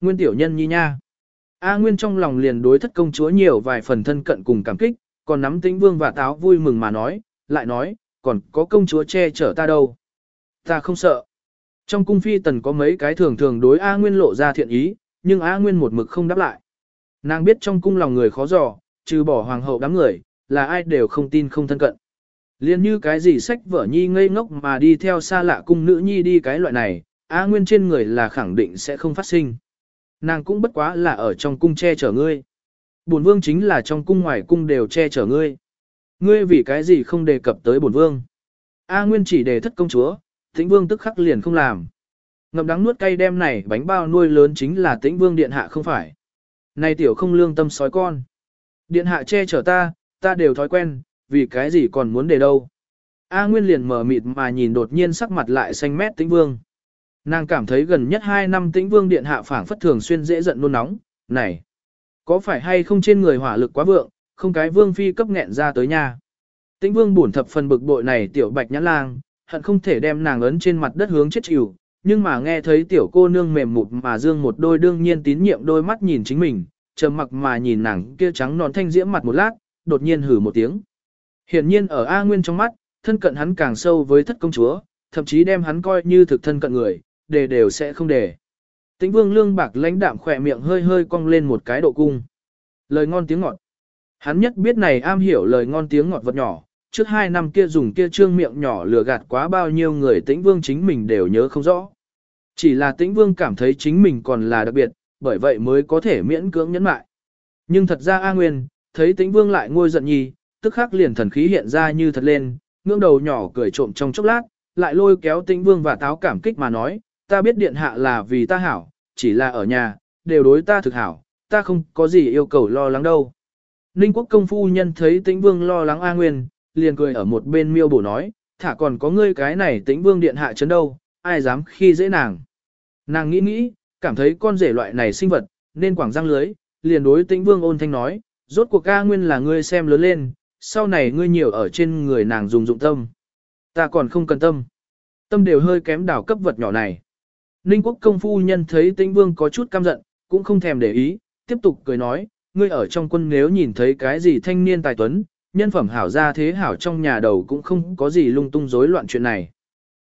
nguyên tiểu nhân nhi nha. A Nguyên trong lòng liền đối thất công chúa nhiều vài phần thân cận cùng cảm kích, còn nắm tĩnh vương và táo vui mừng mà nói, lại nói, còn có công chúa che chở ta đâu. Ta không sợ. Trong cung phi tần có mấy cái thường thường đối A Nguyên lộ ra thiện ý, nhưng A Nguyên một mực không đáp lại. Nàng biết trong cung lòng người khó dò, trừ bỏ hoàng hậu đám người, là ai đều không tin không thân cận. Liên như cái gì sách vở nhi ngây ngốc mà đi theo xa lạ cung nữ nhi đi cái loại này, A Nguyên trên người là khẳng định sẽ không phát sinh. Nàng cũng bất quá là ở trong cung che chở ngươi. Bổn vương chính là trong cung ngoài cung đều che chở ngươi. Ngươi vì cái gì không đề cập tới bổn vương. A Nguyên chỉ đề thất công chúa, tĩnh vương tức khắc liền không làm. Ngậm đắng nuốt cay đem này bánh bao nuôi lớn chính là tĩnh vương điện hạ không phải. Này tiểu không lương tâm sói con. Điện hạ che chở ta, ta đều thói quen, vì cái gì còn muốn để đâu. A Nguyên liền mở mịt mà nhìn đột nhiên sắc mặt lại xanh mét tĩnh vương. Nàng cảm thấy gần nhất 2 năm tĩnh vương điện hạ phảng phất thường xuyên dễ giận nôn nóng, này, có phải hay không trên người hỏa lực quá vượng, không cái vương phi cấp nghẹn ra tới nhà. Tĩnh vương buồn thập phần bực bội này tiểu bạch nhãn lang, hận không thể đem nàng ấn trên mặt đất hướng chết chịu, nhưng mà nghe thấy tiểu cô nương mềm mụt mà dương một đôi đương nhiên tín nhiệm đôi mắt nhìn chính mình, trầm mặc mà nhìn nàng kia trắng non thanh diễm mặt một lát, đột nhiên hử một tiếng. Hiển nhiên ở A Nguyên trong mắt, thân cận hắn càng sâu với thất công chúa, thậm chí đem hắn coi như thực thân cận người, đề đều sẽ không đề. Tĩnh vương lương bạc lãnh đạm khỏe miệng hơi hơi cong lên một cái độ cung. Lời ngon tiếng ngọt. Hắn nhất biết này am hiểu lời ngon tiếng ngọt vật nhỏ, trước hai năm kia dùng kia trương miệng nhỏ lừa gạt quá bao nhiêu người tĩnh vương chính mình đều nhớ không rõ. Chỉ là tĩnh vương cảm thấy chính mình còn là đặc biệt, bởi vậy mới có thể miễn cưỡng nhẫn mại. Nhưng thật ra A Nguyên, thấy tĩnh vương lại ngôi giận nhi, tức khắc liền thần khí hiện ra như thật lên, ngưỡng đầu nhỏ cười trộm trong chốc lát, lại lôi kéo tĩnh vương và táo cảm kích mà nói, ta biết điện hạ là vì ta hảo, chỉ là ở nhà, đều đối ta thực hảo, ta không có gì yêu cầu lo lắng đâu. Ninh quốc công phu nhân thấy tĩnh vương lo lắng A Nguyên, liền cười ở một bên miêu bổ nói, thả còn có ngươi cái này tĩnh vương điện hạ chấn đâu, ai dám khi dễ nàng. Nàng nghĩ nghĩ, cảm thấy con rể loại này sinh vật, nên quảng răng lưới, liền đối tĩnh vương ôn thanh nói, rốt cuộc A Nguyên là ngươi xem lớn lên, sau này ngươi nhiều ở trên người nàng dùng dụng tâm. Ta còn không cần tâm. Tâm đều hơi kém đảo cấp vật nhỏ này. Ninh quốc công phu nhân thấy tĩnh vương có chút căm giận, cũng không thèm để ý, tiếp tục cười nói, ngươi ở trong quân nếu nhìn thấy cái gì thanh niên tài tuấn, nhân phẩm hảo ra thế hảo trong nhà đầu cũng không có gì lung tung rối loạn chuyện này.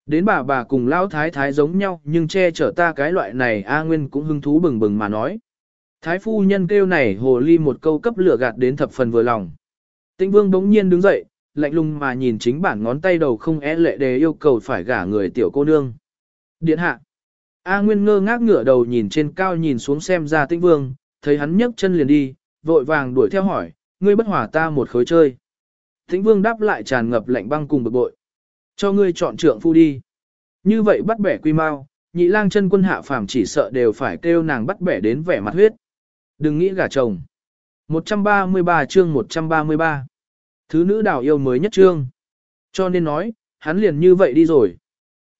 Đến bà bà cùng lão thái thái giống nhau nhưng che chở ta cái loại này A Nguyên cũng hứng thú bừng bừng mà nói. Thái phu nhân kêu này hồ ly một câu cấp lửa gạt đến thập phần vừa lòng. Tĩnh vương đống nhiên đứng dậy, lạnh lùng mà nhìn chính bản ngón tay đầu không é lệ đề yêu cầu phải gả người tiểu cô nương. Điện hạ. A Nguyên ngơ ngác ngửa đầu nhìn trên cao nhìn xuống xem ra tĩnh vương, thấy hắn nhấc chân liền đi, vội vàng đuổi theo hỏi, ngươi bất hòa ta một khối chơi. Tĩnh vương đáp lại tràn ngập lạnh băng cùng bực bội. Cho ngươi chọn trượng phu đi. Như vậy bắt bẻ quy mau, nhị lang chân quân hạ phàm chỉ sợ đều phải kêu nàng bắt bẻ đến vẻ mặt huyết. Đừng nghĩ gả chồng. 133 chương 133. Thứ nữ đảo yêu mới nhất chương. Cho nên nói, hắn liền như vậy đi rồi.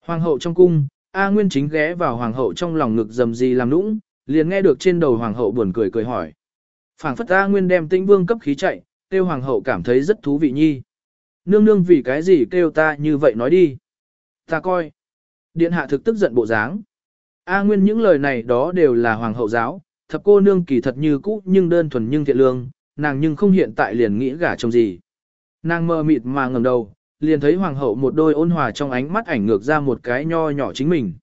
Hoàng hậu trong cung, A Nguyên chính ghé vào hoàng hậu trong lòng ngực dầm gì làm nũng, liền nghe được trên đầu hoàng hậu buồn cười cười hỏi. Phảng phất A Nguyên đem tĩnh vương cấp khí chạy, kêu hoàng hậu cảm thấy rất thú vị nhi. Nương nương vì cái gì kêu ta như vậy nói đi. Ta coi. Điện hạ thực tức giận bộ dáng. A Nguyên những lời này đó đều là hoàng hậu giáo, thập cô nương kỳ thật như cũ nhưng đơn thuần nhưng thiện lương, nàng nhưng không hiện tại liền nghĩ gả chồng gì. Nàng mơ mịt mà ngẩng đầu, liền thấy hoàng hậu một đôi ôn hòa trong ánh mắt ảnh ngược ra một cái nho nhỏ chính mình.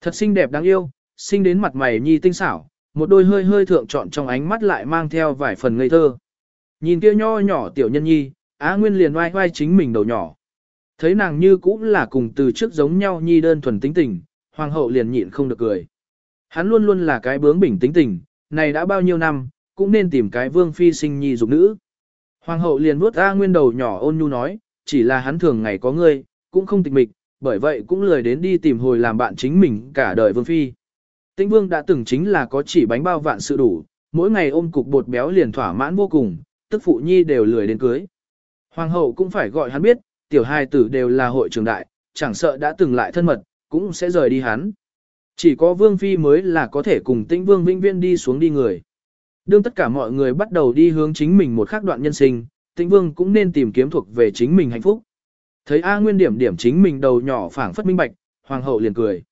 Thật xinh đẹp đáng yêu, xinh đến mặt mày nhi tinh xảo, một đôi hơi hơi thượng trọn trong ánh mắt lại mang theo vài phần ngây thơ. Nhìn kia nho nhỏ tiểu nhân nhi, Á Nguyên liền oai oai chính mình đầu nhỏ. Thấy nàng như cũng là cùng từ trước giống nhau nhi đơn thuần tính tình, hoàng hậu liền nhịn không được cười. Hắn luôn luôn là cái bướng bỉnh tính tình, này đã bao nhiêu năm, cũng nên tìm cái vương phi sinh nhi dục nữ. Hoàng hậu liền vuốt A Nguyên đầu nhỏ ôn nhu nói, chỉ là hắn thường ngày có ngươi, cũng không tịch mịch, bởi vậy cũng lười đến đi tìm hồi làm bạn chính mình cả đời vương phi. Tĩnh vương đã từng chính là có chỉ bánh bao vạn sự đủ, mỗi ngày ôm cục bột béo liền thỏa mãn vô cùng, tức phụ nhi đều lười đến cưới. Hoàng hậu cũng phải gọi hắn biết, tiểu hai tử đều là hội trường đại, chẳng sợ đã từng lại thân mật, cũng sẽ rời đi hắn. Chỉ có vương phi mới là có thể cùng tĩnh vương vĩnh viên đi xuống đi người. Đương tất cả mọi người bắt đầu đi hướng chính mình một khắc đoạn nhân sinh, tĩnh vương cũng nên tìm kiếm thuộc về chính mình hạnh phúc. Thấy A Nguyên điểm điểm chính mình đầu nhỏ phảng phất minh bạch, hoàng hậu liền cười.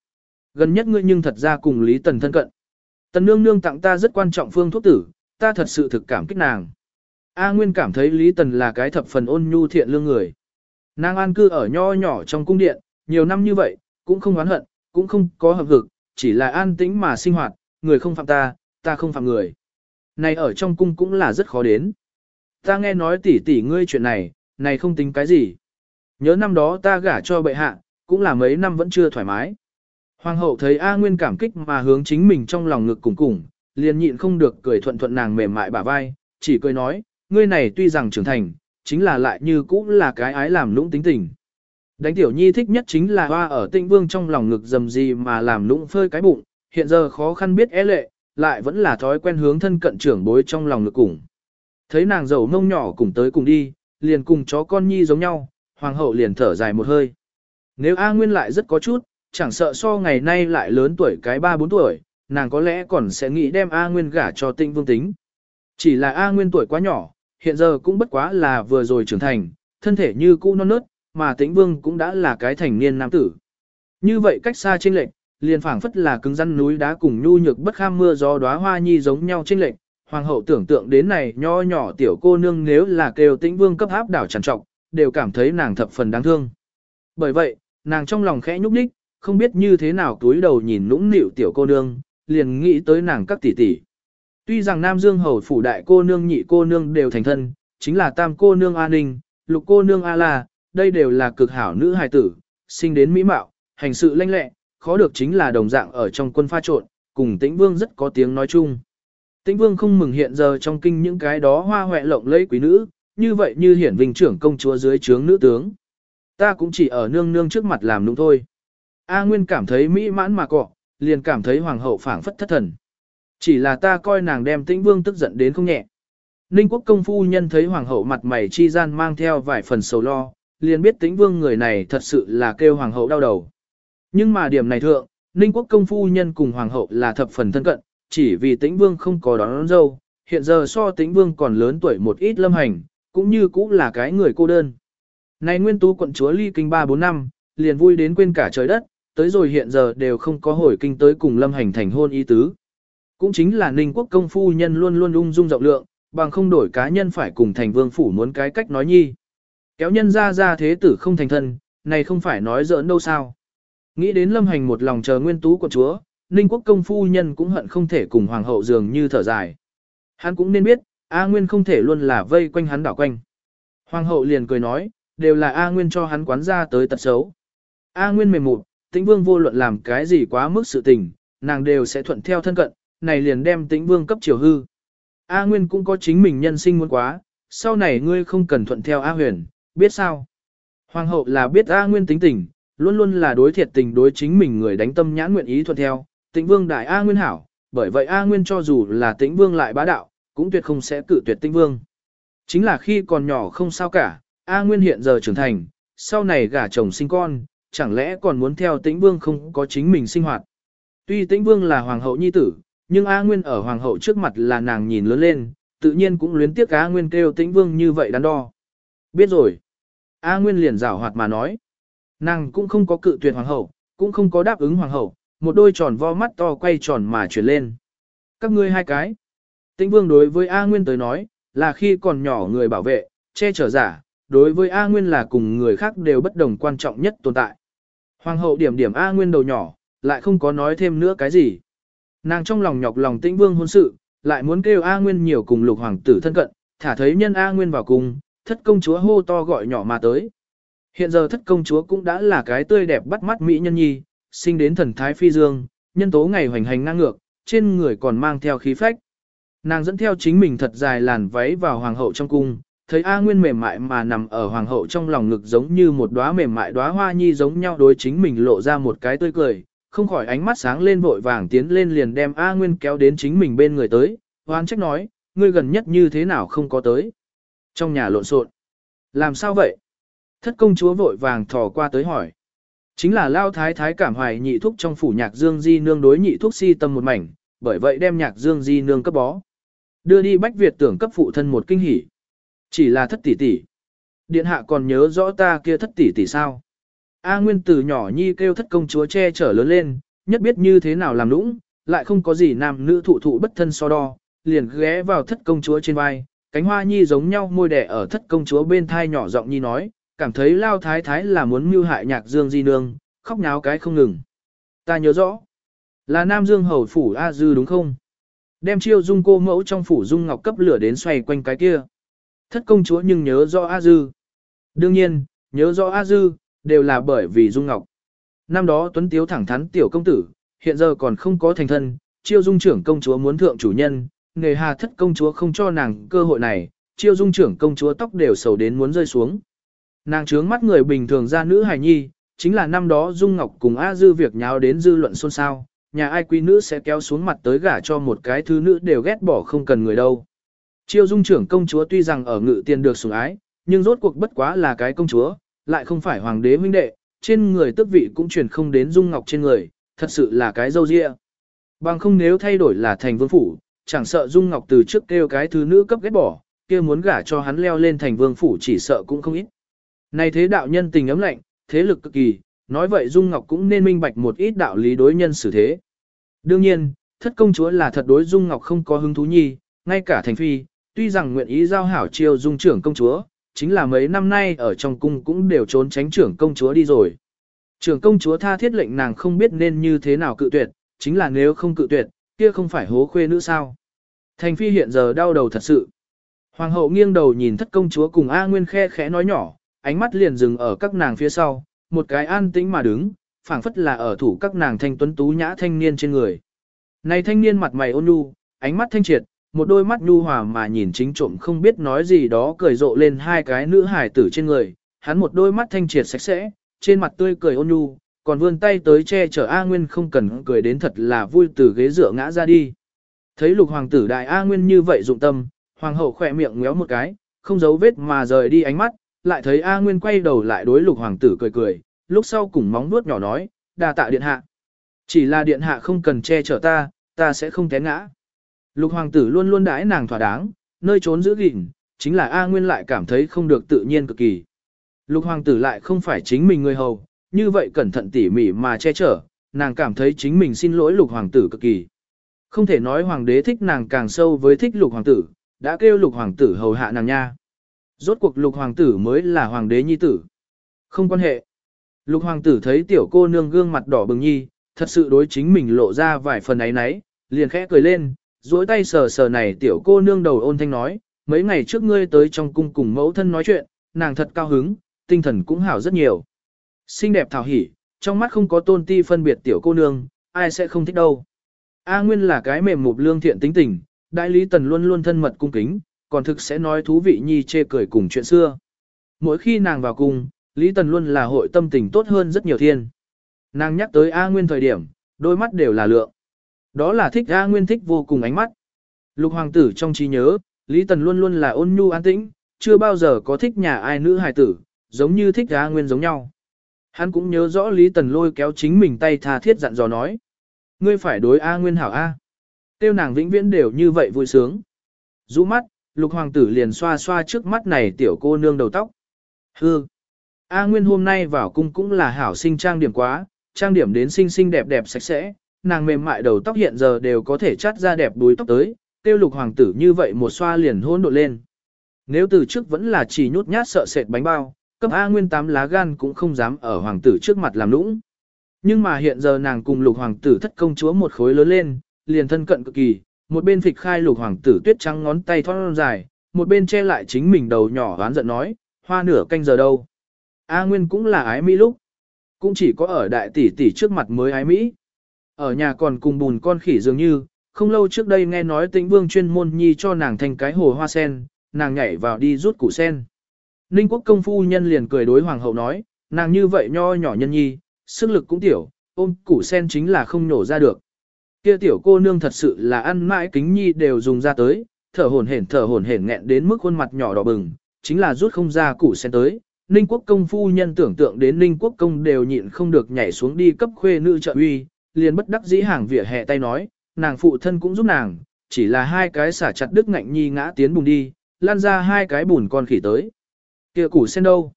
Gần nhất ngươi nhưng thật ra cùng Lý Tần thân cận. Tần nương nương tặng ta rất quan trọng phương thuốc tử, ta thật sự thực cảm kích nàng. A Nguyên cảm thấy Lý Tần là cái thập phần ôn nhu thiện lương người. Nàng an cư ở nho nhỏ trong cung điện, nhiều năm như vậy, cũng không oán hận, cũng không có hợp hực, chỉ là an tĩnh mà sinh hoạt, người không phạm ta, ta không phạm người. Này ở trong cung cũng là rất khó đến. Ta nghe nói tỉ tỉ ngươi chuyện này, này không tính cái gì. Nhớ năm đó ta gả cho bệ hạ, cũng là mấy năm vẫn chưa thoải mái. Hoàng hậu thấy A Nguyên cảm kích mà hướng chính mình trong lòng ngực cùng cùng, liền nhịn không được cười thuận thuận nàng mềm mại bả vai, chỉ cười nói, ngươi này tuy rằng trưởng thành, chính là lại như cũng là cái ái làm lũng tính tình. Đánh tiểu nhi thích nhất chính là hoa ở tinh vương trong lòng ngực dầm gì mà làm lũng phơi cái bụng, hiện giờ khó khăn biết é lệ, lại vẫn là thói quen hướng thân cận trưởng bối trong lòng ngực cùng. Thấy nàng giàu mông nhỏ cùng tới cùng đi, liền cùng chó con nhi giống nhau, hoàng hậu liền thở dài một hơi. Nếu A Nguyên lại rất có chút, chẳng sợ so ngày nay lại lớn tuổi cái 3-4 tuổi, nàng có lẽ còn sẽ nghĩ đem A Nguyên gả cho tinh vương tính. Chỉ là A Nguyên tuổi quá nhỏ, hiện giờ cũng bất quá là vừa rồi trưởng thành, thân thể như cũ non nớt, mà tĩnh vương cũng đã là cái thành niên nam tử. Như vậy cách xa trên lệnh, liền phảng phất là cứng rắn núi đá cùng nhu nhược bất kham mưa gió đóa hoa nhi giống nhau trên lệnh. Hoàng hậu tưởng tượng đến này nho nhỏ tiểu cô nương nếu là kêu tĩnh vương cấp áp đảo trằn trọc, đều cảm thấy nàng thập phần đáng thương. Bởi vậy, nàng trong lòng khẽ nhúc nhích, không biết như thế nào túi đầu nhìn nũng nịu tiểu cô nương, liền nghĩ tới nàng các tỷ tỷ. Tuy rằng Nam Dương hầu phủ đại cô nương nhị cô nương đều thành thân, chính là tam cô nương A Ninh, lục cô nương A La, đây đều là cực hảo nữ hài tử, sinh đến mỹ mạo, hành sự lanh lẹ, khó được chính là đồng dạng ở trong quân pha trộn, cùng tĩnh vương rất có tiếng nói chung. Tĩnh vương không mừng hiện giờ trong kinh những cái đó hoa hoẹ lộng lẫy quý nữ, như vậy như hiển vinh trưởng công chúa dưới trướng nữ tướng. Ta cũng chỉ ở nương nương trước mặt làm đúng thôi. A Nguyên cảm thấy mỹ mãn mà cọ, liền cảm thấy hoàng hậu phảng phất thất thần. Chỉ là ta coi nàng đem tĩnh vương tức giận đến không nhẹ. Ninh quốc công phu nhân thấy hoàng hậu mặt mày chi gian mang theo vài phần sầu lo, liền biết tĩnh vương người này thật sự là kêu hoàng hậu đau đầu. Nhưng mà điểm này thượng, Ninh quốc công phu nhân cùng hoàng hậu là thập phần thân cận, chỉ vì tĩnh vương không có đón, đón dâu, hiện giờ so tĩnh vương còn lớn tuổi một ít lâm hành, cũng như cũng là cái người cô đơn. Này nguyên tú quận chúa ly kinh 3-4 năm, liền vui đến quên cả trời đất, tới rồi hiện giờ đều không có hồi kinh tới cùng lâm hành thành hôn ý tứ. Cũng chính là Ninh quốc công phu nhân luôn luôn ung dung rộng lượng, bằng không đổi cá nhân phải cùng thành vương phủ muốn cái cách nói nhi. Kéo nhân ra ra thế tử không thành thân, này không phải nói giỡn đâu sao. Nghĩ đến lâm hành một lòng chờ nguyên tú quận chúa, Ninh quốc công phu nhân cũng hận không thể cùng hoàng hậu dường như thở dài. Hắn cũng nên biết, A Nguyên không thể luôn là vây quanh hắn đảo quanh. Hoàng hậu liền cười nói, đều là A Nguyên cho hắn quán ra tới tật xấu. A Nguyên mềm mụt, tĩnh vương vô luận làm cái gì quá mức sự tình, nàng đều sẽ thuận theo thân cận, này liền đem tĩnh vương cấp chiều hư. A Nguyên cũng có chính mình nhân sinh muốn quá, sau này ngươi không cần thuận theo A Huyền, biết sao? Hoàng hậu là biết A Nguyên tính tình, luôn luôn là đối thiệt tình đối chính mình người đánh tâm nhãn nguyện ý thuận theo, tĩnh vương đại A Nguyên hảo, bởi vậy A Nguyên cho dù là tĩnh vương lại bá đạo, cũng tuyệt không sẽ cự tuyệt tĩnh vương. Chính là khi còn nhỏ không sao cả, A Nguyên hiện giờ trưởng thành, sau này gả chồng sinh con, chẳng lẽ còn muốn theo tĩnh vương không có chính mình sinh hoạt. Tuy tĩnh vương là hoàng hậu nhi tử, nhưng A Nguyên ở hoàng hậu trước mặt là nàng nhìn lớn lên, tự nhiên cũng luyến tiếc A Nguyên kêu tĩnh vương như vậy đắn đo. Biết rồi. A Nguyên liền rảo hoạt mà nói. Nàng cũng không có cự tuyệt hoàng hậu, cũng không có đáp ứng hoàng hậu, một đôi tròn vo mắt to quay tròn mà chuyển lên. Các ngươi hai cái. Tĩnh vương đối với A Nguyên tới nói, là khi còn nhỏ người bảo vệ, che chở giả, đối với A Nguyên là cùng người khác đều bất đồng quan trọng nhất tồn tại. Hoàng hậu điểm điểm A Nguyên đầu nhỏ, lại không có nói thêm nữa cái gì. Nàng trong lòng nhọc lòng tĩnh vương hôn sự, lại muốn kêu A Nguyên nhiều cùng lục hoàng tử thân cận, thả thấy nhân A Nguyên vào cùng, thất công chúa hô to gọi nhỏ mà tới. Hiện giờ thất công chúa cũng đã là cái tươi đẹp bắt mắt mỹ nhân nhi, sinh đến thần thái phi dương, nhân tố ngày hoành hành ngang ngược, trên người còn mang theo khí phách. Nàng dẫn theo chính mình thật dài làn váy vào hoàng hậu trong cung, thấy A Nguyên mềm mại mà nằm ở hoàng hậu trong lòng ngực giống như một đóa mềm mại đóa hoa nhi giống nhau đối chính mình lộ ra một cái tươi cười, không khỏi ánh mắt sáng lên vội vàng tiến lên liền đem A Nguyên kéo đến chính mình bên người tới, hoan trách nói, ngươi gần nhất như thế nào không có tới. Trong nhà lộn xộn. Làm sao vậy? Thất công chúa vội vàng thò qua tới hỏi. Chính là lao thái thái cảm hoài nhị thúc trong phủ nhạc dương di nương đối nhị thúc si tâm một mảnh, bởi vậy đem nhạc dương di nương cấp bó. Đưa đi bách Việt tưởng cấp phụ thân một kinh hỉ. Chỉ là thất tỷ tỷ. Điện hạ còn nhớ rõ ta kia thất tỷ tỷ sao? A Nguyên từ nhỏ nhi kêu thất công chúa che chở lớn lên, nhất biết như thế nào làm lũng, lại không có gì nam nữ thụ thụ bất thân so đo, liền ghé vào thất công chúa trên vai, cánh hoa nhi giống nhau môi đẻ ở thất công chúa bên thai nhỏ giọng nhi nói, cảm thấy lao thái thái là muốn mưu hại nhạc dương di nương, khóc náo cái không ngừng. Ta nhớ rõ, là Nam Dương hầu phủ A Dư đúng không? Đem chiêu dung cô mẫu trong phủ dung ngọc cấp lửa đến xoay quanh cái kia. Thất công chúa nhưng nhớ rõ A Dư. Đương nhiên, nhớ rõ A Dư, đều là bởi vì dung ngọc. Năm đó Tuấn Tiếu thẳng thắn tiểu công tử, hiện giờ còn không có thành thân, chiêu dung trưởng công chúa muốn thượng chủ nhân, nghề hà thất công chúa không cho nàng cơ hội này, chiêu dung trưởng công chúa tóc đều sầu đến muốn rơi xuống. Nàng trướng mắt người bình thường ra nữ hài nhi, chính là năm đó Dung Ngọc cùng A Dư việc nháo đến dư luận xôn xao, nhà ai quý nữ sẽ kéo xuống mặt tới gả cho một cái thứ nữ đều ghét bỏ không cần người đâu. Chiêu dung trưởng công chúa tuy rằng ở ngự tiền được sủng ái, nhưng rốt cuộc bất quá là cái công chúa, lại không phải hoàng đế huynh đệ, trên người tước vị cũng truyền không đến Dung Ngọc trên người, thật sự là cái dâu dịa. Bằng không nếu thay đổi là thành vương phủ, chẳng sợ Dung Ngọc từ trước kêu cái thứ nữ cấp ghét bỏ, kia muốn gả cho hắn leo lên thành vương phủ chỉ sợ cũng không ít. Này thế đạo nhân tình ấm lạnh, thế lực cực kỳ, nói vậy Dung Ngọc cũng nên minh bạch một ít đạo lý đối nhân xử thế. Đương nhiên, thất công chúa là thật đối Dung Ngọc không có hứng thú nhi, ngay cả thành phi, tuy rằng nguyện ý giao hảo chiêu Dung trưởng công chúa, chính là mấy năm nay ở trong cung cũng đều trốn tránh trưởng công chúa đi rồi. Trưởng công chúa tha thiết lệnh nàng không biết nên như thế nào cự tuyệt, chính là nếu không cự tuyệt, kia không phải hố khuê nữ sao. Thành phi hiện giờ đau đầu thật sự. Hoàng hậu nghiêng đầu nhìn thất công chúa cùng A Nguyên khe khẽ nói nhỏ, ánh mắt liền dừng ở các nàng phía sau, một cái an tĩnh mà đứng, phảng phất là ở thủ các nàng thanh tuấn tú nhã thanh niên trên người. Này thanh niên mặt mày ôn nhu, ánh mắt thanh triệt, một đôi mắt nhu hòa mà nhìn chính trộm không biết nói gì đó cười rộ lên hai cái nữ hải tử trên người, hắn một đôi mắt thanh triệt sạch sẽ, trên mặt tươi cười ôn nhu, còn vươn tay tới che chở A Nguyên không cần cười đến thật là vui từ ghế dựa ngã ra đi. Thấy lục hoàng tử đại A Nguyên như vậy dụng tâm, hoàng hậu khỏe miệng ngéo một cái, không giấu vết mà rời đi ánh mắt, lại thấy A Nguyên quay đầu lại đối lục hoàng tử cười cười, lúc sau cùng móng nuốt nhỏ nói, đà tạ điện hạ. Chỉ là điện hạ không cần che chở ta, ta sẽ không té ngã. Lục hoàng tử luôn luôn đãi nàng thỏa đáng, nơi trốn giữ gìn, chính là A Nguyên lại cảm thấy không được tự nhiên cực kỳ. Lục hoàng tử lại không phải chính mình người hầu, như vậy cẩn thận tỉ mỉ mà che chở, nàng cảm thấy chính mình xin lỗi lục hoàng tử cực kỳ. Không thể nói hoàng đế thích nàng càng sâu với thích lục hoàng tử, đã kêu lục hoàng tử hầu hạ nàng nha. Rốt cuộc lục hoàng tử mới là hoàng đế nhi tử. Không quan hệ. Lục hoàng tử thấy tiểu cô nương gương mặt đỏ bừng nhi, thật sự đối chính mình lộ ra vài phần ấy nấy, liền khẽ cười lên, duỗi tay sờ sờ này tiểu cô nương đầu ôn thanh nói, mấy ngày trước ngươi tới trong cung cùng mẫu thân nói chuyện, nàng thật cao hứng, tinh thần cũng hảo rất nhiều. Xinh đẹp thảo hỉ, trong mắt không có tôn ti phân biệt tiểu cô nương, ai sẽ không thích đâu. A Nguyên là cái mềm mục lương thiện tính tình, đại lý tần luôn luôn thân mật cung kính, còn thực sẽ nói thú vị nhi chê cười cùng chuyện xưa. Mỗi khi nàng vào cung, Lý Tần luôn là hội tâm tình tốt hơn rất nhiều thiên. Nàng nhắc tới A Nguyên thời điểm, đôi mắt đều là lượng. Đó là thích A Nguyên thích vô cùng ánh mắt. Lục hoàng tử trong trí nhớ, Lý Tần luôn luôn là ôn nhu an tĩnh, chưa bao giờ có thích nhà ai nữ hài tử, giống như thích A Nguyên giống nhau. Hắn cũng nhớ rõ Lý Tần lôi kéo chính mình tay tha thiết dặn dò nói. Ngươi phải đối A Nguyên hảo A. Tiêu nàng vĩnh viễn đều như vậy vui sướng. Rũ mắt, lục hoàng tử liền xoa xoa trước mắt này tiểu cô nương đầu tóc. Hư. A Nguyên hôm nay vào cung cũng là hảo sinh trang điểm quá, trang điểm đến xinh xinh đẹp đẹp sạch sẽ, nàng mềm mại đầu tóc hiện giờ đều có thể chắt ra đẹp đuôi tóc tới, tiêu lục hoàng tử như vậy một xoa liền hôn đột lên. Nếu từ trước vẫn là chỉ nhút nhát sợ sệt bánh bao, cấp A Nguyên tám lá gan cũng không dám ở hoàng tử trước mặt làm nũng. Nhưng mà hiện giờ nàng cùng lục hoàng tử thất công chúa một khối lớn lên, liền thân cận cực kỳ, một bên phịch khai lục hoàng tử tuyết trắng ngón tay thon dài, một bên che lại chính mình đầu nhỏ oán giận nói, hoa nửa canh giờ đâu. A Nguyên cũng là ái Mỹ lúc, cũng chỉ có ở đại tỷ tỷ trước mặt mới ái Mỹ. Ở nhà còn cùng bùn con khỉ dường như, không lâu trước đây nghe nói tĩnh vương chuyên môn nhi cho nàng thành cái hồ hoa sen, nàng nhảy vào đi rút củ sen. Ninh quốc công phu nhân liền cười đối hoàng hậu nói, nàng như vậy nho nhỏ nhân nhi, sức lực cũng tiểu, ôm củ sen chính là không nổ ra được. Kia tiểu cô nương thật sự là ăn mãi kính nhi đều dùng ra tới, thở hổn hển thở hổn hển nghẹn đến mức khuôn mặt nhỏ đỏ bừng, chính là rút không ra củ sen tới. Ninh quốc công phu nhân tưởng tượng đến Ninh quốc công đều nhịn không được nhảy xuống đi cấp khuê nữ trợ uy, liền bất đắc dĩ hàng vỉa hè tay nói, nàng phụ thân cũng giúp nàng, chỉ là hai cái xả chặt đứt ngạnh nhi ngã tiến bùn đi, lan ra hai cái bùn con khỉ tới. kia củ sen đâu?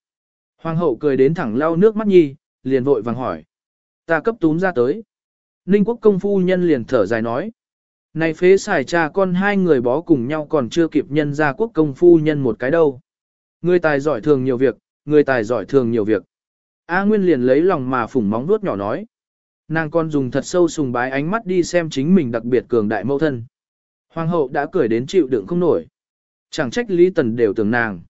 Hoàng hậu cười đến thẳng lau nước mắt nhi, liền vội vàng hỏi. Ta cấp túm ra tới. Ninh quốc công phu nhân liền thở dài nói. Này phế xài cha con hai người bó cùng nhau còn chưa kịp nhân ra quốc công phu nhân một cái đâu. Người tài giỏi thường nhiều việc, người tài giỏi thường nhiều việc. A Nguyên liền lấy lòng mà phủng móng vuốt nhỏ nói. Nàng con dùng thật sâu sùng bái ánh mắt đi xem chính mình đặc biệt cường đại mẫu thân. Hoàng hậu đã cười đến chịu đựng không nổi. Chẳng trách Lý Tần đều tưởng nàng.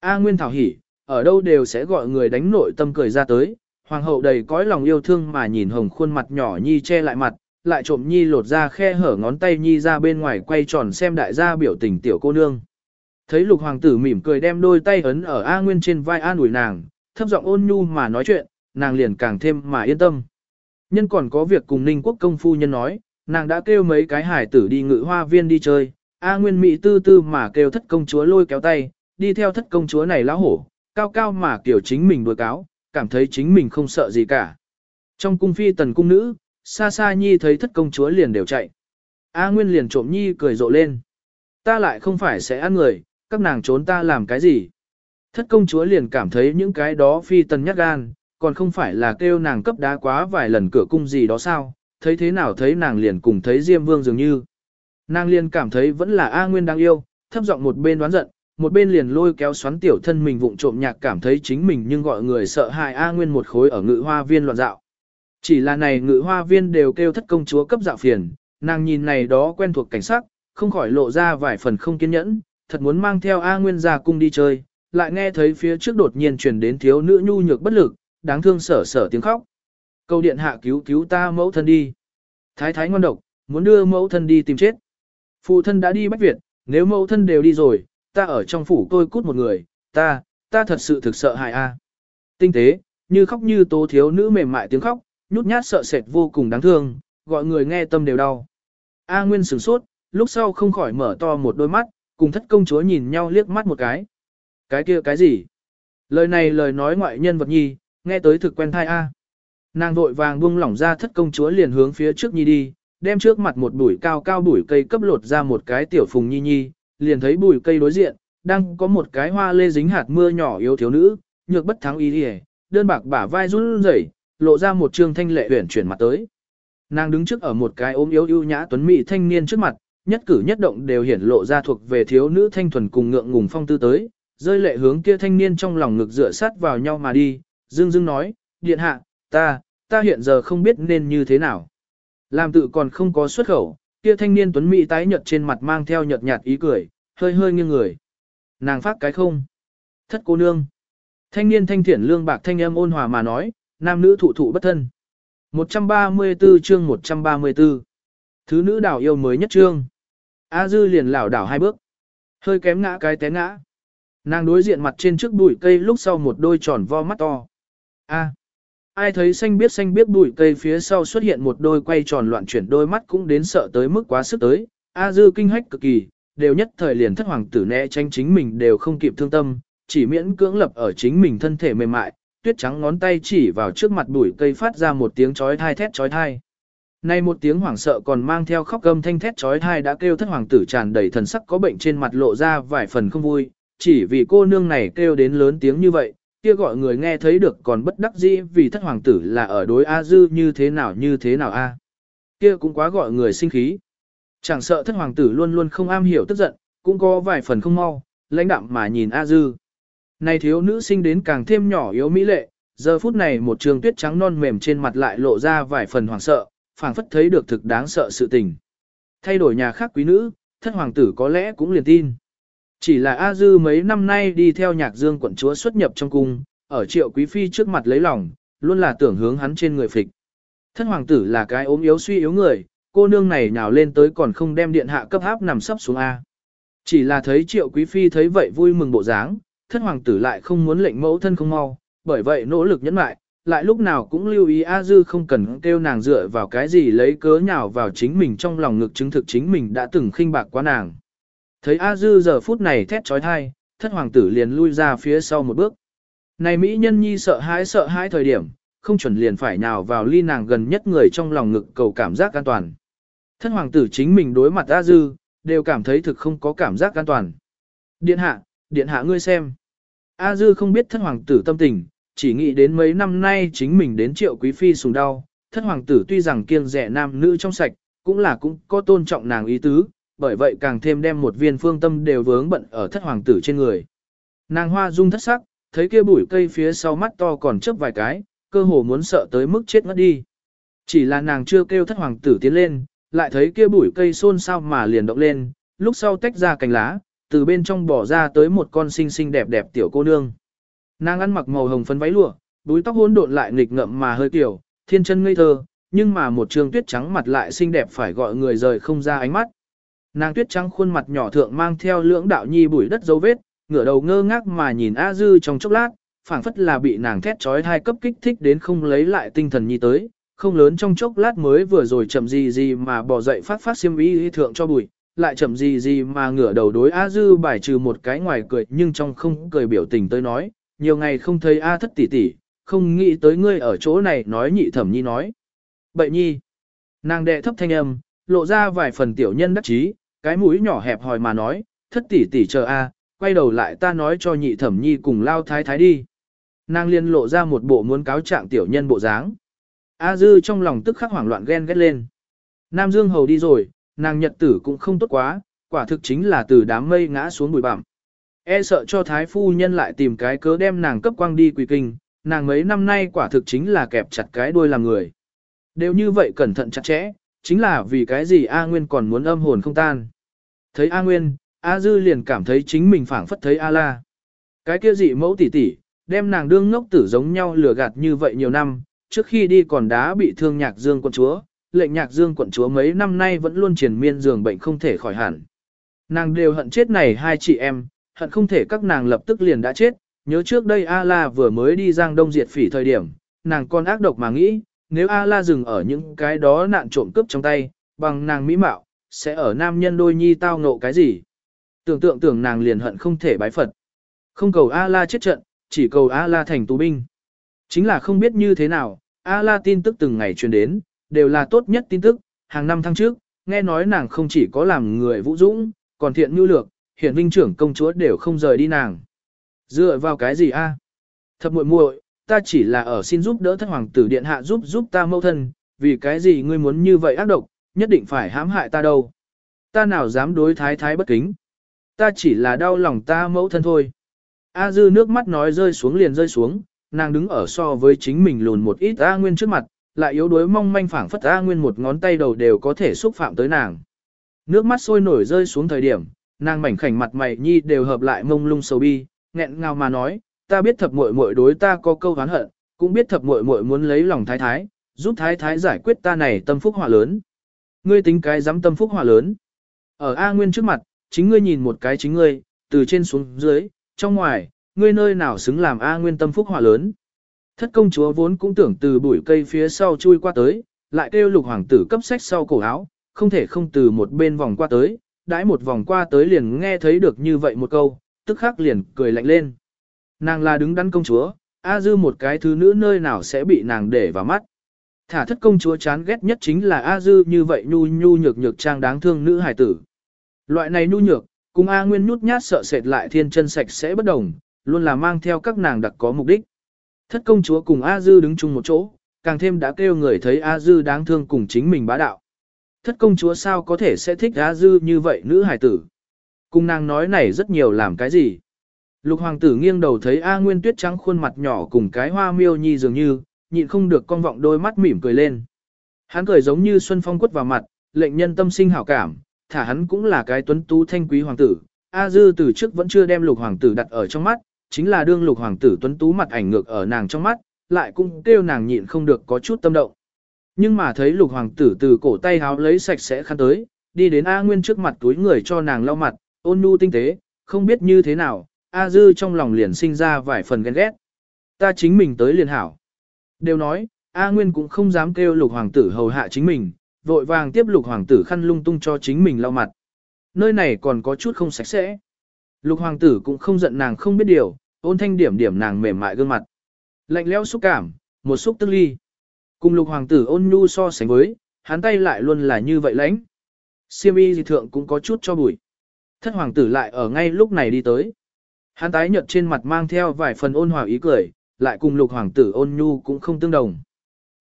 A Nguyên thảo hỉ, ở đâu đều sẽ gọi người đánh nội tâm cười ra tới. Hoàng hậu đầy cõi lòng yêu thương mà nhìn hồng khuôn mặt nhỏ nhi che lại mặt, lại trộm nhi lột ra khe hở ngón tay nhi ra bên ngoài quay tròn xem đại gia biểu tình tiểu cô nương. Thấy lục hoàng tử mỉm cười đem đôi tay ấn ở A Nguyên trên vai an ủi nàng, thấp giọng ôn nhu mà nói chuyện, nàng liền càng thêm mà yên tâm. Nhân còn có việc cùng Ninh Quốc công phu nhân nói, nàng đã kêu mấy cái hải tử đi ngự hoa viên đi chơi, A Nguyên Mỹ tư tư mà kêu thất công chúa lôi kéo tay, đi theo thất công chúa này lão hổ, cao cao mà kiểu chính mình đuổi cáo, cảm thấy chính mình không sợ gì cả. Trong cung phi tần cung nữ, xa xa nhi thấy thất công chúa liền đều chạy. A Nguyên liền trộm nhi cười rộ lên. Ta lại không phải sẽ ăn người, các nàng trốn ta làm cái gì. Thất công chúa liền cảm thấy những cái đó phi tần nhát gan, còn không phải là kêu nàng cấp đá quá vài lần cửa cung gì đó sao, thấy thế nào thấy nàng liền cùng thấy Diêm Vương dường như. Nàng liền cảm thấy vẫn là A Nguyên đang yêu, thấp giọng một bên đoán giận, một bên liền lôi kéo xoắn tiểu thân mình vụng trộm nhạc cảm thấy chính mình nhưng gọi người sợ hại A Nguyên một khối ở ngự hoa viên loạn dạo. Chỉ là này ngự hoa viên đều kêu thất công chúa cấp dạo phiền, nàng nhìn này đó quen thuộc cảnh sắc, không khỏi lộ ra vài phần không kiên nhẫn, thật muốn mang theo A Nguyên ra cung đi chơi, lại nghe thấy phía trước đột nhiên truyền đến thiếu nữ nhu nhược bất lực, đáng thương sở sở tiếng khóc. Câu điện hạ cứu cứu ta mẫu thân đi. Thái thái ngon độc, muốn đưa mẫu thân đi tìm chết. Phụ thân đã đi Bách Việt, nếu mẫu thân đều đi rồi, ta ở trong phủ tôi cút một người, ta, ta thật sự thực sợ hại a. Tinh tế, như khóc như tố thiếu nữ mềm mại tiếng khóc, nhút nhát sợ sệt vô cùng đáng thương, gọi người nghe tâm đều đau. A Nguyên sửng sốt, lúc sau không khỏi mở to một đôi mắt, cùng thất công chúa nhìn nhau liếc mắt một cái. Cái kia cái gì? Lời này lời nói ngoại nhân vật nhi, nghe tới thực quen thai A. Nàng vội vàng buông lỏng ra thất công chúa liền hướng phía trước nhi đi, đem trước mặt một bụi cao cao bụi cây cấp lột ra một cái tiểu phùng nhi nhi, liền thấy bụi cây đối diện, đang có một cái hoa lê dính hạt mưa nhỏ yếu thiếu nữ, nhược bất thắng ý đi đơn bạc bả vai run rẩy, lộ ra một trương thanh lệ huyền chuyển mặt tới. Nàng đứng trước ở một cái ốm yếu ưu nhã tuấn mỹ thanh niên trước mặt, nhất cử nhất động đều hiển lộ ra thuộc về thiếu nữ thanh thuần cùng ngượng ngùng phong tư tới, rơi lệ hướng kia thanh niên trong lòng ngực dựa sát vào nhau mà đi, dương dương nói, điện hạ, ta, ta hiện giờ không biết nên như thế nào. Làm tự còn không có xuất khẩu, kia thanh niên tuấn mỹ tái nhợt trên mặt mang theo nhợt nhạt ý cười, hơi hơi nghiêng người. Nàng phát cái không? Thất cô nương. Thanh niên thanh thiển lương bạc thanh âm ôn hòa mà nói, nam nữ thụ thụ bất thân. 134 chương 134. Thứ nữ đảo yêu mới nhất chương. A dư liền lảo đảo hai bước. Hơi kém ngã cái té ngã. Nàng đối diện mặt trên trước bụi cây lúc sau một đôi tròn vo mắt to. A. Ai thấy xanh biết xanh biết bụi cây phía sau xuất hiện một đôi quay tròn loạn chuyển đôi mắt cũng đến sợ tới mức quá sức tới. A dư kinh hách cực kỳ, đều nhất thời liền thất hoàng tử né tranh chính mình đều không kịp thương tâm, chỉ miễn cưỡng lập ở chính mình thân thể mềm mại, tuyết trắng ngón tay chỉ vào trước mặt bụi cây phát ra một tiếng chói thai thét chói thai. Nay một tiếng hoảng sợ còn mang theo khóc gầm thanh thét chói thai đã kêu thất hoàng tử tràn đầy thần sắc có bệnh trên mặt lộ ra vài phần không vui, chỉ vì cô nương này kêu đến lớn tiếng như vậy, kia gọi người nghe thấy được còn bất đắc dĩ vì thất hoàng tử là ở đối A dư như thế nào như thế nào a Kia cũng quá gọi người sinh khí. Chẳng sợ thất hoàng tử luôn luôn không am hiểu tức giận, cũng có vài phần không mau, lãnh đạm mà nhìn A dư. Này thiếu nữ sinh đến càng thêm nhỏ yếu mỹ lệ, giờ phút này một trường tuyết trắng non mềm trên mặt lại lộ ra vài phần hoảng sợ, phảng phất thấy được thực đáng sợ sự tình. Thay đổi nhà khác quý nữ, thất hoàng tử có lẽ cũng liền tin. Chỉ là A Dư mấy năm nay đi theo nhạc dương quận chúa xuất nhập trong cung, ở triệu quý phi trước mặt lấy lòng, luôn là tưởng hướng hắn trên người phịch. Thất hoàng tử là cái ốm yếu suy yếu người, cô nương này nhào lên tới còn không đem điện hạ cấp áp nằm sấp xuống A. Chỉ là thấy triệu quý phi thấy vậy vui mừng bộ dáng, thất hoàng tử lại không muốn lệnh mẫu thân không mau, bởi vậy nỗ lực nhẫn lại, lại lúc nào cũng lưu ý A Dư không cần kêu nàng dựa vào cái gì lấy cớ nhào vào chính mình trong lòng ngực chứng thực chính mình đã từng khinh bạc quá nàng. Thấy A Dư giờ phút này thét trói thai, thất hoàng tử liền lui ra phía sau một bước. Này Mỹ nhân nhi sợ hãi sợ hãi thời điểm, không chuẩn liền phải nhào vào ly nàng gần nhất người trong lòng ngực cầu cảm giác an toàn. Thất hoàng tử chính mình đối mặt A Dư, đều cảm thấy thực không có cảm giác an toàn. Điện hạ, điện hạ ngươi xem. A Dư không biết thất hoàng tử tâm tình, chỉ nghĩ đến mấy năm nay chính mình đến triệu quý phi sùng đau, Thất hoàng tử tuy rằng kiêng rẻ nam nữ trong sạch, cũng là cũng có tôn trọng nàng ý tứ, bởi vậy càng thêm đem một viên phương tâm đều vướng bận ở thất hoàng tử trên người. Nàng hoa dung thất sắc, thấy kia bụi cây phía sau mắt to còn chớp vài cái, cơ hồ muốn sợ tới mức chết ngất đi. Chỉ là nàng chưa kêu thất hoàng tử tiến lên, lại thấy kia bụi cây xôn xao mà liền động lên, lúc sau tách ra cành lá, từ bên trong bỏ ra tới một con xinh xinh đẹp đẹp tiểu cô nương. Nàng ăn mặc màu hồng phấn váy lụa, búi tóc hỗn độn lại nghịch ngợm mà hơi tiểu, thiên chân ngây thơ, nhưng mà một trường tuyết trắng mặt lại xinh đẹp phải gọi người rời không ra ánh mắt. Nàng tuyết trắng khuôn mặt nhỏ thượng mang theo lưỡng đạo nhi bụi đất dấu vết, ngửa đầu ngơ ngác mà nhìn A Dư trong chốc lát, phảng phất là bị nàng thét trói hai cấp kích thích đến không lấy lại tinh thần nhi tới, không lớn trong chốc lát mới vừa rồi chậm gì gì mà bỏ dậy phát phát xiêm y thượng cho bụi, lại chậm gì gì mà ngửa đầu đối A Dư bài trừ một cái ngoài cười nhưng trong không cười biểu tình tới nói, nhiều ngày không thấy A thất tỷ tỷ, không nghĩ tới ngươi ở chỗ này nói nhị thẩm nhi nói. Bậy nhi, nàng đệ thấp thanh âm, lộ ra vài phần tiểu nhân đắc chí, cái mũi nhỏ hẹp hòi mà nói, thất tỷ tỷ chờ A, quay đầu lại ta nói cho nhị thẩm nhi cùng lao thái thái đi. Nàng liên lộ ra một bộ muốn cáo trạng tiểu nhân bộ dáng. A dư trong lòng tức khắc hoảng loạn ghen ghét lên. Nam Dương hầu đi rồi, nàng nhật tử cũng không tốt quá, quả thực chính là từ đám mây ngã xuống bụi bặm. E sợ cho thái phu nhân lại tìm cái cớ đem nàng cấp quang đi quỳ kinh, nàng mấy năm nay quả thực chính là kẹp chặt cái đuôi làm người. Đều như vậy cẩn thận chặt chẽ, chính là vì cái gì A Nguyên còn muốn âm hồn không tan. Thấy A Nguyên, A Dư liền cảm thấy chính mình phảng phất thấy A La. Cái kia dị mẫu tỷ tỷ, đem nàng đương ngốc tử giống nhau lừa gạt như vậy nhiều năm, trước khi đi còn đã bị thương nhạc dương quận chúa, lệnh nhạc dương quận chúa mấy năm nay vẫn luôn triển miên giường bệnh không thể khỏi hẳn. Nàng đều hận chết này hai chị em, hận không thể các nàng lập tức liền đã chết, nhớ trước đây A-la vừa mới đi giang đông diệt phỉ thời điểm, nàng còn ác độc mà nghĩ, nếu A-la dừng ở những cái đó nạn trộm cướp trong tay, bằng nàng mỹ mạo, sẽ ở nam nhân đôi nhi tao ngộ cái gì. Tưởng tượng tưởng nàng liền hận không thể bái Phật. Không cầu A-la chết trận, chỉ cầu A-la thành tù binh. Chính là không biết như thế nào, A-la tin tức từng ngày truyền đến, đều là tốt nhất tin tức, hàng năm tháng trước, nghe nói nàng không chỉ có làm người vũ dũng, còn thiện nhu lược, hiện vinh trưởng công chúa đều không rời đi nàng. Dựa vào cái gì a? Thập muội muội, ta chỉ là ở xin giúp đỡ thất hoàng tử điện hạ giúp giúp ta mâu thân, vì cái gì ngươi muốn như vậy ác độc, nhất định phải hãm hại ta đâu. Ta nào dám đối thái thái bất kính. Ta chỉ là đau lòng ta mẫu thân thôi. A dư nước mắt nói rơi xuống liền rơi xuống, nàng đứng ở so với chính mình lùn một ít A Nguyên trước mặt, lại yếu đuối mong manh phảng phất A Nguyên một ngón tay đầu đều có thể xúc phạm tới nàng. Nước mắt sôi nổi rơi xuống thời điểm, nàng mảnh khảnh mặt mày nhi đều hợp lại mông lung sầu bi, nghẹn ngào mà nói, ta biết thập muội muội đối ta có câu oán hận, cũng biết thập muội muội muốn lấy lòng thái thái, giúp thái thái giải quyết ta này tâm phúc hỏa lớn. Ngươi tính cái dám tâm phúc hỏa lớn. Ở A Nguyên trước mặt, chính ngươi nhìn một cái chính ngươi, từ trên xuống dưới, trong ngoài, ngươi nơi nào xứng làm A Nguyên tâm phúc hỏa lớn. Thất công chúa vốn cũng tưởng từ bụi cây phía sau chui qua tới, lại kêu lục hoàng tử cấp sách sau cổ áo, không thể không từ một bên vòng qua tới, đãi một vòng qua tới liền nghe thấy được như vậy một câu, tức khắc liền cười lạnh lên. Nàng là đứng đắn công chúa, A Dư một cái thứ nữ nơi nào sẽ bị nàng để vào mắt. Thả thất công chúa chán ghét nhất chính là A Dư như vậy nhu nhu nhược nhược trang đáng thương nữ hài tử. Loại này nhu nhược, cùng A Nguyên nhút nhát sợ sệt lại thiên chân sạch sẽ bất đồng, luôn là mang theo các nàng đặc có mục đích. Thất công chúa cùng A Dư đứng chung một chỗ, càng thêm đã kêu người thấy A Dư đáng thương cùng chính mình bá đạo. Thất công chúa sao có thể sẽ thích A Dư như vậy nữ hài tử. Cùng nàng nói này rất nhiều làm cái gì. Lục hoàng tử nghiêng đầu thấy A Nguyên tuyết trắng khuôn mặt nhỏ cùng cái hoa miêu nhi dường như, nhịn không được con vọng đôi mắt mỉm cười lên. Hắn cười giống như xuân phong quất vào mặt, lệnh nhân tâm sinh hảo cảm, thả hắn cũng là cái tuấn tú thanh quý hoàng tử. A Dư từ trước vẫn chưa đem lục hoàng tử đặt ở trong mắt, chính là đương lục hoàng tử tuấn tú mặt ảnh ngược ở nàng trong mắt, lại cũng kêu nàng nhịn không được có chút tâm động. Nhưng mà thấy lục hoàng tử từ cổ tay háo lấy sạch sẽ khăn tới, đi đến A Nguyên trước mặt túi người cho nàng lau mặt, ôn nhu tinh tế, không biết như thế nào, A Dư trong lòng liền sinh ra vài phần ghen ghét. Ta chính mình tới liền hảo. Đều nói, A Nguyên cũng không dám kêu lục hoàng tử hầu hạ chính mình, vội vàng tiếp lục hoàng tử khăn lung tung cho chính mình lau mặt. Nơi này còn có chút không sạch sẽ. Lục hoàng tử cũng không giận nàng không biết điều, ôn thanh điểm điểm nàng mềm mại gương mặt. Lạnh lẽo xúc cảm, một xúc tức ly. Cùng lục hoàng tử ôn nhu so sánh với, hắn tay lại luôn là như vậy lãnh. Siêm y dị thượng cũng có chút cho bụi. Thất hoàng tử lại ở ngay lúc này đi tới. Hắn tái nhợt trên mặt mang theo vài phần ôn hòa ý cười, lại cùng lục hoàng tử ôn nhu cũng không tương đồng.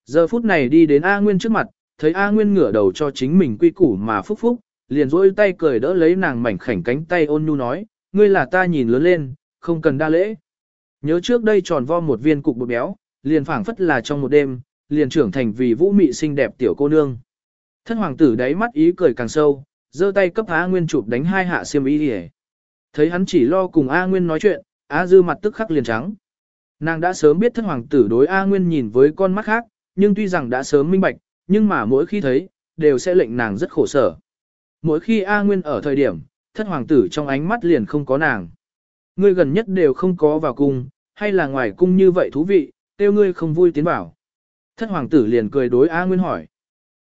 Giờ phút này đi đến A Nguyên trước mặt, thấy A Nguyên ngửa đầu cho chính mình quy củ mà phúc phúc, liền rỗi tay cười đỡ lấy nàng mảnh khảnh cánh tay ôn nhu nói, ngươi là ta nhìn lớn lên, không cần đa lễ. Nhớ trước đây tròn vo một viên cục bột béo, liền phảng phất là trong một đêm, liền trưởng thành vì vũ mị xinh đẹp tiểu cô nương. Thân hoàng tử đáy mắt ý cười càng sâu, giơ tay cấp A Nguyên chụp đánh hai hạ xiêm y đi Thấy hắn chỉ lo cùng A Nguyên nói chuyện, A Dư mặt tức khắc liền trắng. Nàng đã sớm biết thân hoàng tử đối A Nguyên nhìn với con mắt khác, nhưng tuy rằng đã sớm minh bạch, nhưng mà mỗi khi thấy, đều sẽ lệnh nàng rất khổ sở. Mỗi khi A Nguyên ở thời điểm, thất hoàng tử trong ánh mắt liền không có nàng. Ngươi gần nhất đều không có vào cung, hay là ngoài cung như vậy thú vị, tiêu ngươi không vui tiến bảo Thất hoàng tử liền cười đối A Nguyên hỏi.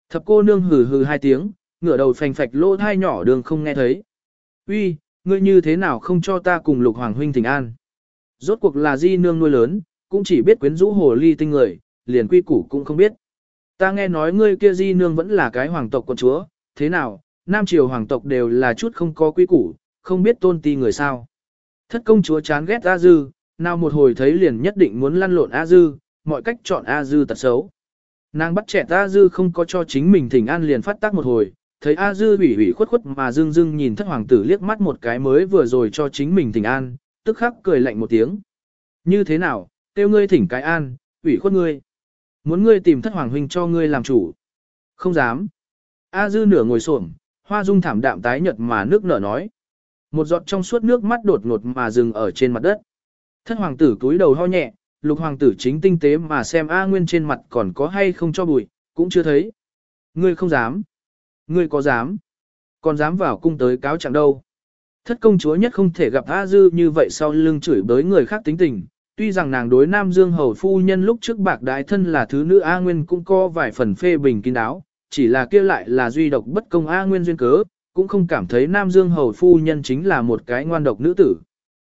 Thập cô nương hừ hừ hai tiếng, ngửa đầu phành phạch lỗ thai nhỏ đường không nghe thấy. Uy, ngươi như thế nào không cho ta cùng lục hoàng huynh thỉnh an? Rốt cuộc là di nương nuôi lớn, cũng chỉ biết quyến rũ hồ ly tinh người, liền quy củ cũng không biết. Ta nghe nói ngươi kia di nương vẫn là cái hoàng tộc con chúa, thế nào, nam triều hoàng tộc đều là chút không có quy củ, không biết tôn ti người sao. Thất công chúa chán ghét A Dư, nào một hồi thấy liền nhất định muốn lăn lộn A Dư, mọi cách chọn A Dư tật xấu. Nàng bắt trẻ A Dư không có cho chính mình thỉnh an liền phát tác một hồi, thấy A Dư ủy ủy khuất khuất mà dưng dưng nhìn thất hoàng tử liếc mắt một cái mới vừa rồi cho chính mình thỉnh an, tức khắc cười lạnh một tiếng. Như thế nào, tiêu ngươi thỉnh cái an, ủy khuất ngươi. Muốn ngươi tìm thất hoàng huynh cho ngươi làm chủ. Không dám. A Dư nửa ngồi xổm, hoa dung thảm đạm tái nhợt mà nước nở nói. Một giọt trong suốt nước mắt đột ngột mà dừng ở trên mặt đất. Thất hoàng tử cúi đầu ho nhẹ, lục hoàng tử chính tinh tế mà xem A Nguyên trên mặt còn có hay không cho bụi, cũng chưa thấy. Ngươi không dám. Ngươi có dám. Còn dám vào cung tới cáo chẳng đâu. Thất công chúa nhất không thể gặp A Dư như vậy sau lưng chửi bới người khác tính tình. Tuy rằng nàng đối Nam Dương Hầu Phu Nhân lúc trước bạc đại thân là thứ nữ A Nguyên cũng có vài phần phê bình kín đáo, chỉ là kia lại là duy độc bất công A Nguyên duyên cớ, cũng không cảm thấy Nam Dương Hầu Phu Nhân chính là một cái ngoan độc nữ tử.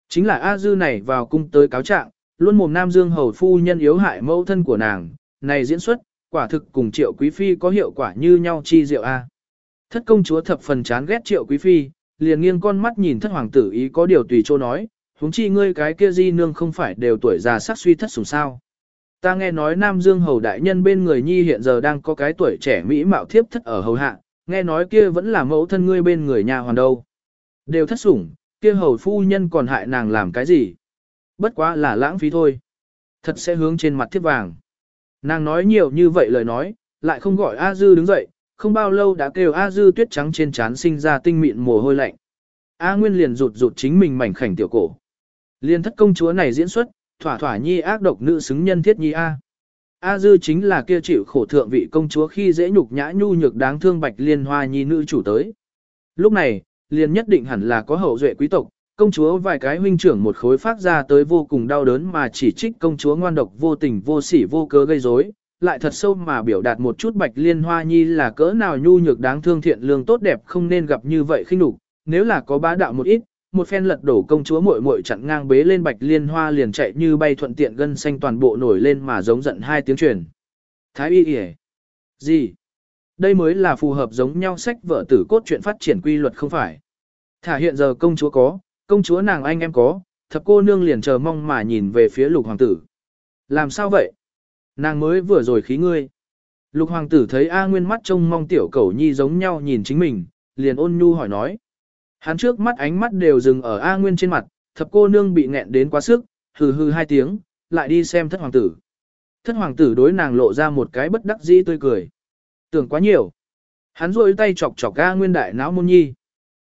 Chính là A Dư này vào cung tới cáo trạng, luôn mồm Nam Dương Hầu Phu Nhân yếu hại mẫu thân của nàng, này diễn xuất, quả thực cùng triệu quý phi có hiệu quả như nhau chi diệu A. Thất công chúa thập phần chán ghét triệu quý phi, liền nghiêng con mắt nhìn thất hoàng tử ý có điều tùy chỗ nói, huống chi ngươi cái kia di nương không phải đều tuổi già sắc suy thất sủng sao. Ta nghe nói Nam Dương Hầu Đại Nhân bên người nhi hiện giờ đang có cái tuổi trẻ Mỹ mạo thiếp thất ở hầu hạ, nghe nói kia vẫn là mẫu thân ngươi bên người nhà hoàn đâu. Đều thất sủng, kia hầu phu nhân còn hại nàng làm cái gì? Bất quá là lãng phí thôi. Thật sẽ hướng trên mặt thiếp vàng. Nàng nói nhiều như vậy lời nói, lại không gọi A Dư đứng dậy, không bao lâu đã kêu A Dư tuyết trắng trên trán sinh ra tinh mịn mồ hôi lạnh. A Nguyên liền rụt rụt chính mình mảnh khảnh tiểu cổ. Liên thất công chúa này diễn xuất, thỏa thỏa nhi ác độc nữ xứng nhân thiết nhi A. A Dư chính là kia chịu khổ thượng vị công chúa khi dễ nhục nhã nhu nhược đáng thương bạch liên hoa nhi nữ chủ tới. Lúc này, liền nhất định hẳn là có hậu duệ quý tộc, công chúa vài cái huynh trưởng một khối phát ra tới vô cùng đau đớn mà chỉ trích công chúa ngoan độc vô tình vô sỉ vô cớ gây rối, lại thật sâu mà biểu đạt một chút bạch liên hoa nhi là cỡ nào nhu nhược đáng thương thiện lương tốt đẹp không nên gặp như vậy khinh đủ. nếu là có bá đạo một ít, một phen lật đổ công chúa muội muội chặn ngang bế lên bạch liên hoa liền chạy như bay thuận tiện gân xanh toàn bộ nổi lên mà giống giận hai tiếng truyền. Thái y kìa. Gì? Đây mới là phù hợp giống nhau sách vợ tử cốt chuyện phát triển quy luật không phải. Thả hiện giờ công chúa có, công chúa nàng anh em có, thập cô nương liền chờ mong mà nhìn về phía lục hoàng tử. Làm sao vậy? Nàng mới vừa rồi khí ngươi. Lục hoàng tử thấy A Nguyên mắt trông mong tiểu cẩu nhi giống nhau nhìn chính mình, liền ôn nhu hỏi nói. Hắn trước mắt ánh mắt đều dừng ở A Nguyên trên mặt, thập cô nương bị nghẹn đến quá sức, hừ hừ hai tiếng, lại đi xem thất hoàng tử. Thất hoàng tử đối nàng lộ ra một cái bất đắc dĩ tươi cười. Tưởng quá nhiều. Hắn rôi tay chọc chọc A Nguyên đại não môn nhi.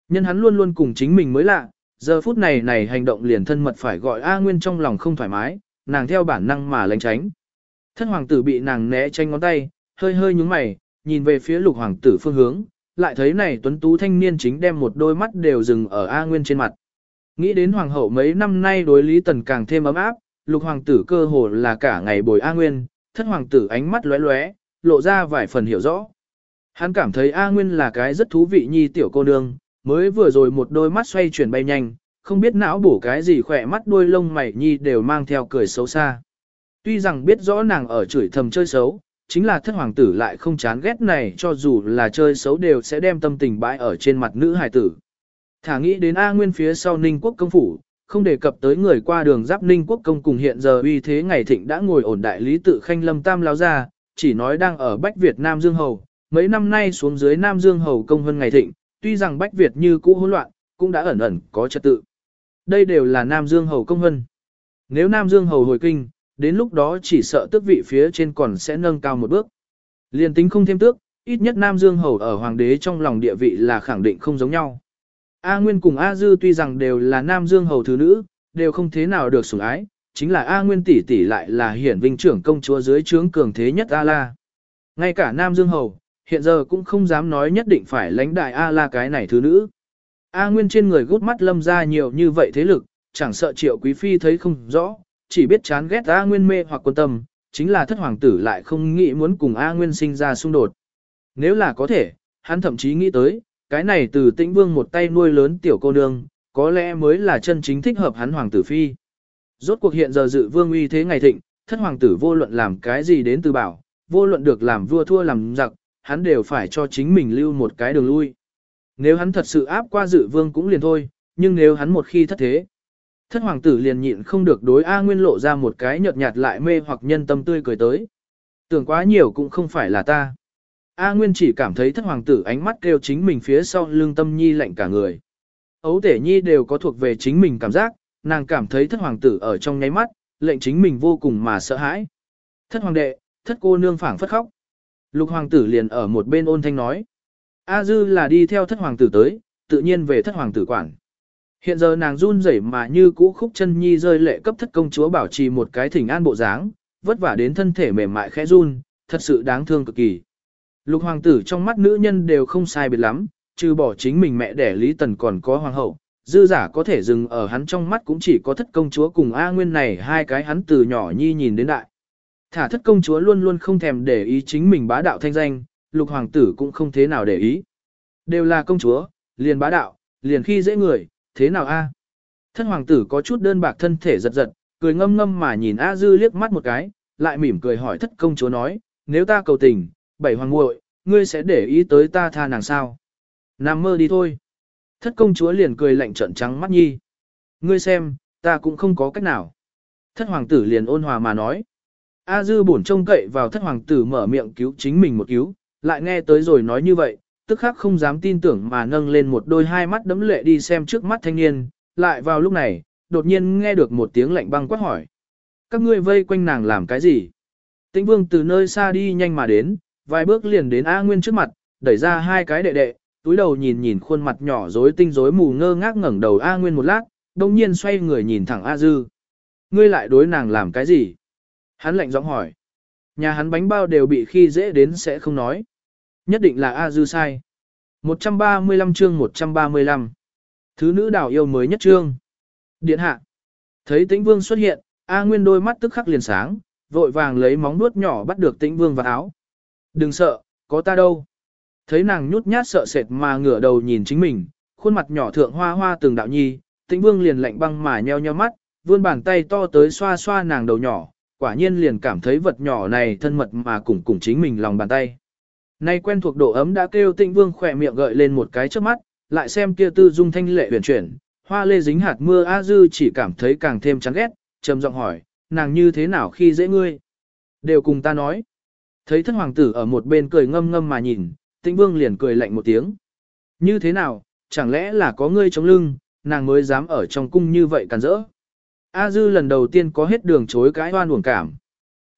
Nhân hắn luôn luôn cùng chính mình mới lạ, giờ phút này này hành động liền thân mật phải gọi A Nguyên trong lòng không thoải mái, nàng theo bản năng mà lánh tránh. Thân hoàng tử bị nàng né tranh ngón tay, hơi hơi nhúng mày, nhìn về phía lục hoàng tử phương hướng, lại thấy này tuấn tú thanh niên chính đem một đôi mắt đều dừng ở A Nguyên trên mặt. Nghĩ đến hoàng hậu mấy năm nay đối Lý Tần càng thêm ấm áp, lục hoàng tử cơ hồ là cả ngày bồi A Nguyên, thân hoàng tử ánh mắt lóe lóe, lộ ra vài phần hiểu rõ. Hắn cảm thấy A Nguyên là cái rất thú vị nhi tiểu cô nương, mới vừa rồi một đôi mắt xoay chuyển bay nhanh, không biết não bổ cái gì khỏe mắt đôi lông mày nhi đều mang theo cười xấu xa. Tuy rằng biết rõ nàng ở chửi thầm chơi xấu, chính là thất hoàng tử lại không chán ghét này cho dù là chơi xấu đều sẽ đem tâm tình bãi ở trên mặt nữ hài tử. Thả nghĩ đến A Nguyên phía sau Ninh Quốc công phủ, không đề cập tới người qua đường giáp Ninh Quốc công cùng hiện giờ uy thế ngày thịnh đã ngồi ổn đại lý tự khanh lâm tam lao ra, chỉ nói đang ở Bách Việt Nam Dương Hầu, mấy năm nay xuống dưới Nam Dương Hầu công hơn ngày thịnh, tuy rằng Bách Việt như cũ hỗn loạn, cũng đã ẩn ẩn có trật tự. Đây đều là Nam Dương Hầu công hân. Nếu Nam Dương Hầu hồi kinh, đến lúc đó chỉ sợ tước vị phía trên còn sẽ nâng cao một bước. Liên tính không thêm tước, ít nhất Nam Dương Hầu ở Hoàng đế trong lòng địa vị là khẳng định không giống nhau. A Nguyên cùng A Dư tuy rằng đều là Nam Dương Hầu thứ nữ, đều không thế nào được sủng ái, chính là A Nguyên tỷ tỷ lại là hiển vinh trưởng công chúa dưới trướng cường thế nhất A La. Ngay cả Nam Dương Hầu, hiện giờ cũng không dám nói nhất định phải lãnh đại A La cái này thứ nữ. A Nguyên trên người gút mắt lâm ra nhiều như vậy thế lực, chẳng sợ triệu quý phi thấy không rõ, chỉ biết chán ghét A Nguyên mê hoặc quân tâm, chính là thất hoàng tử lại không nghĩ muốn cùng A Nguyên sinh ra xung đột. Nếu là có thể, hắn thậm chí nghĩ tới, cái này từ tĩnh vương một tay nuôi lớn tiểu cô nương, có lẽ mới là chân chính thích hợp hắn hoàng tử phi. Rốt cuộc hiện giờ dự vương uy thế ngày thịnh, thất hoàng tử vô luận làm cái gì đến từ bảo, vô luận được làm vua thua làm giặc, hắn đều phải cho chính mình lưu một cái đường lui. Nếu hắn thật sự áp qua dự vương cũng liền thôi, nhưng nếu hắn một khi thất thế, thất hoàng tử liền nhịn không được đối A Nguyên lộ ra một cái nhợt nhạt lại mê hoặc nhân tâm tươi cười tới. Tưởng quá nhiều cũng không phải là ta. A Nguyên chỉ cảm thấy thất hoàng tử ánh mắt kêu chính mình phía sau lương tâm nhi lạnh cả người. Ấu tể nhi đều có thuộc về chính mình cảm giác, nàng cảm thấy thất hoàng tử ở trong nháy mắt, lệnh chính mình vô cùng mà sợ hãi. Thất hoàng đệ, thất cô nương phảng phất khóc. Lục hoàng tử liền ở một bên ôn thanh nói. A dư là đi theo thất hoàng tử tới, tự nhiên về thất hoàng tử quản. Hiện giờ nàng run rẩy mà như cũ khúc chân nhi rơi lệ cấp thất công chúa bảo trì một cái thỉnh an bộ dáng, vất vả đến thân thể mềm mại khẽ run, thật sự đáng thương cực kỳ. Lục hoàng tử trong mắt nữ nhân đều không sai biệt lắm, trừ bỏ chính mình mẹ đẻ Lý Tần còn có hoàng hậu, dư giả có thể dừng ở hắn trong mắt cũng chỉ có thất công chúa cùng A Nguyên này hai cái hắn từ nhỏ nhi nhìn đến đại. Thả thất công chúa luôn luôn không thèm để ý chính mình bá đạo thanh danh, lục hoàng tử cũng không thế nào để ý. Đều là công chúa, liền bá đạo, liền khi dễ người, thế nào a? thân hoàng tử có chút đơn bạc thân thể giật giật, cười ngâm ngâm mà nhìn A Dư liếc mắt một cái, lại mỉm cười hỏi thất công chúa nói, nếu ta cầu tình, bảy hoàng muội, ngươi sẽ để ý tới ta tha nàng sao? Nằm mơ đi thôi. Thất công chúa liền cười lạnh trợn trắng mắt nhi. Ngươi xem, ta cũng không có cách nào. Thất hoàng tử liền ôn hòa mà nói. A dư bổn trông cậy vào thất hoàng tử mở miệng cứu chính mình một cứu, lại nghe tới rồi nói như vậy, tức khắc không dám tin tưởng mà nâng lên một đôi hai mắt đấm lệ đi xem trước mắt thanh niên, lại vào lúc này, đột nhiên nghe được một tiếng lạnh băng quát hỏi. Các ngươi vây quanh nàng làm cái gì? Tĩnh vương từ nơi xa đi nhanh mà đến, vài bước liền đến A Nguyên trước mặt, đẩy ra hai cái đệ đệ, túi đầu nhìn nhìn khuôn mặt nhỏ rối tinh rối mù ngơ ngác ngẩng đầu A Nguyên một lát, đồng nhiên xoay người nhìn thẳng A Dư. Ngươi lại đối nàng làm cái gì? Hắn lạnh giọng hỏi. Nhà hắn bánh bao đều bị khi dễ đến sẽ không nói. Nhất định là A Dư sai. 135 chương 135. Thứ nữ đảo yêu mới nhất chương. Điện hạ. Thấy tĩnh vương xuất hiện, A Nguyên đôi mắt tức khắc liền sáng, vội vàng lấy móng nuốt nhỏ bắt được tĩnh vương vào áo. Đừng sợ, có ta đâu. Thấy nàng nhút nhát sợ sệt mà ngửa đầu nhìn chính mình, khuôn mặt nhỏ thượng hoa hoa từng đạo nhi, tĩnh vương liền lạnh băng mà nheo nheo mắt, vươn bàn tay to tới xoa xoa nàng đầu nhỏ, quả nhiên liền cảm thấy vật nhỏ này thân mật mà cùng cùng chính mình lòng bàn tay. Nay quen thuộc độ ấm đã kêu Tịnh vương khỏe miệng gợi lên một cái trước mắt, lại xem kia tư dung thanh lệ huyền chuyển, hoa lê dính hạt mưa A dư chỉ cảm thấy càng thêm chán ghét, trầm giọng hỏi, nàng như thế nào khi dễ ngươi? Đều cùng ta nói. Thấy thất hoàng tử ở một bên cười ngâm ngâm mà nhìn, Tịnh vương liền cười lạnh một tiếng. Như thế nào, chẳng lẽ là có ngươi chống lưng, nàng mới dám ở trong cung như vậy càn rỡ. A dư lần đầu tiên có hết đường chối cái oan uổng cảm.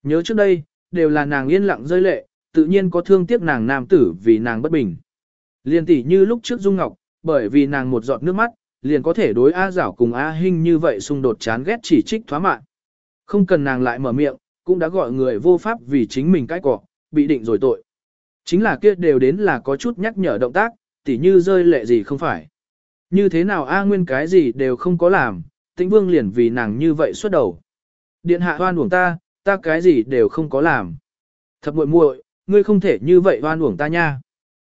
Nhớ trước đây, đều là nàng yên lặng rơi lệ, tự nhiên có thương tiếc nàng nam tử vì nàng bất bình. Liên tỷ như lúc trước Dung Ngọc, bởi vì nàng một giọt nước mắt, liền có thể đối A Giảo cùng A Hinh như vậy xung đột chán ghét chỉ trích thoá mạn. Không cần nàng lại mở miệng, cũng đã gọi người vô pháp vì chính mình cái cọ, bị định rồi tội. Chính là kia đều đến là có chút nhắc nhở động tác, tỉ như rơi lệ gì không phải. Như thế nào A Nguyên cái gì đều không có làm, tĩnh vương liền vì nàng như vậy xuất đầu. Điện hạ hoan uổng ta, ta cái gì đều không có làm. Thập muội muội, ngươi không thể như vậy oan uổng ta nha.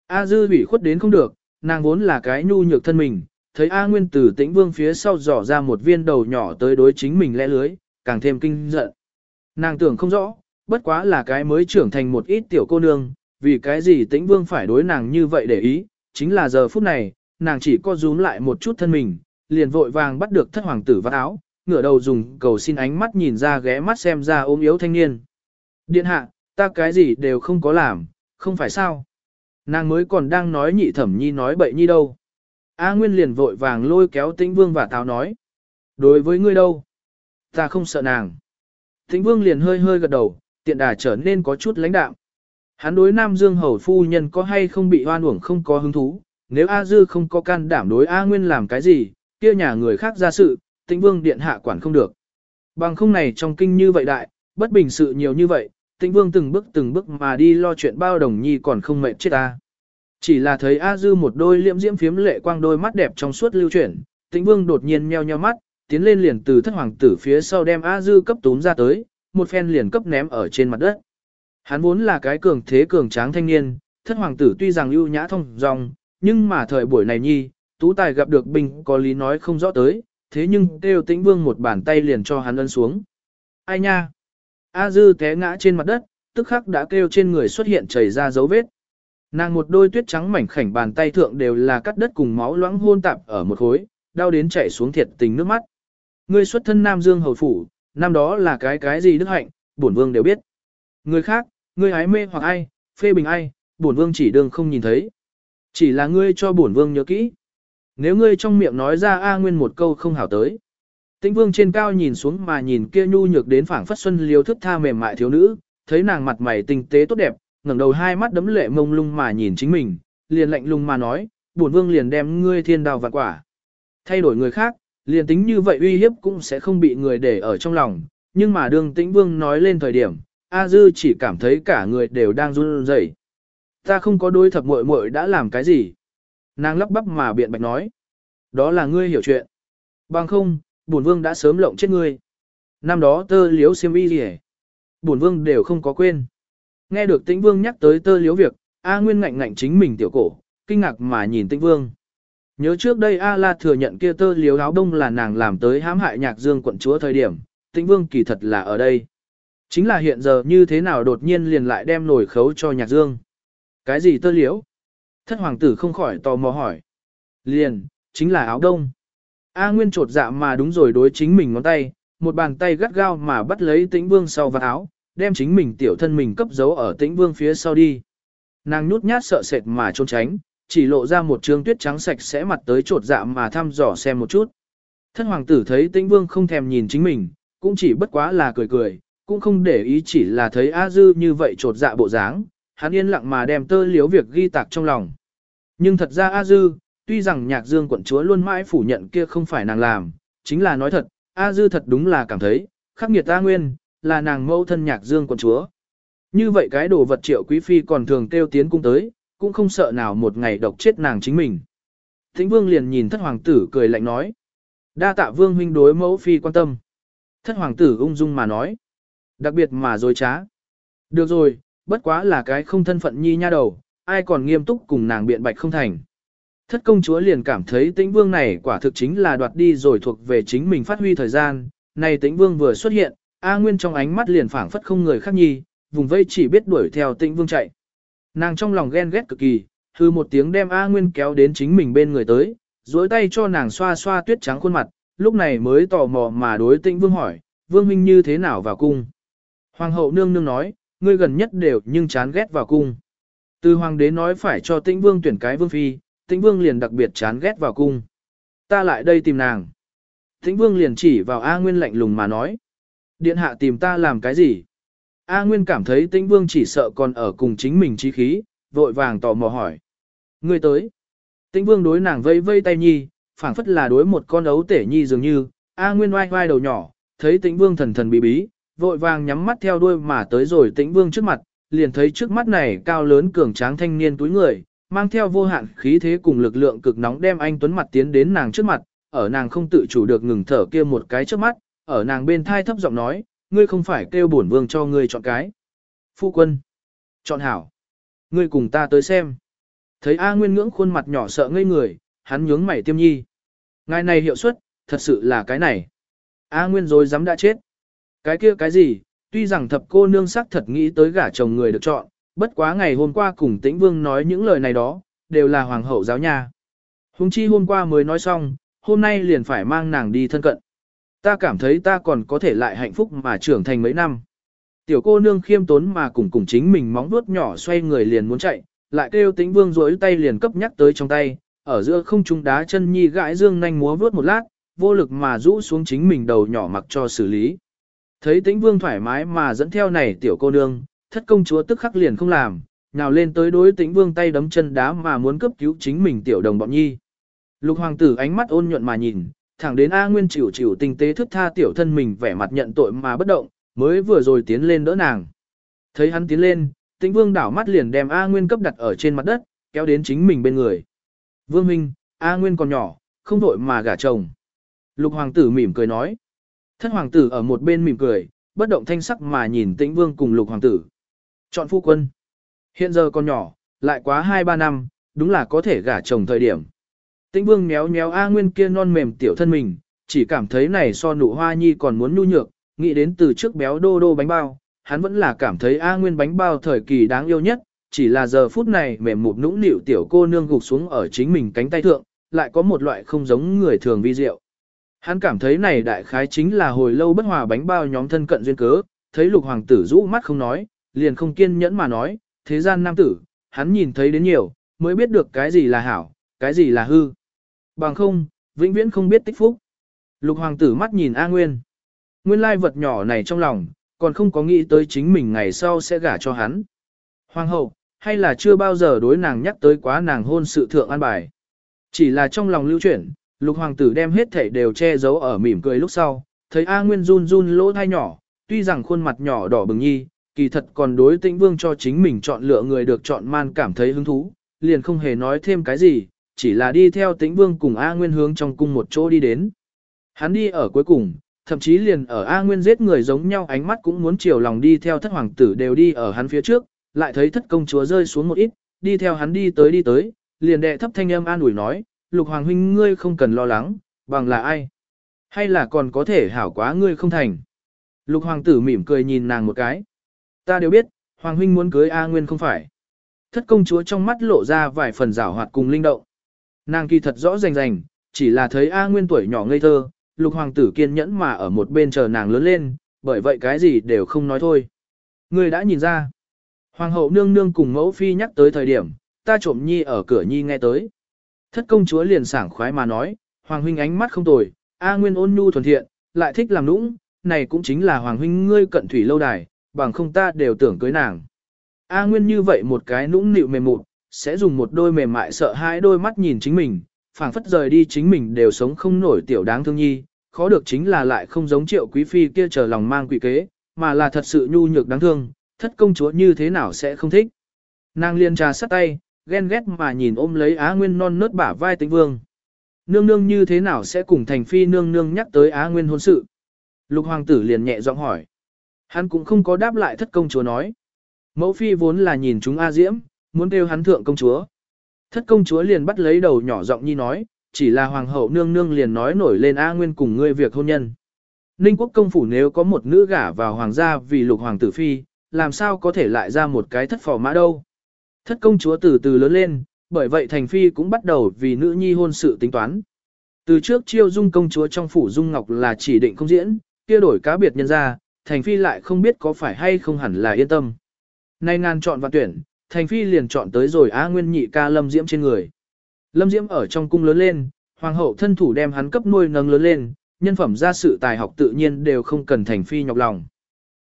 A dư bị khuất đến không được, nàng vốn là cái nhu nhược thân mình, thấy A Nguyên từ tĩnh vương phía sau dò ra một viên đầu nhỏ tới đối chính mình lẽ lưới, càng thêm kinh giận. Nàng tưởng không rõ, bất quá là cái mới trưởng thành một ít tiểu cô nương, vì cái gì tĩnh vương phải đối nàng như vậy để ý, chính là giờ phút này, nàng chỉ co rúm lại một chút thân mình, liền vội vàng bắt được thất hoàng tử vắt áo, ngửa đầu dùng cầu xin ánh mắt nhìn ra ghé mắt xem ra ôm yếu thanh niên. Điện hạ, ta cái gì đều không có làm, không phải sao. Nàng mới còn đang nói nhị thẩm nhi nói bậy nhi đâu. A Nguyên liền vội vàng lôi kéo tĩnh vương và tào nói. Đối với ngươi đâu? Ta không sợ nàng. Tĩnh vương liền hơi hơi gật đầu, tiện đà trở nên có chút lãnh đạm. Hắn đối Nam Dương hầu phu nhân có hay không bị hoan uổng không có hứng thú, nếu A Dư không có can đảm đối A Nguyên làm cái gì, kia nhà người khác ra sự, tĩnh vương điện hạ quản không được. Bằng không này trong kinh như vậy đại, bất bình sự nhiều như vậy, tĩnh vương từng bước từng bước mà đi lo chuyện bao đồng nhi còn không mệt chết ta. Chỉ là thấy A Dư một đôi liễm diễm phiếm lệ quang đôi mắt đẹp trong suốt lưu chuyển, tĩnh vương đột nhiên meo nheo mắt, tiến lên liền từ thất hoàng tử phía sau đem A Dư cấp túm ra tới, một phen liền cấp ném ở trên mặt đất. Hắn vốn là cái cường thế cường tráng thanh niên, thất hoàng tử tuy rằng ưu nhã thông dong, nhưng mà thời buổi này nhi, tú tài gặp được binh có lý nói không rõ tới, thế nhưng kêu tĩnh vương một bàn tay liền cho hắn ân xuống. Ai nha? A dư té ngã trên mặt đất, tức khắc đã kêu trên người xuất hiện chảy ra dấu vết. Nàng một đôi tuyết trắng mảnh khảnh bàn tay thượng đều là cắt đất cùng máu loãng hôn tạp ở một khối, đau đến chảy xuống thiệt tình nước mắt. Ngươi xuất thân Nam Dương hầu phủ, năm đó là cái cái gì đức hạnh, bổn vương đều biết. Người khác, ngươi hái mê hoặc ai, phê bình ai, bổn vương chỉ đương không nhìn thấy. Chỉ là ngươi cho bổn vương nhớ kỹ. Nếu ngươi trong miệng nói ra A Nguyên một câu không hảo tới. Tĩnh vương trên cao nhìn xuống mà nhìn kia nhu nhược đến phảng phất xuân liêu thức tha mềm mại thiếu nữ, thấy nàng mặt mày tinh tế tốt đẹp, ngẩng đầu hai mắt đấm lệ mông lung mà nhìn chính mình, liền lạnh lùng mà nói, bổn vương liền đem ngươi thiên đào vạn quả. Thay đổi người khác, liền tính như vậy uy hiếp cũng sẽ không bị người để ở trong lòng, nhưng mà đương tĩnh vương nói lên thời điểm, A Dư chỉ cảm thấy cả người đều đang run rẩy. Ta không có đối thập muội muội đã làm cái gì. Nàng lắp bắp mà biện bạch nói. Đó là ngươi hiểu chuyện. Bằng không, bổn vương đã sớm lộng chết ngươi. Năm đó tơ liếu xiêm y gì Bổn vương đều không có quên. Nghe được tĩnh vương nhắc tới tơ liếu việc, A Nguyên ngạnh ngạnh chính mình tiểu cổ, kinh ngạc mà nhìn tĩnh vương. Nhớ trước đây A La thừa nhận kia tơ liếu áo đông là nàng làm tới hãm hại nhạc dương quận chúa thời điểm, tĩnh vương kỳ thật là ở đây. Chính là hiện giờ như thế nào đột nhiên liền lại đem nổi khấu cho nhạc dương. Cái gì tơ liếu? Thất hoàng tử không khỏi tò mò hỏi. Liền, chính là áo đông. A Nguyên trột dạ mà đúng rồi đối chính mình ngón tay, một bàn tay gắt gao mà bắt lấy tĩnh vương sau vạt áo, đem chính mình tiểu thân mình cấp giấu ở tĩnh vương phía sau đi. Nàng nhút nhát sợ sệt mà trốn tránh, chỉ lộ ra một trương tuyết trắng sạch sẽ mặt tới trột dạ mà thăm dò xem một chút. Thân hoàng tử thấy tĩnh vương không thèm nhìn chính mình, cũng chỉ bất quá là cười cười, cũng không để ý chỉ là thấy A Dư như vậy trột dạ bộ dáng, hắn yên lặng mà đem tơ liếu việc ghi tạc trong lòng. Nhưng thật ra A Dư, tuy rằng nhạc dương quận chúa luôn mãi phủ nhận kia không phải nàng làm, chính là nói thật, A Dư thật đúng là cảm thấy, khắc nghiệt A Nguyên, là nàng mẫu thân nhạc dương quận chúa. Như vậy cái đồ vật triệu quý phi còn thường kêu tiến cung tới, cũng không sợ nào một ngày độc chết nàng chính mình. Thính vương liền nhìn thất hoàng tử cười lạnh nói. Đa tạ vương huynh đối mẫu phi quan tâm. Thất hoàng tử ung dung mà nói. Đặc biệt mà dối trá. Được rồi, bất quá là cái không thân phận nhi nha đầu, ai còn nghiêm túc cùng nàng biện bạch không thành. Thất công chúa liền cảm thấy tĩnh vương này quả thực chính là đoạt đi rồi thuộc về chính mình phát huy thời gian, này tĩnh vương vừa xuất hiện, A Nguyên trong ánh mắt liền phảng phất không người khác nhi, vùng vây chỉ biết đuổi theo tĩnh vương chạy. Nàng trong lòng ghen ghét cực kỳ, hư một tiếng đem A Nguyên kéo đến chính mình bên người tới, duỗi tay cho nàng xoa xoa tuyết trắng khuôn mặt, lúc này mới tò mò mà đối tĩnh vương hỏi, vương minh như thế nào vào cung. Hoàng hậu nương nương nói, ngươi gần nhất đều nhưng chán ghét vào cung. Từ hoàng đế nói phải cho tĩnh vương tuyển cái vương phi, tĩnh vương liền đặc biệt chán ghét vào cung. Ta lại đây tìm nàng. Tĩnh vương liền chỉ vào A Nguyên lạnh lùng mà nói. Điện hạ tìm ta làm cái gì? A Nguyên cảm thấy tĩnh vương chỉ sợ còn ở cùng chính mình trí khí, vội vàng tò mò hỏi. Ngươi tới. Tĩnh vương đối nàng vây vây tay nhi, phảng phất là đối một con ấu tể nhi dường như, A Nguyên oai oai đầu nhỏ, thấy tĩnh vương thần thần bí bí, vội vàng nhắm mắt theo đuôi mà tới rồi tĩnh vương trước mặt, liền thấy trước mắt này cao lớn cường tráng thanh niên túi người, mang theo vô hạn khí thế cùng lực lượng cực nóng đem anh tuấn mặt tiến đến nàng trước mặt, ở nàng không tự chủ được ngừng thở kia một cái trước mắt, ở nàng bên thai thấp giọng nói, ngươi không phải kêu bổn vương cho ngươi chọn cái. Phu quân. Chọn hảo. Ngươi cùng ta tới xem. Thấy A Nguyên ngưỡng khuôn mặt nhỏ sợ ngây người, hắn nhướng mày tiêm nhi. Ngài này hiệu suất, thật sự là cái này. A Nguyên rồi dám đã chết. Cái kia cái gì, tuy rằng thập cô nương sắc thật nghĩ tới gả chồng người được chọn, bất quá ngày hôm qua cùng tĩnh vương nói những lời này đó, đều là hoàng hậu giáo nhà, Hùng chi hôm qua mới nói xong, hôm nay liền phải mang nàng đi thân cận. Ta cảm thấy ta còn có thể lại hạnh phúc mà trưởng thành mấy năm. Tiểu cô nương khiêm tốn mà cùng cùng chính mình móng vuốt nhỏ xoay người liền muốn chạy, lại kêu tĩnh vương rối tay liền cấp nhắc tới trong tay, ở giữa không trung đá chân nhi gãi dương nhanh múa vuốt một lát, vô lực mà rũ xuống chính mình đầu nhỏ mặc cho xử lý. Thấy tĩnh vương thoải mái mà dẫn theo này tiểu cô nương, thất công chúa tức khắc liền không làm, nào lên tới đối tĩnh vương tay đấm chân đá mà muốn cấp cứu chính mình tiểu đồng bọn nhi. Lục hoàng tử ánh mắt ôn nhuận mà nhìn, thẳng đến A Nguyên chịu chịu tinh tế thức tha tiểu thân mình vẻ mặt nhận tội mà bất động, mới vừa rồi tiến lên đỡ nàng. Thấy hắn tiến lên, tĩnh vương đảo mắt liền đem A Nguyên cấp đặt ở trên mặt đất, kéo đến chính mình bên người. Vương Minh, A Nguyên còn nhỏ, không vội mà gả chồng. Lục hoàng tử mỉm cười nói. Thất hoàng tử ở một bên mỉm cười, bất động thanh sắc mà nhìn tĩnh vương cùng lục hoàng tử. Chọn phu quân. Hiện giờ còn nhỏ, lại quá 2-3 năm, đúng là có thể gả chồng thời điểm. Tĩnh vương méo méo A Nguyên kia non mềm tiểu thân mình, chỉ cảm thấy này so nụ hoa nhi còn muốn nhu nhược, nghĩ đến từ trước béo đô đô bánh bao, hắn vẫn là cảm thấy A Nguyên bánh bao thời kỳ đáng yêu nhất, chỉ là giờ phút này mềm mụt nũng nịu tiểu cô nương gục xuống ở chính mình cánh tay thượng, lại có một loại không giống người thường vi diệu. Hắn cảm thấy này đại khái chính là hồi lâu bất hòa bánh bao nhóm thân cận duyên cớ, thấy lục hoàng tử rũ mắt không nói, liền không kiên nhẫn mà nói, thế gian nam tử, hắn nhìn thấy đến nhiều, mới biết được cái gì là hảo, cái gì là hư. Bằng không, vĩnh viễn không biết tích phúc. Lục hoàng tử mắt nhìn A Nguyên. Nguyên lai vật nhỏ này trong lòng, còn không có nghĩ tới chính mình ngày sau sẽ gả cho hắn. Hoàng hậu, hay là chưa bao giờ đối nàng nhắc tới quá nàng hôn sự thượng an bài. Chỉ là trong lòng lưu chuyển, lục hoàng tử đem hết thảy đều che giấu ở mỉm cười lúc sau, thấy A Nguyên run run lỗ thai nhỏ, tuy rằng khuôn mặt nhỏ đỏ bừng nhi, kỳ thật còn đối tĩnh vương cho chính mình chọn lựa người được chọn man cảm thấy hứng thú, liền không hề nói thêm cái gì, chỉ là đi theo tĩnh vương cùng A Nguyên hướng trong cung một chỗ đi đến. Hắn đi ở cuối cùng, thậm chí liền ở A Nguyên giết người giống nhau ánh mắt cũng muốn chiều lòng đi theo thất hoàng tử đều đi ở hắn phía trước, lại thấy thất công chúa rơi xuống một ít, đi theo hắn đi tới đi tới, liền đệ thấp thanh âm an ủi nói, lục hoàng huynh ngươi không cần lo lắng, bằng là ai? Hay là còn có thể hảo quá ngươi không thành? Lục hoàng tử mỉm cười nhìn nàng một cái. Ta đều biết, hoàng huynh muốn cưới A Nguyên không phải. Thất công chúa trong mắt lộ ra vài phần rảo hoạt cùng linh động. Nàng kỳ thật rõ rành rành, chỉ là thấy A Nguyên tuổi nhỏ ngây thơ, lục hoàng tử kiên nhẫn mà ở một bên chờ nàng lớn lên, bởi vậy cái gì đều không nói thôi. Người đã nhìn ra. Hoàng hậu nương nương cùng mẫu phi nhắc tới thời điểm, ta trộm nhi ở cửa nhi nghe tới. Thất công chúa liền sảng khoái mà nói, Hoàng huynh ánh mắt không tồi, A Nguyên ôn nhu thuần thiện, lại thích làm nũng, này cũng chính là Hoàng huynh ngươi cận thủy lâu đài, bằng không ta đều tưởng cưới nàng. A Nguyên như vậy một cái nũng nịu mềm mụt, sẽ dùng một đôi mềm mại sợ hãi đôi mắt nhìn chính mình, phảng phất rời đi chính mình đều sống không nổi tiểu đáng thương nhi, khó được chính là lại không giống triệu quý phi kia chờ lòng mang quỷ kế, mà là thật sự nhu nhược đáng thương, thất công chúa như thế nào sẽ không thích. Nàng liên trà sắt tay, ghen ghét mà nhìn ôm lấy Á Nguyên non nớt bả vai tĩnh vương. Nương nương như thế nào sẽ cùng thành phi nương nương nhắc tới Á Nguyên hôn sự? Lục hoàng tử liền nhẹ giọng hỏi. Hắn cũng không có đáp lại thất công chúa nói. Mẫu phi vốn là nhìn chúng A Diễm, muốn kêu hắn thượng công chúa. Thất công chúa liền bắt lấy đầu nhỏ giọng nhi nói, chỉ là hoàng hậu nương nương liền nói nổi lên A Nguyên cùng ngươi việc hôn nhân. Ninh quốc công phủ nếu có một nữ gả vào hoàng gia vì lục hoàng tử phi, làm sao có thể lại ra một cái thất phò mã đâu. Thất công chúa từ từ lớn lên, bởi vậy thành phi cũng bắt đầu vì nữ nhi hôn sự tính toán. Từ trước chiêu dung công chúa trong phủ dung ngọc là chỉ định không diễn, kia đổi cá biệt nhân ra, thành phi lại không biết có phải hay không hẳn là yên tâm. Nay ngàn chọn và tuyển, thành phi liền chọn tới rồi á nguyên nhị ca lâm diễm trên người. Lâm diễm ở trong cung lớn lên, hoàng hậu thân thủ đem hắn cấp nuôi nâng lớn lên, nhân phẩm ra sự tài học tự nhiên đều không cần thành phi nhọc lòng.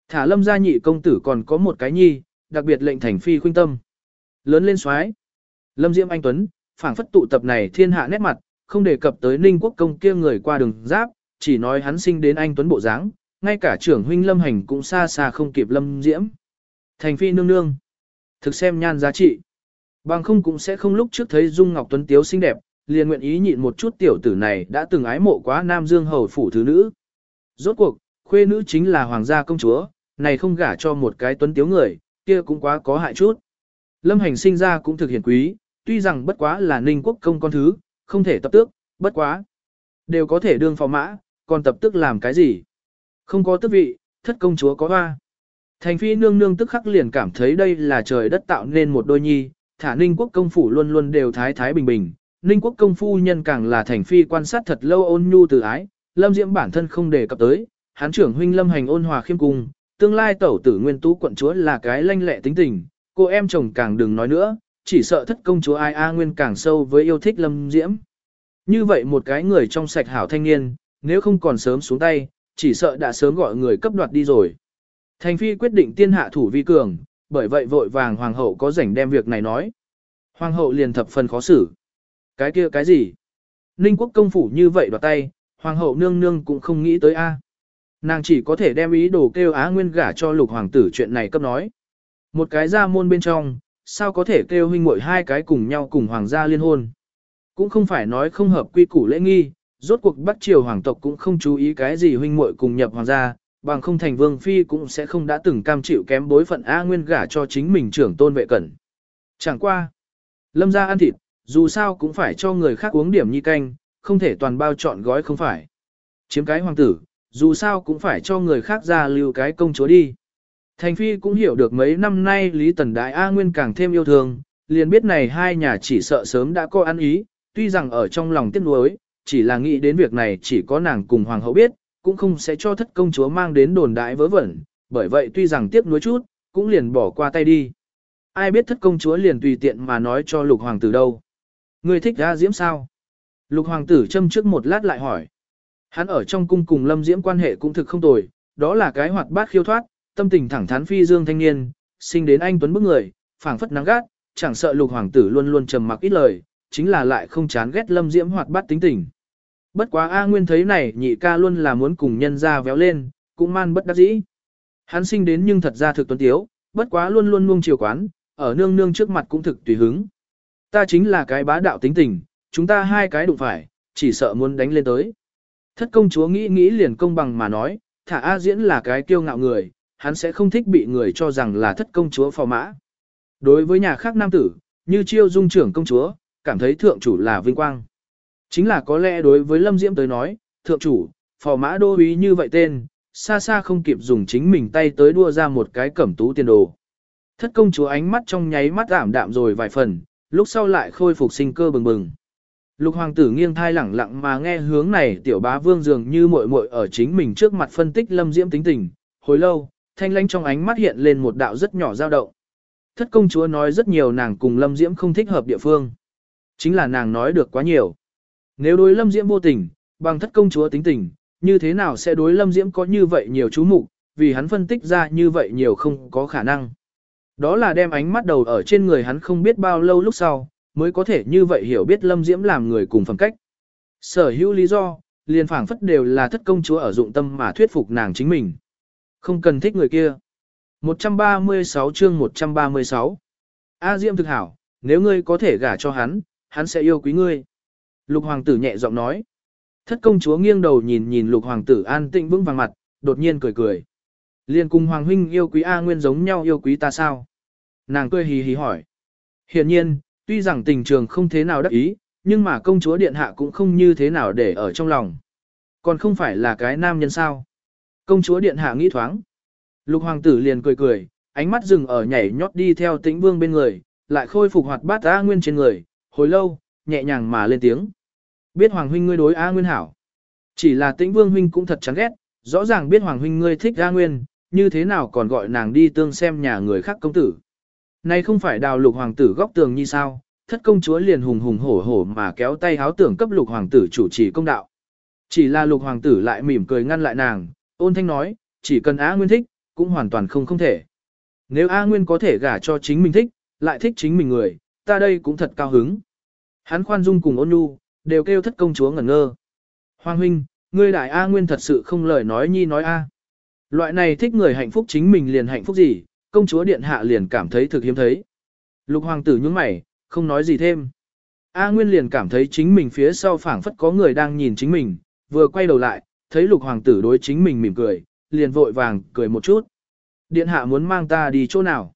Thả lâm gia nhị công tử còn có một cái nhi, đặc biệt lệnh thành phi khuyên tâm. Lớn lên xoái. Lâm Diễm Anh Tuấn, phảng phất tụ tập này thiên hạ nét mặt, không đề cập tới Ninh Quốc công kia người qua đường giáp, chỉ nói hắn sinh đến anh Tuấn bộ dáng, ngay cả trưởng huynh Lâm Hành cũng xa xa không kịp Lâm Diễm. Thành phi nương nương. Thực xem nhan giá trị. Bằng không cũng sẽ không lúc trước thấy Dung Ngọc Tuấn Tiếu xinh đẹp, liền nguyện ý nhịn một chút tiểu tử này đã từng ái mộ quá Nam Dương Hầu phủ thứ nữ. Rốt cuộc, khuê nữ chính là hoàng gia công chúa, này không gả cho một cái tuấn tiếu người, kia cũng quá có hại chút. Lâm hành sinh ra cũng thực hiện quý, tuy rằng bất quá là ninh quốc công con thứ, không thể tập tước, bất quá. Đều có thể đương phò mã, còn tập tước làm cái gì? Không có tước vị, thất công chúa có hoa. Thành phi nương nương tức khắc liền cảm thấy đây là trời đất tạo nên một đôi nhi, thả ninh quốc công phủ luôn luôn đều thái thái bình bình. Ninh quốc công phu nhân càng là thành phi quan sát thật lâu ôn nhu từ ái, lâm diễm bản thân không đề cập tới, hán trưởng huynh lâm hành ôn hòa khiêm cung, tương lai tẩu tử nguyên tú quận chúa là cái lanh lẹ tính tình, cô em chồng càng đừng nói nữa, chỉ sợ thất công chúa ai a nguyên càng sâu với yêu thích lâm diễm. Như vậy một cái người trong sạch hảo thanh niên, nếu không còn sớm xuống tay, chỉ sợ đã sớm gọi người cấp đoạt đi rồi. Thành phi quyết định tiên hạ thủ vi cường, bởi vậy vội vàng hoàng hậu có rảnh đem việc này nói. Hoàng hậu liền thập phần khó xử. Cái kia cái gì? Ninh quốc công phủ như vậy đoạt tay, hoàng hậu nương nương cũng không nghĩ tới a. Nàng chỉ có thể đem ý đồ kêu Á Nguyên gả cho lục hoàng tử chuyện này cấp nói. Một cái ra môn bên trong, sao có thể kêu huynh muội hai cái cùng nhau cùng hoàng gia liên hôn. Cũng không phải nói không hợp quy củ lễ nghi, rốt cuộc Bắc Triều hoàng tộc cũng không chú ý cái gì huynh muội cùng nhập hoàng gia, bằng không thành vương phi cũng sẽ không đã từng cam chịu kém bối phận A Nguyên gả cho chính mình trưởng tôn vệ cẩn. Chẳng qua. Lâm gia ăn thịt, dù sao cũng phải cho người khác uống điểm nhi canh, không thể toàn bao chọn gói không phải. Chiếm cái hoàng tử, dù sao cũng phải cho người khác ra lưu cái công chúa đi. Thành Phi cũng hiểu được mấy năm nay Lý Tần Đại A Nguyên càng thêm yêu thương, liền biết này hai nhà chỉ sợ sớm đã có ăn ý, tuy rằng ở trong lòng tiếc nuối, chỉ là nghĩ đến việc này chỉ có nàng cùng hoàng hậu biết, cũng không sẽ cho thất công chúa mang đến đồn đại vớ vẩn, bởi vậy tuy rằng tiếc nuối chút, cũng liền bỏ qua tay đi. Ai biết thất công chúa liền tùy tiện mà nói cho lục hoàng tử đâu. Người thích ra diễm sao? Lục hoàng tử châm trước một lát lại hỏi. Hắn ở trong cung cùng lâm diễm quan hệ cũng thực không tồi, đó là cái hoạt bát khiêu thoát, tâm tình thẳng thắn phi dương thanh niên, sinh đến anh tuấn bức người, phảng phất nắng gắt, chẳng sợ lục hoàng tử luôn luôn trầm mặc ít lời, chính là lại không chán ghét lâm diễm hoạt bát tính tình. Bất quá A Nguyên thấy này nhị ca luôn là muốn cùng nhân ra véo lên, cũng man bất đắc dĩ. Hắn sinh đến nhưng thật ra thực tuấn tiếu, bất quá luôn luôn nuông chiều quán, ở nương nương trước mặt cũng thực tùy hứng. Ta chính là cái bá đạo tính tình, chúng ta hai cái đụng phải, chỉ sợ muốn đánh lên tới. Thất công chúa nghĩ nghĩ liền công bằng mà nói, thả A diễn là cái kiêu ngạo người, hắn sẽ không thích bị người cho rằng là thất công chúa phò mã. Đối với nhà khác nam tử, như chiêu dung trưởng công chúa, cảm thấy thượng chủ là vinh quang. Chính là có lẽ đối với Lâm Diễm tới nói, thượng chủ, phò mã đô úy như vậy tên, xa xa không kịp dùng chính mình tay tới đua ra một cái cẩm tú tiền đồ. Thất công chúa ánh mắt trong nháy mắt ảm đạm rồi vài phần, lúc sau lại khôi phục sinh cơ bừng bừng. Lục hoàng tử nghiêng thai lẳng lặng mà nghe hướng này tiểu bá vương dường như muội muội ở chính mình trước mặt phân tích lâm diễm tính tình, hồi lâu, thanh lãnh trong ánh mắt hiện lên một đạo rất nhỏ dao động. Thất công chúa nói rất nhiều nàng cùng lâm diễm không thích hợp địa phương. Chính là nàng nói được quá nhiều. Nếu đối lâm diễm vô tình, bằng thất công chúa tính tình, như thế nào sẽ đối lâm diễm có như vậy nhiều chú mục vì hắn phân tích ra như vậy nhiều không có khả năng. Đó là đem ánh mắt đầu ở trên người hắn không biết bao lâu lúc sau, mới có thể như vậy hiểu biết lâm diễm làm người cùng phẩm cách. Sở hữu lý do, liền phảng phất đều là thất công chúa ở dụng tâm mà thuyết phục nàng chính mình. Không cần thích người kia. 136 chương 136 A Diễm thực hảo, nếu ngươi có thể gả cho hắn, hắn sẽ yêu quý ngươi. Lục hoàng tử nhẹ giọng nói. Thất công chúa nghiêng đầu nhìn nhìn lục hoàng tử an tĩnh vững vàng mặt, đột nhiên cười cười. Liên cùng hoàng huynh yêu quý A Nguyên giống nhau yêu quý ta sao? Nàng cười hì hì hỏi. Hiện nhiên, tuy rằng tình trường không thế nào đắc ý, nhưng mà công chúa điện hạ cũng không như thế nào để ở trong lòng. Còn không phải là cái nam nhân sao? Công chúa điện hạ nghĩ thoáng. Lục hoàng tử liền cười cười, ánh mắt dừng ở nhảy nhót đi theo tĩnh vương bên người, lại khôi phục hoạt bát A Nguyên trên người, hồi lâu, nhẹ nhàng mà lên tiếng. Biết Hoàng huynh ngươi đối A Nguyên hảo. Chỉ là tĩnh vương huynh cũng thật chán ghét, rõ ràng biết Hoàng huynh ngươi thích A Nguyên, như thế nào còn gọi nàng đi tương xem nhà người khác công tử. Này không phải đào lục hoàng tử góc tường như sao, thất công chúa liền hùng hùng hổ hổ mà kéo tay háo tưởng cấp lục hoàng tử chủ trì công đạo. Chỉ là lục hoàng tử lại mỉm cười ngăn lại nàng, ôn thanh nói, chỉ cần A Nguyên thích, cũng hoàn toàn không không thể. Nếu A Nguyên có thể gả cho chính mình thích, lại thích chính mình người, ta đây cũng thật cao hứng. Hắn khoan dung cùng ôn nhu, đều kêu thất công chúa ngẩn ngơ. Hoàng huynh, ngươi đại A Nguyên thật sự không lời nói nhi nói A. Loại này thích người hạnh phúc chính mình liền hạnh phúc gì, công chúa điện hạ liền cảm thấy thực hiếm thấy. Lục hoàng tử nhướng mày, không nói gì thêm. A Nguyên liền cảm thấy chính mình phía sau phảng phất có người đang nhìn chính mình, vừa quay đầu lại, thấy lục hoàng tử đối chính mình mỉm cười, liền vội vàng cười một chút. Điện hạ muốn mang ta đi chỗ nào?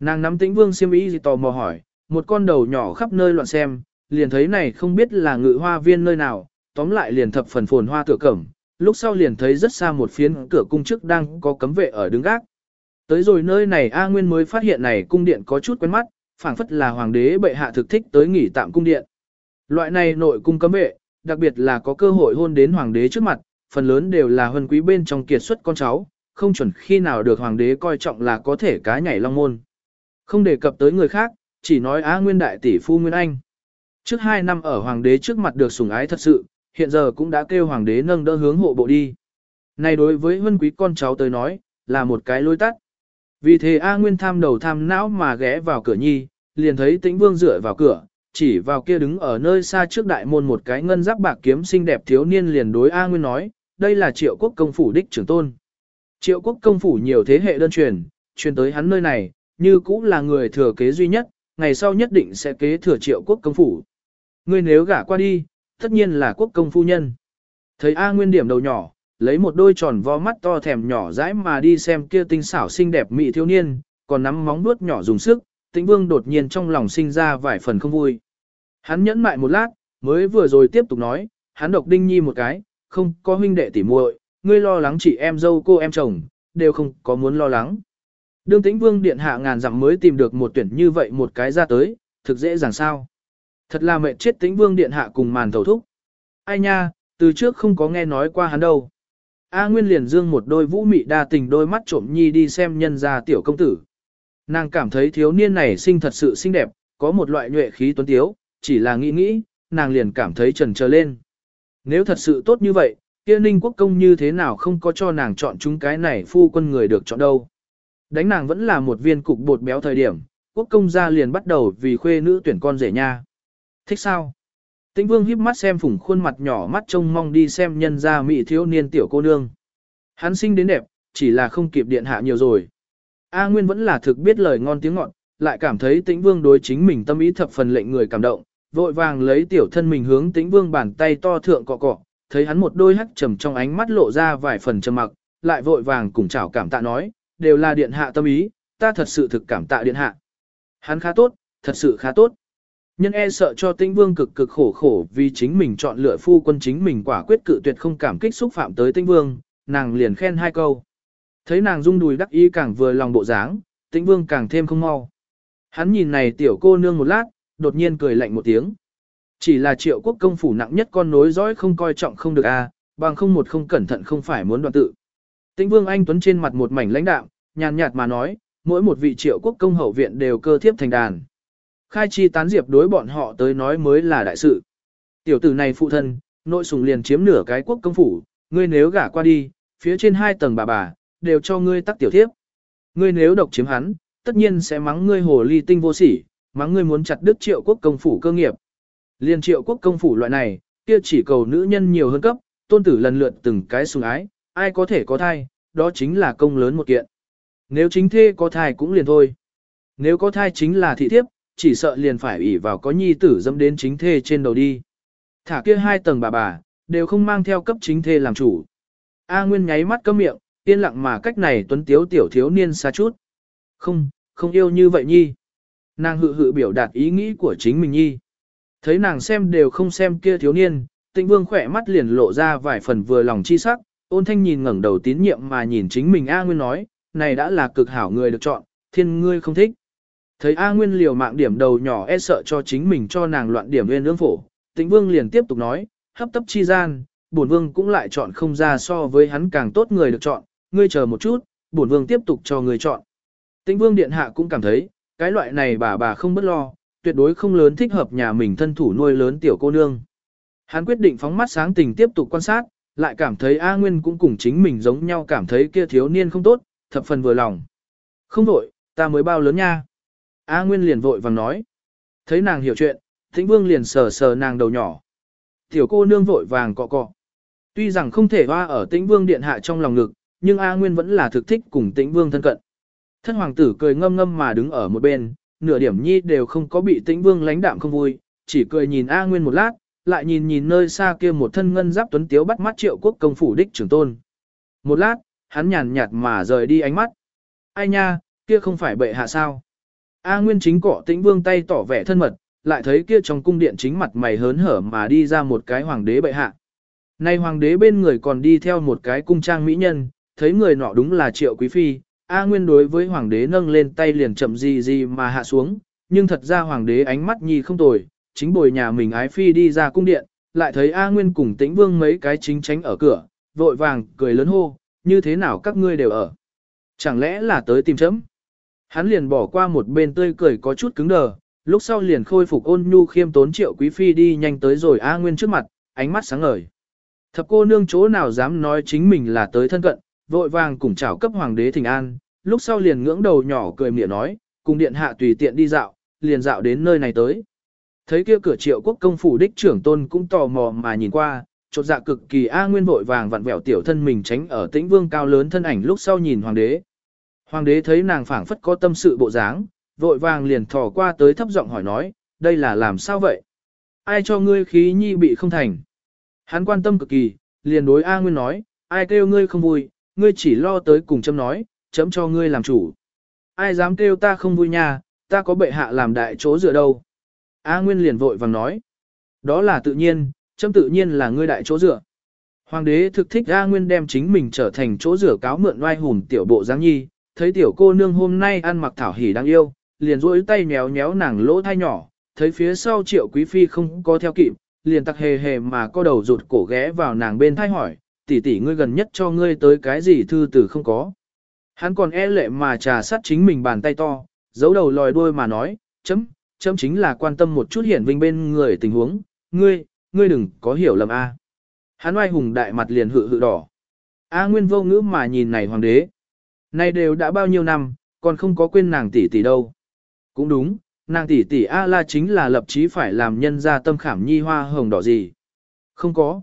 Nàng nắm tĩnh vương siêm ý gì tò mò hỏi, một con đầu nhỏ khắp nơi loạn xem, liền thấy này không biết là ngự hoa viên nơi nào, tóm lại liền thập phần phồn hoa tựa cẩm, lúc sau liền thấy rất xa một phiến cửa cung trước đang có cấm vệ ở đứng gác. Tới rồi nơi này A Nguyên mới phát hiện này cung điện có chút quen mắt, phảng phất là hoàng đế bệ hạ thực thích tới nghỉ tạm cung điện. Loại này nội cung cấm vệ, đặc biệt là có cơ hội hôn đến hoàng đế trước mặt, phần lớn đều là huân quý bên trong kiệt xuất con cháu, không chuẩn khi nào được hoàng đế coi trọng là có thể cá nhảy long môn. Không đề cập tới người khác, chỉ nói Á Nguyên đại tỷ phu Nguyên Anh. Trước hai năm ở hoàng đế trước mặt được sủng ái thật sự, hiện giờ cũng đã kêu hoàng đế nâng đỡ hướng hộ bộ đi. Này đối với huân quý con cháu tới nói, là một cái lối tắt. Vì thế A Nguyên tham đầu tham não mà ghé vào cửa nhi, liền thấy tĩnh vương dựa vào cửa, chỉ vào kia đứng ở nơi xa trước đại môn một cái ngân giáp bạc kiếm xinh đẹp thiếu niên liền đối A Nguyên nói, đây là triệu quốc công phủ đích trưởng tôn. Triệu quốc công phủ nhiều thế hệ đơn truyền, truyền tới hắn nơi này, như cũng là người thừa kế duy nhất, ngày sau nhất định sẽ kế thừa triệu quốc công phủ. Ngươi nếu gả qua đi, tất nhiên là quốc công phu nhân. Thấy A Nguyên điểm đầu nhỏ, lấy một đôi tròn vo mắt to thèm nhỏ dãi mà đi xem kia tinh xảo xinh đẹp mỹ thiếu niên, còn nắm móng vuốt nhỏ dùng sức, tĩnh vương đột nhiên trong lòng sinh ra vài phần không vui. Hắn nhẫn mại một lát, mới vừa rồi tiếp tục nói, hắn độc đinh nhi một cái, không có huynh đệ tỉ muội, ngươi lo lắng chỉ em dâu cô em chồng, đều không có muốn lo lắng. Đương tĩnh vương điện hạ ngàn dặm mới tìm được một tuyển như vậy một cái ra tới, thực dễ dàng sao. Thật là mệt chết tĩnh vương điện hạ cùng màn thầu thúc. Ai nha, từ trước không có nghe nói qua hắn đâu. A Nguyên liền dương một đôi vũ mị đa tình đôi mắt trộm nhi đi xem nhân gia tiểu công tử. Nàng cảm thấy thiếu niên này sinh thật sự xinh đẹp, có một loại nhuệ khí tuấn tiếu, chỉ là nghĩ nghĩ, nàng liền cảm thấy trần trờ lên. Nếu thật sự tốt như vậy, kia ninh quốc công như thế nào không có cho nàng chọn chúng cái này phu quân người được chọn đâu. Đánh nàng vẫn là một viên cục bột béo thời điểm, quốc công gia liền bắt đầu vì khuê nữ tuyển con rể nha. Thích sao? Tĩnh vương híp mắt xem phủng khuôn mặt nhỏ mắt trông mong đi xem nhân gia mỹ thiếu niên tiểu cô nương. Hắn sinh đến đẹp, chỉ là không kịp điện hạ nhiều rồi. A Nguyên vẫn là thực biết lời ngon tiếng ngọt, lại cảm thấy tĩnh vương đối chính mình tâm ý thập phần lệnh người cảm động, vội vàng lấy tiểu thân mình hướng tĩnh vương bàn tay to thượng cọ cọ, thấy hắn một đôi hắt trầm trong ánh mắt lộ ra vài phần trầm mặc, lại vội vàng cùng chào cảm tạ nói, đều là điện hạ tâm ý, ta thật sự thực cảm tạ điện hạ. Hắn khá tốt, thật sự khá tốt. Nhân e sợ cho tinh vương cực cực khổ khổ vì chính mình chọn lựa phu quân chính mình quả quyết cự tuyệt không cảm kích xúc phạm tới tinh vương, nàng liền khen hai câu. Thấy nàng rung đùi đắc ý càng vừa lòng bộ dáng, tinh vương càng thêm không mau. Hắn nhìn này tiểu cô nương một lát, đột nhiên cười lạnh một tiếng. Chỉ là triệu quốc công phủ nặng nhất con nối dõi không coi trọng không được a, bằng không một không cẩn thận không phải muốn đoạn tự. Tĩnh vương anh tuấn trên mặt một mảnh lãnh đạm, nhàn nhạt mà nói, mỗi một vị triệu quốc công hậu viện đều cơ thiếp thành đàn. Khai chi tán diệp đối bọn họ tới nói mới là đại sự. Tiểu tử này phụ thân, nội sùng liền chiếm nửa cái quốc công phủ, ngươi nếu gả qua đi, phía trên hai tầng bà bà, đều cho ngươi tắc tiểu thiếp. Ngươi nếu độc chiếm hắn, tất nhiên sẽ mắng ngươi hồ ly tinh vô sỉ, mắng ngươi muốn chặt đứt triệu quốc công phủ cơ nghiệp. Liên triệu quốc công phủ loại này, kia chỉ cầu nữ nhân nhiều hơn cấp, tôn tử lần lượt từng cái sùng ái, ai có thể có thai, đó chính là công lớn một kiện. Nếu chính thê có thai cũng liền thôi. Nếu có thai chính là thị thiếp, chỉ sợ liền phải ủy vào có nhi tử dâm đến chính thê trên đầu đi. Thả kia hai tầng bà bà, đều không mang theo cấp chính thê làm chủ. A Nguyên nháy mắt cấm miệng, yên lặng mà cách này tuấn tiếu tiểu thiếu niên xa chút. Không, không yêu như vậy nhi. Nàng hự hự biểu đạt ý nghĩ của chính mình nhi. Thấy nàng xem đều không xem kia thiếu niên, tịnh vương khỏe mắt liền lộ ra vài phần vừa lòng chi sắc, ôn thanh nhìn ngẩng đầu tín nhiệm mà nhìn chính mình A Nguyên nói, này đã là cực hảo người được chọn, thiên ngươi không thích. Thấy A Nguyên liều mạng điểm đầu nhỏ e sợ cho chính mình cho nàng loạn điểm nguyên ương phổ, tĩnh vương liền tiếp tục nói, hấp tấp chi gian, bổn vương cũng lại chọn không ra so với hắn càng tốt người được chọn, ngươi chờ một chút, bổn vương tiếp tục cho người chọn. Tĩnh vương điện hạ cũng cảm thấy, cái loại này bà bà không bất lo, tuyệt đối không lớn thích hợp nhà mình thân thủ nuôi lớn tiểu cô nương. Hắn quyết định phóng mắt sáng tình tiếp tục quan sát, lại cảm thấy A Nguyên cũng cùng chính mình giống nhau cảm thấy kia thiếu niên không tốt, thập phần vừa lòng. Không đổi, ta mới bao lớn nha. A Nguyên liền vội vàng nói. Thấy nàng hiểu chuyện, Thịnh Vương liền sờ sờ nàng đầu nhỏ. Tiểu cô nương vội vàng cọ cọ. Tuy rằng không thể hoa ở Tĩnh Vương điện hạ trong lòng ngực, nhưng A Nguyên vẫn là thực thích cùng Tĩnh Vương thân cận. Thân hoàng tử cười ngâm ngâm mà đứng ở một bên, nửa điểm nhi đều không có bị Tĩnh Vương lánh đạm không vui, chỉ cười nhìn A Nguyên một lát, lại nhìn nhìn nơi xa kia một thân ngân giáp tuấn tiếu bắt mắt triệu quốc công phủ đích trưởng tôn. Một lát, hắn nhàn nhạt mà rời đi ánh mắt. Ai nha, kia không phải bệ hạ sao? A Nguyên chính cọ tĩnh vương tay tỏ vẻ thân mật, lại thấy kia trong cung điện chính mặt mày hớn hở mà đi ra một cái hoàng đế bệ hạ. Nay hoàng đế bên người còn đi theo một cái cung trang mỹ nhân, thấy người nọ đúng là triệu quý phi, A Nguyên đối với hoàng đế nâng lên tay liền chậm gì gì mà hạ xuống, nhưng thật ra hoàng đế ánh mắt nhi không tồi, chính bồi nhà mình ái phi đi ra cung điện, lại thấy A Nguyên cùng tĩnh vương mấy cái chính tránh ở cửa, vội vàng cười lớn hô, như thế nào các ngươi đều ở. Chẳng lẽ là tới tìm chấm? Hắn liền bỏ qua một bên tươi cười có chút cứng đờ, lúc sau liền khôi phục ôn nhu khiêm tốn triệu quý phi đi nhanh tới rồi A Nguyên trước mặt, ánh mắt sáng ngời. Thập cô nương chỗ nào dám nói chính mình là tới thân cận, vội vàng cùng chào cấp hoàng đế thỉnh an, lúc sau liền ngưỡng đầu nhỏ cười miệng nói, cùng điện hạ tùy tiện đi dạo, liền dạo đến nơi này tới. Thấy kia cửa triệu quốc công phủ đích trưởng tôn cũng tò mò mà nhìn qua, chột dạ cực kỳ A Nguyên vội vàng vặn vẹo tiểu thân mình tránh ở tĩnh vương cao lớn thân ảnh lúc sau nhìn hoàng đế. Hoàng đế thấy nàng phảng phất có tâm sự bộ dáng, vội vàng liền thò qua tới thấp giọng hỏi nói, đây là làm sao vậy? Ai cho ngươi khí nhi bị không thành? Hắn quan tâm cực kỳ, liền đối A Nguyên nói, ai kêu ngươi không vui, ngươi chỉ lo tới cùng chấm nói, chấm cho ngươi làm chủ. Ai dám kêu ta không vui nha, ta có bệ hạ làm đại chỗ dựa đâu. A Nguyên liền vội vàng nói, đó là tự nhiên, chấm tự nhiên là ngươi đại chỗ dựa. Hoàng đế thực thích A Nguyên đem chính mình trở thành chỗ rửa cáo mượn oai hùng tiểu bộ giáng nhi, thấy tiểu cô nương hôm nay ăn mặc thảo hỉ đáng yêu, liền duỗi tay nhéo nhéo nàng lỗ thai nhỏ, thấy phía sau triệu quý phi không có theo kịp, liền tặc hề hề mà co đầu rụt cổ ghé vào nàng bên thai hỏi, tỷ tỷ ngươi gần nhất cho ngươi tới cái gì thư tử không có. Hắn còn e lệ mà trà sát chính mình bàn tay to, giấu đầu lòi đuôi mà nói, chấm, chấm chính là quan tâm một chút hiển vinh bên người tình huống, ngươi, ngươi đừng có hiểu lầm a. Hắn oai hùng đại mặt liền hự hự đỏ. A Nguyên vô ngữ mà nhìn này hoàng đế nay đều đã bao nhiêu năm, còn không có quên nàng tỷ tỷ đâu. Cũng đúng, nàng tỷ tỷ A La chính là lập chí phải làm nhân ra tâm khảm nhi hoa hồng đỏ gì. Không có.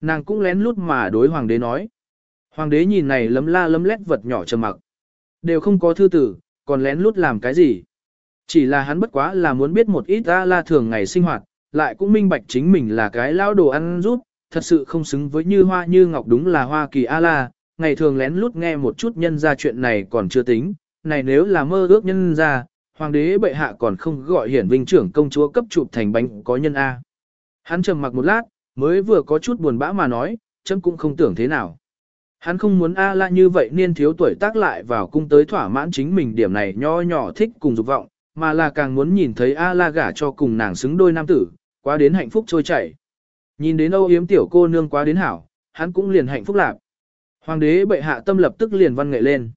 Nàng cũng lén lút mà đối hoàng đế nói. Hoàng đế nhìn này lấm la lấm lét vật nhỏ trầm mặc. Đều không có thư tử, còn lén lút làm cái gì. Chỉ là hắn bất quá là muốn biết một ít A La thường ngày sinh hoạt, lại cũng minh bạch chính mình là cái lão đồ ăn rút, thật sự không xứng với như hoa như ngọc đúng là hoa kỳ A La, ngày thường lén lút nghe một chút nhân ra chuyện này còn chưa tính, này nếu là mơ ước nhân ra, hoàng đế bệ hạ còn không gọi hiển vinh trưởng công chúa cấp chụp thành bánh có nhân A. Hắn trầm mặc một lát, mới vừa có chút buồn bã mà nói, chấm cũng không tưởng thế nào. Hắn không muốn A la như vậy niên thiếu tuổi tác lại vào cung tới thỏa mãn chính mình điểm này nho nhỏ thích cùng dục vọng, mà là càng muốn nhìn thấy A la gả cho cùng nàng xứng đôi nam tử, quá đến hạnh phúc trôi chảy. Nhìn đến âu yếm tiểu cô nương quá đến hảo, hắn cũng liền hạnh phúc lạc. Hoàng đế bệ hạ tâm lập tức liền văn nghệ lên.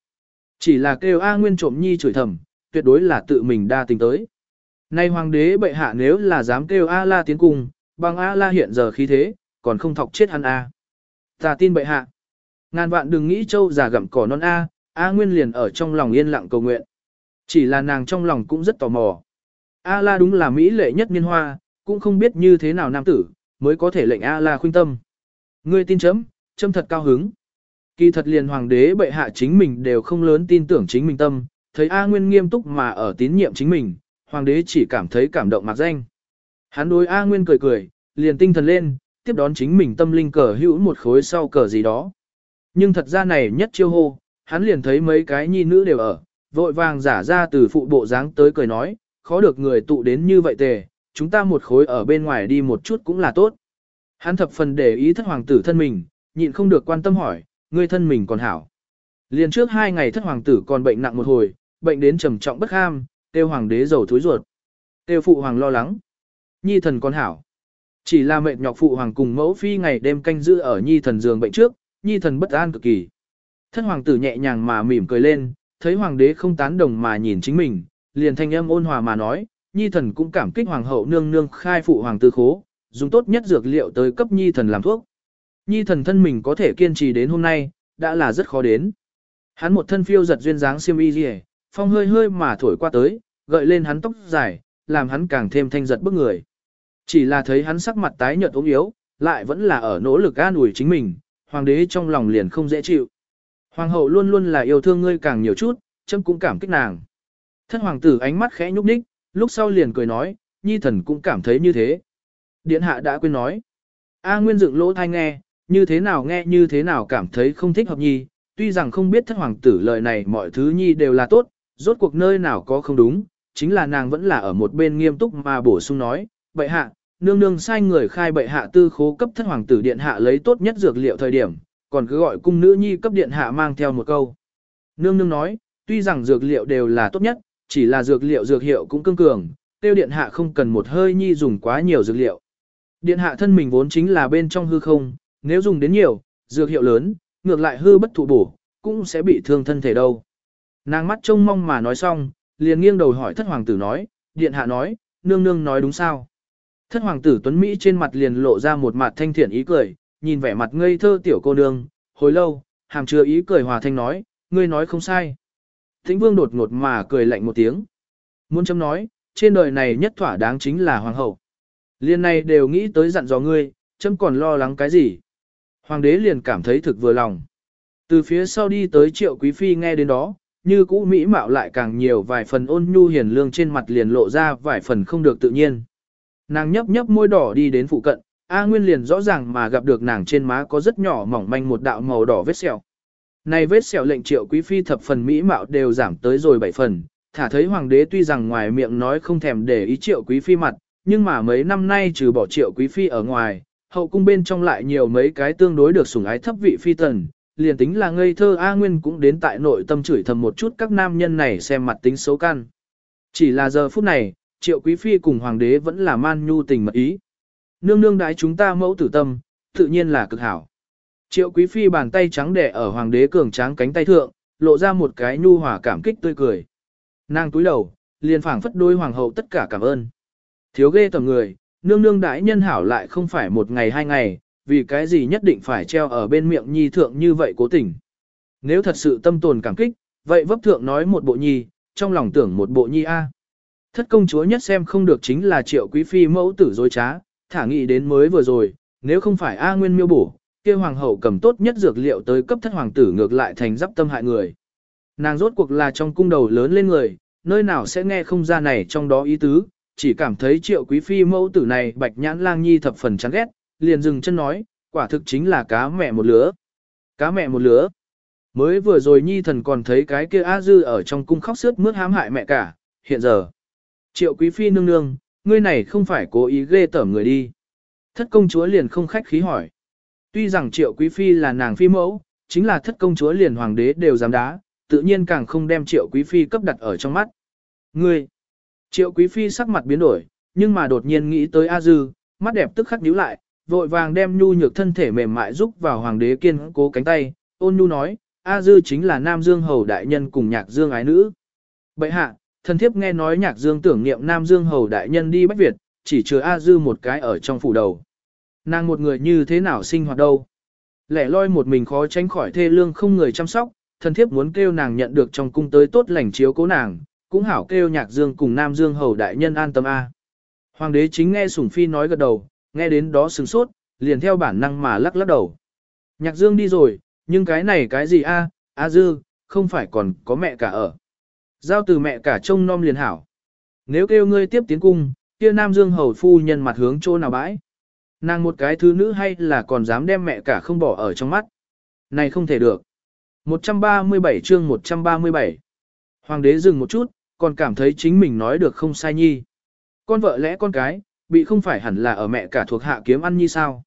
Chỉ là kêu A Nguyên trộm nhi chửi thầm, tuyệt đối là tự mình đa tình tới. Nay hoàng đế bệ hạ nếu là dám kêu A la tiến cung, bằng A la hiện giờ khí thế, còn không thọc chết hắn A. Ta tin bệ hạ. Ngàn vạn đừng nghĩ châu già gặm cỏ non A, A Nguyên liền ở trong lòng yên lặng cầu nguyện. Chỉ là nàng trong lòng cũng rất tò mò. A la đúng là mỹ lệ nhất niên hoa, cũng không biết như thế nào nam tử, mới có thể lệnh A la khuyên tâm. Ngươi tin chấm, châm thật cao hứng. Kỳ thật liền hoàng đế bệ hạ chính mình đều không lớn tin tưởng chính mình tâm, thấy A Nguyên nghiêm túc mà ở tín nhiệm chính mình, hoàng đế chỉ cảm thấy cảm động mặc danh. Hắn đối A Nguyên cười cười, liền tinh thần lên, tiếp đón chính mình tâm linh cờ hữu một khối sau cờ gì đó. Nhưng thật ra này nhất chiêu hô, hắn liền thấy mấy cái nhi nữ đều ở, vội vàng giả ra từ phụ bộ dáng tới cười nói, khó được người tụ đến như vậy tề, chúng ta một khối ở bên ngoài đi một chút cũng là tốt. Hắn thập phần để ý thất hoàng tử thân mình, nhịn không được quan tâm hỏi, ngươi thân mình còn hảo. Liền trước hai ngày thất hoàng tử còn bệnh nặng một hồi, bệnh đến trầm trọng bất ham, tiêu hoàng đế dầu thối ruột. Tiêu phụ hoàng lo lắng. Nhi thần con hảo. Chỉ là mệt nhọc phụ hoàng cùng mẫu phi ngày đêm canh giữ ở nhi thần giường bệnh trước, nhi thần bất an cực kỳ. Thất hoàng tử nhẹ nhàng mà mỉm cười lên, thấy hoàng đế không tán đồng mà nhìn chính mình, liền thanh âm ôn hòa mà nói, nhi thần cũng cảm kích hoàng hậu nương nương khai phụ hoàng tư khố, dùng tốt nhất dược liệu tới cấp nhi thần làm thuốc. Nhi thần thân mình có thể kiên trì đến hôm nay, đã là rất khó đến. Hắn một thân phiêu giật duyên dáng xiêm y rìa, phong hơi hơi mà thổi qua tới, gợi lên hắn tóc dài, làm hắn càng thêm thanh giật bức người. Chỉ là thấy hắn sắc mặt tái nhợt ốm yếu, lại vẫn là ở nỗ lực an ủi chính mình, hoàng đế trong lòng liền không dễ chịu. Hoàng hậu luôn luôn là yêu thương ngươi càng nhiều chút, chấm cũng cảm kích nàng. Thân hoàng tử ánh mắt khẽ nhúc nhích, lúc sau liền cười nói, nhi thần cũng cảm thấy như thế. Điện hạ đã quên nói. A Nguyên dựng lỗ thai nghe, như thế nào nghe như thế nào cảm thấy không thích hợp nhi, tuy rằng không biết thất hoàng tử lời này mọi thứ nhi đều là tốt, rốt cuộc nơi nào có không đúng, chính là nàng vẫn là ở một bên nghiêm túc mà bổ sung nói, bệ hạ, nương nương sai người khai bệ hạ tư khố cấp thất hoàng tử điện hạ lấy tốt nhất dược liệu thời điểm, còn cứ gọi cung nữ nhi cấp điện hạ mang theo một câu. Nương nương nói, tuy rằng dược liệu đều là tốt nhất, chỉ là dược liệu dược hiệu cũng cương cường, tiêu điện hạ không cần một hơi nhi dùng quá nhiều dược liệu. Điện hạ thân mình vốn chính là bên trong hư không, nếu dùng đến nhiều, dược hiệu lớn, ngược lại hư bất thụ bổ, cũng sẽ bị thương thân thể đâu. Nàng mắt trông mong mà nói xong, liền nghiêng đầu hỏi thất hoàng tử nói, điện hạ nói, nương nương nói đúng sao. Thất hoàng tử Tuấn Mỹ trên mặt liền lộ ra một mặt thanh thiện ý cười, nhìn vẻ mặt ngây thơ tiểu cô nương, hồi lâu, hàm chứa ý cười hòa thanh nói, ngươi nói không sai. Thính vương đột ngột mà cười lạnh một tiếng. Muốn chấm nói, trên đời này nhất thỏa đáng chính là hoàng hậu. Liên này đều nghĩ tới dặn dò ngươi, chấm còn lo lắng cái gì. Hoàng đế liền cảm thấy thực vừa lòng. Từ phía sau đi tới triệu quý phi nghe đến đó, như cũ mỹ mạo lại càng nhiều vài phần ôn nhu hiền lương trên mặt liền lộ ra vài phần không được tự nhiên. Nàng nhấp nhấp môi đỏ đi đến phụ cận, A Nguyên liền rõ ràng mà gặp được nàng trên má có rất nhỏ mỏng manh một đạo màu đỏ vết sẹo. Này vết sẹo lệnh triệu quý phi thập phần mỹ mạo đều giảm tới rồi bảy phần, thả thấy hoàng đế tuy rằng ngoài miệng nói không thèm để ý triệu quý phi mặt, nhưng mà mấy năm nay trừ bỏ triệu quý phi ở ngoài, hậu cung bên trong lại nhiều mấy cái tương đối được sủng ái thấp vị phi tần, liền tính là ngây thơ A Nguyên cũng đến tại nội tâm chửi thầm một chút các nam nhân này xem mặt tính xấu căn. Chỉ là giờ phút này, triệu quý phi cùng hoàng đế vẫn là man nhu tình mật ý. Nương nương đái chúng ta mẫu tử tâm, tự nhiên là cực hảo. Triệu quý phi bàn tay trắng đẻ ở hoàng đế cường tráng cánh tay thượng, lộ ra một cái nhu hòa cảm kích tươi cười. Nàng túi đầu, liền phảng phất đôi hoàng hậu tất cả cảm ơn. Thiếu ghê tầm người, nương nương đãi nhân hảo lại không phải một ngày hai ngày, vì cái gì nhất định phải treo ở bên miệng nhi thượng như vậy cố tình. Nếu thật sự tâm tồn cảm kích, vậy vấp thượng nói một bộ nhi, trong lòng tưởng một bộ nhi A. Thất công chúa nhất xem không được chính là triệu quý phi mẫu tử dối trá, thả nghị đến mới vừa rồi, nếu không phải A Nguyên miêu bổ, kia hoàng hậu cầm tốt nhất dược liệu tới cấp thất hoàng tử ngược lại thành giáp tâm hại người. Nàng rốt cuộc là trong cung đầu lớn lên người, nơi nào sẽ nghe không ra này trong đó ý tứ, chỉ cảm thấy triệu quý phi mẫu tử này bạch nhãn lang nhi thập phần chán ghét, liền dừng chân nói, quả thực chính là cá mẹ một lứa. Cá mẹ một lứa. Mới vừa rồi nhi thần còn thấy cái kia A Dư ở trong cung khóc sướt mướt hãm hại mẹ cả, hiện giờ. Triệu quý phi nương nương, ngươi này không phải cố ý ghê tởm người đi. Thất công chúa liền không khách khí hỏi. Tuy rằng triệu quý phi là nàng phi mẫu, chính là thất công chúa liền hoàng đế đều dám đá, tự nhiên càng không đem triệu quý phi cấp đặt ở trong mắt. Ngươi, triệu quý phi sắc mặt biến đổi, nhưng mà đột nhiên nghĩ tới A Dư, mắt đẹp tức khắc nhíu lại, vội vàng đem nhu nhược thân thể mềm mại giúp vào hoàng đế kiên cố cánh tay, ôn nhu nói, A Dư chính là Nam Dương Hầu Đại Nhân cùng Nhạc Dương Ái Nữ. Bậy hạ, thần thiếp nghe nói Nhạc Dương tưởng niệm Nam Dương Hầu Đại Nhân đi Bách Việt, chỉ chứa A Dư một cái ở trong phủ đầu. Nàng một người như thế nào sinh hoạt đâu? Lẻ loi một mình khó tránh khỏi thê lương không người chăm sóc, thần thiếp muốn kêu nàng nhận được trong cung tới tốt lành chiếu cố nàng, cũng hảo kêu Nhạc Dương cùng Nam Dương Hầu Đại Nhân an tâm A. Hoàng đế chính nghe Sủng Phi nói gật đầu, nghe đến đó sừng sốt, liền theo bản năng mà lắc lắc đầu. Nhạc Dương đi rồi, nhưng cái này cái gì a? A Dư, không phải còn có mẹ cả ở. Giao từ mẹ cả trông nom liền hảo. Nếu kêu ngươi tiếp tiến cung, kia Nam Dương hầu phu nhân mặt hướng chỗ nào bãi. Nàng một cái thứ nữ hay là còn dám đem mẹ cả không bỏ ở trong mắt. Này không thể được. 137 chương 137 Hoàng đế dừng một chút, còn cảm thấy chính mình nói được không sai nhi. Con vợ lẽ con cái, bị không phải hẳn là ở mẹ cả thuộc hạ kiếm ăn như sao.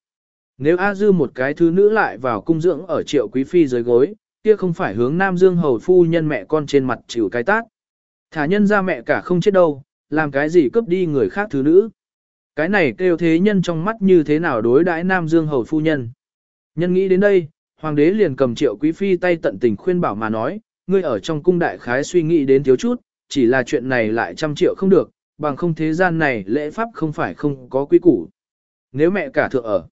Nếu A Dư một cái thứ nữ lại vào cung dưỡng ở triệu quý phi dưới gối, kia không phải hướng Nam Dương hầu phu nhân mẹ con trên mặt chịu cái tác. Thả nhân ra mẹ cả không chết đâu, làm cái gì cướp đi người khác thứ nữ. Cái này kêu thế nhân trong mắt như thế nào đối đãi Nam Dương hầu phu nhân. Nhân nghĩ đến đây, hoàng đế liền cầm triệu quý phi tay tận tình khuyên bảo mà nói, ngươi ở trong cung đại khái suy nghĩ đến thiếu chút, chỉ là chuyện này lại trăm triệu không được, bằng không thế gian này lễ pháp không phải không có quy củ. Nếu mẹ cả thượng ở,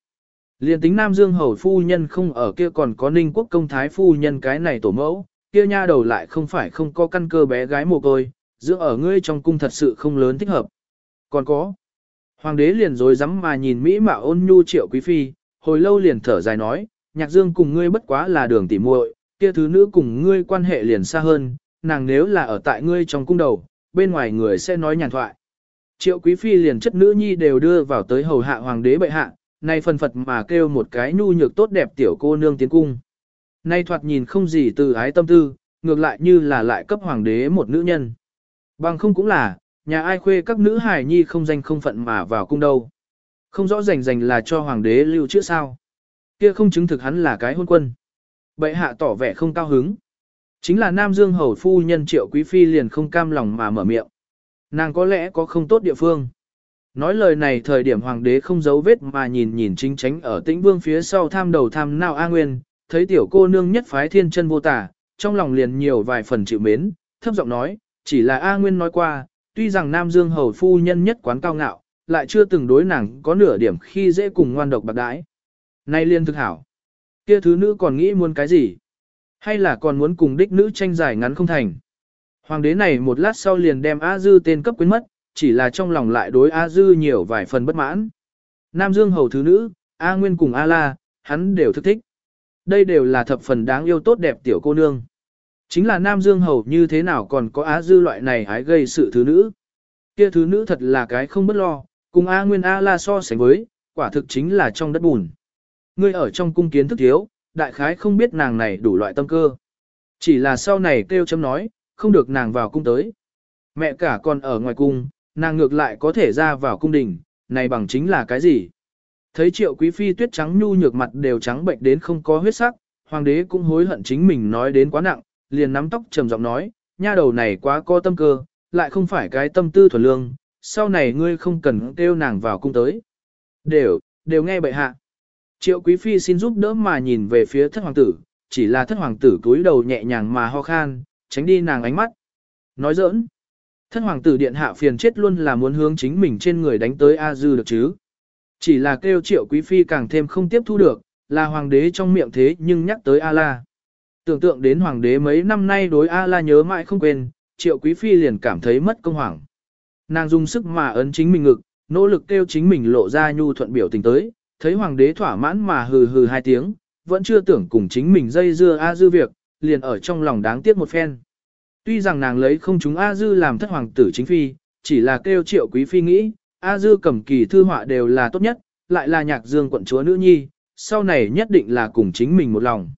liền tính Nam Dương hầu phu nhân không ở kia còn có ninh quốc công thái phu nhân cái này tổ mẫu, kia nha đầu lại không phải không có căn cơ bé gái mồ côi, giữa ở ngươi trong cung thật sự không lớn thích hợp. Còn có, hoàng đế liền rồi rắm mà nhìn Mỹ mạo ôn nhu triệu quý phi, hồi lâu liền thở dài nói, nhạc dương cùng ngươi bất quá là đường tỉ muội, kia thứ nữ cùng ngươi quan hệ liền xa hơn, nàng nếu là ở tại ngươi trong cung đầu, bên ngoài người sẽ nói nhàn thoại. Triệu quý phi liền chất nữ nhi đều đưa vào tới hầu hạ hoàng đế bệ hạ, nay phần phật mà kêu một cái nhu nhược tốt đẹp tiểu cô nương tiến cung. Nay thoạt nhìn không gì từ ái tâm tư, ngược lại như là lại cấp hoàng đế một nữ nhân. Bằng không cũng là, nhà ai khuê các nữ hài nhi không danh không phận mà vào cung đâu. Không rõ rành rành là cho hoàng đế lưu chữ sao. Kia không chứng thực hắn là cái hôn quân. Bệ hạ tỏ vẻ không cao hứng. Chính là Nam Dương hầu phu nhân triệu quý phi liền không cam lòng mà mở miệng. Nàng có lẽ có không tốt địa phương. Nói lời này thời điểm hoàng đế không giấu vết mà nhìn nhìn chính tránh ở tĩnh vương phía sau tham đầu tham nào A Nguyên, thấy tiểu cô nương nhất phái thiên chân vô tả, trong lòng liền nhiều vài phần chịu mến, thấp giọng nói, chỉ là A Nguyên nói qua, tuy rằng Nam Dương hầu phu nhân nhất quán cao ngạo, lại chưa từng đối nàng có nửa điểm khi dễ cùng ngoan độc bạc đãi. Nay liên thực hảo. Kia thứ nữ còn nghĩ muốn cái gì? Hay là còn muốn cùng đích nữ tranh giải ngắn không thành? Hoàng đế này một lát sau liền đem A Dư tên cấp quyến mất, chỉ là trong lòng lại đối A Dư nhiều vài phần bất mãn. Nam Dương hầu thứ nữ, A Nguyên cùng A La, hắn đều thức thích. Đây đều là thập phần đáng yêu tốt đẹp tiểu cô nương. Chính là Nam Dương hầu như thế nào còn có Á Dư loại này hái gây sự thứ nữ. Kia thứ nữ thật là cái không bất lo, cùng A Nguyên A La so sánh với, quả thực chính là trong đất bùn. Ngươi ở trong cung kiến thức thiếu, đại khái không biết nàng này đủ loại tâm cơ. Chỉ là sau này kêu chấm nói, không được nàng vào cung tới. Mẹ cả còn ở ngoài cung, nàng ngược lại có thể ra vào cung đình, này bằng chính là cái gì? Thấy triệu quý phi tuyết trắng nhu nhược mặt đều trắng bệnh đến không có huyết sắc, hoàng đế cũng hối hận chính mình nói đến quá nặng, liền nắm tóc trầm giọng nói, nha đầu này quá có tâm cơ, lại không phải cái tâm tư thuần lương, sau này ngươi không cần kêu nàng vào cung tới. Đều, đều nghe bệ hạ. Triệu quý phi xin giúp đỡ mà nhìn về phía thất hoàng tử, chỉ là thất hoàng tử cúi đầu nhẹ nhàng mà ho khan, tránh đi nàng ánh mắt. Nói giỡn. Thất hoàng tử điện hạ phiền chết luôn là muốn hướng chính mình trên người đánh tới A Dư được chứ. Chỉ là kêu triệu quý phi càng thêm không tiếp thu được, là hoàng đế trong miệng thế nhưng nhắc tới A-la. Tưởng tượng đến hoàng đế mấy năm nay đối A-la nhớ mãi không quên, triệu quý phi liền cảm thấy mất công hoàng. Nàng dùng sức mà ấn chính mình ngực, nỗ lực kêu chính mình lộ ra nhu thuận biểu tình tới, thấy hoàng đế thỏa mãn mà hừ hừ hai tiếng, vẫn chưa tưởng cùng chính mình dây dưa A dư việc, liền ở trong lòng đáng tiếc một phen. Tuy rằng nàng lấy không chúng A dư làm thất hoàng tử chính phi, chỉ là kêu triệu quý phi nghĩ, A dư cầm kỳ thư họa đều là tốt nhất, lại là nhạc dương quận chúa nữ nhi, sau này nhất định là cùng chính mình một lòng.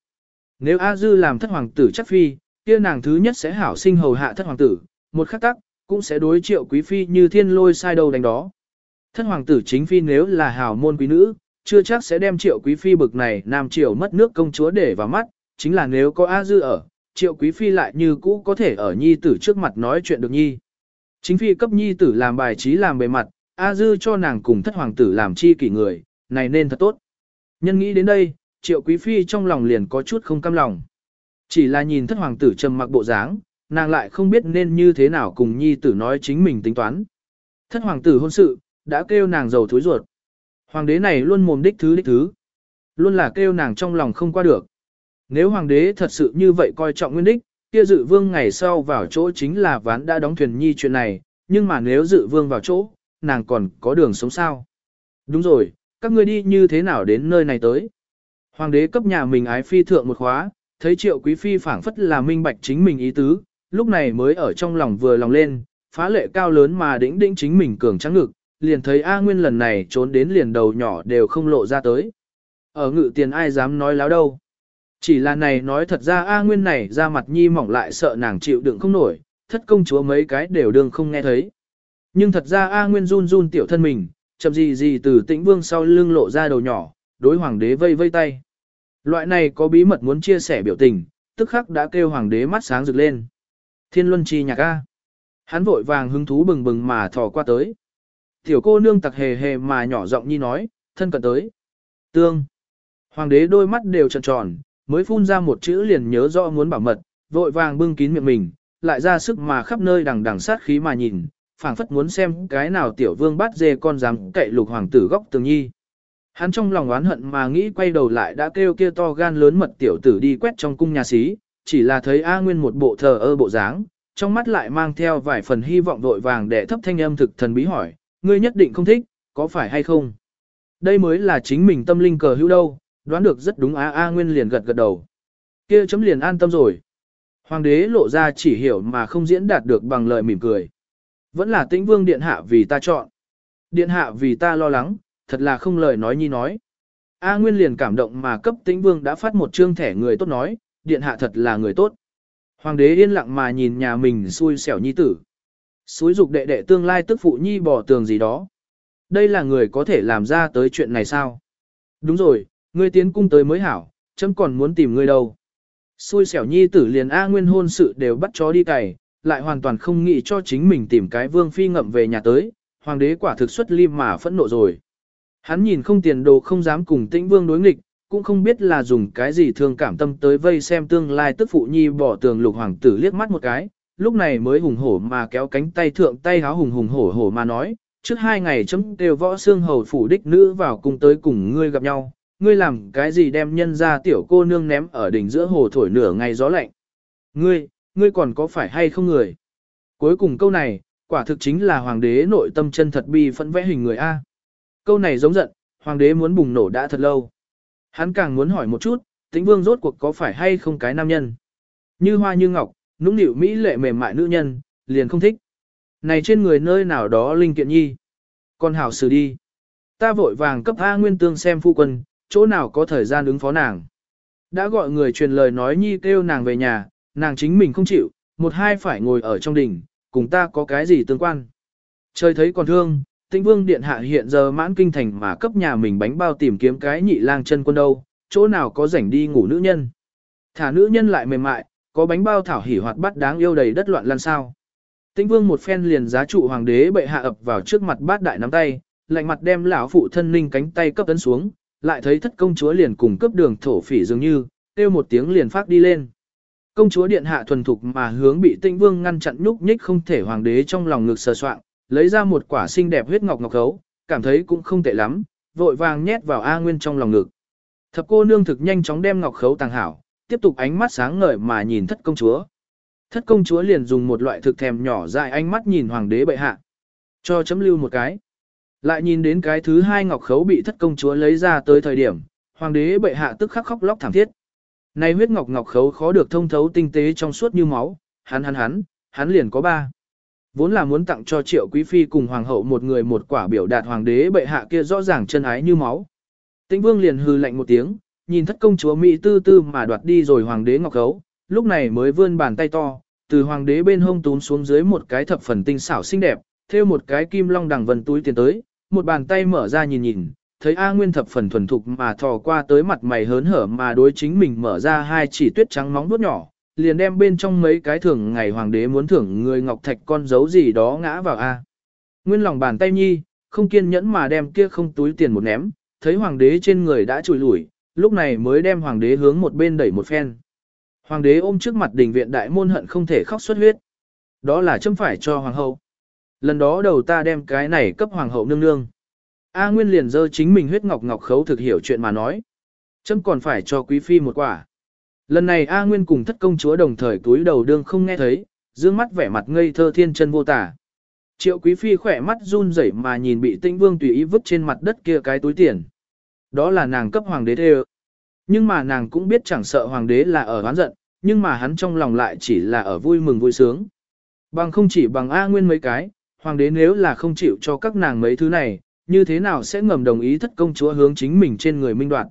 Nếu A dư làm thất hoàng tử chắc phi, kia nàng thứ nhất sẽ hảo sinh hầu hạ thất hoàng tử, một khắc tắc, cũng sẽ đối triệu quý phi như thiên lôi sai đầu đánh đó. Thất hoàng tử chính phi nếu là hảo môn quý nữ, chưa chắc sẽ đem triệu quý phi bực này nam triều mất nước công chúa để vào mắt, chính là nếu có A dư ở, triệu quý phi lại như cũ có thể ở nhi tử trước mặt nói chuyện được nhi. Chính phi cấp nhi tử làm bài trí làm bề mặt, A dư cho nàng cùng thất hoàng tử làm chi kỷ người, này nên thật tốt. Nhân nghĩ đến đây, triệu quý phi trong lòng liền có chút không cam lòng. Chỉ là nhìn thất hoàng tử trầm mặc bộ dáng, nàng lại không biết nên như thế nào cùng nhi tử nói chính mình tính toán. Thất hoàng tử hôn sự, đã kêu nàng giàu thối ruột. Hoàng đế này luôn mồm đích thứ đích thứ. Luôn là kêu nàng trong lòng không qua được. Nếu hoàng đế thật sự như vậy coi trọng nguyên đích, kia dự vương ngày sau vào chỗ chính là ván đã đóng thuyền nhi chuyện này, nhưng mà nếu dự vương vào chỗ, nàng còn có đường sống sao. Đúng rồi, các ngươi đi như thế nào đến nơi này tới. Hoàng đế cấp nhà mình ái phi thượng một khóa, thấy triệu quý phi phảng phất là minh bạch chính mình ý tứ, lúc này mới ở trong lòng vừa lòng lên, phá lệ cao lớn mà đĩnh đĩnh chính mình cường trắng ngực, liền thấy A Nguyên lần này trốn đến liền đầu nhỏ đều không lộ ra tới. Ở ngự tiền ai dám nói láo đâu. Chỉ là này nói thật ra A Nguyên này ra mặt nhi mỏng lại sợ nàng chịu đựng không nổi, thất công chúa mấy cái đều đương không nghe thấy. Nhưng thật ra A Nguyên run run tiểu thân mình, chậm gì gì từ tĩnh vương sau lưng lộ ra đầu nhỏ, đối hoàng đế vây vây tay. Loại này có bí mật muốn chia sẻ biểu tình, tức khắc đã kêu hoàng đế mắt sáng rực lên. Thiên luân chi nhạc A. Hắn vội vàng hứng thú bừng bừng mà thò qua tới. Tiểu cô nương tặc hề hề mà nhỏ giọng nhi nói, thân cận tới. Tương. Hoàng đế đôi mắt đều tròn tròn, mới phun ra một chữ liền nhớ rõ muốn bảo mật, vội vàng bưng kín miệng mình, lại ra sức mà khắp nơi đằng đằng sát khí mà nhìn, phảng phất muốn xem cái nào tiểu vương bắt dê con dám cậy lục hoàng tử góc tường nhi. Hắn trong lòng oán hận mà nghĩ quay đầu lại đã kêu kia to gan lớn mật tiểu tử đi quét trong cung nhà xí, chỉ là thấy A Nguyên một bộ thờ ơ bộ dáng, trong mắt lại mang theo vài phần hy vọng vội vàng để thấp thanh âm thực thần bí hỏi, ngươi nhất định không thích, có phải hay không? Đây mới là chính mình tâm linh cờ hữu đâu, đoán được rất đúng A A Nguyên liền gật gật đầu. Kia chấm liền an tâm rồi. Hoàng đế lộ ra chỉ hiểu mà không diễn đạt được bằng lời mỉm cười. Vẫn là tĩnh vương điện hạ vì ta chọn. Điện hạ vì ta lo lắng, thật là không lời nói nhi nói. A Nguyên liền cảm động mà cấp tĩnh vương đã phát một chương thẻ người tốt nói, điện hạ thật là người tốt. Hoàng đế yên lặng mà nhìn nhà mình xui xẻo nhi tử. Xúi dục đệ đệ tương lai tức phụ nhi bỏ tường gì đó. Đây là người có thể làm ra tới chuyện này sao? Đúng rồi, ngươi tiến cung tới mới hảo, chấm còn muốn tìm ngươi đâu. Xui xẻo nhi tử liền A Nguyên hôn sự đều bắt chó đi cày, lại hoàn toàn không nghĩ cho chính mình tìm cái vương phi ngậm về nhà tới, hoàng đế quả thực xuất lim mà phẫn nộ rồi. Hắn nhìn không tiền đồ không dám cùng tĩnh vương đối nghịch, cũng không biết là dùng cái gì thương cảm tâm tới vây xem tương lai tức phụ nhi bỏ tường lục hoàng tử liếc mắt một cái, lúc này mới hùng hổ mà kéo cánh tay thượng tay háo hùng hùng hổ hổ mà nói, trước hai ngày chấm đều võ xương hầu phủ đích nữ vào cùng tới cùng ngươi gặp nhau, ngươi làm cái gì đem nhân ra tiểu cô nương ném ở đỉnh giữa hồ thổi nửa ngày gió lạnh. Ngươi, ngươi còn có phải hay không người? Cuối cùng câu này, quả thực chính là hoàng đế nội tâm chân thật bi phẫn vẽ hình người A. Câu này giống giận, hoàng đế muốn bùng nổ đã thật lâu. Hắn càng muốn hỏi một chút, tĩnh vương rốt cuộc có phải hay không cái nam nhân. Như hoa như ngọc, nũng nịu mỹ lệ mềm mại nữ nhân, liền không thích. Này trên người nơi nào đó linh kiện nhi. Con hảo xử đi. Ta vội vàng cấp A Nguyên Tương xem phu quân, chỗ nào có thời gian ứng phó nàng. Đã gọi người truyền lời nói nhi kêu nàng về nhà, nàng chính mình không chịu, một hai phải ngồi ở trong đỉnh, cùng ta có cái gì tương quan. Trời thấy còn thương, tĩnh vương điện hạ hiện giờ mãn kinh thành mà cấp nhà mình bánh bao tìm kiếm cái nhị lang chân quân đâu, chỗ nào có rảnh đi ngủ nữ nhân. Thả nữ nhân lại mềm mại, có bánh bao thảo hỉ hoạt bát đáng yêu đầy đất loạn lan sao. Tĩnh vương một phen liền giá trụ hoàng đế bệ hạ ập vào trước mặt bát đại nắm tay, lạnh mặt đem lão phụ thân ninh cánh tay cấp tấn xuống, lại thấy thất công chúa liền cùng cấp đường thổ phỉ dường như, kêu một tiếng liền phát đi lên. Công chúa điện hạ thuần thục mà hướng bị tĩnh vương ngăn chặn nhúc nhích không thể hoàng đế trong lòng ngực sờ soạn, lấy ra một quả xinh đẹp huyết ngọc ngọc khấu, cảm thấy cũng không tệ lắm, vội vàng nhét vào A Nguyên trong lòng ngực. Thập cô nương thực nhanh chóng đem ngọc khấu tàng hảo, tiếp tục ánh mắt sáng ngời mà nhìn thất công chúa. Thất công chúa liền dùng một loại thực thèm nhỏ dại ánh mắt nhìn hoàng đế bệ hạ. Cho chấm lưu một cái. Lại nhìn đến cái thứ hai ngọc khấu bị thất công chúa lấy ra tới thời điểm, hoàng đế bệ hạ tức khắc khóc lóc thảm thiết. Này huyết ngọc ngọc khấu khó được thông thấu tinh tế trong suốt như máu, hắn hắn hắn, hắn liền có ba. Vốn là muốn tặng cho triệu quý phi cùng hoàng hậu một người một quả biểu đạt hoàng đế bệ hạ kia rõ ràng chân ái như máu. Tĩnh vương liền hư lạnh một tiếng, nhìn thất công chúa Mỹ tư tư mà đoạt đi rồi hoàng đế ngọc khấu, lúc này mới vươn bàn tay to, từ hoàng đế bên hông tún xuống dưới một cái thập phần tinh xảo xinh đẹp, theo một cái kim long đằng vần túi tiền tới, một bàn tay mở ra nhìn nhìn, thấy A Nguyên thập phần thuần thục mà thò qua tới mặt mày hớn hở mà đối chính mình mở ra hai chỉ tuyết trắng móng vuốt nhỏ, liền đem bên trong mấy cái thưởng ngày hoàng đế muốn thưởng người ngọc thạch con dấu gì đó ngã vào A. Nguyên lòng bàn tay nhi, không kiên nhẫn mà đem kia không túi tiền một ném, thấy hoàng đế trên người đã trùi lủi, lúc này mới đem hoàng đế hướng một bên đẩy một phen. Hoàng đế ôm trước mặt đình viện đại môn hận không thể khóc xuất huyết. Đó là châm phải cho hoàng hậu. Lần đó đầu ta đem cái này cấp hoàng hậu nương nương. A Nguyên liền dơ chính mình huyết ngọc ngọc khấu thực hiểu chuyện mà nói. Châm còn phải cho quý phi một quả. Lần này A Nguyên cùng thất công chúa đồng thời túi đầu đương không nghe thấy, dương mắt vẻ mặt ngây thơ thiên chân vô tả. Triệu quý phi khỏe mắt run rẩy mà nhìn bị tinh vương tùy ý vứt trên mặt đất kia cái túi tiền. Đó là nàng cấp hoàng đế thê nhưng mà nàng cũng biết chẳng sợ hoàng đế là ở oán giận, nhưng mà hắn trong lòng lại chỉ là ở vui mừng vui sướng. Bằng không chỉ bằng A Nguyên mấy cái, hoàng đế nếu là không chịu cho các nàng mấy thứ này, như thế nào sẽ ngầm đồng ý thất công chúa hướng chính mình trên người minh đoạt.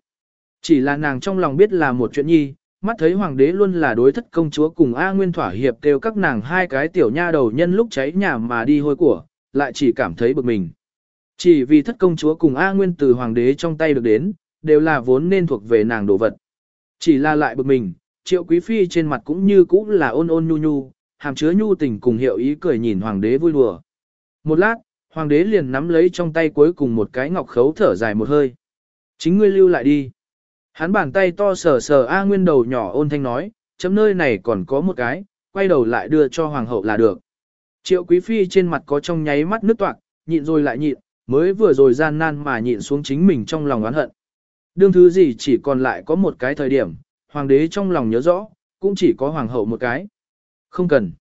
Chỉ là nàng trong lòng biết là một chuyện nhi, mắt thấy hoàng đế luôn là đối thất công chúa cùng A Nguyên thỏa hiệp kêu các nàng hai cái tiểu nha đầu nhân lúc cháy nhà mà đi hôi của, lại chỉ cảm thấy bực mình. Chỉ vì thất công chúa cùng A Nguyên từ hoàng đế trong tay được đến, đều là vốn nên thuộc về nàng đồ vật. Chỉ là lại bực mình, triệu quý phi trên mặt cũng như cũ là ôn ôn nhu nhu, hàm chứa nhu tình cùng hiệu ý cười nhìn hoàng đế vui đùa. Một lát, hoàng đế liền nắm lấy trong tay cuối cùng một cái ngọc khấu thở dài một hơi. Chính ngươi lưu lại đi. Hắn bàn tay to sờ sờ A Nguyên đầu nhỏ ôn thanh nói, chấm nơi này còn có một cái, quay đầu lại đưa cho hoàng hậu là được. Triệu quý phi trên mặt có trong nháy mắt nước toạc, nhịn rồi lại nhịn, mới vừa rồi gian nan mà nhịn xuống chính mình trong lòng oán hận. Đương thứ gì chỉ còn lại có một cái thời điểm, hoàng đế trong lòng nhớ rõ, cũng chỉ có hoàng hậu một cái. Không cần.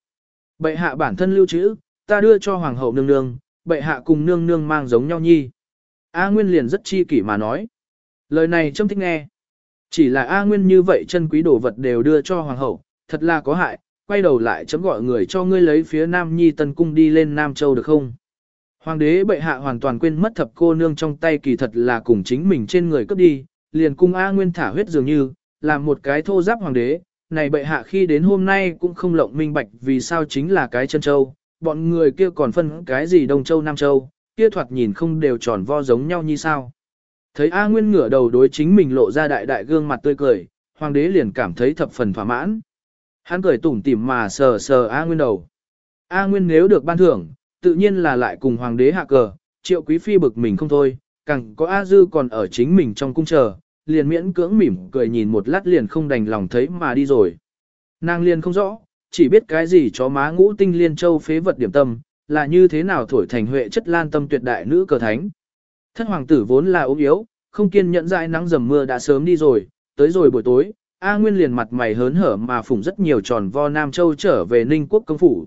Bệ hạ bản thân lưu trữ, ta đưa cho hoàng hậu nương nương, bệ hạ cùng nương nương mang giống nhau nhi. A Nguyên liền rất chi kỷ mà nói. Lời này trâm thích nghe. Chỉ là A Nguyên như vậy chân quý đồ vật đều đưa cho hoàng hậu, thật là có hại, quay đầu lại chấm gọi người cho ngươi lấy phía Nam Nhi Tân Cung đi lên Nam Châu được không? Hoàng đế bệ hạ hoàn toàn quên mất thập cô nương trong tay kỳ thật là cùng chính mình trên người cướp đi, liền cung A Nguyên thả huyết dường như, làm một cái thô giáp hoàng đế, này bệ hạ khi đến hôm nay cũng không lộng minh bạch vì sao chính là cái chân châu, bọn người kia còn phân cái gì Đông Châu Nam Châu, kia thoạt nhìn không đều tròn vo giống nhau như sao. Thấy A Nguyên ngửa đầu đối chính mình lộ ra đại đại gương mặt tươi cười, hoàng đế liền cảm thấy thập phần thỏa mãn. Hắn cười tủm tỉm mà sờ sờ A Nguyên đầu. A Nguyên nếu được ban thưởng, tự nhiên là lại cùng hoàng đế hạ cờ, triệu quý phi bực mình không thôi, càng có A Dư còn ở chính mình trong cung chờ, liền miễn cưỡng mỉm cười nhìn một lát liền không đành lòng thấy mà đi rồi. Nàng liền không rõ, chỉ biết cái gì chó má ngũ tinh liên châu phế vật điểm tâm, là như thế nào thổi thành huệ chất lan tâm tuyệt đại nữ cờ thánh. Thất hoàng tử vốn là ốm yếu, không kiên nhẫn dãi nắng dầm mưa đã sớm đi rồi, tới rồi buổi tối, A Nguyên liền mặt mày hớn hở mà phủng rất nhiều tròn vo Nam Châu trở về Ninh quốc công phủ.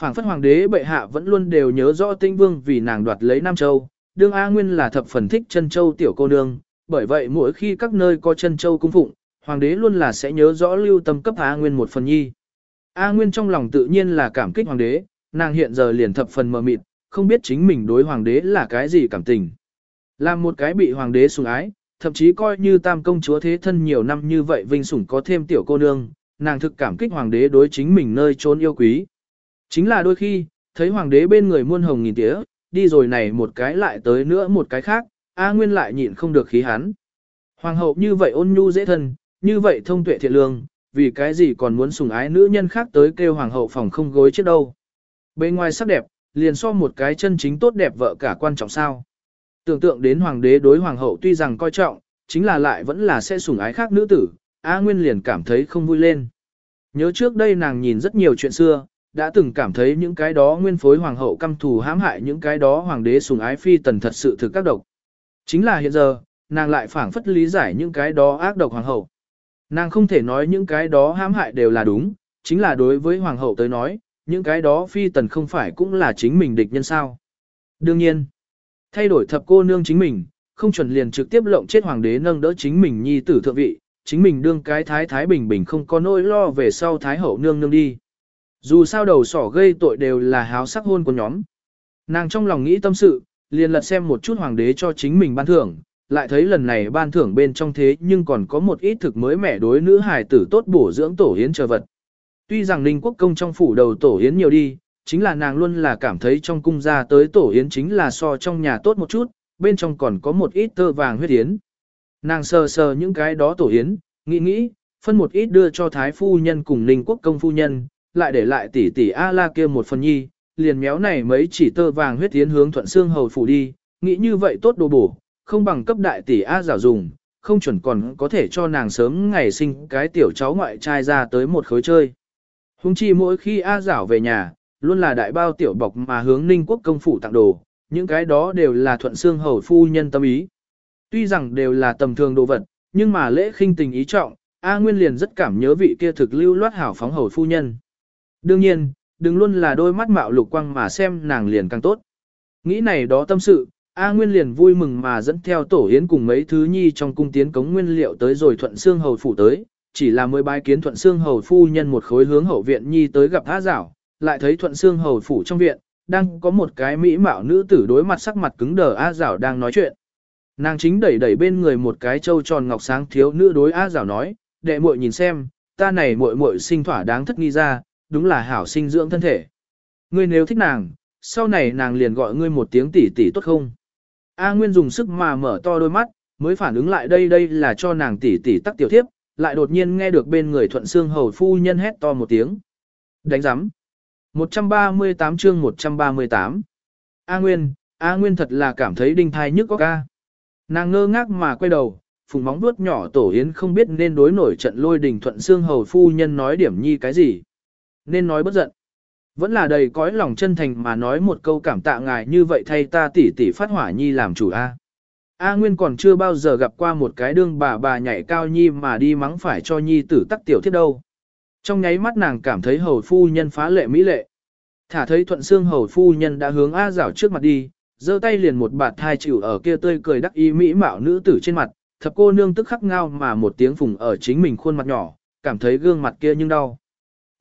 Phảng phất hoàng đế bệ hạ vẫn luôn đều nhớ rõ tinh vương vì nàng đoạt lấy Nam Châu, đương A Nguyên là thập phần thích chân châu tiểu cô nương, bởi vậy mỗi khi các nơi có chân châu cung phụng, hoàng đế luôn là sẽ nhớ rõ lưu tâm cấp A Nguyên một phần nhi. A Nguyên trong lòng tự nhiên là cảm kích hoàng đế, nàng hiện giờ liền thập phần mờ mịt, không biết chính mình đối hoàng đế là cái gì cảm tình. Làm một cái bị hoàng đế sủng ái, thậm chí coi như tam công chúa thế thân nhiều năm như vậy vinh sủng có thêm tiểu cô nương, nàng thực cảm kích hoàng đế đối chính mình nơi trốn yêu quý. Chính là đôi khi, thấy hoàng đế bên người muôn hồng nghìn tía, đi rồi này một cái lại tới nữa một cái khác, A Nguyên lại nhịn không được khí hắn. Hoàng hậu như vậy ôn nhu dễ thân, như vậy thông tuệ thiện lương, vì cái gì còn muốn sủng ái nữ nhân khác tới kêu hoàng hậu phòng không gối chết đâu. Bên ngoài sắc đẹp, liền so một cái chân chính tốt đẹp vợ cả quan trọng sao. Tưởng tượng đến hoàng đế đối hoàng hậu tuy rằng coi trọng, chính là lại vẫn là sẽ sủng ái khác nữ tử, A Nguyên liền cảm thấy không vui lên. Nhớ trước đây nàng nhìn rất nhiều chuyện xưa, đã từng cảm thấy những cái đó nguyên phối hoàng hậu căm thù hãm hại những cái đó hoàng đế sùng ái phi tần thật sự thực các độc. Chính là hiện giờ, nàng lại phản phất lý giải những cái đó ác độc hoàng hậu. Nàng không thể nói những cái đó hãm hại đều là đúng, chính là đối với hoàng hậu tới nói, những cái đó phi tần không phải cũng là chính mình địch nhân sao. Đương nhiên, thay đổi thập cô nương chính mình, không chuẩn liền trực tiếp lộng chết hoàng đế nâng đỡ chính mình nhi tử thượng vị, chính mình đương cái thái thái bình bình không có nỗi lo về sau thái hậu nương nương đi. Dù sao đầu sỏ gây tội đều là háo sắc hôn của nhóm. Nàng trong lòng nghĩ tâm sự, liền lật xem một chút hoàng đế cho chính mình ban thưởng, lại thấy lần này ban thưởng bên trong thế nhưng còn có một ít thực mới mẻ đối nữ hài tử tốt bổ dưỡng tổ hiến chờ vật. Tuy rằng Ninh Quốc công trong phủ đầu tổ hiến nhiều đi, chính là nàng luôn là cảm thấy trong cung ra tới tổ hiến chính là so trong nhà tốt một chút, bên trong còn có một ít tơ vàng huyết hiến. Nàng sờ sờ những cái đó tổ hiến, nghĩ nghĩ, phân một ít đưa cho thái phu nhân cùng Ninh Quốc công phu nhân, lại để lại tỷ tỷ A La kia một phần nhi, liền méo này mấy chỉ tơ vàng huyết tiến hướng thuận xương hầu phủ đi, nghĩ như vậy tốt đồ bổ, không bằng cấp đại tỷ A giả dùng, không chuẩn còn có thể cho nàng sớm ngày sinh cái tiểu cháu ngoại trai ra tới một khối chơi. Hùng chi mỗi khi A giảo về nhà, luôn là đại bao tiểu bọc mà hướng ninh quốc công phủ tặng đồ, những cái đó đều là thuận xương hầu phu nhân tâm ý. Tuy rằng đều là tầm thường đồ vật, nhưng mà lễ khinh tình ý trọng, A Nguyên liền rất cảm nhớ vị kia thực lưu loát hảo phóng hầu phu nhân. Đương nhiên, đừng luôn là đôi mắt mạo lục quang mà xem nàng liền càng tốt. Nghĩ này đó tâm sự, A Nguyên liền vui mừng mà dẫn theo tổ yến cùng mấy thứ nhi trong cung tiến cống nguyên liệu tới rồi thuận xương hầu phủ tới, chỉ là mới bái kiến thuận xương hầu phu nhân một khối hướng hậu viện nhi tới gặp A Giảo, lại thấy thuận xương hầu phủ trong viện, đang có một cái mỹ mạo nữ tử đối mặt sắc mặt cứng đờ A Giảo đang nói chuyện. Nàng chính đẩy đẩy bên người một cái trâu tròn ngọc sáng thiếu nữ đối A Giảo nói, đệ muội nhìn xem, ta này muội muội sinh thỏa đáng thất nghi ra, đúng là hảo sinh dưỡng thân thể. Ngươi nếu thích nàng, sau này nàng liền gọi ngươi một tiếng tỷ tỷ tốt không? A Nguyên dùng sức mà mở to đôi mắt, mới phản ứng lại đây đây là cho nàng tỷ tỷ tắc tiểu thiếp, lại đột nhiên nghe được bên người thuận xương hầu phu nhân hét to một tiếng. Đánh giắm. 138 chương 138. A Nguyên, A Nguyên thật là cảm thấy đinh thai nhức có ca. Nàng ngơ ngác mà quay đầu, phùng móng vuốt nhỏ tổ yến không biết nên đối nổi trận lôi đình thuận xương hầu phu nhân nói điểm nhi cái gì. Nên nói bất giận. Vẫn là đầy cõi lòng chân thành mà nói một câu cảm tạ ngài như vậy thay ta tỷ tỷ phát hỏa nhi làm chủ A. A Nguyên còn chưa bao giờ gặp qua một cái đương bà bà nhảy cao nhi mà đi mắng phải cho nhi tử tắc tiểu thiết đâu. Trong nháy mắt nàng cảm thấy hầu phu nhân phá lệ mỹ lệ. Thả thấy thuận xương hầu phu nhân đã hướng A rảo trước mặt đi, giơ tay liền một bạt thai chịu ở kia tươi cười đắc ý mỹ mạo nữ tử trên mặt, thập cô nương tức khắc ngao mà một tiếng phùng ở chính mình khuôn mặt nhỏ, cảm thấy gương mặt kia nhưng đau.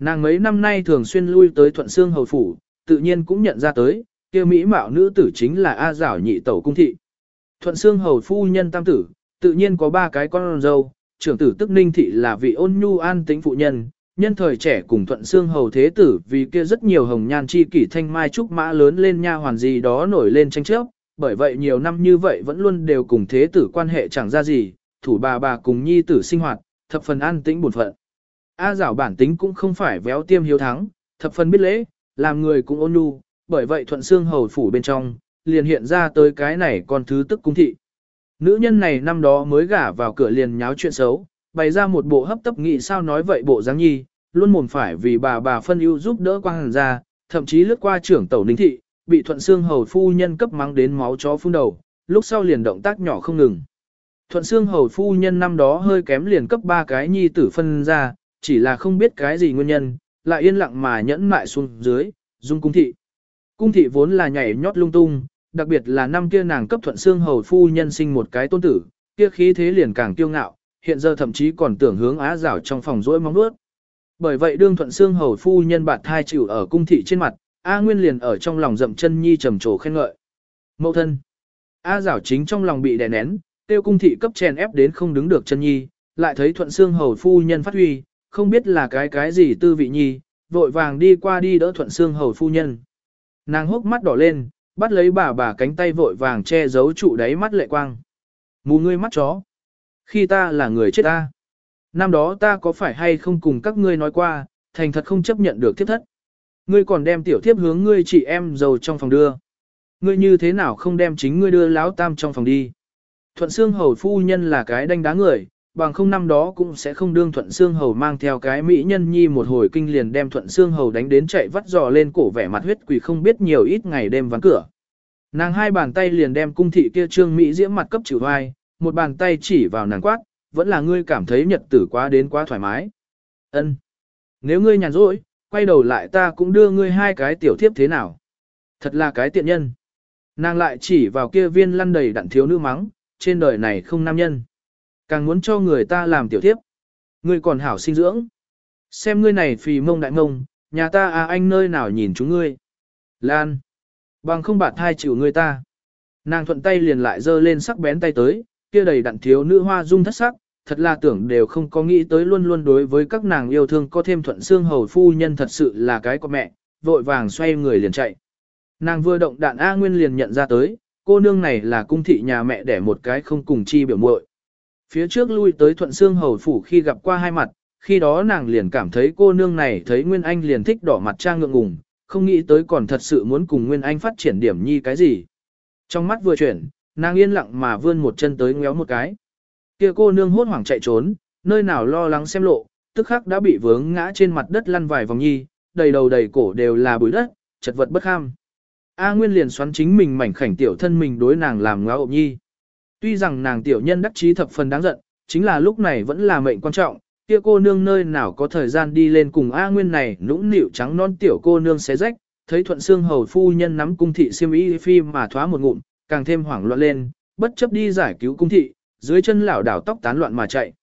Nàng mấy năm nay thường xuyên lui tới thuận Sương hầu phủ, tự nhiên cũng nhận ra tới, kia mỹ mạo nữ tử chính là A Giảo nhị tẩu cung thị. Thuận Sương hầu phu nhân tam tử, tự nhiên có ba cái con dâu, trưởng tử tức ninh thị là vị ôn nhu an tính phụ nhân, nhân thời trẻ cùng thuận Sương hầu thế tử vì kia rất nhiều hồng nhan chi kỷ thanh mai trúc mã lớn lên nha hoàn gì đó nổi lên tranh chấp, bởi vậy nhiều năm như vậy vẫn luôn đều cùng thế tử quan hệ chẳng ra gì, thủ bà bà cùng nhi tử sinh hoạt, thập phần an tĩnh buồn phận. A giảo bản tính cũng không phải véo tiêm hiếu thắng, thập phần biết lễ, làm người cũng ôn nhu, bởi vậy thuận xương hầu phủ bên trong, liền hiện ra tới cái này con thứ tức cung thị. Nữ nhân này năm đó mới gả vào cửa liền nháo chuyện xấu, bày ra một bộ hấp tấp nghị sao nói vậy bộ dáng nhi, luôn mồm phải vì bà bà phân ưu giúp đỡ quang hàn ra, thậm chí lướt qua trưởng tẩu ninh thị, bị thuận xương hầu phu nhân cấp mắng đến máu chó phun đầu, lúc sau liền động tác nhỏ không ngừng. Thuận xương hầu phu nhân năm đó hơi kém liền cấp ba cái nhi tử phân ra, chỉ là không biết cái gì nguyên nhân, lại yên lặng mà nhẫn mại xuống dưới, dung cung thị. Cung thị vốn là nhảy nhót lung tung, đặc biệt là năm kia nàng cấp thuận xương hầu phu nhân sinh một cái tôn tử, kia khí thế liền càng kiêu ngạo, hiện giờ thậm chí còn tưởng hướng á rảo trong phòng rỗi mong nuốt. Bởi vậy đương thuận xương hầu phu nhân bạt thai chịu ở cung thị trên mặt, A Nguyên liền ở trong lòng dậm chân nhi trầm trồ khen ngợi. Mậu thân. A rảo chính trong lòng bị đè nén, tiêu cung thị cấp chèn ép đến không đứng được chân nhi, lại thấy thuận xương hầu phu nhân phát huy, không biết là cái cái gì tư vị nhi, vội vàng đi qua đi đỡ thuận xương hầu phu nhân. Nàng hốc mắt đỏ lên, bắt lấy bà bà cánh tay vội vàng che giấu trụ đáy mắt lệ quang. Mù ngươi mắt chó. Khi ta là người chết ta. Năm đó ta có phải hay không cùng các ngươi nói qua, thành thật không chấp nhận được thiết thất. Ngươi còn đem tiểu thiếp hướng ngươi chị em giàu trong phòng đưa. Ngươi như thế nào không đem chính ngươi đưa láo tam trong phòng đi. Thuận xương hầu phu nhân là cái đanh đá người, bằng không năm đó cũng sẽ không đương thuận xương hầu mang theo cái mỹ nhân nhi một hồi kinh liền đem thuận xương hầu đánh đến chạy vắt giò lên cổ vẻ mặt huyết quỷ không biết nhiều ít ngày đêm vắng cửa. Nàng hai bàn tay liền đem cung thị kia trương mỹ diễm mặt cấp chịu hoai, một bàn tay chỉ vào nàng quát, vẫn là ngươi cảm thấy nhật tử quá đến quá thoải mái. Ân, Nếu ngươi nhàn rỗi, quay đầu lại ta cũng đưa ngươi hai cái tiểu thiếp thế nào. Thật là cái tiện nhân. Nàng lại chỉ vào kia viên lăn đầy đặn thiếu nữ mắng, trên đời này không nam nhân. Càng muốn cho người ta làm tiểu thiếp. Ngươi còn hảo sinh dưỡng. Xem ngươi này phì mông đại mông, nhà ta à anh nơi nào nhìn chúng ngươi. Lan. Bằng không bạt hai chịu ngươi ta. Nàng thuận tay liền lại giơ lên sắc bén tay tới, kia đầy đặn thiếu nữ hoa dung thất sắc, thật là tưởng đều không có nghĩ tới luôn luôn đối với các nàng yêu thương có thêm thuận xương hầu phu nhân thật sự là cái con mẹ, vội vàng xoay người liền chạy. Nàng vừa động đạn A Nguyên liền nhận ra tới, cô nương này là cung thị nhà mẹ để một cái không cùng chi biểu muội. Phía trước lui tới thuận xương hầu phủ khi gặp qua hai mặt, khi đó nàng liền cảm thấy cô nương này thấy Nguyên Anh liền thích đỏ mặt trang ngượng ngùng, không nghĩ tới còn thật sự muốn cùng Nguyên Anh phát triển điểm nhi cái gì. Trong mắt vừa chuyển, nàng yên lặng mà vươn một chân tới ngéo một cái. Kia cô nương hốt hoảng chạy trốn, nơi nào lo lắng xem lộ, tức khắc đã bị vướng ngã trên mặt đất lăn vài vòng nhi, đầy đầu đầy cổ đều là bụi đất, chật vật bất kham. A Nguyên liền xoắn chính mình mảnh khảnh tiểu thân mình đối nàng làm ngáo ộp nhi. Tuy rằng nàng tiểu nhân đắc chí thập phần đáng giận, chính là lúc này vẫn là mệnh quan trọng, kia cô nương nơi nào có thời gian đi lên cùng A Nguyên này nũng nịu trắng non tiểu cô nương xé rách, thấy thuận xương hầu phu nhân nắm cung thị siêm y phi mà thoá một ngụm, càng thêm hoảng loạn lên, bất chấp đi giải cứu cung thị, dưới chân lảo đảo tóc tán loạn mà chạy.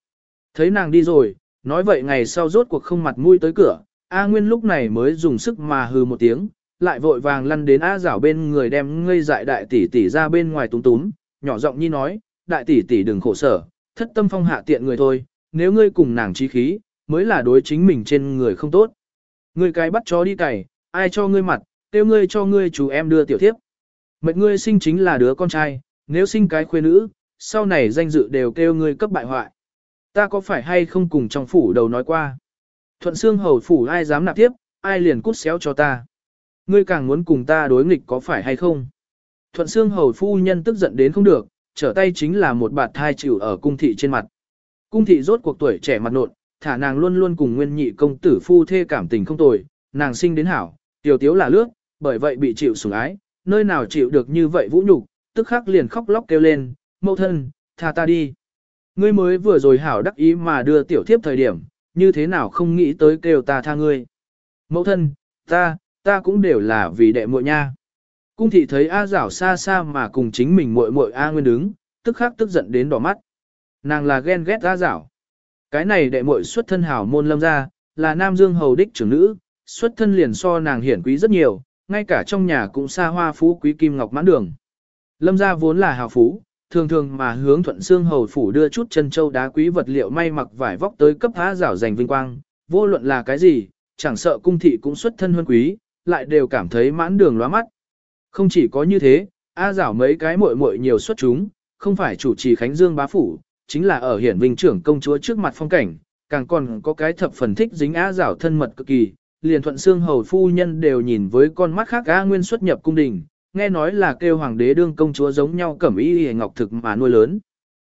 Thấy nàng đi rồi, nói vậy ngày sau rốt cuộc không mặt mũi tới cửa, A Nguyên lúc này mới dùng sức mà hừ một tiếng, lại vội vàng lăn đến A rảo bên người đem ngây dại đại tỷ tỷ ra bên ngoài túm túm, nhỏ giọng nhi nói, đại tỷ tỷ đừng khổ sở, thất tâm phong hạ tiện người thôi, nếu ngươi cùng nàng trí khí, mới là đối chính mình trên người không tốt. Ngươi cái bắt chó đi cày, ai cho ngươi mặt, tiêu ngươi cho ngươi chú em đưa tiểu thiếp. Mệt ngươi sinh chính là đứa con trai, nếu sinh cái khuê nữ, sau này danh dự đều kêu ngươi cấp bại hoại. Ta có phải hay không cùng trong phủ đầu nói qua? Thuận xương hầu phủ ai dám nạp tiếp, ai liền cút xéo cho ta. Ngươi càng muốn cùng ta đối nghịch có phải hay không? Thuận xương hầu phu nhân tức giận đến không được, trở tay chính là một bạt thai chịu ở cung thị trên mặt. Cung thị rốt cuộc tuổi trẻ mặt nộn, thả nàng luôn luôn cùng nguyên nhị công tử phu thê cảm tình không tồi, nàng sinh đến hảo, tiểu tiếu là lướt, bởi vậy bị chịu sủng ái, nơi nào chịu được như vậy vũ nhục, tức khắc liền khóc lóc kêu lên, mẫu thân, tha ta đi. Ngươi mới vừa rồi hảo đắc ý mà đưa tiểu thiếp thời điểm, như thế nào không nghĩ tới kêu ta tha ngươi. Mẫu thân, ta, ta cũng đều là vì đệ muội nha. Cung thị thấy A Giảo xa xa mà cùng chính mình muội muội A Nguyên đứng, tức khắc tức giận đến đỏ mắt. Nàng là ghen ghét A Giảo. Cái này đệ muội xuất thân hảo môn lâm gia, là Nam Dương hầu đích trưởng nữ, xuất thân liền so nàng hiển quý rất nhiều, ngay cả trong nhà cũng xa hoa phú quý kim ngọc mãn đường. Lâm gia vốn là hào phú, thường thường mà hướng thuận xương hầu phủ đưa chút chân châu đá quý vật liệu may mặc vải vóc tới cấp há rảo giành vinh quang, vô luận là cái gì, chẳng sợ cung thị cũng xuất thân huân quý, lại đều cảm thấy mãn đường lóa mắt. Không chỉ có như thế, A giảo mấy cái muội muội nhiều xuất chúng, không phải chủ trì Khánh Dương bá phủ, chính là ở hiển vinh trưởng công chúa trước mặt phong cảnh, càng còn có cái thập phần thích dính A giảo thân mật cực kỳ, liền thuận xương hầu phu nhân đều nhìn với con mắt khác A Nguyên xuất nhập cung đình, nghe nói là kêu hoàng đế đương công chúa giống nhau cẩm y hề ngọc thực mà nuôi lớn.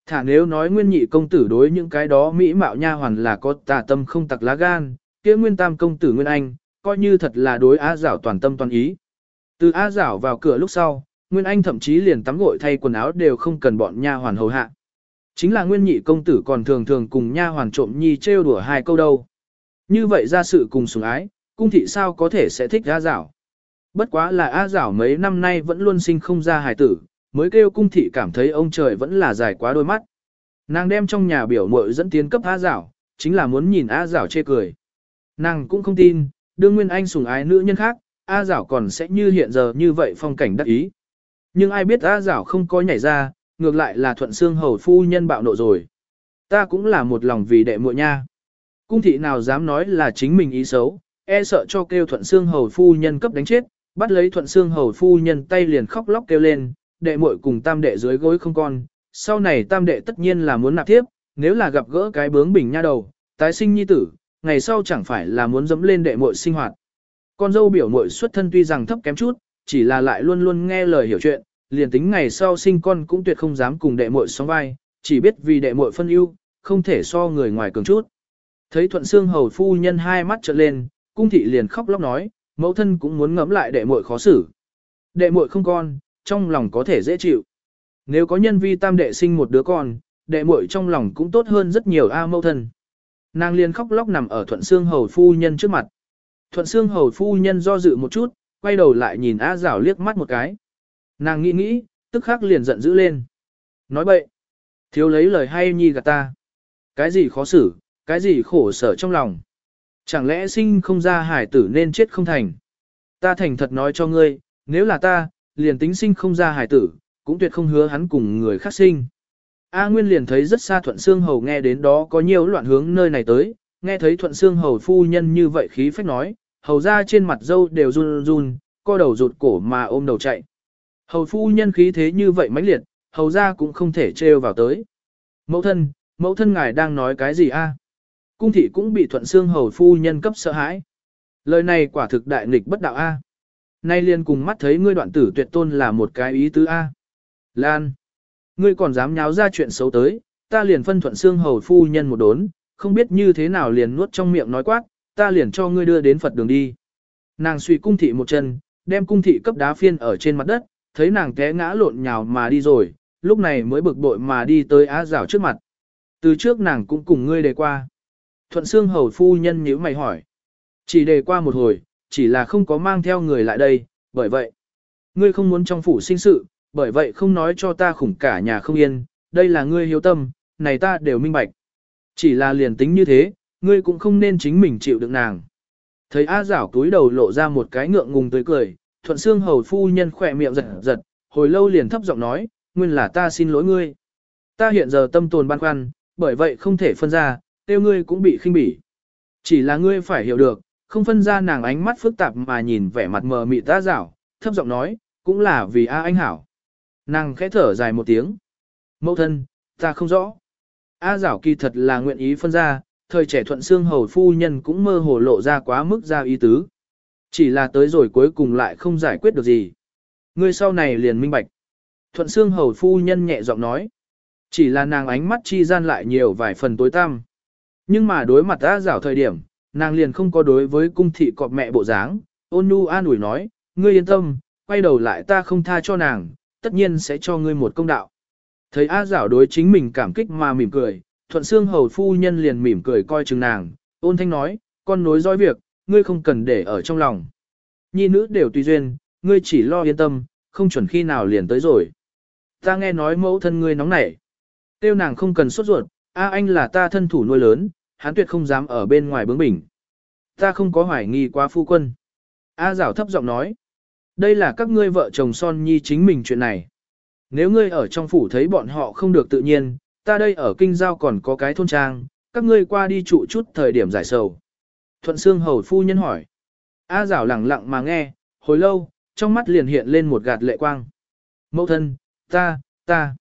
Thả nếu nói nguyên nhị công tử đối những cái đó mỹ mạo nha hoàn là có tà tâm không tặc lá gan, kia nguyên tam công tử nguyên anh, coi như thật là đối A Giảo toàn tâm toàn ý. Từ A Giảo vào cửa lúc sau, Nguyên Anh thậm chí liền tắm gội thay quần áo đều không cần bọn nha hoàn hầu hạ. Chính là Nguyên Nhị công tử còn thường thường cùng nha hoàn trộm nhi trêu đùa hai câu đâu. Như vậy ra sự cùng sủng ái, cung thị sao có thể sẽ thích A Giảo. Bất quá là A Giảo mấy năm nay vẫn luôn sinh không ra hài tử, mới kêu cung thị cảm thấy ông trời vẫn là dài quá đôi mắt. Nàng đem trong nhà biểu muội dẫn tiến cấp A Giảo, chính là muốn nhìn A Giảo chê cười. Nàng cũng không tin, đương Nguyên Anh sủng ái nữ nhân khác, A Giảo còn sẽ như hiện giờ như vậy phong cảnh đắc ý. Nhưng ai biết A Giảo không có nhảy ra, ngược lại là thuận xương hầu phu nhân bạo nộ rồi. Ta cũng là một lòng vì đệ muội nha. Cung thị nào dám nói là chính mình ý xấu, e sợ cho kêu thuận xương hầu phu nhân cấp đánh chết, bắt lấy thuận xương hầu phu nhân tay liền khóc lóc kêu lên, đệ muội cùng tam đệ dưới gối không con, sau này tam đệ tất nhiên là muốn nạp tiếp, nếu là gặp gỡ cái bướng bình nha đầu, tái sinh nhi tử, ngày sau chẳng phải là muốn dẫm lên đệ muội sinh hoạt. Con dâu biểu muội xuất thân tuy rằng thấp kém chút, chỉ là lại luôn luôn nghe lời hiểu chuyện, liền tính ngày sau sinh con cũng tuyệt không dám cùng đệ muội sóng vai, chỉ biết vì đệ muội phân ưu, không thể so người ngoài cường chút. Thấy thuận xương hầu phu nhân hai mắt trợn lên, cung thị liền khóc lóc nói, mẫu thân cũng muốn ngẫm lại đệ muội khó xử. Đệ muội không con, trong lòng có thể dễ chịu. Nếu có nhân vi tam đệ sinh một đứa con, đệ muội trong lòng cũng tốt hơn rất nhiều a mẫu thân. Nàng liền khóc lóc nằm ở thuận xương hầu phu nhân trước mặt. Thuận xương hầu phu nhân do dự một chút, quay đầu lại nhìn A Giảo liếc mắt một cái. Nàng nghĩ nghĩ, tức khắc liền giận dữ lên. Nói bậy, thiếu lấy lời hay nhi gạt ta. Cái gì khó xử, cái gì khổ sở trong lòng. Chẳng lẽ sinh không ra hải tử nên chết không thành. Ta thành thật nói cho ngươi, nếu là ta, liền tính sinh không ra hải tử, cũng tuyệt không hứa hắn cùng người khác sinh. A Nguyên liền thấy rất xa Thuận xương Hầu nghe đến đó có nhiều loạn hướng nơi này tới, nghe thấy Thuận xương Hầu phu nhân như vậy khí phách nói, hầu ra trên mặt dâu đều run run, co đầu rụt cổ mà ôm đầu chạy. Hầu phu nhân khí thế như vậy mãnh liệt, hầu ra cũng không thể trêu vào tới. Mẫu thân, mẫu thân ngài đang nói cái gì a? Cung thị cũng bị Thuận xương Hầu phu nhân cấp sợ hãi. Lời này quả thực đại nghịch bất đạo a. Nay liền cùng mắt thấy ngươi đoạn tử tuyệt tôn là một cái ý tứ a. Lan. Ngươi còn dám nháo ra chuyện xấu tới, ta liền phân thuận xương hầu phu nhân một đốn, không biết như thế nào liền nuốt trong miệng nói quát, ta liền cho ngươi đưa đến Phật đường đi. Nàng suy cung thị một chân, đem cung thị cấp đá phiên ở trên mặt đất, thấy nàng té ngã lộn nhào mà đi rồi, lúc này mới bực bội mà đi tới á rào trước mặt. Từ trước nàng cũng cùng ngươi đề qua. Thuận xương hầu phu nhân nhíu mày hỏi. Chỉ đề qua một hồi, chỉ là không có mang theo người lại đây, bởi vậy. Ngươi không muốn trong phủ sinh sự, bởi vậy không nói cho ta khủng cả nhà không yên, đây là ngươi hiếu tâm, này ta đều minh bạch. Chỉ là liền tính như thế, ngươi cũng không nên chính mình chịu đựng nàng. Thấy A giảo túi đầu lộ ra một cái ngượng ngùng tới cười, thuận xương hầu phu nhân khỏe miệng giật giật, hồi lâu liền thấp giọng nói, nguyên là ta xin lỗi ngươi. Ta hiện giờ tâm tồn băn khoăn, bởi vậy không thể phân ra, tiêu ngươi cũng bị khinh bỉ. Chỉ là ngươi phải hiểu được, không phân ra nàng ánh mắt phức tạp mà nhìn vẻ mặt mờ mịt ta giảo, thấp giọng nói, cũng là vì A anh hảo. Nàng khẽ thở dài một tiếng. Mẫu thân, ta không rõ. A giảo kỳ thật là nguyện ý phân ra, thời trẻ thuận xương hầu phu nhân cũng mơ hồ lộ ra quá mức ra ý tứ. Chỉ là tới rồi cuối cùng lại không giải quyết được gì. Ngươi sau này liền minh bạch. Thuận xương hầu phu nhân nhẹ giọng nói. Chỉ là nàng ánh mắt chi gian lại nhiều vài phần tối tăm. Nhưng mà đối mặt A giảo thời điểm, nàng liền không có đối với cung thị cọp mẹ bộ dáng, ôn Nu an ủi nói, ngươi yên tâm, quay đầu lại ta không tha cho nàng, tất nhiên sẽ cho ngươi một công đạo. Thấy A giảo đối chính mình cảm kích mà mỉm cười, thuận xương hầu phu nhân liền mỉm cười coi chừng nàng, ôn thanh nói, con nối dõi việc, ngươi không cần để ở trong lòng. Nhi nữ đều tùy duyên, ngươi chỉ lo yên tâm, không chuẩn khi nào liền tới rồi. Ta nghe nói mẫu thân ngươi nóng nảy. Tiêu nàng không cần sốt ruột, A anh là ta thân thủ nuôi lớn, hắn tuyệt không dám ở bên ngoài bướng bỉnh. Ta không có hoài nghi quá phu quân. A giảo thấp giọng nói. Đây là các ngươi vợ chồng son nhi chính mình chuyện này. Nếu ngươi ở trong phủ thấy bọn họ không được tự nhiên, ta đây ở kinh giao còn có cái thôn trang, các ngươi qua đi trụ chút thời điểm giải sầu. Thuận xương hầu phu nhân hỏi. A rảo lặng lặng mà nghe, hồi lâu, trong mắt liền hiện lên một gạt lệ quang. Mẫu thân, ta, ta.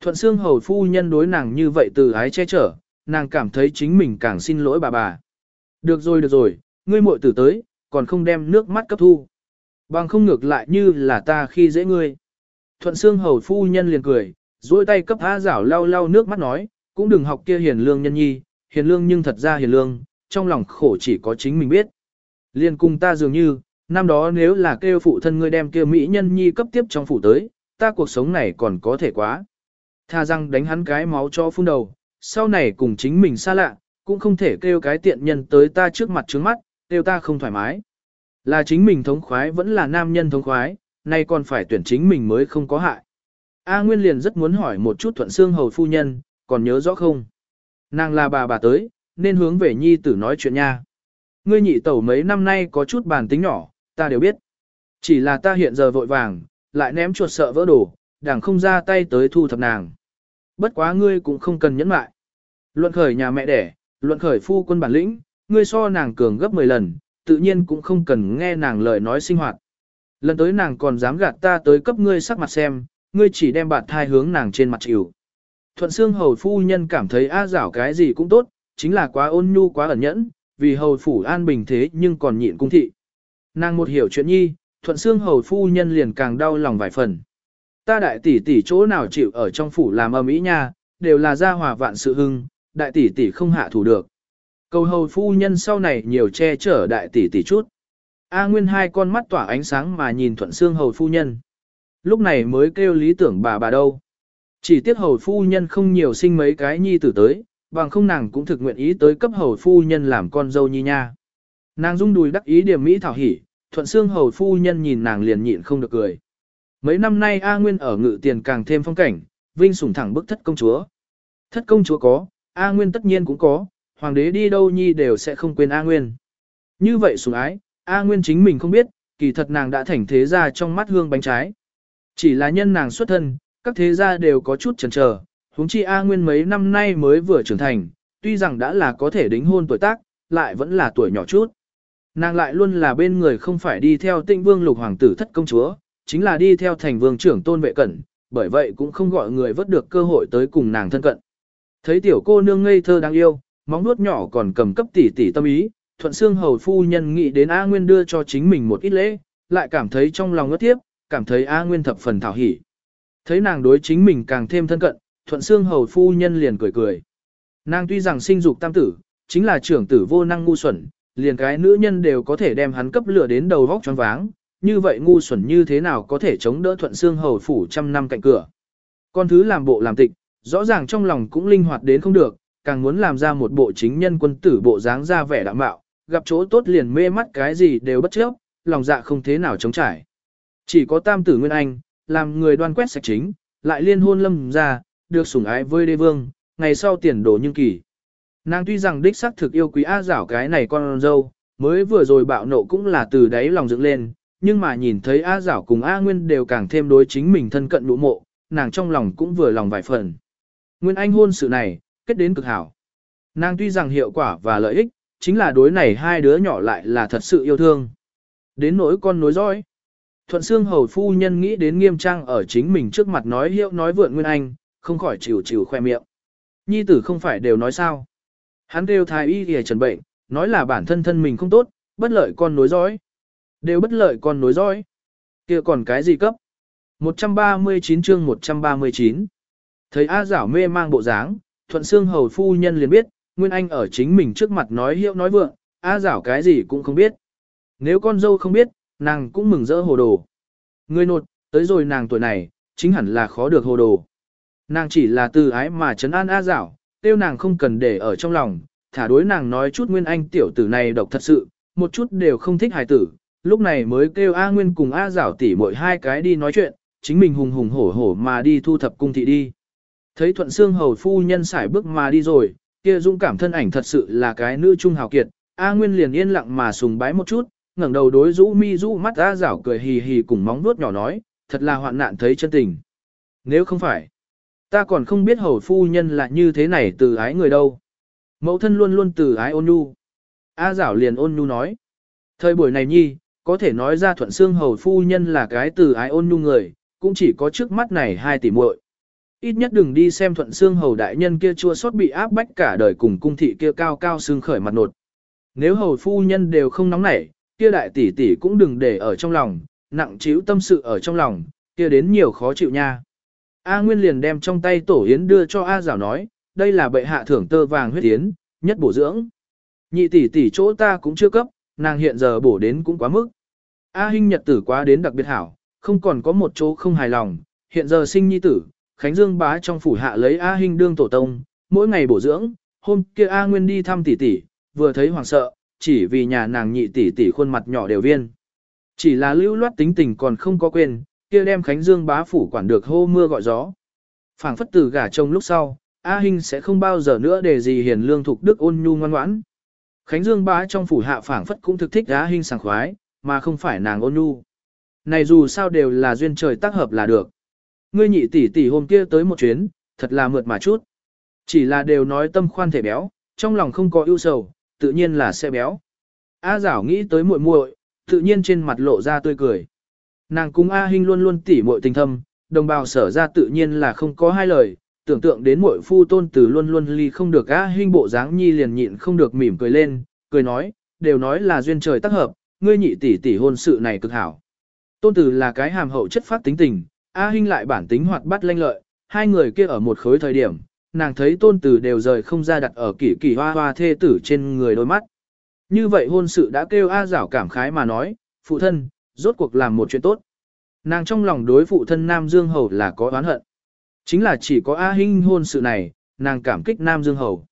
Thuận xương hầu phu nhân đối nàng như vậy từ ái che chở, nàng cảm thấy chính mình càng xin lỗi bà bà. Được rồi được rồi, ngươi muội tử tới, còn không đem nước mắt cấp thu. Bằng không ngược lại như là ta khi dễ ngươi. Thuận xương hầu phu nhân liền cười, duỗi tay cấp A Giảo lau lau nước mắt nói, cũng đừng học kia hiền lương nhân nhi, hiền lương nhưng thật ra hiền lương, trong lòng khổ chỉ có chính mình biết. Liên cùng ta dường như, năm đó nếu là kêu phụ thân ngươi đem kia mỹ nhân nhi cấp tiếp trong phủ tới, ta cuộc sống này còn có thể quá. Tha rằng đánh hắn cái máu cho phun đầu, sau này cùng chính mình xa lạ, cũng không thể kêu cái tiện nhân tới ta trước mặt trước mắt, kêu ta không thoải mái. Là chính mình thống khoái vẫn là nam nhân thống khoái, nay còn phải tuyển chính mình mới không có hại. A Nguyên liền rất muốn hỏi một chút thuận xương hầu phu nhân, còn nhớ rõ không? Nàng là bà bà tới, nên hướng về nhi tử nói chuyện nha. Ngươi nhị tẩu mấy năm nay có chút bản tính nhỏ, ta đều biết. Chỉ là ta hiện giờ vội vàng, lại ném chuột sợ vỡ đồ, đảng không ra tay tới thu thập nàng. Bất quá ngươi cũng không cần nhẫn mại. Luận khởi nhà mẹ đẻ, luận khởi phu quân bản lĩnh, ngươi so nàng cường gấp 10 lần, tự nhiên cũng không cần nghe nàng lời nói sinh hoạt. Lần tới nàng còn dám gạt ta tới cấp ngươi sắc mặt xem, ngươi chỉ đem bạt thai hướng nàng trên mặt chịu. Thuận xương hầu phu nhân cảm thấy a giảo cái gì cũng tốt, chính là quá ôn nhu quá ẩn nhẫn, vì hầu phủ an bình thế nhưng còn nhịn cung thị. Nàng một hiểu chuyện nhi, thuận xương hầu phu nhân liền càng đau lòng vài phần. Ta đại tỷ tỷ chỗ nào chịu ở trong phủ làm âm ý nha, đều là gia hòa vạn sự hưng, đại tỷ tỷ không hạ thủ được. Cầu hầu phu nhân sau này nhiều che chở đại tỷ tỷ chút. A Nguyên hai con mắt tỏa ánh sáng mà nhìn thuận xương hầu phu nhân. Lúc này mới kêu lý tưởng bà bà đâu. Chỉ tiếc hầu phu nhân không nhiều sinh mấy cái nhi tử tới, bằng không nàng cũng thực nguyện ý tới cấp hầu phu nhân làm con dâu nhi nha. Nàng rung đùi đắc ý điểm mỹ thảo hỉ, thuận xương hầu phu nhân nhìn nàng liền nhịn không được cười. Mấy năm nay A Nguyên ở ngự tiền càng thêm phong cảnh, vinh sủng thẳng bức thất công chúa. Thất công chúa có, A Nguyên tất nhiên cũng có, hoàng đế đi đâu nhi đều sẽ không quên A Nguyên. Như vậy sủng ái, A Nguyên chính mình không biết, kỳ thật nàng đã thành thế gia trong mắt hương bánh trái. Chỉ là nhân nàng xuất thân, các thế gia đều có chút chần chờ, huống chi A Nguyên mấy năm nay mới vừa trưởng thành, tuy rằng đã là có thể đính hôn tuổi tác, lại vẫn là tuổi nhỏ chút. Nàng lại luôn là bên người không phải đi theo tinh vương lục hoàng tử thất công chúa, chính là đi theo thành vương trưởng tôn vệ cẩn, bởi vậy cũng không gọi người vớt được cơ hội tới cùng nàng thân cận. Thấy tiểu cô nương ngây thơ đáng yêu, móng nuốt nhỏ còn cầm cấp tỷ tỷ tâm ý, thuận xương hầu phu nhân nghĩ đến A Nguyên đưa cho chính mình một ít lễ, lại cảm thấy trong lòng ngất tiếp, cảm thấy A Nguyên thập phần thảo hỉ. Thấy nàng đối chính mình càng thêm thân cận, thuận xương hầu phu nhân liền cười cười. Nàng tuy rằng sinh dục tam tử, chính là trưởng tử vô năng ngu xuẩn, liền cái nữ nhân đều có thể đem hắn cấp lửa đến đầu vóc choáng váng, như vậy ngu xuẩn như thế nào có thể chống đỡ thuận xương hầu phủ trăm năm cạnh cửa. Con thứ làm bộ làm tịch, rõ ràng trong lòng cũng linh hoạt đến không được, càng muốn làm ra một bộ chính nhân quân tử bộ dáng ra vẻ đạm mạo, gặp chỗ tốt liền mê mắt cái gì đều bất chấp, lòng dạ không thế nào chống trải. Chỉ có tam tử Nguyên Anh, làm người đoan quét sạch chính, lại liên hôn lâm ra, được sủng ái với đế vương, ngày sau tiền đổ nhưng kỳ. Nàng tuy rằng đích xác thực yêu quý A giảo cái này con dâu, mới vừa rồi bạo nộ cũng là từ đáy lòng dựng lên, nhưng mà nhìn thấy A giảo cùng A Nguyên đều càng thêm đối chính mình thân cận nụ mộ, nàng trong lòng cũng vừa lòng vài phần. Nguyên Anh hôn sự này, kết đến cực hảo. Nàng tuy rằng hiệu quả và lợi ích, chính là đối này hai đứa nhỏ lại là thật sự yêu thương. Đến nỗi con nối dõi. Thuận xương hầu phu nhân nghĩ đến nghiêm trang ở chính mình trước mặt nói hiệu nói vượn Nguyên Anh, không khỏi chịu chịu khoe miệng. Nhi tử không phải đều nói sao. Hắn đều thái y kìa trần bệnh, nói là bản thân thân mình không tốt, bất lợi con nối dõi. Đều bất lợi con nối dõi. kia còn cái gì cấp? 139 chương 139 Thấy A giảo mê mang bộ dáng, thuận xương hầu phu nhân liền biết, Nguyên Anh ở chính mình trước mặt nói hiệu nói vượng, A giảo cái gì cũng không biết. Nếu con dâu không biết, nàng cũng mừng rỡ hồ đồ. Người nột, tới rồi nàng tuổi này, chính hẳn là khó được hồ đồ. Nàng chỉ là từ ái mà trấn an A giảo, tiêu nàng không cần để ở trong lòng, thả đối nàng nói chút Nguyên Anh tiểu tử này độc thật sự, một chút đều không thích hài tử, lúc này mới kêu A Nguyên cùng A giảo tỉ mỗi hai cái đi nói chuyện, chính mình hùng hùng hổ hổ mà đi thu thập cung thị đi. Thấy thuận xương hầu phu nhân xài bước mà đi rồi, kia dũng cảm thân ảnh thật sự là cái nữ trung hào kiệt, A Nguyên liền yên lặng mà sùng bái một chút, ngẩng đầu đối rũ mi rũ mắt A rảo cười hì hì cùng móng vuốt nhỏ nói, thật là hoạn nạn thấy chân tình. Nếu không phải, ta còn không biết hầu phu nhân là như thế này từ ái người đâu. Mẫu thân luôn luôn từ ái ôn nhu. A rảo liền ôn nhu nói. Thời buổi này nhi, có thể nói ra thuận xương hầu phu nhân là cái từ ái ôn nhu người, cũng chỉ có trước mắt này hai tỷ muội. Ít nhất đừng đi xem thuận xương hầu đại nhân kia chua xót bị áp bách cả đời cùng cung thị kia cao cao xương khởi mặt nột. Nếu hầu phu nhân đều không nóng nảy, kia đại tỷ tỷ cũng đừng để ở trong lòng, nặng chịu tâm sự ở trong lòng, kia đến nhiều khó chịu nha. A Nguyên liền đem trong tay tổ yến đưa cho A Giảo nói, đây là bệ hạ thưởng tơ vàng huyết yến, nhất bổ dưỡng. Nhị tỷ tỷ chỗ ta cũng chưa cấp, nàng hiện giờ bổ đến cũng quá mức. A Hinh nhật tử quá đến đặc biệt hảo, không còn có một chỗ không hài lòng, hiện giờ sinh nhi tử, Khánh Dương bá trong phủ hạ lấy A Hinh đương tổ tông, mỗi ngày bổ dưỡng, hôm kia A Nguyên đi thăm tỷ tỷ, vừa thấy hoàng sợ, chỉ vì nhà nàng nhị tỷ tỷ khuôn mặt nhỏ đều viên. Chỉ là lưu loát tính tình còn không có quên, kia đem Khánh Dương bá phủ quản được hô mưa gọi gió. Phảng phất từ gả chồng lúc sau, A Hinh sẽ không bao giờ nữa để gì hiền lương thục đức ôn nhu ngoan ngoãn. Khánh Dương bá trong phủ hạ phảng phất cũng thực thích A Hinh sảng khoái, mà không phải nàng ôn nhu. Này dù sao đều là duyên trời tác hợp là được. Ngươi nhị tỷ tỷ hôm kia tới một chuyến, thật là mượt mà chút. Chỉ là đều nói tâm khoan thể béo, trong lòng không có ưu sầu, tự nhiên là sẽ béo. A giảo nghĩ tới muội muội, tự nhiên trên mặt lộ ra tươi cười. Nàng cùng A Hinh luôn luôn tỉ muội tình thâm, đồng bào sở ra tự nhiên là không có hai lời, tưởng tượng đến muội phu tôn tử luôn luôn ly không được A Hinh bộ dáng nhi liền nhịn không được mỉm cười lên, cười nói, đều nói là duyên trời tác hợp, ngươi nhị tỷ tỷ hôn sự này cực hảo. Tôn tử là cái hàm hậu chất phát tính tình, A Hinh lại bản tính hoạt bát lanh lợi, hai người kia ở một khối thời điểm, nàng thấy tôn tử đều rời không ra đặt ở kỷ kỷ hoa hoa thê tử trên người đôi mắt. Như vậy hôn sự đã kêu A giảo cảm khái mà nói, phụ thân, rốt cuộc làm một chuyện tốt. Nàng trong lòng đối phụ thân Nam Dương Hầu là có oán hận. Chính là chỉ có A Hinh hôn sự này, nàng cảm kích Nam Dương Hầu.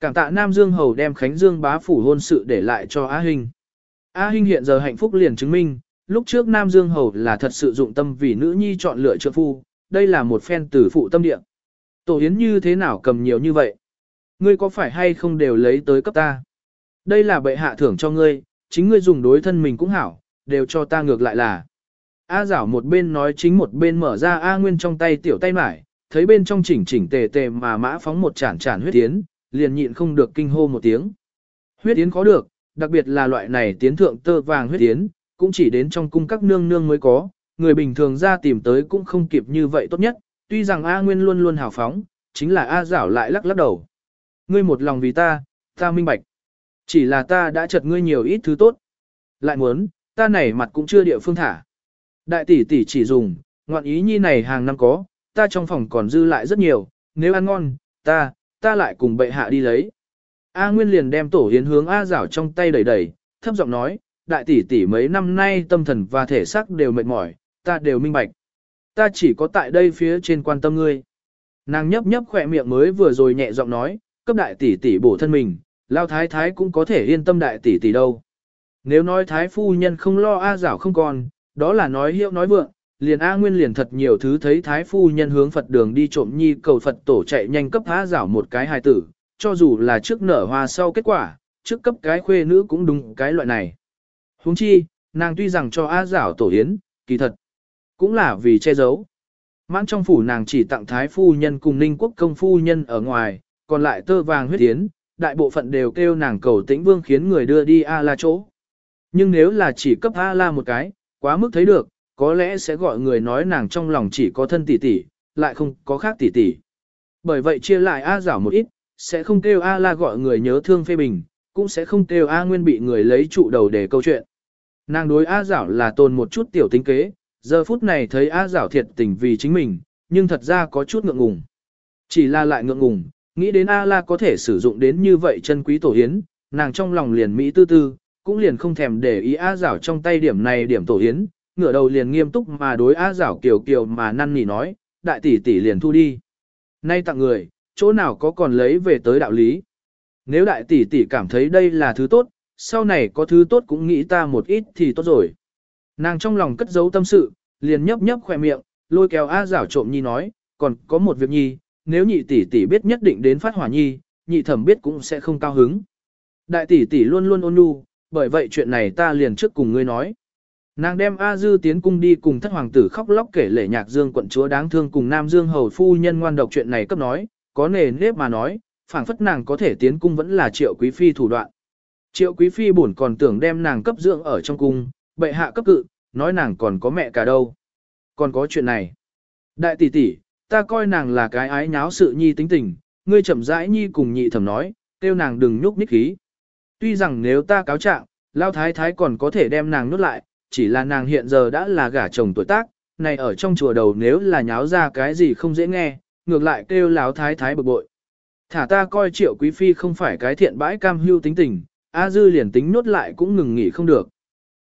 Cảm tạ Nam Dương Hầu đem Khánh Dương bá phủ hôn sự để lại cho A Hinh. A Hinh hiện giờ hạnh phúc liền chứng minh, lúc trước Nam Dương Hầu là thật sự dụng tâm vì nữ nhi chọn lựa trợ phu, đây là một phen tử phụ tâm địa. Tổ hiến như thế nào cầm nhiều như vậy? Ngươi có phải hay không đều lấy tới cấp ta? Đây là bệ hạ thưởng cho ngươi, chính ngươi dùng đối thân mình cũng hảo, đều cho ta ngược lại là. A giảo một bên nói chính một bên mở ra A Nguyên trong tay tiểu tay mải, thấy bên trong chỉnh chỉnh tề tề mà mã phóng một chản chản huyết tiến, liền nhịn không được kinh hô một tiếng. Huyết tiến có được, đặc biệt là loại này tiến thượng tơ vàng huyết tiến, cũng chỉ đến trong cung các nương nương mới có, người bình thường ra tìm tới cũng không kịp như vậy tốt nhất, tuy rằng A Nguyên luôn luôn hào phóng, chính là A giảo lại lắc lắc đầu. Ngươi một lòng vì ta, ta minh bạch. Chỉ là ta đã chật ngươi nhiều ít thứ tốt. Lại muốn, ta này mặt cũng chưa địa phương thả. Đại tỷ tỷ chỉ dùng, ngoạn ý nhi này hàng năm có, ta trong phòng còn dư lại rất nhiều, nếu ăn ngon, ta, ta lại cùng bệ hạ đi lấy. A Nguyên liền đem tổ hiến hướng A giảo trong tay đẩy đẩy, thấp giọng nói, đại tỷ tỷ mấy năm nay tâm thần và thể xác đều mệt mỏi, ta đều minh bạch. Ta chỉ có tại đây phía trên quan tâm ngươi. Nàng nhấp nhấp khỏe miệng mới vừa rồi nhẹ giọng nói, cấp đại tỷ tỷ bổ thân mình, lao thái thái cũng có thể yên tâm đại tỷ tỷ đâu. Nếu nói thái phu nhân không lo A giảo không còn, đó là nói hiệu nói vượng, liền A Nguyên liền thật nhiều thứ thấy thái phu nhân hướng Phật đường đi trộm nhi cầu Phật tổ chạy nhanh cấp A giảo một cái hài tử, cho dù là trước nở hoa sau kết quả, trước cấp cái khuê nữ cũng đúng cái loại này huống chi, nàng tuy rằng cho A giảo tổ yến kỳ thật, cũng là vì che giấu. Mãn trong phủ nàng chỉ tặng thái phu nhân cùng ninh quốc công phu nhân ở ngoài, còn lại tơ vàng huyết yến đại bộ phận đều kêu nàng cầu tĩnh vương khiến người đưa đi A la chỗ. Nhưng nếu là chỉ cấp A la một cái, quá mức thấy được, có lẽ sẽ gọi người nói nàng trong lòng chỉ có thân tỷ tỷ, lại không có khác tỷ tỷ. Bởi vậy chia lại A giảo một ít, sẽ không kêu A la gọi người nhớ thương phê bình, cũng sẽ không kêu A nguyên bị người lấy trụ đầu để câu chuyện. Nàng đối A giảo là tồn một chút tiểu tính kế, giờ phút này thấy A giảo thiệt tình vì chính mình, nhưng thật ra có chút ngượng ngùng. Chỉ là lại ngượng ngùng, nghĩ đến A la có thể sử dụng đến như vậy chân quý tổ hiến, nàng trong lòng liền Mỹ tư tư, cũng liền không thèm để ý A giảo trong tay điểm này điểm tổ hiến, ngửa đầu liền nghiêm túc mà đối A giảo kiều kiều mà năn nỉ nói, đại tỷ tỷ liền thu đi. Nay tặng người, chỗ nào có còn lấy về tới đạo lý. Nếu đại tỷ tỷ cảm thấy đây là thứ tốt, sau này có thứ tốt cũng nghĩ ta một ít thì tốt rồi. Nàng trong lòng cất giấu tâm sự, liền nhấp nhấp khỏe miệng, lôi kéo A giảo trộm nhi nói, còn có một việc nhi, nếu nhị tỷ tỷ biết nhất định đến phát hỏa nhi, nhị thẩm biết cũng sẽ không cao hứng. Đại tỷ tỷ luôn luôn ôn nhu, bởi vậy chuyện này ta liền trước cùng ngươi nói. Nàng đem A Dư tiến cung đi cùng thất hoàng tử khóc lóc kể lể nhạc dương quận chúa đáng thương cùng Nam Dương hầu phu nhân ngoan độc chuyện này cấp nói, có nề nếp mà nói, phảng phất nàng có thể tiến cung vẫn là triệu quý phi thủ đoạn. Triệu quý phi buồn còn tưởng đem nàng cấp dưỡng ở trong cung, bệ hạ cấp cự, nói nàng còn có mẹ cả đâu. Còn có chuyện này. Đại tỷ tỷ, ta coi nàng là cái ái nháo sự nhi tính tình, ngươi chậm rãi nhi cùng nhị thẩm nói, kêu nàng đừng nhúc nhích khí. Tuy rằng nếu ta cáo trạng, lao thái thái còn có thể đem nàng nuốt lại, chỉ là nàng hiện giờ đã là gả chồng tuổi tác, này ở trong chùa đầu nếu là nháo ra cái gì không dễ nghe, ngược lại kêu láo thái thái bực bội. Thả ta coi triệu quý phi không phải cái thiện bãi cam hưu tính tình, A dư liền tính nốt lại cũng ngừng nghỉ không được.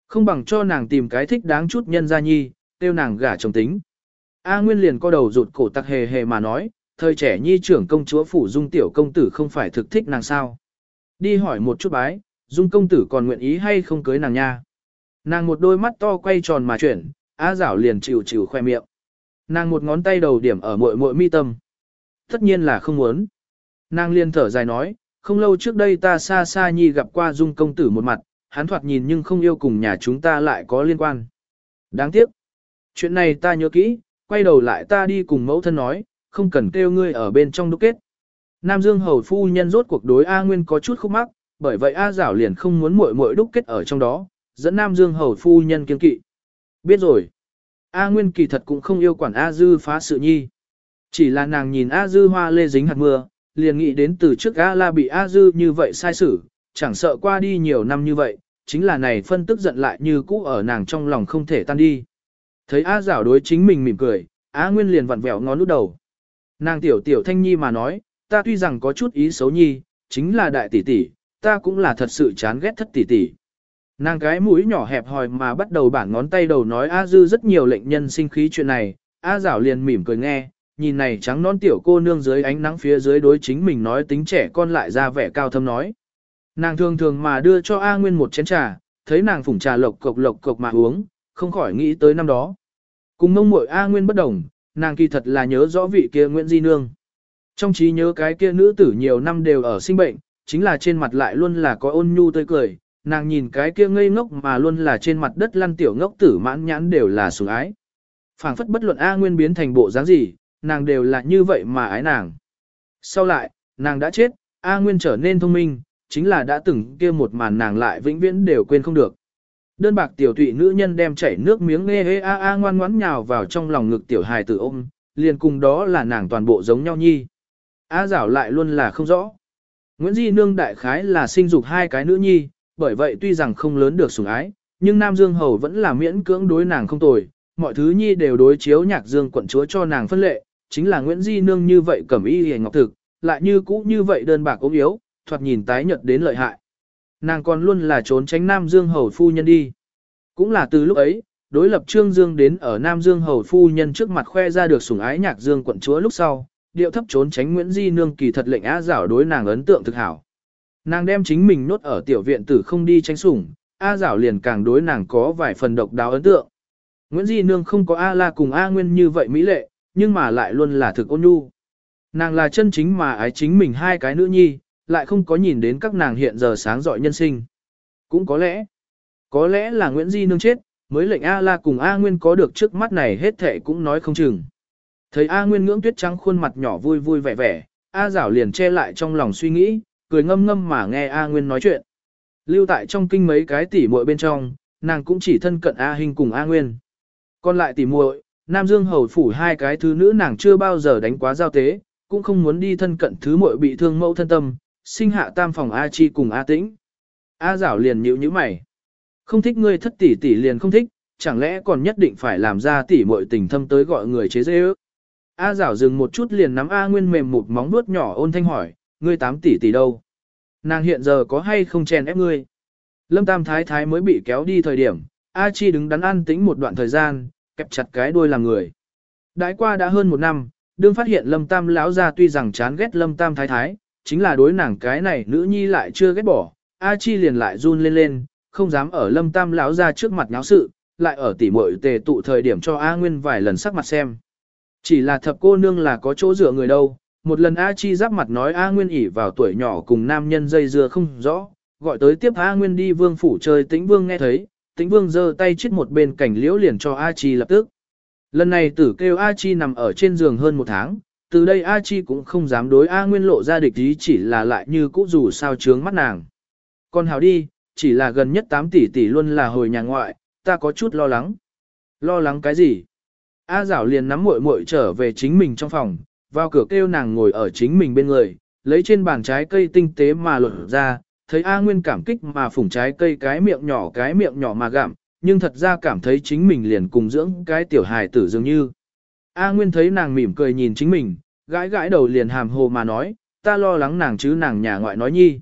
Không bằng cho nàng tìm cái thích đáng chút nhân gia nhi, tiêu nàng gả chồng tính. A Nguyên liền co đầu rụt cổ tặc hề hề mà nói, thời trẻ nhi trưởng công chúa phủ dung tiểu công tử không phải thực thích nàng sao. Đi hỏi một chút bái, dung công tử còn nguyện ý hay không cưới nàng nha. Nàng một đôi mắt to quay tròn mà chuyển, A Giảo liền chịu chịu khoe miệng. Nàng một ngón tay đầu điểm ở muội muội mi tâm. Tất nhiên là không muốn. Nàng liền thở dài nói, không lâu trước đây ta xa xa nhi gặp qua dung công tử một mặt, hắn thoạt nhìn nhưng không yêu cùng nhà chúng ta lại có liên quan. Đáng tiếc. Chuyện này ta nhớ kỹ, quay đầu lại ta đi cùng mẫu thân nói, không cần kêu ngươi ở bên trong đúc kết. Nam Dương hầu phu nhân rốt cuộc đối A Nguyên có chút khúc mắc, bởi vậy A Giảo liền không muốn muội muội đúc kết ở trong đó, dẫn Nam Dương hầu phu nhân kiên kỵ. Biết rồi. A Nguyên kỳ thật cũng không yêu quản A Dư phá sự nhi. Chỉ là nàng nhìn A Dư hoa lê dính hạt mưa, liền nghĩ đến từ trước A La bị A Dư như vậy sai xử, chẳng sợ qua đi nhiều năm như vậy, chính là này phân tức giận lại như cũ ở nàng trong lòng không thể tan đi. Thấy A Giảo đối chính mình mỉm cười, A Nguyên liền vặn vẹo ngón lút đầu. Nàng tiểu tiểu thanh nhi mà nói, ta tuy rằng có chút ý xấu nhi, chính là đại tỷ tỷ, ta cũng là thật sự chán ghét thất tỷ tỷ. Nàng cái mũi nhỏ hẹp hòi mà bắt đầu bản ngón tay đầu nói A Dư rất nhiều lệnh nhân sinh khí chuyện này, A Giảo liền mỉm cười nghe, nhìn này trắng non tiểu cô nương dưới ánh nắng phía dưới đối chính mình nói tính trẻ con lại ra vẻ cao thâm nói. Nàng thường thường mà đưa cho A Nguyên một chén trà, thấy nàng phủng trà lộc cộc lộc cộc mà uống, không khỏi nghĩ tới năm đó. Cùng mông muội A Nguyên bất đồng, nàng kỳ thật là nhớ rõ vị kia Nguyễn Di Nương. Trong trí nhớ cái kia nữ tử nhiều năm đều ở sinh bệnh, chính là trên mặt lại luôn là có ôn nhu tươi cười, nàng nhìn cái kia ngây ngốc mà luôn là trên mặt đất lăn tiểu ngốc tử mãn nhãn đều là sủng ái. phảng phất bất luận A Nguyên biến thành bộ dáng gì, nàng đều là như vậy mà ái nàng. Sau lại, nàng đã chết, A Nguyên trở nên thông minh, chính là đã từng kia một màn nàng lại vĩnh viễn đều quên không được. Đơn bạc tiểu thụy nữ nhân đem chảy nước miếng nghe hê a a ngoan ngoãn nhào vào trong lòng ngực tiểu hài tử ôm, liền cùng đó là nàng toàn bộ giống nhau nhi. A giảo lại luôn là không rõ. Nguyễn Di Nương đại khái là sinh dục hai cái nữ nhi, bởi vậy tuy rằng không lớn được sủng ái, nhưng Nam Dương Hầu vẫn là miễn cưỡng đối nàng không tồi, mọi thứ nhi đều đối chiếu nhạc dương quận chúa cho nàng phân lệ, chính là Nguyễn Di Nương như vậy cẩm y hề ngọc thực, lại như cũ như vậy đơn bạc ốm yếu, thoạt nhìn tái nhợt đến lợi hại. Nàng còn luôn là trốn tránh Nam Dương Hầu phu nhân đi. Cũng là từ lúc ấy, đối lập Trương Dương đến ở Nam Dương Hầu phu nhân trước mặt khoe ra được sủng ái nhạc Dương quận chúa lúc sau, điệu thấp trốn tránh Nguyễn Di Nương kỳ thật lệnh á giảo đối nàng ấn tượng thực hảo. Nàng đem chính mình nốt ở tiểu viện tử không đi tránh sủng, A giảo liền càng đối nàng có vài phần độc đáo ấn tượng. Nguyễn Di Nương không có A La cùng A Nguyên như vậy mỹ lệ, nhưng mà lại luôn là thực ôn nhu. Nàng là chân chính mà ái chính mình hai cái nữ nhi, lại không có nhìn đến các nàng hiện giờ sáng dọi nhân sinh. Cũng có lẽ, có lẽ là Nguyễn Di Nương chết, mới lệnh A La cùng A Nguyên có được trước mắt này hết thệ cũng nói không chừng. Thấy A Nguyên ngưỡng tuyết trắng khuôn mặt nhỏ vui vui vẻ vẻ, A Giảo liền che lại trong lòng suy nghĩ, cười ngâm ngâm mà nghe A Nguyên nói chuyện. Lưu tại trong kinh mấy cái tỉ muội bên trong, nàng cũng chỉ thân cận A Hình cùng A Nguyên. Còn lại tỉ muội, Nam Dương hầu phủ hai cái thứ nữ nàng chưa bao giờ đánh quá giao tế, cũng không muốn đi thân cận thứ muội bị thương mẫu thân tâm, sinh hạ tam phòng A Chi cùng A Tĩnh. A Giảo liền nhíu nhíu mày. Không thích ngươi thất tỷ tỷ liền không thích, chẳng lẽ còn nhất định phải làm ra tỷ muội tình thâm tới gọi người chế dễ ước. A Giảo dừng một chút liền nắm A Nguyên mềm một móng vuốt nhỏ ôn thanh hỏi, ngươi tám tỷ tỷ đâu? Nàng hiện giờ có hay không chèn ép ngươi? Lâm Tam Thái Thái mới bị kéo đi thời điểm, A Chi đứng đắn an tĩnh một đoạn thời gian, kẹp chặt cái đuôi làm người. Đãi qua đã hơn một năm, đương phát hiện Lâm Tam lão gia tuy rằng chán ghét Lâm Tam Thái Thái, chính là đối nàng cái này nữ nhi lại chưa ghét bỏ, A Chi liền lại run lên lên, không dám ở Lâm Tam lão gia trước mặt nháo sự, lại ở tỉ muội tề tụ thời điểm cho A Nguyên vài lần sắc mặt xem. Chỉ là thập cô nương là có chỗ dựa người đâu, một lần A Chi giáp mặt nói A Nguyên ỉ vào tuổi nhỏ cùng nam nhân dây dưa không rõ, gọi tới tiếp A Nguyên đi vương phủ chơi tĩnh vương nghe thấy, tĩnh vương giơ tay chết một bên cảnh liễu liền cho A Chi lập tức. Lần này tử kêu A Chi nằm ở trên giường hơn một tháng, từ đây A Chi cũng không dám đối A Nguyên lộ ra địch ý chỉ là lại như cũ dù sao trướng mắt nàng. Còn hào đi, chỉ là gần nhất 8 tỷ tỷ luôn là hồi nhà ngoại, ta có chút lo lắng. Lo lắng cái gì? A Giảo liền nắm muội muội trở về chính mình trong phòng, vào cửa kêu nàng ngồi ở chính mình bên người, lấy trên bàn trái cây tinh tế mà lột ra, thấy A Nguyên cảm kích mà phủng trái cây cái miệng nhỏ cái miệng nhỏ mà gặm, nhưng thật ra cảm thấy chính mình liền cùng dưỡng cái tiểu hài tử dường như. A Nguyên thấy nàng mỉm cười nhìn chính mình, gãi gãi đầu liền hàm hồ mà nói, ta lo lắng nàng chứ nàng nhà ngoại nói nhi.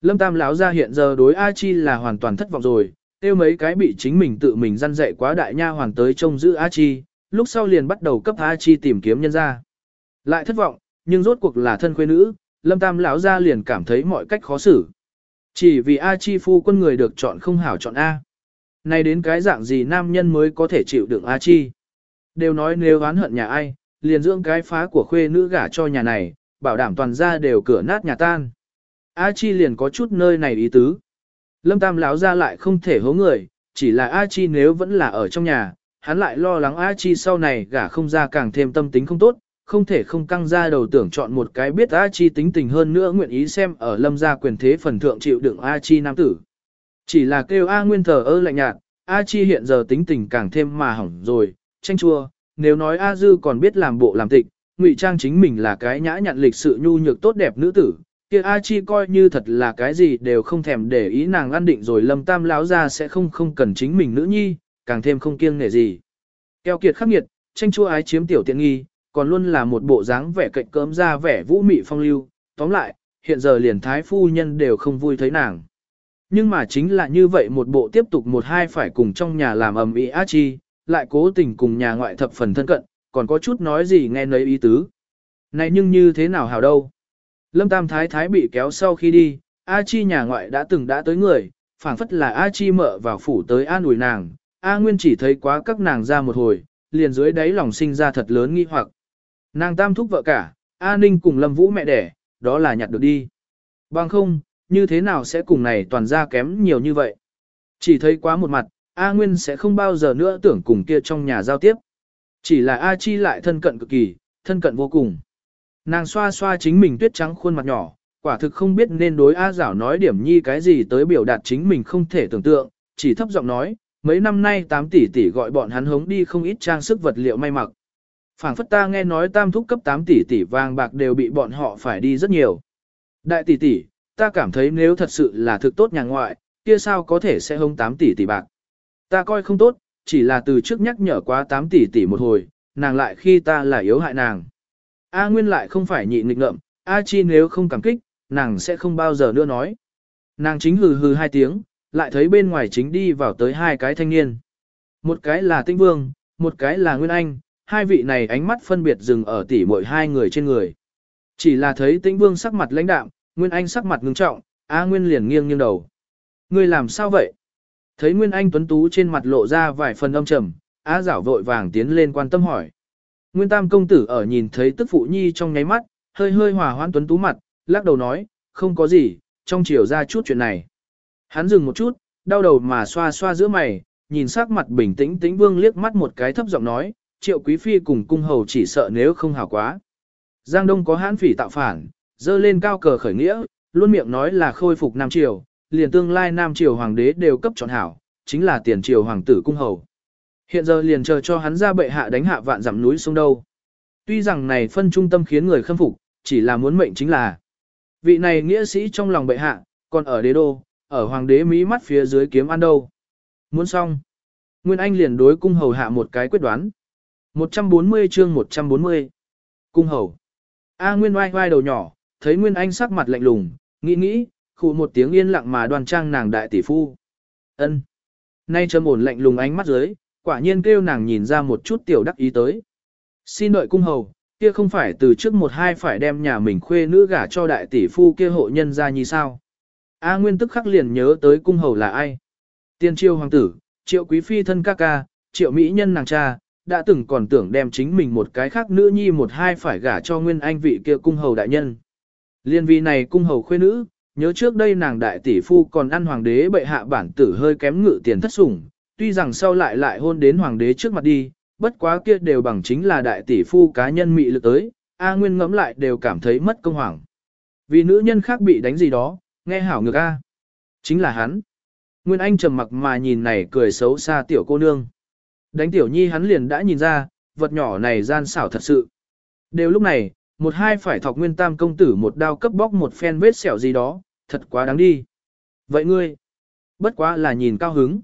Lâm Tam lão ra hiện giờ đối A Chi là hoàn toàn thất vọng rồi, tiêu mấy cái bị chính mình tự mình răn dạy quá đại nha hoàn tới trông giữ A Chi, lúc sau liền bắt đầu cấp A Chi tìm kiếm nhân ra. Lại thất vọng, nhưng rốt cuộc là thân khuê nữ, Lâm Tam lão ra liền cảm thấy mọi cách khó xử. Chỉ vì A Chi phu quân người được chọn không hảo chọn A. Này đến cái dạng gì nam nhân mới có thể chịu đựng A Chi. Đều nói nếu oán hận nhà ai, liền dưỡng cái phá của khuê nữ gả cho nhà này, bảo đảm toàn gia đều cửa nát nhà tan. A Chi liền có chút nơi này ý tứ. Lâm Tam lão ra lại không thể hố người, chỉ là A Chi nếu vẫn là ở trong nhà, hắn lại lo lắng A Chi sau này gả không ra càng thêm tâm tính không tốt, không thể không căng ra đầu tưởng chọn một cái biết A Chi tính tình hơn nữa nguyện ý xem ở lâm gia quyền thế phần thượng chịu đựng A Chi nam tử. Chỉ là kêu A Nguyên thờ ơ lạnh nhạt, A Chi hiện giờ tính tình càng thêm mà hỏng rồi, tranh chua, nếu nói A Dư còn biết làm bộ làm tịch, ngụy trang chính mình là cái nhã nhặn lịch sự nhu nhược tốt đẹp nữ tử, kia A Chi coi như thật là cái gì đều không thèm để ý nàng ăn định rồi lâm tam láo ra sẽ không không cần chính mình nữ nhi, càng thêm không kiêng nể gì. Keo kiệt khắc nghiệt, tranh chua ái chiếm tiểu tiện nghi, còn luôn là một bộ dáng vẻ cạnh cỡm ra vẻ vũ mị phong lưu, tóm lại, hiện giờ liền thái phu nhân đều không vui thấy nàng. Nhưng mà chính là như vậy một bộ tiếp tục một hai phải cùng trong nhà làm ầm ĩ A Chi, lại cố tình cùng nhà ngoại thập phần thân cận, còn có chút nói gì nghe nấy ý tứ. Này nhưng như thế nào hảo đâu. Lâm Tam Thái Thái bị kéo sau khi đi, A Chi nhà ngoại đã từng đã tới người, phảng phất là A Chi mợ vào phủ tới an ủi nàng, A Nguyên chỉ thấy quá các nàng ra một hồi, liền dưới đáy lòng sinh ra thật lớn nghi hoặc. Nàng tam thúc vợ cả, A Ninh cùng Lâm Vũ mẹ đẻ, đó là nhặt được đi. Bằng không, như thế nào sẽ cùng này toàn ra kém nhiều như vậy. Chỉ thấy quá một mặt, A Nguyên sẽ không bao giờ nữa tưởng cùng kia trong nhà giao tiếp. Chỉ là A Chi lại thân cận cực kỳ, thân cận vô cùng. Nàng xoa xoa chính mình tuyết trắng khuôn mặt nhỏ, quả thực không biết nên đối A Giảo nói điểm nhi cái gì tới biểu đạt chính mình không thể tưởng tượng, chỉ thấp giọng nói, mấy năm nay 8 tỷ tỷ gọi bọn hắn hống đi không ít trang sức vật liệu may mặc. Phảng phất ta nghe nói tam thúc cấp 8 tỷ tỷ vàng bạc đều bị bọn họ phải đi rất nhiều. Đại tỷ tỷ, ta cảm thấy nếu thật sự là thực tốt nhà ngoại, kia sao có thể sẽ hông 8 tỷ tỷ bạc. Ta coi không tốt, chỉ là từ trước nhắc nhở quá 8 tỷ tỷ một hồi, nàng lại khi ta là yếu hại nàng. A Nguyên lại không phải nhịn nghịch ngợm, A Chi nếu không cảm kích, nàng sẽ không bao giờ nữa nói. Nàng chính hừ hừ hai tiếng, lại thấy bên ngoài chính đi vào tới hai cái thanh niên. Một cái là Tinh Vương, một cái là Nguyên Anh, hai vị này ánh mắt phân biệt dừng ở tỉ mỗi hai người trên người. Chỉ là thấy Tĩnh Vương sắc mặt lãnh đạm, Nguyên Anh sắc mặt ngưng trọng, A Nguyên liền nghiêng nghiêng đầu. Ngươi làm sao vậy? Thấy Nguyên Anh tuấn tú trên mặt lộ ra vài phần âm trầm, A Giảo vội vàng tiến lên quan tâm hỏi. Nguyên Tam công tử ở nhìn thấy tức phụ nhi trong nháy mắt, hơi hơi hòa hoãn tuấn tú mặt, lắc đầu nói, không có gì, trong chiều ra chút chuyện này. Hắn dừng một chút, đau đầu mà xoa xoa giữa mày, nhìn sắc mặt bình tĩnh tĩnh vương liếc mắt một cái thấp giọng nói, triệu quý phi cùng cung hầu chỉ sợ nếu không hảo quá. Giang Đông có hãn phỉ tạo phản, dơ lên cao cờ khởi nghĩa, luôn miệng nói là khôi phục Nam Triều, liền tương lai Nam Triều hoàng đế đều cấp chọn hảo, chính là tiền triều hoàng tử cung hầu. Hiện giờ liền chờ cho hắn ra bệ hạ đánh hạ vạn dặm núi sông đâu. Tuy rằng này phân trung tâm khiến người khâm phục, chỉ là muốn mệnh chính là. Vị này nghĩa sĩ trong lòng bệ hạ, còn ở đế đô, ở hoàng đế mỹ mắt phía dưới kiếm ăn đâu. Muốn xong. Nguyên Anh liền đối cung hầu hạ một cái quyết đoán. 140 chương 140. Cung hầu. A Nguyên oai oai đầu nhỏ, thấy Nguyên Anh sắc mặt lạnh lùng, nghĩ nghĩ, khụ một tiếng yên lặng mà đoan trang nàng đại tỷ phu. Ân. Nay trầm ổn lạnh lùng ánh mắt dưới, quả nhiên kêu nàng nhìn ra một chút tiểu đắc ý tới. Xin đợi cung hầu, kia không phải từ trước một hai phải đem nhà mình khuê nữ gả cho đại tỷ phu kia hộ nhân ra như sao. A Nguyên tức khắc liền nhớ tới cung hầu là ai. Tiên triêu hoàng tử, triệu quý phi thân ca ca, triệu mỹ nhân nàng cha, đã từng còn tưởng đem chính mình một cái khác nữ nhi một hai phải gả cho nguyên anh vị kia cung hầu đại nhân. Liên vi này cung hầu khuê nữ, nhớ trước đây nàng đại tỷ phu còn ăn hoàng đế bệ hạ bản tử hơi kém ngự tiền thất sủng, tuy rằng sau lại lại hôn đến hoàng đế trước mặt đi, bất quá kia đều bằng chính là đại tỷ phu cá nhân mị lực tới, A Nguyên ngẫm lại đều cảm thấy mất công hoàng. Vì nữ nhân khác bị đánh gì đó, nghe hảo ngược A. Chính là hắn. Nguyên Anh trầm mặc mà nhìn này cười xấu xa tiểu cô nương. Đánh tiểu nhi hắn liền đã nhìn ra, vật nhỏ này gian xảo thật sự. Đều lúc này, một hai phải thọc nguyên tam công tử một đao cấp bóc một phen vết sẹo gì đó, thật quá đáng đi. Vậy ngươi, bất quá là nhìn cao hứng.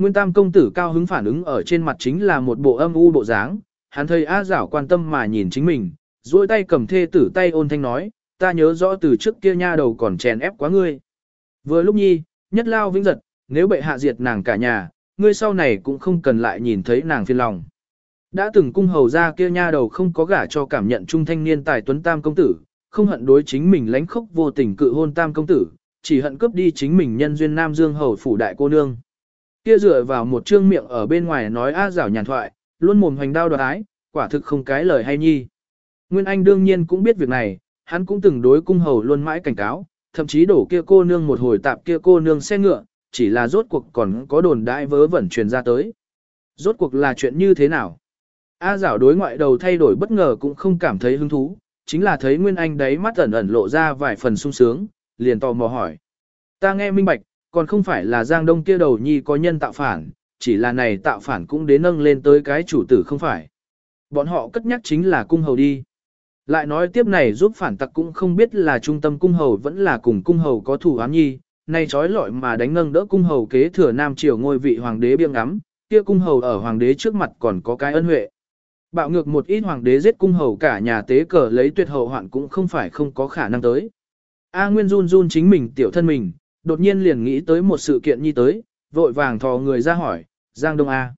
Nguyên Tam công tử cao hứng phản ứng ở trên mặt chính là một bộ âm u bộ dáng, hắn thấy A Giảo quan tâm mà nhìn chính mình, duỗi tay cầm thê tử tay ôn thanh nói, ta nhớ rõ từ trước kia nha đầu còn chèn ép quá ngươi. Vừa lúc nhi, nhất lao vĩnh giật, nếu bệ hạ diệt nàng cả nhà, ngươi sau này cũng không cần lại nhìn thấy nàng phiền lòng. Đã từng cung hầu ra kia nha đầu không có gả cho cảm nhận trung thanh niên tài tuấn tam công tử, không hận đối chính mình lánh khốc vô tình cự hôn tam công tử, chỉ hận cướp đi chính mình nhân duyên nam dương hầu phủ đại cô nương. Kia dựa vào một trương miệng ở bên ngoài nói a rảo nhàn thoại, luôn mồm hoành đao đoạt ái, quả thực không cái lời hay nhi. Nguyên Anh đương nhiên cũng biết việc này, hắn cũng từng đối cung hầu luôn mãi cảnh cáo, thậm chí đổ kia cô nương một hồi tạp kia cô nương xe ngựa, chỉ là rốt cuộc còn có đồn đại vớ vẩn truyền ra tới. Rốt cuộc là chuyện như thế nào? A giảo đối ngoại đầu thay đổi bất ngờ cũng không cảm thấy hứng thú, chính là thấy Nguyên Anh đấy mắt ẩn ẩn lộ ra vài phần sung sướng, liền tò mò hỏi. Ta nghe minh bạch, còn không phải là Giang Đông kia đầu nhi có nhân tạo phản, chỉ là này tạo phản cũng đến nâng lên tới cái chủ tử không phải. Bọn họ cất nhắc chính là cung hầu đi. Lại nói tiếp này giúp phản tặc cũng không biết là trung tâm cung hầu vẫn là cùng cung hầu có thủ án nhi, nay trói lọi mà đánh ngâng đỡ cung hầu kế thừa nam triều ngôi vị hoàng đế biêng ngắm, kia cung hầu ở hoàng đế trước mặt còn có cái ân huệ. Bạo ngược một ít hoàng đế giết cung hầu cả nhà tế cờ lấy tuyệt hậu hoạn cũng không phải không có khả năng tới. A Nguyên run run chính mình tiểu thân mình, đột nhiên liền nghĩ tới một sự kiện như tới, vội vàng thò người ra hỏi, Giang Đông A.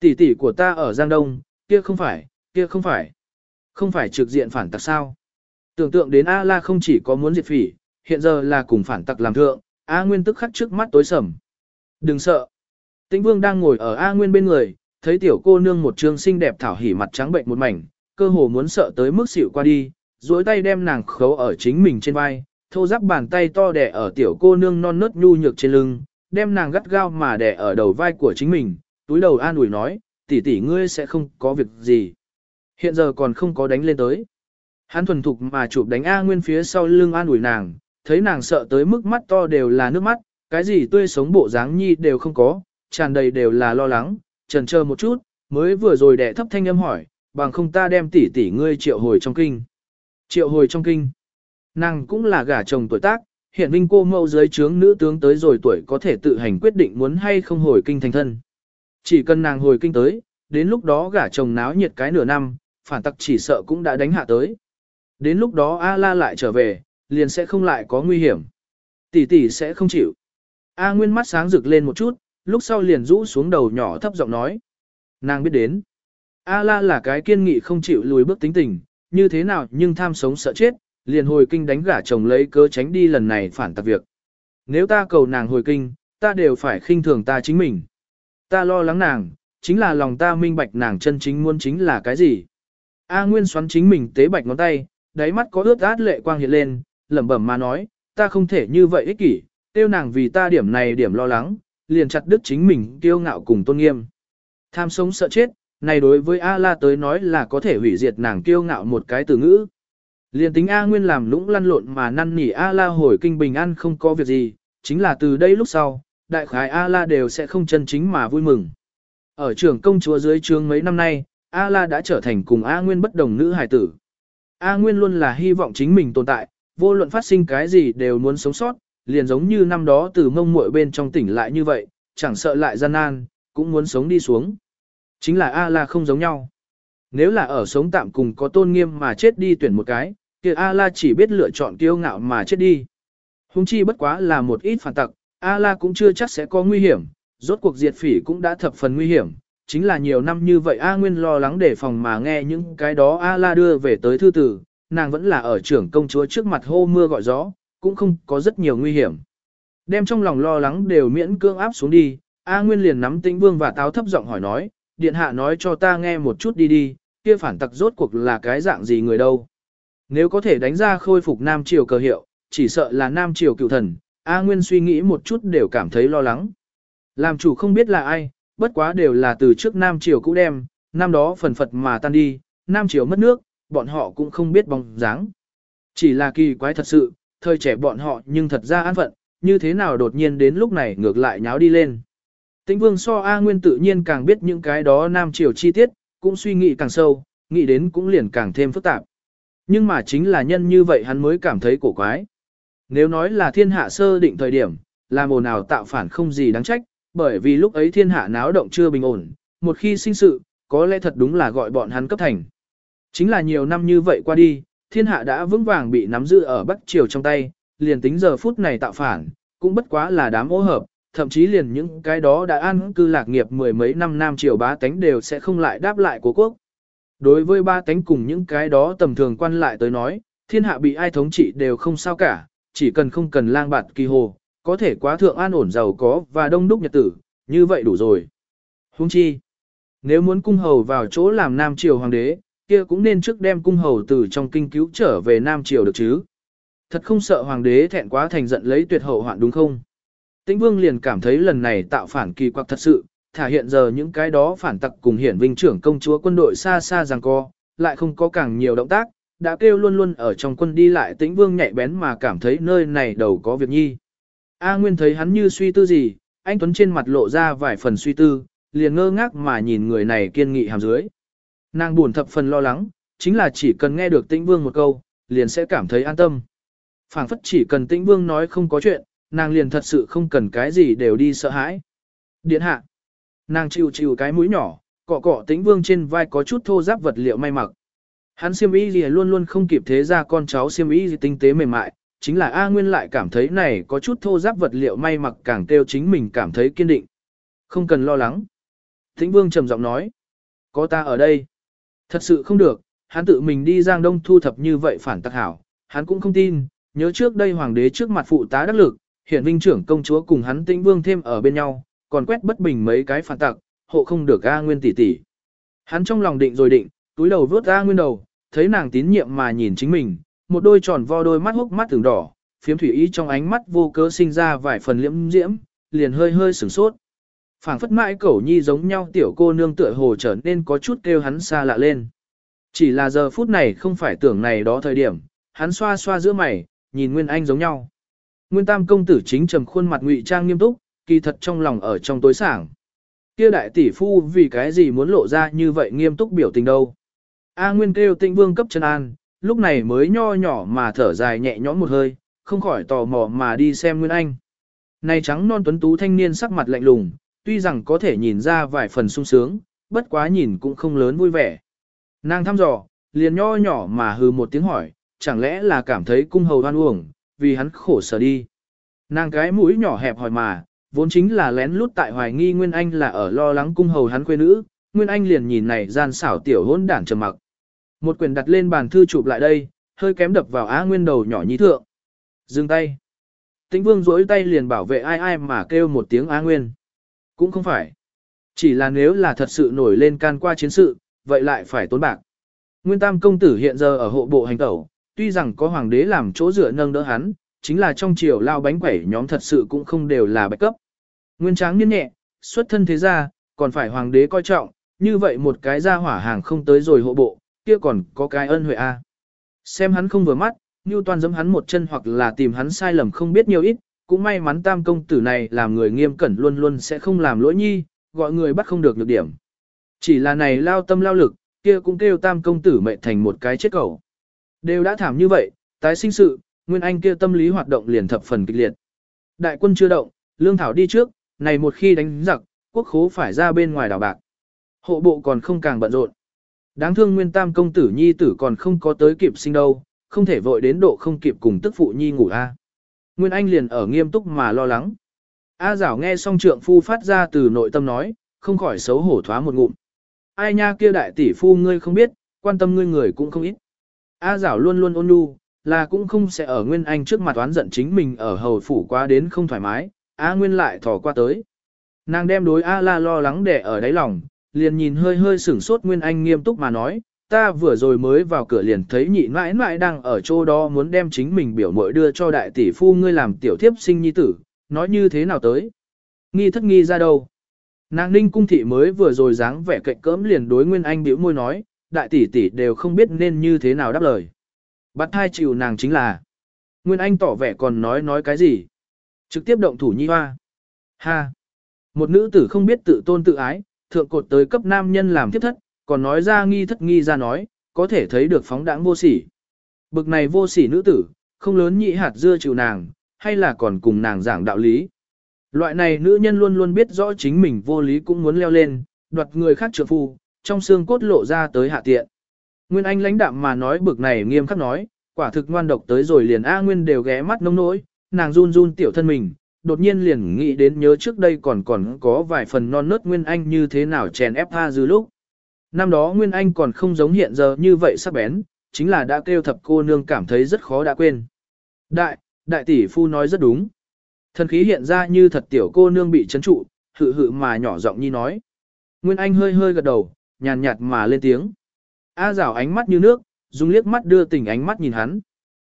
Tỷ tỷ của ta ở Giang Đông, kia không phải, kia không phải. Không phải trực diện phản tặc sao. Tưởng tượng đến A La không chỉ có muốn diệt phỉ, hiện giờ là cùng phản tặc làm thượng, A Nguyên tức khắc trước mắt tối sầm. Đừng sợ. Tĩnh Vương đang ngồi ở A Nguyên bên người, thấy tiểu cô nương một trương xinh đẹp thảo hỉ mặt trắng bệnh một mảnh, cơ hồ muốn sợ tới mức xỉu qua đi, duỗi tay đem nàng khấu ở chính mình trên vai, thô giáp bàn tay to đè ở tiểu cô nương non nớt nhu nhược trên lưng, đem nàng gắt gao mà đè ở đầu vai của chính mình, túi đầu an ủi nói, tỷ tỷ ngươi sẽ không có việc gì. Hiện giờ còn không có đánh lên tới. Hắn thuần thục mà chụp đánh A Nguyên phía sau lưng an ủi nàng, thấy nàng sợ tới mức mắt to đều là nước mắt, cái gì tươi sống bộ dáng nhi đều không có, tràn đầy đều là lo lắng, trần chờ một chút, mới vừa rồi đẻ thấp thanh âm hỏi, bằng không ta đem tỷ tỷ ngươi triệu hồi trong kinh. Triệu hồi trong kinh. Nàng cũng là gả chồng tuổi tác, hiện vinh cô mẫu dưới trướng nữ tướng tới rồi tuổi có thể tự hành quyết định muốn hay không hồi kinh thành thân. Chỉ cần nàng hồi kinh tới, đến lúc đó gả chồng náo nhiệt cái nửa năm, phản tặc chỉ sợ cũng đã đánh hạ tới. Đến lúc đó A la lại trở về, liền sẽ không lại có nguy hiểm. Tỷ tỷ sẽ không chịu. A Nguyên mắt sáng rực lên một chút, lúc sau liền rũ xuống đầu nhỏ thấp giọng nói. Nàng biết đến. A la là cái kiên nghị không chịu lùi bước tính tình, như thế nào nhưng tham sống sợ chết, liền hồi kinh đánh gả chồng lấy cớ tránh đi lần này phản tặc việc. Nếu ta cầu nàng hồi kinh, ta đều phải khinh thường ta chính mình. Ta lo lắng nàng, chính là lòng ta minh bạch nàng chân chính muốn chính là cái gì. A Nguyên xoắn chính mình tế bạch ngón tay, đáy mắt có ướt át lệ quang hiện lên, lẩm bẩm mà nói, ta không thể như vậy ích kỷ, tiêu nàng vì ta điểm này điểm lo lắng, liền chặt đứt chính mình kiêu ngạo cùng tôn nghiêm. Tham sống sợ chết, này đối với A La tới nói là có thể hủy diệt nàng kiêu ngạo một cái từ ngữ. Liền tính A Nguyên làm lũng lăn lộn mà năn nỉ A La hồi kinh bình an không có việc gì, chính là từ đây lúc sau, đại khái A La đều sẽ không chân chính mà vui mừng. Ở trường công chúa dưới trường mấy năm nay, A La đã trở thành cùng A Nguyên bất đồng nữ hài tử. A Nguyên luôn là hy vọng chính mình tồn tại, vô luận phát sinh cái gì đều muốn sống sót, liền giống như năm đó từ mông muội bên trong tỉnh lại như vậy, chẳng sợ lại gian nan, cũng muốn sống đi xuống. Chính là A La không giống nhau. Nếu là ở sống tạm cùng có tôn nghiêm mà chết đi tuyển một cái, kia A La chỉ biết lựa chọn kiêu ngạo mà chết đi. Hùng chi bất quá là một ít phản tặc, A La cũng chưa chắc sẽ có nguy hiểm, rốt cuộc diệt phỉ cũng đã thập phần nguy hiểm. Chính là nhiều năm như vậy A Nguyên lo lắng để phòng mà nghe những cái đó A La đưa về tới thư tử, nàng vẫn là ở trưởng công chúa trước mặt hô mưa gọi gió, cũng không có rất nhiều nguy hiểm. Đem trong lòng lo lắng đều miễn cưỡng áp xuống đi, A Nguyên liền nắm tĩnh vương và táo thấp giọng hỏi nói, điện hạ nói cho ta nghe một chút đi đi, kia phản tặc rốt cuộc là cái dạng gì người đâu. Nếu có thể đánh ra khôi phục Nam Triều cờ hiệu, chỉ sợ là Nam Triều cựu thần, A Nguyên suy nghĩ một chút đều cảm thấy lo lắng. Làm chủ không biết là ai, bất quá đều là từ trước Nam Triều cũ đem, năm đó phần phật mà tan đi, Nam Triều mất nước, bọn họ cũng không biết bóng dáng. Chỉ là kỳ quái thật sự, thời trẻ bọn họ nhưng thật ra an phận, như thế nào đột nhiên đến lúc này ngược lại nháo đi lên. Tĩnh vương so A Nguyên tự nhiên càng biết những cái đó Nam Triều chi tiết, cũng suy nghĩ càng sâu, nghĩ đến cũng liền càng thêm phức tạp. Nhưng mà chính là nhân như vậy hắn mới cảm thấy cổ quái. Nếu nói là thiên hạ sơ định thời điểm, là mồ nào tạo phản không gì đáng trách, bởi vì lúc ấy thiên hạ náo động chưa bình ổn, một khi sinh sự, có lẽ thật đúng là gọi bọn hắn cấp thành. Chính là nhiều năm như vậy qua đi, thiên hạ đã vững vàng bị nắm giữ ở Bắc Triều trong tay, liền tính giờ phút này tạo phản, cũng bất quá là đám ô hợp, thậm chí liền những cái đó đã an cư lạc nghiệp mười mấy năm Nam Triều bá tánh đều sẽ không lại đáp lại của quốc. Đối với ba tánh cùng những cái đó tầm thường quan lại tới nói, thiên hạ bị ai thống trị đều không sao cả, chỉ cần không cần lang bạt kỳ hồ, có thể quá thượng an ổn giàu có và đông đúc nhật tử, như vậy đủ rồi. Hung chi, nếu muốn cung hầu vào chỗ làm Nam Triều Hoàng đế, kia cũng nên trước đem cung hầu từ trong kinh cứu trở về Nam Triều được chứ. Thật không sợ Hoàng đế thẹn quá thành giận lấy tuyệt hậu hoạn đúng không? Tĩnh Vương liền cảm thấy lần này tạo phản kỳ quặc thật sự, thả hiện giờ những cái đó phản tặc cùng hiển vinh trưởng công chúa quân đội xa xa rằng co, lại không có càng nhiều động tác, đã kêu luôn luôn ở trong quân đi lại Tĩnh Vương nhạy bén mà cảm thấy nơi này đầu có việc nhi. A Nguyên thấy hắn như suy tư gì, anh Tuấn trên mặt lộ ra vài phần suy tư, liền ngơ ngác mà nhìn người này kiên nghị hàm dưới. Nàng buồn thập phần lo lắng, chính là chỉ cần nghe được Tĩnh Vương một câu, liền sẽ cảm thấy an tâm. phảng phất chỉ cần Tĩnh Vương nói không có chuyện, nàng liền thật sự không cần cái gì đều đi sợ hãi. Điện hạ. Nàng chịu chịu cái mũi nhỏ, cọ cọ Tĩnh Vương trên vai có chút thô giáp vật liệu may mặc. Hắn siêm y gì luôn luôn không kịp thế ra con cháu siêm y gì tinh tế mềm mại, chính là A Nguyên lại cảm thấy này có chút thô giáp vật liệu may mặc càng kêu chính mình cảm thấy kiên định. Không cần lo lắng. Tĩnh Vương trầm giọng nói. Có ta ở đây. Thật sự không được, hắn tự mình đi Giang Đông thu thập như vậy phản tắc hảo, hắn cũng không tin, nhớ trước đây hoàng đế trước mặt phụ tá đắc lực, hiện vinh trưởng công chúa cùng hắn Tĩnh Vương thêm ở bên nhau, còn quét bất bình mấy cái phản tặc, hộ không được A Nguyên tỷ tỷ. Hắn trong lòng định rồi định, túi đầu vớt A Nguyên đầu, thấy nàng tín nhiệm mà nhìn chính mình, một đôi tròn vo đôi mắt hốc mắt từng đỏ, phiếm thủy ý trong ánh mắt vô cớ sinh ra vài phần liễm diễm, liền hơi hơi sửng sốt phảng phất mãi cẩu nhi giống nhau tiểu cô nương tựa hồ trở nên có chút kêu hắn xa lạ lên. Chỉ là giờ phút này không phải tưởng này đó thời điểm, hắn xoa xoa giữa mày, nhìn Nguyên Anh giống nhau. Nguyên Tam công tử chính trầm khuôn mặt ngụy trang nghiêm túc, kỳ thật trong lòng ở trong tối sảng. Kia đại tỷ phu vì cái gì muốn lộ ra như vậy nghiêm túc biểu tình đâu. A Nguyên kêu tĩnh vương cấp chân an, lúc này mới nho nhỏ mà thở dài nhẹ nhõm một hơi, không khỏi tò mò mà đi xem Nguyên Anh. Này trắng non tuấn tú thanh niên sắc mặt lạnh lùng, tuy rằng có thể nhìn ra vài phần sung sướng, bất quá nhìn cũng không lớn vui vẻ. Nàng thăm dò, liền nho nhỏ mà hừ một tiếng hỏi, chẳng lẽ là cảm thấy cung hầu hoan uổng, vì hắn khổ sở đi. Nàng cái mũi nhỏ hẹp hỏi mà, vốn chính là lén lút tại hoài nghi Nguyên Anh là ở lo lắng cung hầu hắn quê nữ, Nguyên Anh liền nhìn này gian xảo tiểu hôn đản trầm mặc. Một quyển đặt lên bàn thư chụp lại đây, hơi kém đập vào á nguyên đầu nhỏ nhí thượng. Dừng tay. Tĩnh vương duỗi tay liền bảo vệ ai ai mà kêu một tiếng á nguyên. Cũng không phải. Chỉ là nếu là thật sự nổi lên can qua chiến sự, vậy lại phải tốn bạc. Nguyên Tam công tử hiện giờ ở hộ bộ hành tẩu, tuy rằng có hoàng đế làm chỗ dựa nâng đỡ hắn, chính là trong triều lao bánh quẩy nhóm thật sự cũng không đều là bạch cấp. Nguyên Tráng niên nhẹ, xuất thân thế gia, còn phải hoàng đế coi trọng, như vậy một cái gia hỏa hàng không tới rồi hộ bộ, kia còn có cái ân huệ a. Xem hắn không vừa mắt, như toàn giẫm hắn một chân hoặc là tìm hắn sai lầm không biết nhiều ít, cũng may mắn tam công tử này làm người nghiêm cẩn luôn luôn sẽ không làm lỗi nhi, gọi người bắt không được nhược điểm. Chỉ là này lao tâm lao lực, kia cũng kêu tam công tử mệt thành một cái chết cầu. Đều đã thảm như vậy, tái sinh sự, Nguyên Anh kia tâm lý hoạt động liền thập phần kịch liệt. Đại quân chưa động, lương thảo đi trước, này một khi đánh giặc, quốc khố phải ra bên ngoài đảo bạc. Hộ bộ còn không càng bận rộn. Đáng thương Nguyên Tam công tử nhi tử còn không có tới kịp sinh đâu, không thể vội đến độ không kịp cùng tức phụ nhi ngủ a. Nguyên Anh liền ở nghiêm túc mà lo lắng. A Giảo nghe xong trượng phu phát ra từ nội tâm nói, không khỏi xấu hổ thoá một ngụm. Ai nha kia đại tỷ phu ngươi không biết, quan tâm ngươi người cũng không ít. A Giảo luôn luôn ôn nhu, là cũng không sẽ ở Nguyên Anh trước mặt oán giận chính mình ở hầu phủ quá đến không thoải mái, A Nguyên lại thò qua tới. Nàng đem đối A La lo lắng để ở đáy lòng, liền nhìn hơi hơi sửng sốt Nguyên Anh nghiêm túc mà nói, ta vừa rồi mới vào cửa liền thấy nhị mãi mãi đang ở chỗ đó muốn đem chính mình biểu mội đưa cho đại tỷ phu ngươi làm tiểu thiếp sinh nhi tử, nói như thế nào tới. Nghi thất nghi ra đâu. Nàng ninh cung thị mới vừa rồi dáng vẻ cạnh cỡm liền đối Nguyên Anh biểu môi nói, đại tỷ tỷ đều không biết nên như thế nào đáp lời. Bắt hai chịu nàng chính là. Nguyên Anh tỏ vẻ còn nói nói cái gì. Trực tiếp động thủ nhi hoa. Ha. Một nữ tử không biết tự tôn tự ái, thượng cột tới cấp nam nhân làm tiếp thất, còn nói ra nghi thất nghi ra nói, có thể thấy được phóng đãng vô sỉ. Bực này vô sỉ nữ tử, không lớn nhị hạt dưa chịu nàng, hay là còn cùng nàng giảng đạo lý. Loại này nữ nhân luôn luôn biết rõ chính mình vô lý cũng muốn leo lên, đoạt người khác trượng phu, trong xương cốt lộ ra tới hạ tiện. Nguyên Anh lãnh đạm mà nói bực này nghiêm khắc nói, quả thực ngoan độc tới rồi liền A Nguyên đều ghé mắt nông nỗi, nàng run run tiểu thân mình, đột nhiên liền nghĩ đến nhớ trước đây còn còn có vài phần non nớt Nguyên Anh như thế nào chèn ép ha dư lúc. Năm đó Nguyên Anh còn không giống hiện giờ như vậy sắc bén, chính là đã kêu thập cô nương cảm thấy rất khó đã quên. Đại, đại tỷ phu nói rất đúng. Thần khí hiện ra như thật tiểu cô nương bị chấn trụ, hự hự mà nhỏ giọng nhi nói. Nguyên Anh hơi hơi gật đầu, nhàn nhạt mà lên tiếng. A rảo ánh mắt như nước, dùng liếc mắt đưa tình ánh mắt nhìn hắn.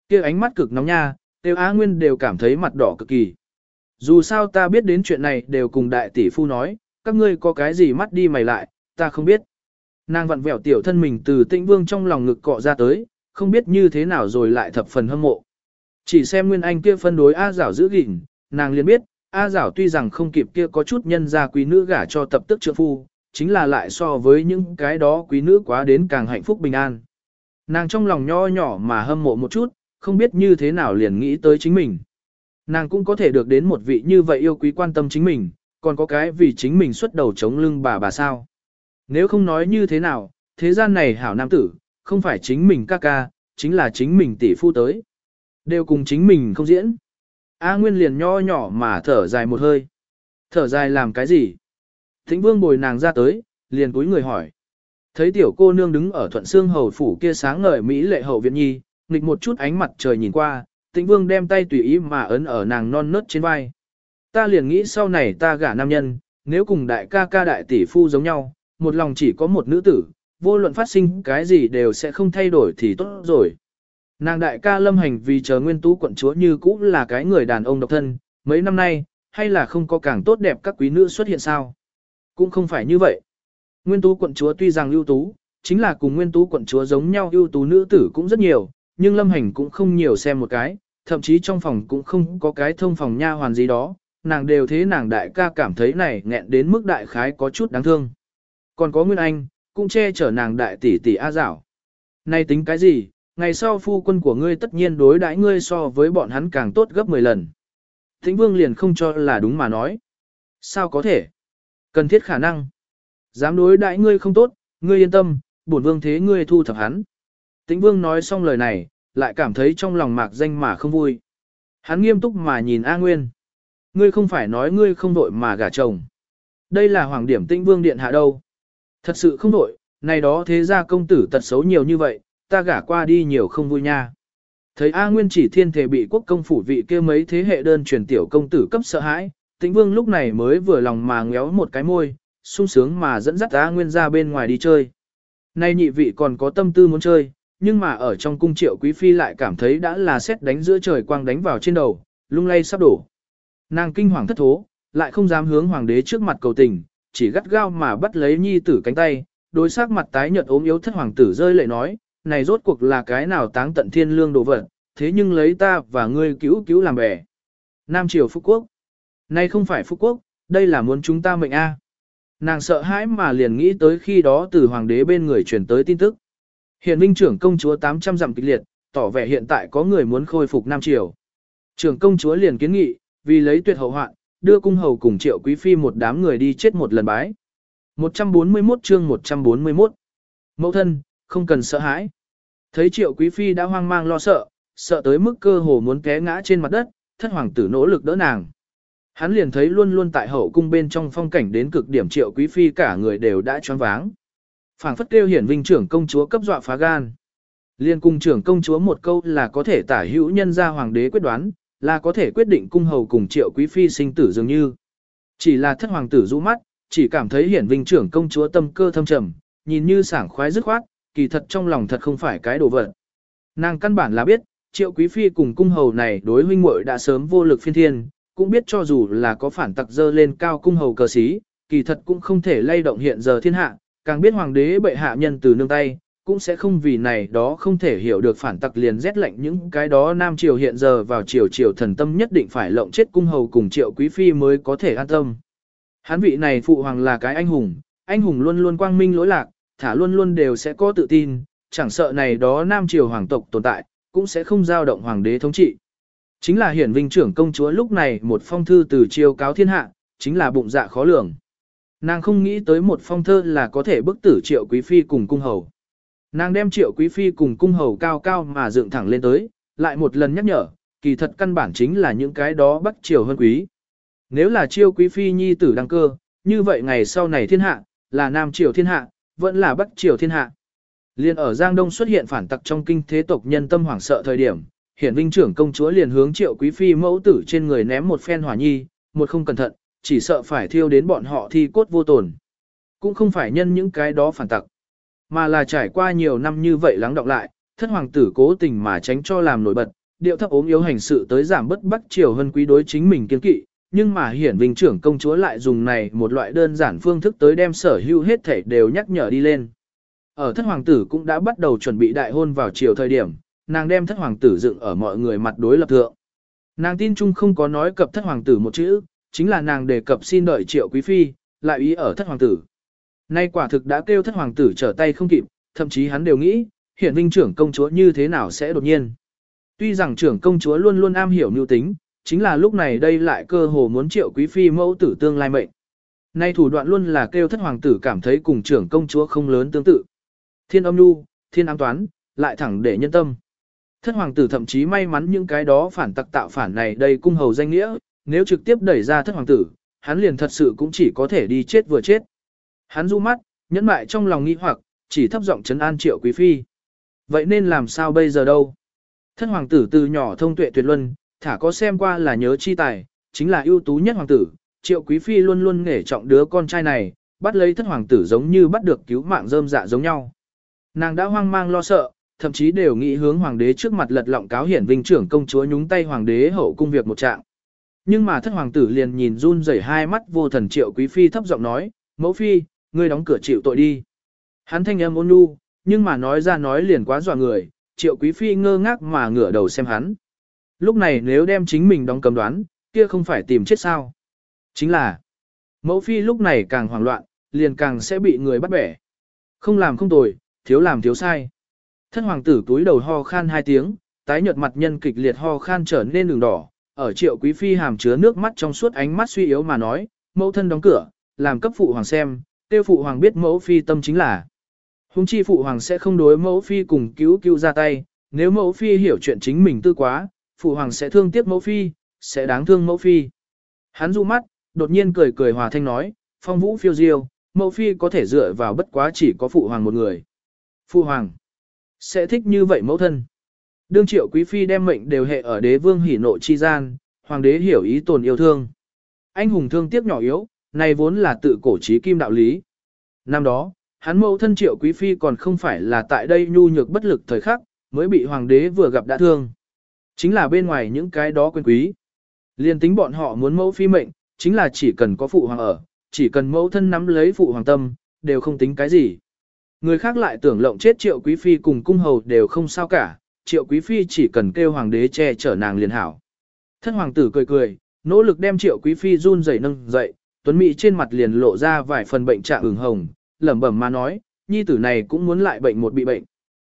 kia ánh mắt cực nóng nha, tiêu a Nguyên đều cảm thấy mặt đỏ cực kỳ. Dù sao ta biết đến chuyện này đều cùng đại tỷ phu nói, các ngươi có cái gì mắt đi mày lại, ta không biết. Nàng vặn vẹo tiểu thân mình từ tĩnh vương trong lòng ngực cọ ra tới, không biết như thế nào rồi lại thập phần hâm mộ. Chỉ xem Nguyên Anh kia phân đối A Giảo giữ gìn, nàng liền biết, A Giảo tuy rằng không kịp kia có chút nhân gia quý nữ gả cho tập tức trượng phu, chính là lại so với những cái đó quý nữ quá đến càng hạnh phúc bình an. Nàng trong lòng nho nhỏ mà hâm mộ một chút, không biết như thế nào liền nghĩ tới chính mình. Nàng cũng có thể được đến một vị như vậy yêu quý quan tâm chính mình, còn có cái vì chính mình xuất đầu chống lưng bà bà sao. Nếu không nói như thế nào, thế gian này hảo nam tử, không phải chính mình ca ca, chính là chính mình tỷ phu tới. Đều cùng chính mình không diễn. A Nguyên liền nho nhỏ mà thở dài một hơi. Thở dài làm cái gì? Thịnh vương bồi nàng ra tới, liền cúi người hỏi. Thấy tiểu cô nương đứng ở thuận xương hầu phủ kia sáng ngời Mỹ lệ hậu viện nhi, nghịch một chút ánh mặt trời nhìn qua, tĩnh vương đem tay tùy ý mà ấn ở nàng non nớt trên vai. Ta liền nghĩ sau này ta gả nam nhân, nếu cùng đại ca ca đại tỷ phu giống nhau, một lòng chỉ có một nữ tử, vô luận phát sinh cái gì đều sẽ không thay đổi thì tốt rồi. Nàng đại ca lâm hành vì chờ nguyên tú quận chúa như cũ là cái người đàn ông độc thân, mấy năm nay, hay là không có càng tốt đẹp các quý nữ xuất hiện sao? Cũng không phải như vậy. Nguyên tú quận chúa tuy rằng ưu tú, chính là cùng nguyên tú quận chúa giống nhau ưu tú nữ tử cũng rất nhiều, nhưng lâm hành cũng không nhiều xem một cái, thậm chí trong phòng cũng không có cái thông phòng nha hoàn gì đó, nàng đều thế nàng đại ca cảm thấy này nghẹn đến mức đại khái có chút đáng thương. Còn có Nguyên Anh, cũng che chở nàng đại tỷ tỷ A dảo. Nay tính cái gì, ngày sau phu quân của ngươi tất nhiên đối đãi ngươi so với bọn hắn càng tốt gấp 10 lần. Thính vương liền không cho là đúng mà nói. Sao có thể? Cần thiết khả năng. Dám đối đãi ngươi không tốt, ngươi yên tâm, bổn vương thế ngươi thu thập hắn. Tĩnh vương nói xong lời này, lại cảm thấy trong lòng mạc danh mà không vui. Hắn nghiêm túc mà nhìn A Nguyên. Ngươi không phải nói ngươi không đội mà gả chồng. Đây là hoàng điểm tĩnh vương điện hạ đâu. Thật sự không đổi, này đó thế ra công tử tật xấu nhiều như vậy, ta gả qua đi nhiều không vui nha. Thấy A Nguyên chỉ thiên thể bị quốc công phủ vị kia mấy thế hệ đơn truyền tiểu công tử cấp sợ hãi, tĩnh vương lúc này mới vừa lòng mà ngéo một cái môi, sung sướng mà dẫn dắt A Nguyên ra bên ngoài đi chơi. Nay nhị vị còn có tâm tư muốn chơi, nhưng mà ở trong cung triệu quý phi lại cảm thấy đã là xét đánh giữa trời quang đánh vào trên đầu, lung lay sắp đổ. Nàng kinh hoàng thất thố, lại không dám hướng hoàng đế trước mặt cầu tình, chỉ gắt gao mà bắt lấy nhi tử cánh tay, đối sắc mặt tái nhợt ốm yếu thất hoàng tử rơi lệ nói, này rốt cuộc là cái nào táng tận thiên lương đồ vật, thế nhưng lấy ta và ngươi cứu cứu làm bè. Nam Triều Phúc Quốc. Này không phải Phúc Quốc, đây là muốn chúng ta mệnh A. Nàng sợ hãi mà liền nghĩ tới khi đó từ hoàng đế bên người truyền tới tin tức. Hiện minh trưởng công chúa 800 dặm kịch liệt, tỏ vẻ hiện tại có người muốn khôi phục Nam Triều. Trưởng công chúa liền kiến nghị, vì lấy tuyệt hậu hoạn, đưa cung hầu cùng triệu quý phi một đám người đi chết một lần bái. 141 chương 141 Mẫu thân, không cần sợ hãi. Thấy triệu quý phi đã hoang mang lo sợ, sợ tới mức cơ hồ muốn té ngã trên mặt đất, thất hoàng tử nỗ lực đỡ nàng. Hắn liền thấy luôn luôn tại hậu cung bên trong phong cảnh đến cực điểm triệu quý phi cả người đều đã choáng váng. phảng phất kêu hiển vinh trưởng công chúa cấp dọa phá gan. Liên cung trưởng công chúa một câu là có thể tả hữu nhân ra hoàng đế quyết đoán, là có thể quyết định cung hầu cùng triệu quý phi sinh tử dường như. Chỉ là thất hoàng tử rũ mắt, chỉ cảm thấy hiển vinh trưởng công chúa tâm cơ thâm trầm, nhìn như sảng khoái dứt khoát, kỳ thật trong lòng thật không phải cái đồ vật. Nàng căn bản là biết, triệu quý phi cùng cung hầu này đối huynh muội đã sớm vô lực phiên thiên, cũng biết cho dù là có phản tặc dơ lên cao cung hầu cờ xí, kỳ thật cũng không thể lay động hiện giờ thiên hạ, càng biết hoàng đế bệ hạ nhân từ nương tay, cũng sẽ không vì này đó không thể hiểu được phản tặc liền rét lạnh những cái đó Nam Triều hiện giờ vào triều triều thần tâm nhất định phải lộng chết cung hầu cùng triệu quý phi mới có thể an tâm. Hán vị này phụ hoàng là cái anh hùng, anh hùng luôn luôn quang minh lỗi lạc, thả luôn luôn đều sẽ có tự tin, chẳng sợ này đó Nam Triều hoàng tộc tồn tại, cũng sẽ không giao động hoàng đế thống trị. Chính là hiển vinh trưởng công chúa lúc này một phong thư từ triều cáo thiên hạ, chính là bụng dạ khó lường. Nàng không nghĩ tới một phong thơ là có thể bức tử triệu quý phi cùng cung hầu. Nàng đem triệu quý phi cùng cung hầu cao cao mà dựng thẳng lên tới, lại một lần nhắc nhở, kỳ thật căn bản chính là những cái đó bắt triều hơn quý. Nếu là triệu quý phi nhi tử đăng cơ, như vậy ngày sau này thiên hạ, là nam triều thiên hạ, vẫn là bắc triều thiên hạ. Liên ở Giang Đông xuất hiện phản tặc trong kinh thế tộc nhân tâm hoảng sợ thời điểm, hiển vinh trưởng công chúa liền hướng triệu quý phi mẫu tử trên người ném một phen hỏa nhi, một không cẩn thận, chỉ sợ phải thiêu đến bọn họ thi cốt vô tồn. Cũng không phải nhân những cái đó phản tặc, mà là trải qua nhiều năm như vậy lắng đọng lại, thất hoàng tử cố tình mà tránh cho làm nổi bật, điệu thấp ốm yếu hành sự tới giảm bất bắc triều hơn quý đối chính mình kiên kỵ, nhưng mà hiển vinh trưởng công chúa lại dùng này một loại đơn giản phương thức tới đem sở hữu hết thể đều nhắc nhở đi lên. Ở thất hoàng tử cũng đã bắt đầu chuẩn bị đại hôn vào chiều thời điểm, nàng đem thất hoàng tử dựng ở mọi người mặt đối lập thượng. Nàng tin chung không có nói cập thất hoàng tử một chữ, chính là nàng đề cập xin đợi triệu quý phi, lại ý ở thất hoàng tử. Nay quả thực đã kêu thất hoàng tử trở tay không kịp, thậm chí hắn đều nghĩ, hiện vinh trưởng công chúa như thế nào sẽ đột nhiên. Tuy rằng trưởng công chúa luôn luôn am hiểu mưu tính, chính là lúc này đây lại cơ hồ muốn triệu quý phi mẫu tử tương lai mệnh. Nay thủ đoạn luôn là kêu thất hoàng tử cảm thấy cùng trưởng công chúa không lớn tương tự. Thiên âm nhu thiên ám toán, lại thẳng để nhân tâm. Thất hoàng tử thậm chí may mắn những cái đó phản tặc tạo phản này đây cung hầu danh nghĩa, nếu trực tiếp đẩy ra thất hoàng tử, hắn liền thật sự cũng chỉ có thể đi chết vừa chết. Hắn du mắt, nhẫn mại trong lòng nghi hoặc, chỉ thấp giọng trấn an triệu quý phi. Vậy nên làm sao bây giờ đâu? thân hoàng tử từ nhỏ thông tuệ tuyệt luân, thả có xem qua là nhớ chi tài, chính là ưu tú nhất hoàng tử, triệu quý phi luôn luôn nghề trọng đứa con trai này, bắt lấy thất hoàng tử giống như bắt được cứu mạng rơm dạ giống nhau. Nàng đã hoang mang lo sợ, thậm chí đều nghĩ hướng hoàng đế trước mặt lật lọng cáo hiển vinh trưởng công chúa nhúng tay hoàng đế hậu cung việc một trạng. Nhưng mà thất hoàng tử liền nhìn run rẩy hai mắt vô thần triệu quý phi thấp giọng nói, mẫu phi, ngươi đóng cửa chịu tội đi. Hắn thanh âm ôn nhu, nhưng mà nói ra nói liền quá dọa người, triệu quý phi ngơ ngác mà ngửa đầu xem hắn. Lúc này nếu đem chính mình đóng cầm đoán, kia không phải tìm chết sao. Chính là, mẫu phi lúc này càng hoảng loạn, liền càng sẽ bị người bắt bẻ. Không làm không tồi, thiếu làm thiếu sai. Thân hoàng tử túi đầu ho khan hai tiếng, tái nhợt mặt nhân kịch liệt ho khan trở nên đường đỏ, ở triệu quý phi hàm chứa nước mắt trong suốt ánh mắt suy yếu mà nói, mẫu thân đóng cửa, làm cấp phụ hoàng xem, tiêu phụ hoàng biết mẫu phi tâm chính là. Hùng chi phụ hoàng sẽ không đối mẫu phi cùng cứu cứu ra tay, nếu mẫu phi hiểu chuyện chính mình tư quá, phụ hoàng sẽ thương tiếc mẫu phi, sẽ đáng thương mẫu phi. Hắn du mắt, đột nhiên cười cười hòa thanh nói, phong vũ phiêu diêu, mẫu phi có thể dựa vào bất quá chỉ có phụ hoàng một người. Phụ hoàng, sẽ thích như vậy mẫu thân. Đương triệu quý phi đem mệnh đều hệ ở đế vương hỉ nộ chi gian, hoàng đế hiểu ý tồn yêu thương. Anh hùng thương tiếc nhỏ yếu, này vốn là tự cổ trí kim đạo lý. Năm đó, hắn mẫu thân triệu quý phi còn không phải là tại đây nhu nhược bất lực thời khắc, mới bị hoàng đế vừa gặp đã thương. Chính là bên ngoài những cái đó quyền quý. Liên tính bọn họ muốn mẫu phi mệnh, chính là chỉ cần có phụ hoàng ở, chỉ cần mẫu thân nắm lấy phụ hoàng tâm, đều không tính cái gì. Người khác lại tưởng lộng chết triệu quý phi cùng cung hầu đều không sao cả, triệu quý phi chỉ cần kêu hoàng đế che chở nàng liền hảo. Thân hoàng tử cười cười, nỗ lực đem triệu quý phi run rẩy nâng dậy, tuấn mỹ trên mặt liền lộ ra vài phần bệnh trạng ửng hồng, lẩm bẩm mà nói, nhi tử này cũng muốn lại bệnh một bị bệnh.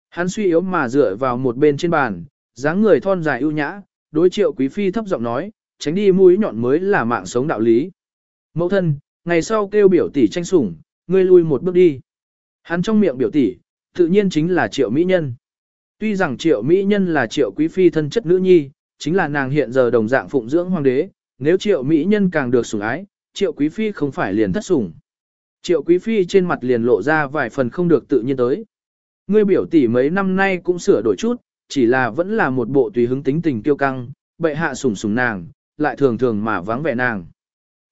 Hắn suy yếu mà dựa vào một bên trên bàn, dáng người thon dài ưu nhã, đối triệu quý phi thấp giọng nói, tránh đi mũi nhọn mới là mạng sống đạo lý. Mẫu thân, ngày sau kêu biểu tỷ tranh sủng, ngươi lui một bước đi. Hắn trong miệng biểu tỷ, tự nhiên chính là triệu mỹ nhân. Tuy rằng triệu mỹ nhân là triệu quý phi thân chất nữ nhi, chính là nàng hiện giờ đồng dạng phụng dưỡng hoàng đế, nếu triệu mỹ nhân càng được sủng ái, triệu quý phi không phải liền thất sủng. Triệu quý phi trên mặt liền lộ ra vài phần không được tự nhiên tới. Ngươi biểu tỷ mấy năm nay cũng sửa đổi chút, chỉ là vẫn là một bộ tùy hứng tính tình kiêu căng, bệ hạ sủng sủng nàng, lại thường thường mà vắng vẻ nàng.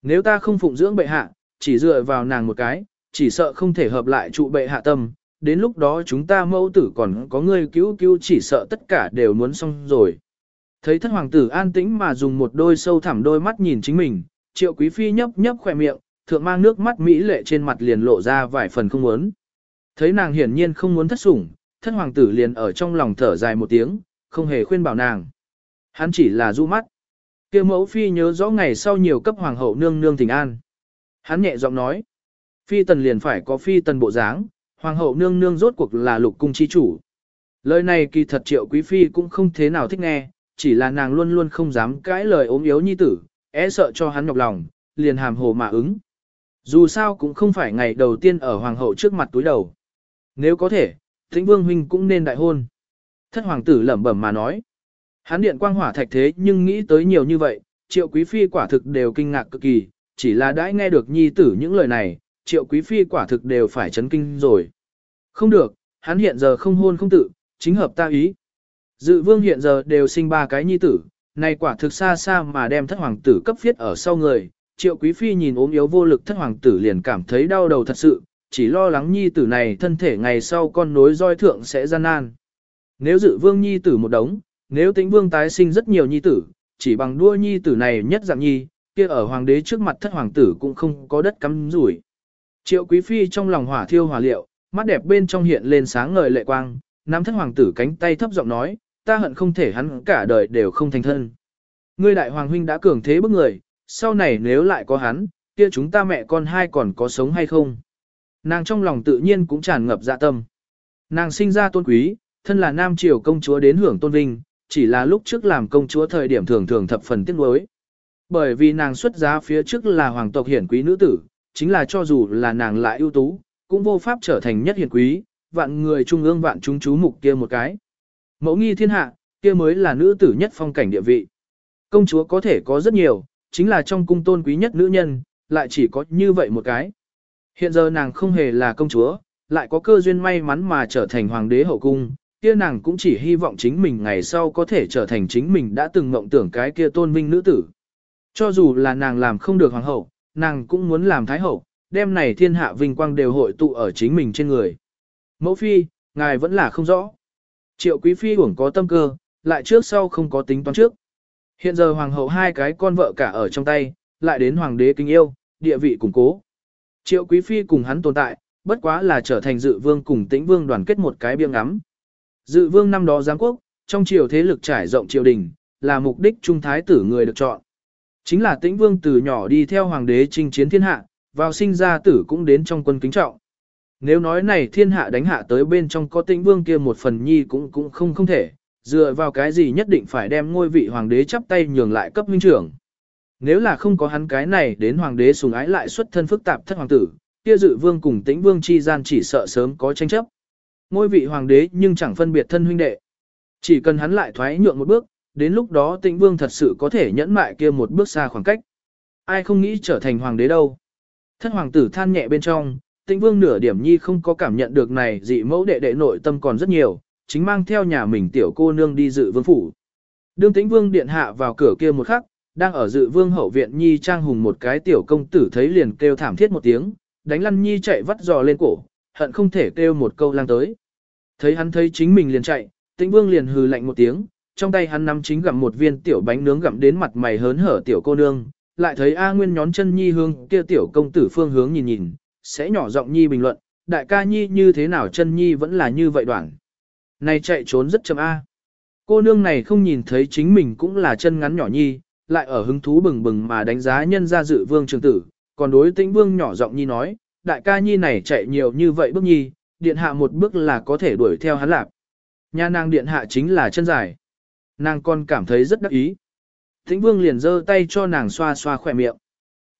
Nếu ta không phụng dưỡng bệ hạ, chỉ dựa vào nàng một cái, chỉ sợ không thể hợp lại trụ bệ hạ tâm, đến lúc đó chúng ta mẫu tử còn có người cứu cứu chỉ sợ tất cả đều muốn xong rồi. Thấy thất hoàng tử an tĩnh mà dùng một đôi sâu thẳm đôi mắt nhìn chính mình, triệu quý phi nhấp nhấp khỏe miệng, thượng mang nước mắt mỹ lệ trên mặt liền lộ ra vài phần không muốn. Thấy nàng hiển nhiên không muốn thất sủng, thất hoàng tử liền ở trong lòng thở dài một tiếng, không hề khuyên bảo nàng. Hắn chỉ là du mắt. kia mẫu phi nhớ rõ ngày sau nhiều cấp hoàng hậu nương nương thỉnh an. Hắn nhẹ giọng nói. Phi tần liền phải có phi tần bộ dáng, hoàng hậu nương nương rốt cuộc là lục cung chi chủ. Lời này kỳ thật triệu quý phi cũng không thế nào thích nghe, chỉ là nàng luôn luôn không dám cãi lời ốm yếu nhi tử, é sợ cho hắn nhọc lòng, liền hàm hồ mà ứng. Dù sao cũng không phải ngày đầu tiên ở hoàng hậu trước mặt túi đầu. Nếu có thể, Thịnh Vương huynh cũng nên đại hôn. Thất hoàng tử lẩm bẩm mà nói. Hắn điện quang hỏa thạch thế nhưng nghĩ tới nhiều như vậy, triệu quý phi quả thực đều kinh ngạc cực kỳ, chỉ là đã nghe được nhi tử những lời này, triệu quý phi quả thực đều phải chấn kinh rồi. Không được, hắn hiện giờ không hôn không tự, chính hợp ta ý. Dự vương hiện giờ đều sinh ba cái nhi tử, này quả thực xa xa mà đem thất hoàng tử cấp viết ở sau người. Triệu quý phi nhìn ốm yếu vô lực thất hoàng tử liền cảm thấy đau đầu thật sự, chỉ lo lắng nhi tử này thân thể ngày sau con nối roi thượng sẽ gian nan. Nếu dự vương nhi tử một đống, nếu tĩnh vương tái sinh rất nhiều nhi tử, chỉ bằng đua nhi tử này nhất dạng nhi, kia ở hoàng đế trước mặt thất hoàng tử cũng không có đất cắm rủi. Triệu quý phi trong lòng hỏa thiêu hỏa liệu, mắt đẹp bên trong hiện lên sáng ngời lệ quang, nắm thất hoàng tử cánh tay thấp giọng nói, ta hận không thể hắn cả đời đều không thành thân. Ngươi đại hoàng huynh đã cường thế bức người, sau này nếu lại có hắn, kia chúng ta mẹ con hai còn có sống hay không? Nàng trong lòng tự nhiên cũng tràn ngập dạ tâm. Nàng sinh ra tôn quý, thân là nam triều công chúa đến hưởng tôn vinh, chỉ là lúc trước làm công chúa thời điểm thường thường thập phần tiếc nuối. Bởi vì nàng xuất giá phía trước là hoàng tộc hiển quý nữ tử, chính là cho dù là nàng lại ưu tú, cũng vô pháp trở thành nhất hiển quý, vạn người trung ương vạn chúng chú mục kia một cái. Mẫu nghi thiên hạ, kia mới là nữ tử nhất phong cảnh địa vị. Công chúa có thể có rất nhiều, chính là trong cung tôn quý nhất nữ nhân, lại chỉ có như vậy một cái. Hiện giờ nàng không hề là công chúa, lại có cơ duyên may mắn mà trở thành hoàng đế hậu cung, kia nàng cũng chỉ hy vọng chính mình ngày sau có thể trở thành chính mình đã từng mộng tưởng cái kia tôn vinh nữ tử. Cho dù là nàng làm không được hoàng hậu, nàng cũng muốn làm thái hậu, đêm này thiên hạ vinh quang đều hội tụ ở chính mình trên người. Mẫu phi, ngài vẫn là không rõ. Triệu quý phi uổng có tâm cơ, lại trước sau không có tính toán trước. Hiện giờ hoàng hậu hai cái con vợ cả ở trong tay, lại đến hoàng đế kinh yêu, địa vị củng cố. Triệu quý phi cùng hắn tồn tại, bất quá là trở thành dự vương cùng tĩnh vương đoàn kết một cái biêng ngắm. Dự vương năm đó giáng quốc, trong triều thế lực trải rộng triều đình, là mục đích trung thái tử người được chọn. Chính là tĩnh vương từ nhỏ đi theo hoàng đế chinh chiến thiên hạ, vào sinh ra tử cũng đến trong quân kính trọng. Nếu nói này thiên hạ đánh hạ tới bên trong có tĩnh vương kia một phần nhi cũng cũng không không thể, dựa vào cái gì nhất định phải đem ngôi vị hoàng đế chắp tay nhường lại cấp huynh trưởng. Nếu là không có hắn cái này đến hoàng đế sùng ái lại xuất thân phức tạp thất hoàng tử, kia dự vương cùng tĩnh vương chi gian chỉ sợ sớm có tranh chấp. Ngôi vị hoàng đế nhưng chẳng phân biệt thân huynh đệ. Chỉ cần hắn lại thoái nhượng một bước, đến lúc đó tĩnh vương thật sự có thể nhẫn mại kia một bước xa khoảng cách. Ai không nghĩ trở thành hoàng đế đâu. Thất hoàng tử than nhẹ bên trong, tĩnh vương nửa điểm nhi không có cảm nhận được này dị mẫu đệ đệ nội tâm còn rất nhiều, chính mang theo nhà mình tiểu cô nương đi dự vương phủ. Đương tĩnh vương điện hạ vào cửa kia một khắc, đang ở dự vương hậu viện nhi trang hùng một cái tiểu công tử thấy liền kêu thảm thiết một tiếng, đánh lăn nhi chạy vắt giò lên cổ, hận không thể kêu một câu lang tới. Thấy hắn thấy chính mình liền chạy, tĩnh vương liền hừ lạnh một tiếng, trong tay hắn nắm chính gặm một viên tiểu bánh nướng gặm đến mặt mày hớn hở tiểu cô nương, lại thấy A Nguyên nhón chân nhi hương kia tiểu công tử phương hướng nhìn nhìn, sẽ nhỏ giọng nhi bình luận, đại ca nhi như thế nào chân nhi vẫn là như vậy đoạn. Này chạy trốn rất chậm A. Cô nương này không nhìn thấy chính mình cũng là chân ngắn nhỏ nhi, lại ở hứng thú bừng bừng mà đánh giá nhân gia dự vương trường tử, còn đối tĩnh vương nhỏ giọng nhi nói, đại ca nhi này chạy nhiều như vậy bước nhi, điện hạ một bước là có thể đuổi theo hắn lạc. Nhà nàng điện hạ chính là chân dài. Nàng còn cảm thấy rất đắc ý. Tĩnh vương liền giơ tay cho nàng xoa xoa khỏe miệng.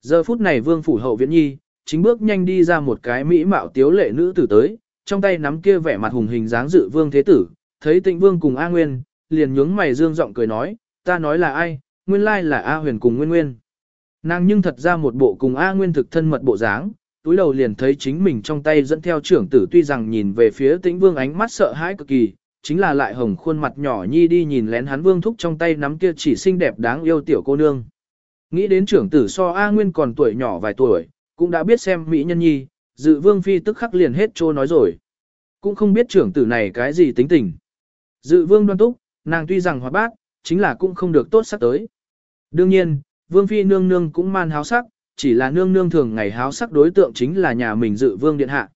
Giờ phút này vương phủ hậu viện nhi, chính bước nhanh đi ra một cái mỹ mạo tiếu lệ nữ tử tới, trong tay nắm kia vẻ mặt hùng hình dáng dự vương thế tử, thấy tịnh vương cùng A Nguyên, liền nhướng mày dương giọng cười nói, ta nói là ai, nguyên lai là A huyền cùng Nguyên Nguyên. Nàng nhưng thật ra một bộ cùng A Nguyên thực thân mật bộ dáng, túi đầu liền thấy chính mình trong tay dẫn theo trưởng tử tuy rằng nhìn về phía tĩnh vương ánh mắt sợ hãi cực kỳ, chính là lại hồng khuôn mặt nhỏ nhi đi nhìn lén hắn vương thúc trong tay nắm kia chỉ xinh đẹp đáng yêu tiểu cô nương. Nghĩ đến trưởng tử so A Nguyên còn tuổi nhỏ vài tuổi, cũng đã biết xem mỹ nhân nhi, dự vương phi tức khắc liền hết trô nói rồi. Cũng không biết trưởng tử này cái gì tính tình. Dự vương đoan túc, nàng tuy rằng hoạt bát, chính là cũng không được tốt sắc tới. Đương nhiên, vương phi nương nương cũng man háo sắc, chỉ là nương nương thường ngày háo sắc đối tượng chính là nhà mình dự vương điện hạ.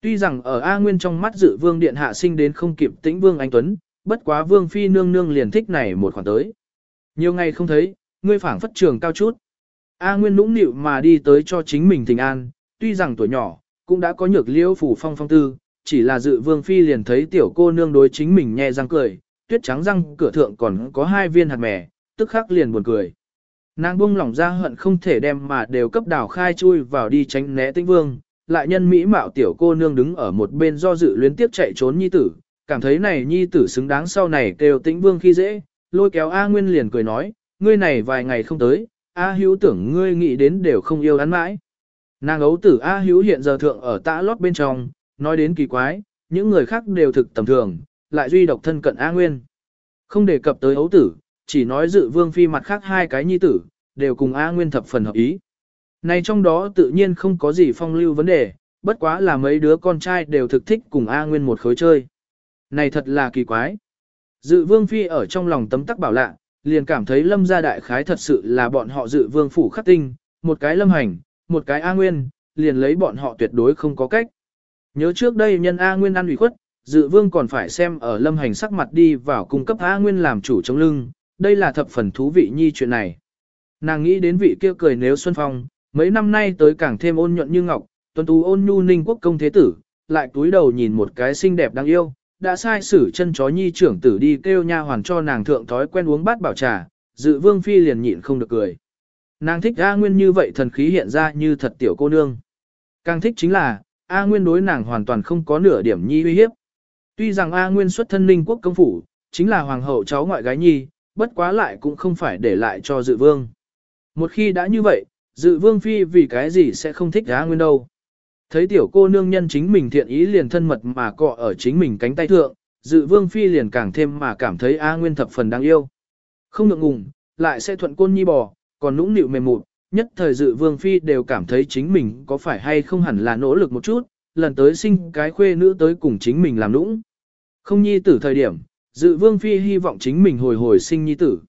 Tuy rằng ở A Nguyên trong mắt dự vương điện hạ sinh đến không kịp tĩnh vương anh Tuấn, bất quá vương phi nương nương liền thích này một khoản tới. Nhiều ngày không thấy, ngươi phảng phất trường cao chút. A Nguyên nũng nịu mà đi tới cho chính mình thỉnh an, tuy rằng tuổi nhỏ, cũng đã có nhược liễu phủ phong phong tư, chỉ là dự vương phi liền thấy tiểu cô nương đối chính mình nhẹ răng cười, tuyết trắng răng cửa thượng còn có hai viên hạt mè, tức khắc liền buồn cười. Nàng buông lỏng ra hận không thể đem mà đều cấp đảo khai chui vào đi tránh né tinh vương, lại nhân mỹ mạo tiểu cô nương đứng ở một bên do dự luyến tiếp chạy trốn nhi tử, cảm thấy này nhi tử xứng đáng sau này kêu tĩnh vương khi dễ, lôi kéo A Nguyên liền cười nói, ngươi này vài ngày không tới, A hữu tưởng ngươi nghĩ đến đều không yêu hắn mãi. Nàng ấu tử A hữu hiện giờ thượng ở tã lót bên trong, nói đến kỳ quái, những người khác đều thực tầm thường, lại duy độc thân cận A Nguyên. Không đề cập tới ấu tử, chỉ nói dự vương phi mặt khác hai cái nhi tử, đều cùng A Nguyên thập phần hợp ý. Này trong đó tự nhiên không có gì phong lưu vấn đề, bất quá là mấy đứa con trai đều thực thích cùng A Nguyên một khối chơi. Này thật là kỳ quái. Dự vương phi ở trong lòng tấm tắc bảo lạ, liền cảm thấy lâm gia đại khái thật sự là bọn họ dự vương phủ khắc tinh, một cái lâm hành, một cái A Nguyên, liền lấy bọn họ tuyệt đối không có cách. Nhớ trước đây nhân A Nguyên ăn ủy khuất, dự vương còn phải xem ở lâm hành sắc mặt đi vào cung cấp A Nguyên làm chủ chống lưng, đây là thập phần thú vị nhi chuyện này. Nàng nghĩ đến vị kia cười nếu Xuân Phong, mấy năm nay tới càng thêm ôn nhuận như ngọc, tuân tú ôn nhu ninh quốc công thế tử, lại túi đầu nhìn một cái xinh đẹp đáng yêu, đã sai sử chân chó nhi trưởng tử đi kêu nha hoàn cho nàng thượng thói quen uống bát bảo trà, dự vương phi liền nhịn không được cười. Nàng thích A Nguyên như vậy thần khí hiện ra như thật tiểu cô nương. Càng thích chính là, A Nguyên đối nàng hoàn toàn không có nửa điểm nhi uy hiếp. Tuy rằng A Nguyên xuất thân linh quốc công phủ, chính là hoàng hậu cháu ngoại gái nhi, bất quá lại cũng không phải để lại cho dự vương. Một khi đã như vậy, dự vương phi vì cái gì sẽ không thích A Nguyên đâu. Thấy tiểu cô nương nhân chính mình thiện ý liền thân mật mà cọ ở chính mình cánh tay thượng, dự vương phi liền càng thêm mà cảm thấy A Nguyên thập phần đáng yêu. Không ngượng ngùng, lại sẽ thuận côn nhi bò, còn nũng nịu mềm mụt, nhất thời dự vương phi đều cảm thấy chính mình có phải hay không hẳn là nỗ lực một chút, lần tới sinh cái khuê nữ tới cùng chính mình làm nũng. Không nhi tử thời điểm, dự vương phi hy vọng chính mình hồi hồi sinh nhi tử.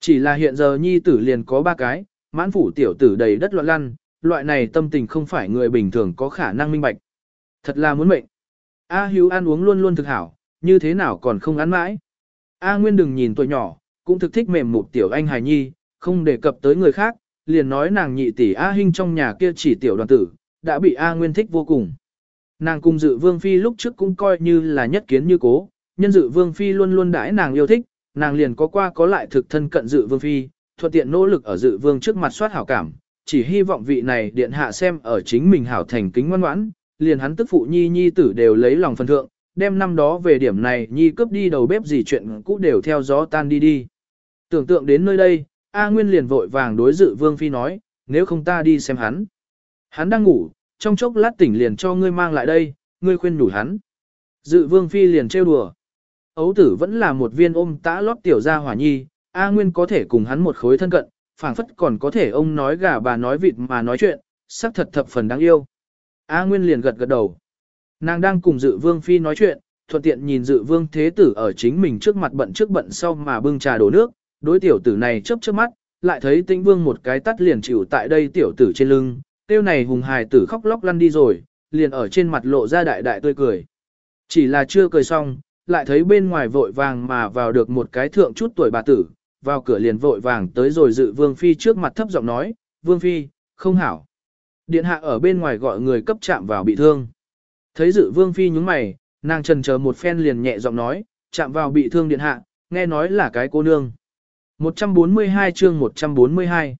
Chỉ là hiện giờ nhi tử liền có ba cái, mãn phủ tiểu tử đầy đất loạn lăn, loại này tâm tình không phải người bình thường có khả năng minh bạch. Thật là muốn mệnh. A Hiếu ăn uống luôn luôn thực hảo, như thế nào còn không ăn mãi. A Nguyên đừng nhìn tuổi nhỏ, cũng thực thích mềm một tiểu anh hài nhi, không đề cập tới người khác, liền nói nàng nhị tỷ A Hinh trong nhà kia chỉ tiểu đoàn tử, đã bị A Nguyên thích vô cùng. Nàng cùng dự vương phi lúc trước cũng coi như là nhất kiến như cố, nhân dự vương phi luôn luôn đãi nàng yêu thích, nàng liền có qua có lại thực thân cận dự vương phi, thuận tiện nỗ lực ở dự vương trước mặt soát hảo cảm, chỉ hy vọng vị này điện hạ xem ở chính mình hảo thành kính ngoan ngoãn, liền hắn tức phụ nhi nhi tử đều lấy lòng phần thượng, đem năm đó về điểm này nhi cướp đi đầu bếp gì chuyện cũ đều theo gió tan đi đi. Tưởng tượng đến nơi đây, A Nguyên liền vội vàng đối dự vương phi nói, nếu không ta đi xem hắn. Hắn đang ngủ, trong chốc lát tỉnh liền cho ngươi mang lại đây, ngươi khuyên đủ hắn. Dự vương phi liền trêu đùa. Ấu tử vẫn là một viên ôm tã lót tiểu gia hỏa nhi, A Nguyên có thể cùng hắn một khối thân cận, phảng phất còn có thể ông nói gà bà nói vịt mà nói chuyện, sắc thật thập phần đáng yêu. A Nguyên liền gật gật đầu. Nàng đang cùng dự vương phi nói chuyện, thuận tiện nhìn dự vương thế tử ở chính mình trước mặt bận trước bận sau mà bưng trà đổ nước, đối tiểu tử này chớp chớp mắt, lại thấy tĩnh vương một cái tắt liền chịu tại đây tiểu tử trên lưng, tiêu này hùng hài tử khóc lóc lăn đi rồi, liền ở trên mặt lộ ra đại đại tươi cười. Chỉ là chưa cười xong, lại thấy bên ngoài vội vàng mà vào được một cái thượng chút tuổi bà tử, vào cửa liền vội vàng tới rồi dự vương phi trước mặt thấp giọng nói, vương phi, không hảo. Điện hạ ở bên ngoài gọi người cấp chạm vào bị thương. Thấy dự vương phi nhúng mày, nàng trần chờ một phen liền nhẹ giọng nói, chạm vào bị thương điện hạ, nghe nói là cái cô nương. 142 chương 142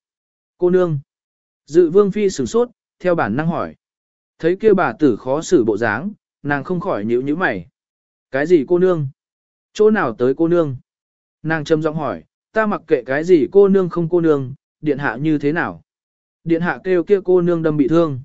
Cô nương Dự vương phi sửng sốt, theo bản năng hỏi. Thấy kia bà tử khó xử bộ dáng, nàng không khỏi nhíu nhíu mày. Cái gì cô nương? Chỗ nào tới cô nương? Nàng trầm giọng hỏi, ta mặc kệ cái gì cô nương không cô nương, điện hạ như thế nào? Điện hạ kêu kia cô nương đâm bị thương.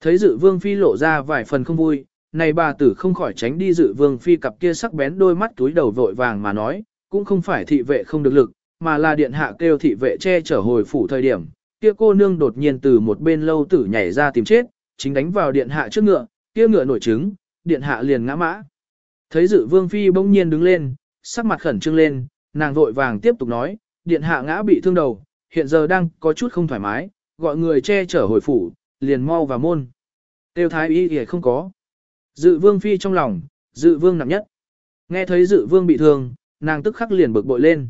Thấy dự vương phi lộ ra vài phần không vui, này bà tử không khỏi tránh đi dự vương phi cặp kia sắc bén đôi mắt túi đầu vội vàng mà nói, cũng không phải thị vệ không được lực, mà là điện hạ kêu thị vệ che chở hồi phủ thời điểm, kia cô nương đột nhiên từ một bên lâu tử nhảy ra tìm chết, chính đánh vào điện hạ trước ngựa, kia ngựa nổi trứng, điện hạ liền ngã mã. Thấy dự vương phi bỗng nhiên đứng lên, sắc mặt khẩn trương lên, nàng vội vàng tiếp tục nói, điện hạ ngã bị thương đầu, hiện giờ đang có chút không thoải mái, gọi người che chở hồi phủ, liền mau vào môn. Tiêu thái y thì không có. Dự vương phi trong lòng, dự vương nặng nhất. Nghe thấy dự vương bị thương, nàng tức khắc liền bực bội lên.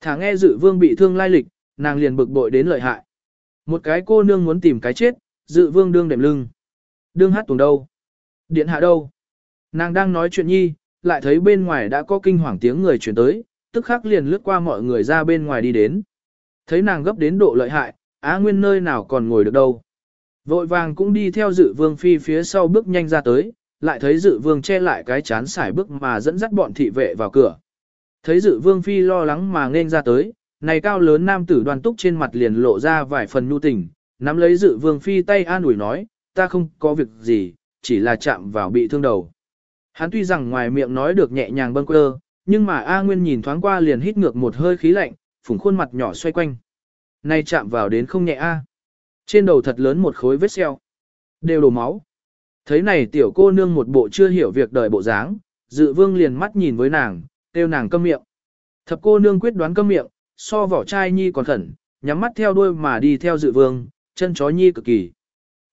Thả nghe dự vương bị thương lai lịch, nàng liền bực bội đến lợi hại. Một cái cô nương muốn tìm cái chết, dự vương đương đệm lưng. Đương hát tuồng đâu? Điện hạ đâu? Nàng đang nói chuyện nhi, lại thấy bên ngoài đã có kinh hoàng tiếng người chuyển tới, tức khắc liền lướt qua mọi người ra bên ngoài đi đến. Thấy nàng gấp đến độ lợi hại, Á Nguyên nơi nào còn ngồi được đâu. Vội vàng cũng đi theo dự vương phi phía sau bước nhanh ra tới, lại thấy dự vương che lại cái chán xài bước mà dẫn dắt bọn thị vệ vào cửa. Thấy dự vương phi lo lắng mà nên ra tới, này cao lớn nam tử đoàn túc trên mặt liền lộ ra vài phần nhu tình, nắm lấy dự vương phi tay an ủi nói, ta không có việc gì, chỉ là chạm vào bị thương đầu. Hắn tuy rằng ngoài miệng nói được nhẹ nhàng bâng quơ, nhưng mà A Nguyên nhìn thoáng qua liền hít ngược một hơi khí lạnh, phủng khuôn mặt nhỏ xoay quanh. Này chạm vào đến không nhẹ A. Trên đầu thật lớn một khối vết xeo. Đều đổ máu. Thấy này tiểu cô nương một bộ chưa hiểu việc đời bộ dáng, dự vương liền mắt nhìn với nàng, kêu nàng câm miệng. Thập cô nương quyết đoán câm miệng, so vỏ chai nhi còn khẩn, nhắm mắt theo đuôi mà đi theo dự vương, chân chó nhi cực kỳ.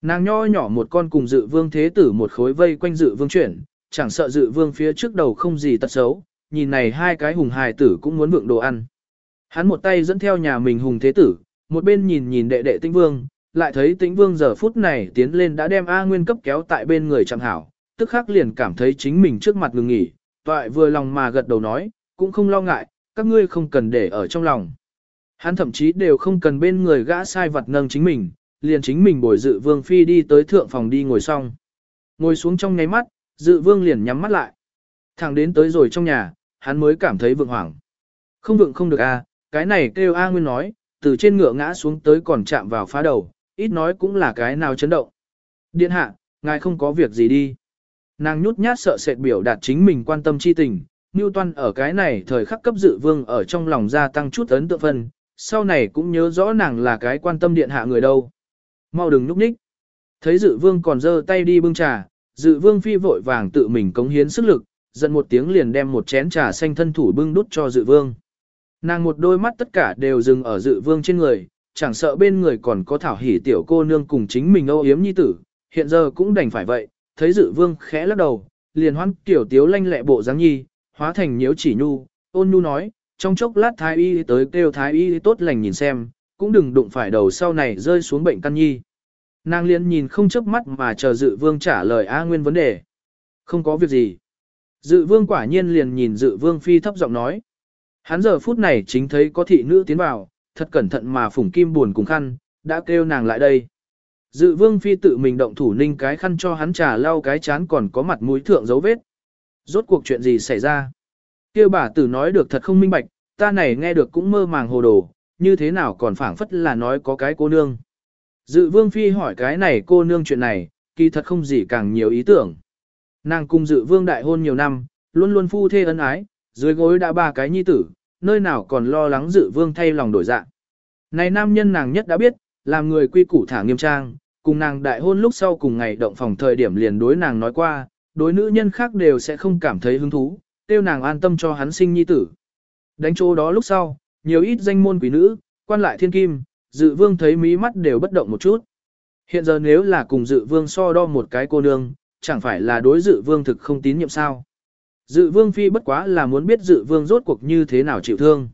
Nàng nho nhỏ một con cùng dự vương thế tử một khối vây quanh dự vương chuyển, chẳng sợ dự vương phía trước đầu không gì tật xấu, nhìn này hai cái hùng hài tử cũng muốn vượng đồ ăn. Hắn một tay dẫn theo nhà mình hùng thế tử, một bên nhìn nhìn đệ đệ tĩnh vương, lại thấy tĩnh vương giờ phút này tiến lên đã đem A Nguyên cấp kéo tại bên người chẳng hảo, tức khắc liền cảm thấy chính mình trước mặt ngừng nghỉ, toại vừa lòng mà gật đầu nói, cũng không lo ngại, các ngươi không cần để ở trong lòng. Hắn thậm chí đều không cần bên người gã sai vật nâng chính mình, liền chính mình bồi dự vương phi đi tới thượng phòng đi ngồi xong. Ngồi xuống trong ngáy mắt, dự vương liền nhắm mắt lại. Thẳng đến tới rồi trong nhà, hắn mới cảm thấy vượng hoảng. Không vượng không được a, à, cái này kêu A Nguyên nói, từ trên ngựa ngã xuống tới còn chạm vào phá đầu, ít nói cũng là cái nào chấn động. Điện hạ, ngài không có việc gì đi. Nàng nhút nhát sợ sệt biểu đạt chính mình quan tâm chi tình, Newton ở cái này thời khắc cấp dự vương ở trong lòng gia tăng chút ấn tượng phân, sau này cũng nhớ rõ nàng là cái quan tâm điện hạ người đâu. Mau đừng núp nhích. Thấy dự vương còn giơ tay đi bưng trà, dự vương phi vội vàng tự mình cống hiến sức lực, giận một tiếng liền đem một chén trà xanh thân thủ bưng đút cho dự vương. Nàng một đôi mắt tất cả đều dừng ở dự vương trên người, chẳng sợ bên người còn có thảo hỉ tiểu cô nương cùng chính mình âu yếm nhi tử, hiện giờ cũng đành phải vậy, thấy dự vương khẽ lắc đầu, liền hoan tiểu tiếu lanh lẹ bộ dáng nhi, hóa thành nhiễu chỉ nhu, ôn nhu nói, trong chốc lát thái y tới kêu thái y tốt lành nhìn xem, cũng đừng đụng phải đầu sau này rơi xuống bệnh căn nhi. Nàng liền nhìn không chớp mắt mà chờ dự vương trả lời A Nguyên vấn đề. Không có việc gì. Dự vương quả nhiên liền nhìn dự vương phi thấp giọng nói. Hắn giờ phút này chính thấy có thị nữ tiến vào, thật cẩn thận mà phủng kim buồn cùng khăn, đã kêu nàng lại đây. Dự vương phi tự mình động thủ ninh cái khăn cho hắn trà lau cái chán còn có mặt mũi thượng dấu vết. Rốt cuộc chuyện gì xảy ra? Kêu bà tử nói được thật không minh bạch, ta này nghe được cũng mơ màng hồ đồ, như thế nào còn phảng phất là nói có cái cô nương. Dự vương phi hỏi cái này cô nương chuyện này, kỳ thật không gì càng nhiều ý tưởng. Nàng cùng dự vương đại hôn nhiều năm, luôn luôn phu thê ân ái, dưới gối đã ba cái nhi tử, nơi nào còn lo lắng dự vương thay lòng đổi dạng. Này nam nhân nàng nhất đã biết, làm người quy củ thả nghiêm trang, cùng nàng đại hôn lúc sau cùng ngày động phòng thời điểm liền đối nàng nói qua, đối nữ nhân khác đều sẽ không cảm thấy hứng thú, tiêu nàng an tâm cho hắn sinh nhi tử. Đánh chỗ đó lúc sau, nhiều ít danh môn quý nữ, quan lại thiên kim, dự vương thấy mí mắt đều bất động một chút. Hiện giờ nếu là cùng dự vương so đo một cái cô nương, chẳng phải là đối dự vương thực không tín nhiệm sao. Dự vương phi bất quá là muốn biết dự vương rốt cuộc như thế nào chịu thương.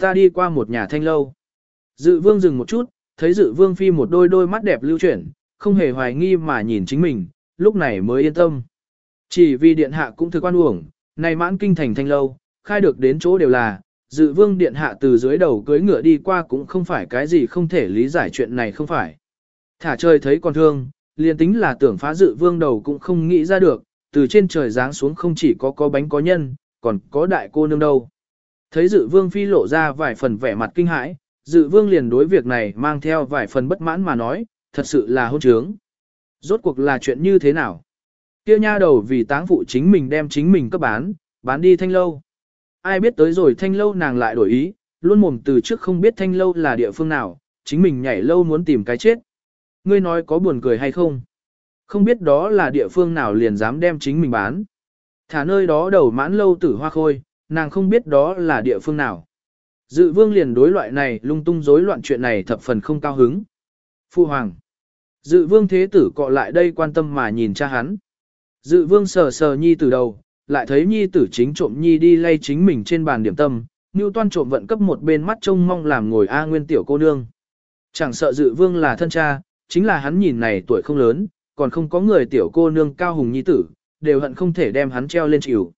Ta đi qua một nhà thanh lâu. Dự vương dừng một chút, thấy dự vương phi một đôi đôi mắt đẹp lưu chuyển, không hề hoài nghi mà nhìn chính mình, lúc này mới yên tâm. Chỉ vì điện hạ cũng thực quan uổng, này mãn kinh thành thanh lâu, khai được đến chỗ đều là, dự vương điện hạ từ dưới đầu cưới ngựa đi qua cũng không phải cái gì không thể lý giải chuyện này không phải. Thả trời thấy con thương, liền tính là tưởng phá dự vương đầu cũng không nghĩ ra được, từ trên trời giáng xuống không chỉ có có bánh có nhân, còn có đại cô nương đâu. Thấy dự vương phi lộ ra vài phần vẻ mặt kinh hãi, dự vương liền đối việc này mang theo vài phần bất mãn mà nói, thật sự là hôn trướng. Rốt cuộc là chuyện như thế nào? Kia nha đầu vì táng phụ chính mình đem chính mình cấp bán, bán đi thanh lâu. Ai biết tới rồi thanh lâu nàng lại đổi ý, luôn mồm từ trước không biết thanh lâu là địa phương nào, chính mình nhảy lâu muốn tìm cái chết. Ngươi nói có buồn cười hay không? Không biết đó là địa phương nào liền dám đem chính mình bán. Thả nơi đó đầu mãn lâu tử hoa khôi, nàng không biết đó là địa phương nào. Dự vương liền đối loại này lung tung rối loạn chuyện này thập phần không cao hứng. Phu hoàng. Dự vương thế tử cọ lại đây quan tâm mà nhìn cha hắn. Dự vương sờ sờ nhi tử đầu, lại thấy nhi tử chính trộm nhi đi lay chính mình trên bàn điểm tâm, như toan trộm vận cấp một bên mắt trông mong làm ngồi A nguyên tiểu cô nương. Chẳng sợ dự vương là thân cha, chính là hắn nhìn này tuổi không lớn, còn không có người tiểu cô nương cao hùng nhi tử, đều hận không thể đem hắn treo lên chịu.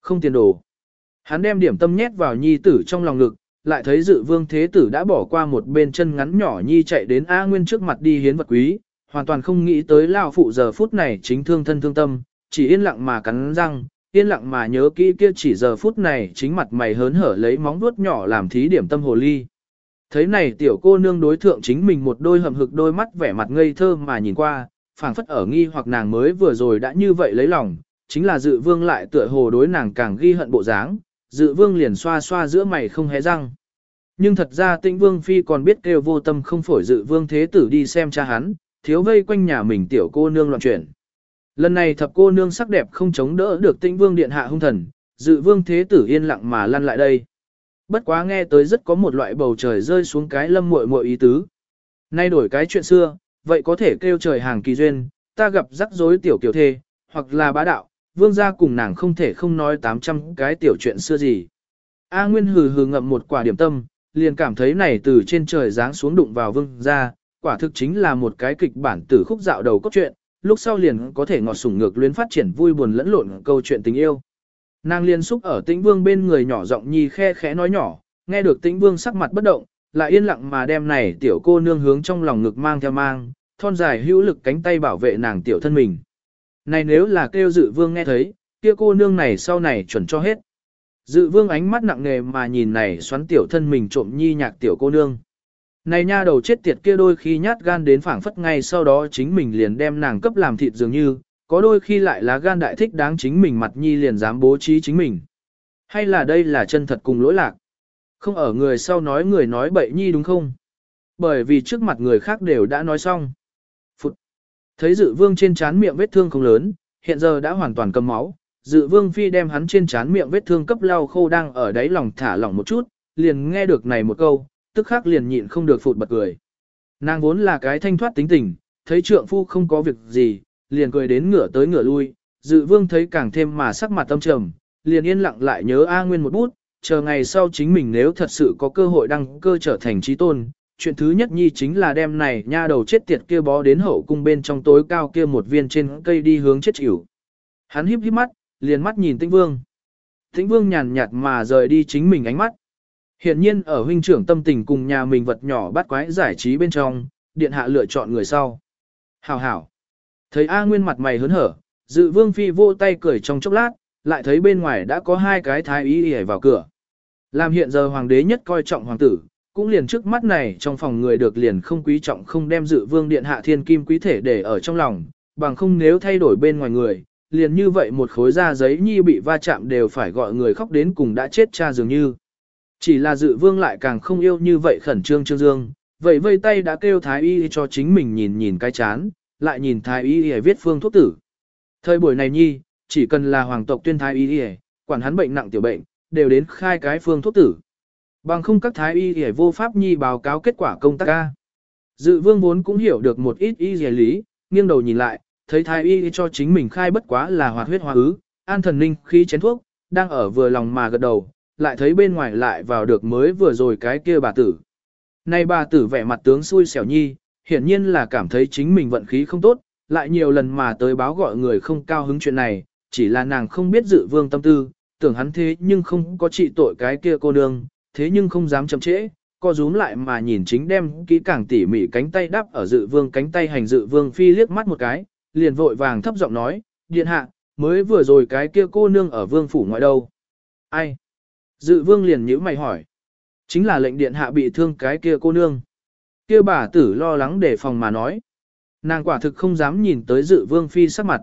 Không tiền đồ. Hắn đem điểm tâm nhét vào nhi tử trong lòng ngực, lại thấy dự vương thế tử đã bỏ qua một bên chân ngắn nhỏ nhi chạy đến A Nguyên trước mặt đi hiến vật quý, hoàn toàn không nghĩ tới lao phụ giờ phút này chính thương thân thương tâm, chỉ yên lặng mà cắn răng, yên lặng mà nhớ kỹ kia chỉ giờ phút này chính mặt mày hớn hở lấy móng vuốt nhỏ làm thí điểm tâm hồ ly. Thấy này tiểu cô nương đối thượng chính mình một đôi hầm hực đôi mắt vẻ mặt ngây thơ mà nhìn qua, phảng phất ở nghi hoặc nàng mới vừa rồi đã như vậy lấy lòng, chính là dự vương lại tựa hồ đối nàng càng ghi hận bộ dáng, dự vương liền xoa xoa giữa mày không hé răng. Nhưng thật ra tĩnh vương phi còn biết kêu vô tâm không phổi dự vương thế tử đi xem cha hắn, thiếu vây quanh nhà mình tiểu cô nương loạn chuyển. Lần này thập cô nương sắc đẹp không chống đỡ được tĩnh vương điện hạ hung thần, dự vương thế tử yên lặng mà lăn lại đây. Bất quá nghe tới rất có một loại bầu trời rơi xuống cái lâm muội muội ý tứ. Nay đổi cái chuyện xưa, vậy có thể kêu trời hàng kỳ duyên, ta gặp rắc rối tiểu kiểu thê, hoặc là bá đạo, vương gia cùng nàng không thể không nói 800 cái tiểu chuyện xưa gì. A Nguyên hừ hừ ngậm một quả điểm tâm, liền cảm thấy này từ trên trời giáng xuống đụng vào vương gia, quả thực chính là một cái kịch bản tử khúc dạo đầu cốt truyện, lúc sau liền có thể ngọt sủng ngược luyến phát triển vui buồn lẫn lộn câu chuyện tình yêu. Nàng liên xúc ở tĩnh vương bên người nhỏ giọng nhi khe khẽ nói nhỏ, nghe được tĩnh vương sắc mặt bất động, lại yên lặng mà đem này tiểu cô nương hướng trong lòng ngực mang theo mang, thon dài hữu lực cánh tay bảo vệ nàng tiểu thân mình. Này nếu là kêu dự vương nghe thấy, kia cô nương này sau này chuẩn cho hết. Dự vương ánh mắt nặng nề mà nhìn này xoắn tiểu thân mình trộm nhi nhạc tiểu cô nương. Này nha đầu chết tiệt kia đôi khi nhát gan đến phảng phất ngay sau đó chính mình liền đem nàng cấp làm thịt dường như, có đôi khi lại là gan đại thích đáng chính mình mặt nhi liền dám bố trí chính mình. Hay là đây là chân thật cùng lỗi lạc? Không ở người sau nói người nói bậy nhi đúng không? Bởi vì trước mặt người khác đều đã nói xong. Phụt. Thấy dự vương trên trán miệng vết thương không lớn, hiện giờ đã hoàn toàn cầm máu. Dự vương phi đem hắn trên trán miệng vết thương cấp lau khô đang ở đáy lòng thả lỏng một chút, liền nghe được này một câu, tức khắc liền nhịn không được phụt bật cười. Nàng vốn là cái thanh thoát tính tình, thấy trượng phu không có việc gì, liền cười đến ngửa tới ngửa lui, dự vương thấy càng thêm mà sắc mặt tâm trầm, liền yên lặng lại nhớ A Nguyên một bút, chờ ngày sau chính mình nếu thật sự có cơ hội đăng cơ trở thành trí tôn, chuyện thứ nhất nhi chính là đem này nha đầu chết tiệt kia bó đến hậu cung bên trong tối cao kia một viên trên cây đi hướng chết chịu. Hắn híp híp mắt, liền mắt nhìn tĩnh vương. Tĩnh vương nhàn nhạt mà rời đi chính mình ánh mắt. Hiện nhiên ở huynh trưởng tâm tình cùng nhà mình vật nhỏ bắt quái giải trí bên trong, điện hạ lựa chọn người sau. Hảo hảo. Thấy A Nguyên mặt mày hớn hở, dự vương phi vô tay cười trong chốc lát, lại thấy bên ngoài đã có hai cái thái y hề vào cửa. Làm hiện giờ hoàng đế nhất coi trọng hoàng tử, cũng liền trước mắt này trong phòng người được liền không quý trọng không đem dự vương điện hạ thiên kim quý thể để ở trong lòng, bằng không nếu thay đổi bên ngoài người, liền như vậy một khối da giấy nhi bị va chạm đều phải gọi người khóc đến cùng đã chết cha dường như. Chỉ là dự vương lại càng không yêu như vậy khẩn trương trương dương, vậy vây tay đã kêu thái y cho chính mình nhìn nhìn cái chán, lại nhìn thái y y viết phương thuốc tử. Thời buổi này nhi, chỉ cần là hoàng tộc tuyên thái y y, quản hắn bệnh nặng tiểu bệnh, đều đến khai cái phương thuốc tử. Bằng không các thái y y vô pháp nhi báo cáo kết quả công tác ca. Dự vương vốn cũng hiểu được một ít y y lý, nghiêng đầu nhìn lại, thấy thái y cho chính mình khai bất quá là hoạt huyết hóa ứ, an thần ninh khí chén thuốc, đang ở vừa lòng mà gật đầu, lại thấy bên ngoài lại vào được mới vừa rồi cái kia bà tử. Này bà tử vẻ mặt tướng xui xẻo nhi, hiển nhiên là cảm thấy chính mình vận khí không tốt, lại nhiều lần mà tới báo gọi người không cao hứng chuyện này, chỉ là nàng không biết dự vương tâm tư, tưởng hắn thế nhưng không có trị tội cái kia cô nương, thế nhưng không dám chậm trễ, co rúm lại mà nhìn chính đem kỹ càng tỉ mỉ cánh tay đắp ở dự vương cánh tay hành dự vương phi liếc mắt một cái, liền vội vàng thấp giọng nói, điện hạ, mới vừa rồi cái kia cô nương ở vương phủ ngoại đâu. Ai? Dự vương liền nhíu mày hỏi. Chính là lệnh điện hạ bị thương cái kia cô nương. Kia bà tử lo lắng để phòng mà nói. Nàng quả thực không dám nhìn tới dự vương phi sắc mặt.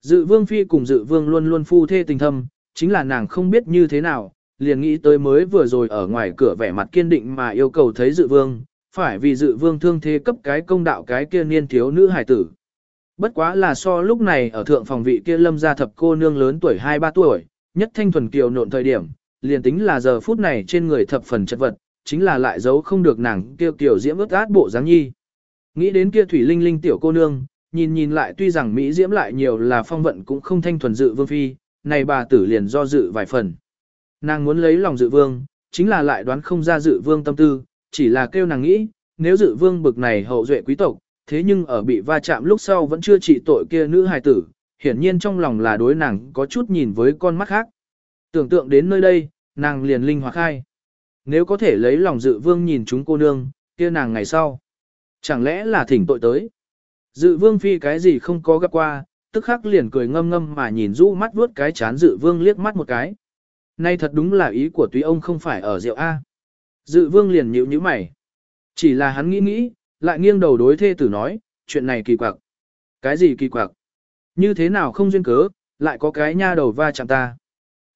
Dự vương phi cùng dự vương luôn luôn phu thê tình thâm, chính là nàng không biết như thế nào, liền nghĩ tới mới vừa rồi ở ngoài cửa vẻ mặt kiên định mà yêu cầu thấy dự vương, phải vì dự vương thương thế cấp cái công đạo cái kia niên thiếu nữ hải tử. Bất quá là so lúc này ở thượng phòng vị kia lâm gia thập cô nương lớn tuổi 2-3 tuổi, nhất thanh thuần kiều nộn thời điểm, liền tính là giờ phút này trên người thập phần chất vật, chính là lại giấu không được nàng kêu kiểu diễm ướt át bộ dáng nhi. Nghĩ đến kia thủy linh linh tiểu cô nương, nhìn nhìn lại tuy rằng Mỹ diễm lại nhiều là phong vận cũng không thanh thuần dự vương phi, này bà tử liền do dự vài phần. Nàng muốn lấy lòng dự vương, chính là lại đoán không ra dự vương tâm tư, chỉ là kêu nàng nghĩ, nếu dự vương bực này hậu duệ quý tộc, thế nhưng ở bị va chạm lúc sau vẫn chưa trị tội kia nữ hài tử, hiển nhiên trong lòng là đối nàng có chút nhìn với con mắt khác. Tưởng tượng đến nơi đây, nàng liền linh hoạt khai. Nếu có thể lấy lòng dự vương nhìn chúng cô nương, kia nàng ngày sau. Chẳng lẽ là thỉnh tội tới? Dự vương phi cái gì không có gặp qua, tức khắc liền cười ngâm ngâm mà nhìn rũ mắt vuốt cái chán dự vương liếc mắt một cái. Nay thật đúng là ý của túy ông không phải ở rượu A. Dự vương liền nhíu nhíu mày. Chỉ là hắn nghĩ nghĩ, lại nghiêng đầu đối thê tử nói, chuyện này kỳ quặc. Cái gì kỳ quặc? Như thế nào không duyên cớ, lại có cái nha đầu va chạm ta.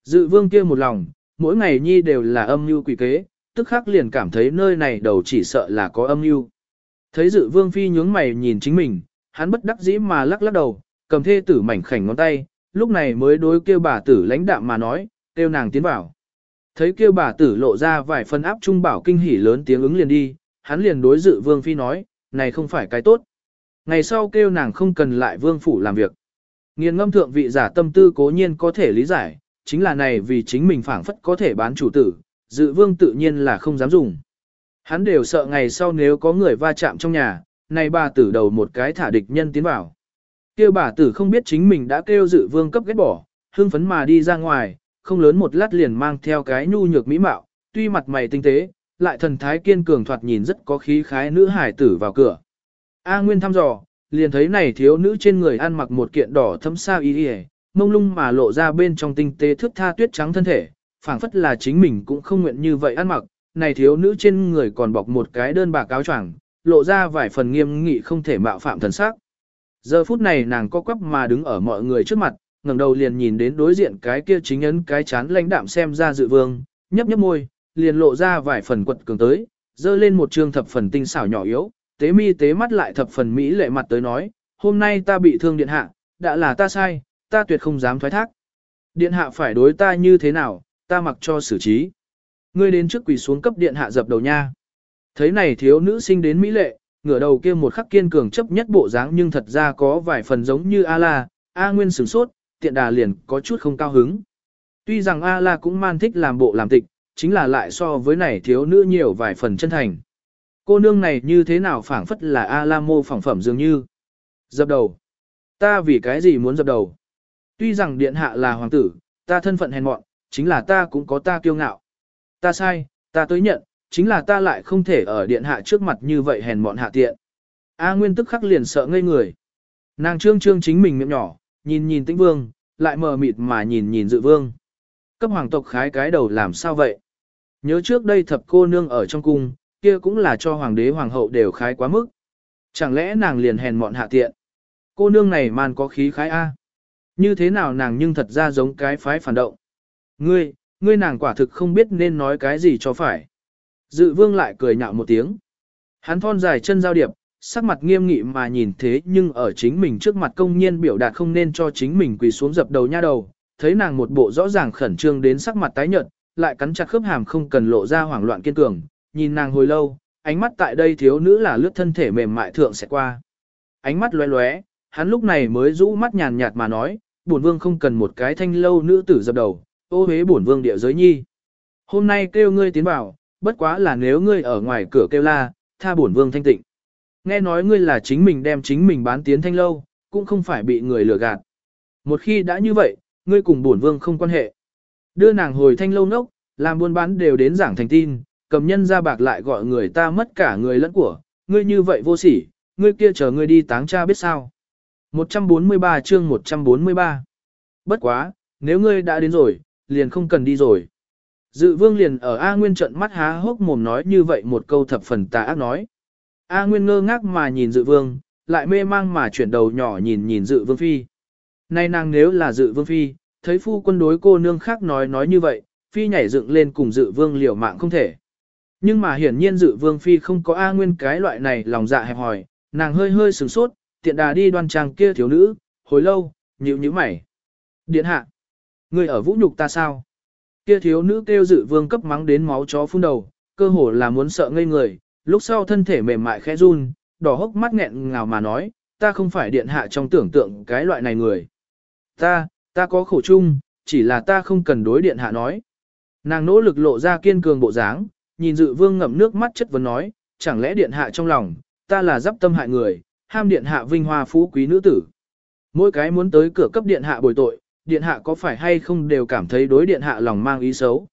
Dự vương kia một lòng, mỗi ngày nhi đều là âm mưu quỷ kế, tức khắc liền cảm thấy nơi này đầu chỉ sợ là có âm mưu. Thấy dự vương phi nhướng mày nhìn chính mình, hắn bất đắc dĩ mà lắc lắc đầu, cầm thê tử mảnh khảnh ngón tay, lúc này mới đối kêu bà tử lãnh đạm mà nói, kêu nàng tiến vào. Thấy kêu bà tử lộ ra vài phân áp trung bảo kinh hỉ lớn tiếng ứng liền đi, hắn liền đối dự vương phi nói, này không phải cái tốt. Ngày sau kêu nàng không cần lại vương phủ làm việc. Nghiền ngâm thượng vị giả tâm tư cố nhiên có thể lý giải, chính là này vì chính mình phảng phất có thể bán chủ tử, dự vương tự nhiên là không dám dùng. Hắn đều sợ ngày sau nếu có người va chạm trong nhà, này bà tử đầu một cái thả địch nhân tiến vào. Kêu bà tử không biết chính mình đã kêu dự vương cấp ghét bỏ, hưng phấn mà đi ra ngoài, không lớn một lát liền mang theo cái nhu nhược mỹ mạo, tuy mặt mày tinh tế, lại thần thái kiên cường thoạt nhìn rất có khí khái nữ hải tử vào cửa. A Nguyên thăm dò, liền thấy này thiếu nữ trên người ăn mặc một kiện đỏ thấm sao y y, mông lung mà lộ ra bên trong tinh tế thước tha tuyết trắng thân thể, phảng phất là chính mình cũng không nguyện như vậy ăn mặc, này thiếu nữ trên người còn bọc một cái đơn bạc áo choàng, lộ ra vài phần nghiêm nghị không thể mạo phạm thần sắc. Giờ phút này nàng co quắp mà đứng ở mọi người trước mặt, ngẩng đầu liền nhìn đến đối diện cái kia chính ấn cái chán lãnh đạm xem ra dự vương, nhấp nhấp môi, liền lộ ra vài phần quật cường tới, dơ lên một trương thập phần tinh xảo nhỏ yếu, tế mi tế mắt lại thập phần mỹ lệ mặt tới nói, hôm nay ta bị thương điện hạ, đã là ta sai, ta tuyệt không dám thoái thác. Điện hạ phải đối ta như thế nào, ta mặc cho xử trí. Ngươi đến trước quỳ xuống cấp điện hạ dập đầu nha. Thấy này thiếu nữ sinh đến mỹ lệ, ngửa đầu kia một khắc kiên cường chấp nhất bộ dáng nhưng thật ra có vài phần giống như A-la, A Nguyên sửng sốt, tiện đà liền có chút không cao hứng. Tuy rằng A-la cũng man thích làm bộ làm tịch, chính là lại so với này thiếu nữ nhiều vài phần chân thành. Cô nương này như thế nào phảng phất là A-la mô phỏng phẩm dường như. Dập đầu. Ta vì cái gì muốn dập đầu? Tuy rằng điện hạ là hoàng tử, ta thân phận hèn mọn, chính là ta cũng có ta kiêu ngạo. Ta sai, ta tới nhận, chính là ta lại không thể ở điện hạ trước mặt như vậy hèn mọn hạ tiện. A Nguyên tức khắc liền sợ ngây người. Nàng trương trương chính mình miệng nhỏ, nhìn nhìn tĩnh vương, lại mờ mịt mà nhìn nhìn dự vương. Cấp hoàng tộc khái cái đầu làm sao vậy? Nhớ trước đây thập cô nương ở trong cung, kia cũng là cho hoàng đế hoàng hậu đều khái quá mức. Chẳng lẽ nàng liền hèn mọn hạ tiện? Cô nương này man có khí khái A. Như thế nào nàng nhưng thật ra giống cái phái phản động. Ngươi, ngươi nàng quả thực không biết nên nói cái gì cho phải. Dự vương lại cười nhạo một tiếng. Hắn thon dài chân giao điệp, sắc mặt nghiêm nghị mà nhìn thế nhưng ở chính mình trước mặt công nhiên biểu đạt không nên cho chính mình quỳ xuống dập đầu nha đầu, thấy nàng một bộ rõ ràng khẩn trương đến sắc mặt tái nhợt, lại cắn chặt khớp hàm không cần lộ ra hoảng loạn kiên cường, nhìn nàng hồi lâu, ánh mắt tại đây thiếu nữ là lướt thân thể mềm mại thượng sẽ qua. Ánh mắt lóe lóe, hắn lúc này mới rũ mắt nhàn nhạt mà nói, bổn vương không cần một cái thanh lâu nữ tử dập đầu, ô hế bổn vương địa giới nhi. Hôm nay kêu ngươi tiến vào, bất quá là nếu ngươi ở ngoài cửa kêu la, tha bổn vương thanh tịnh. Nghe nói ngươi là chính mình đem chính mình bán tiến thanh lâu, cũng không phải bị người lừa gạt. Một khi đã như vậy, ngươi cùng bổn vương không quan hệ. Đưa nàng hồi thanh lâu nốc, làm buôn bán đều đến giảng thành tin, cầm nhân ra bạc lại gọi người ta mất cả người lẫn của, ngươi như vậy vô sỉ, ngươi kia chờ ngươi đi táng cha biết sao. 143 chương 143 Bất quá, nếu ngươi đã đến rồi, liền không cần đi rồi. Dự vương liền ở A Nguyên trận mắt há hốc mồm nói như vậy một câu thập phần tà ác nói. A Nguyên ngơ ngác mà nhìn dự vương, lại mê mang mà chuyển đầu nhỏ nhìn nhìn dự vương phi. Nay nàng nếu là dự vương phi, thấy phu quân đối cô nương khác nói nói như vậy, phi nhảy dựng lên cùng dự vương liều mạng không thể. Nhưng mà hiển nhiên dự vương phi không có A Nguyên cái loại này lòng dạ hẹp hòi, nàng hơi hơi sửng sốt, tiện đà đi đoan trang kia thiếu nữ, hồi lâu, nhíu nhíu mày. Điện hạ, người ở vũ nhục ta sao? Kia thiếu nữ kêu dự vương cấp mắng đến máu chó phun đầu, cơ hồ là muốn sợ ngây người, lúc sau thân thể mềm mại khẽ run, đỏ hốc mắt nghẹn ngào mà nói, ta không phải điện hạ trong tưởng tượng cái loại này người. Ta, ta có khổ chung, chỉ là ta không cần đối điện hạ nói. Nàng nỗ lực lộ ra kiên cường bộ dáng, nhìn dự vương ngậm nước mắt chất vấn nói, chẳng lẽ điện hạ trong lòng, ta là giáp tâm hại người, ham điện hạ vinh hoa phú quý nữ tử. Mỗi cái muốn tới cửa cấp điện hạ bồi tội, điện hạ có phải hay không đều cảm thấy đối điện hạ lòng mang ý xấu.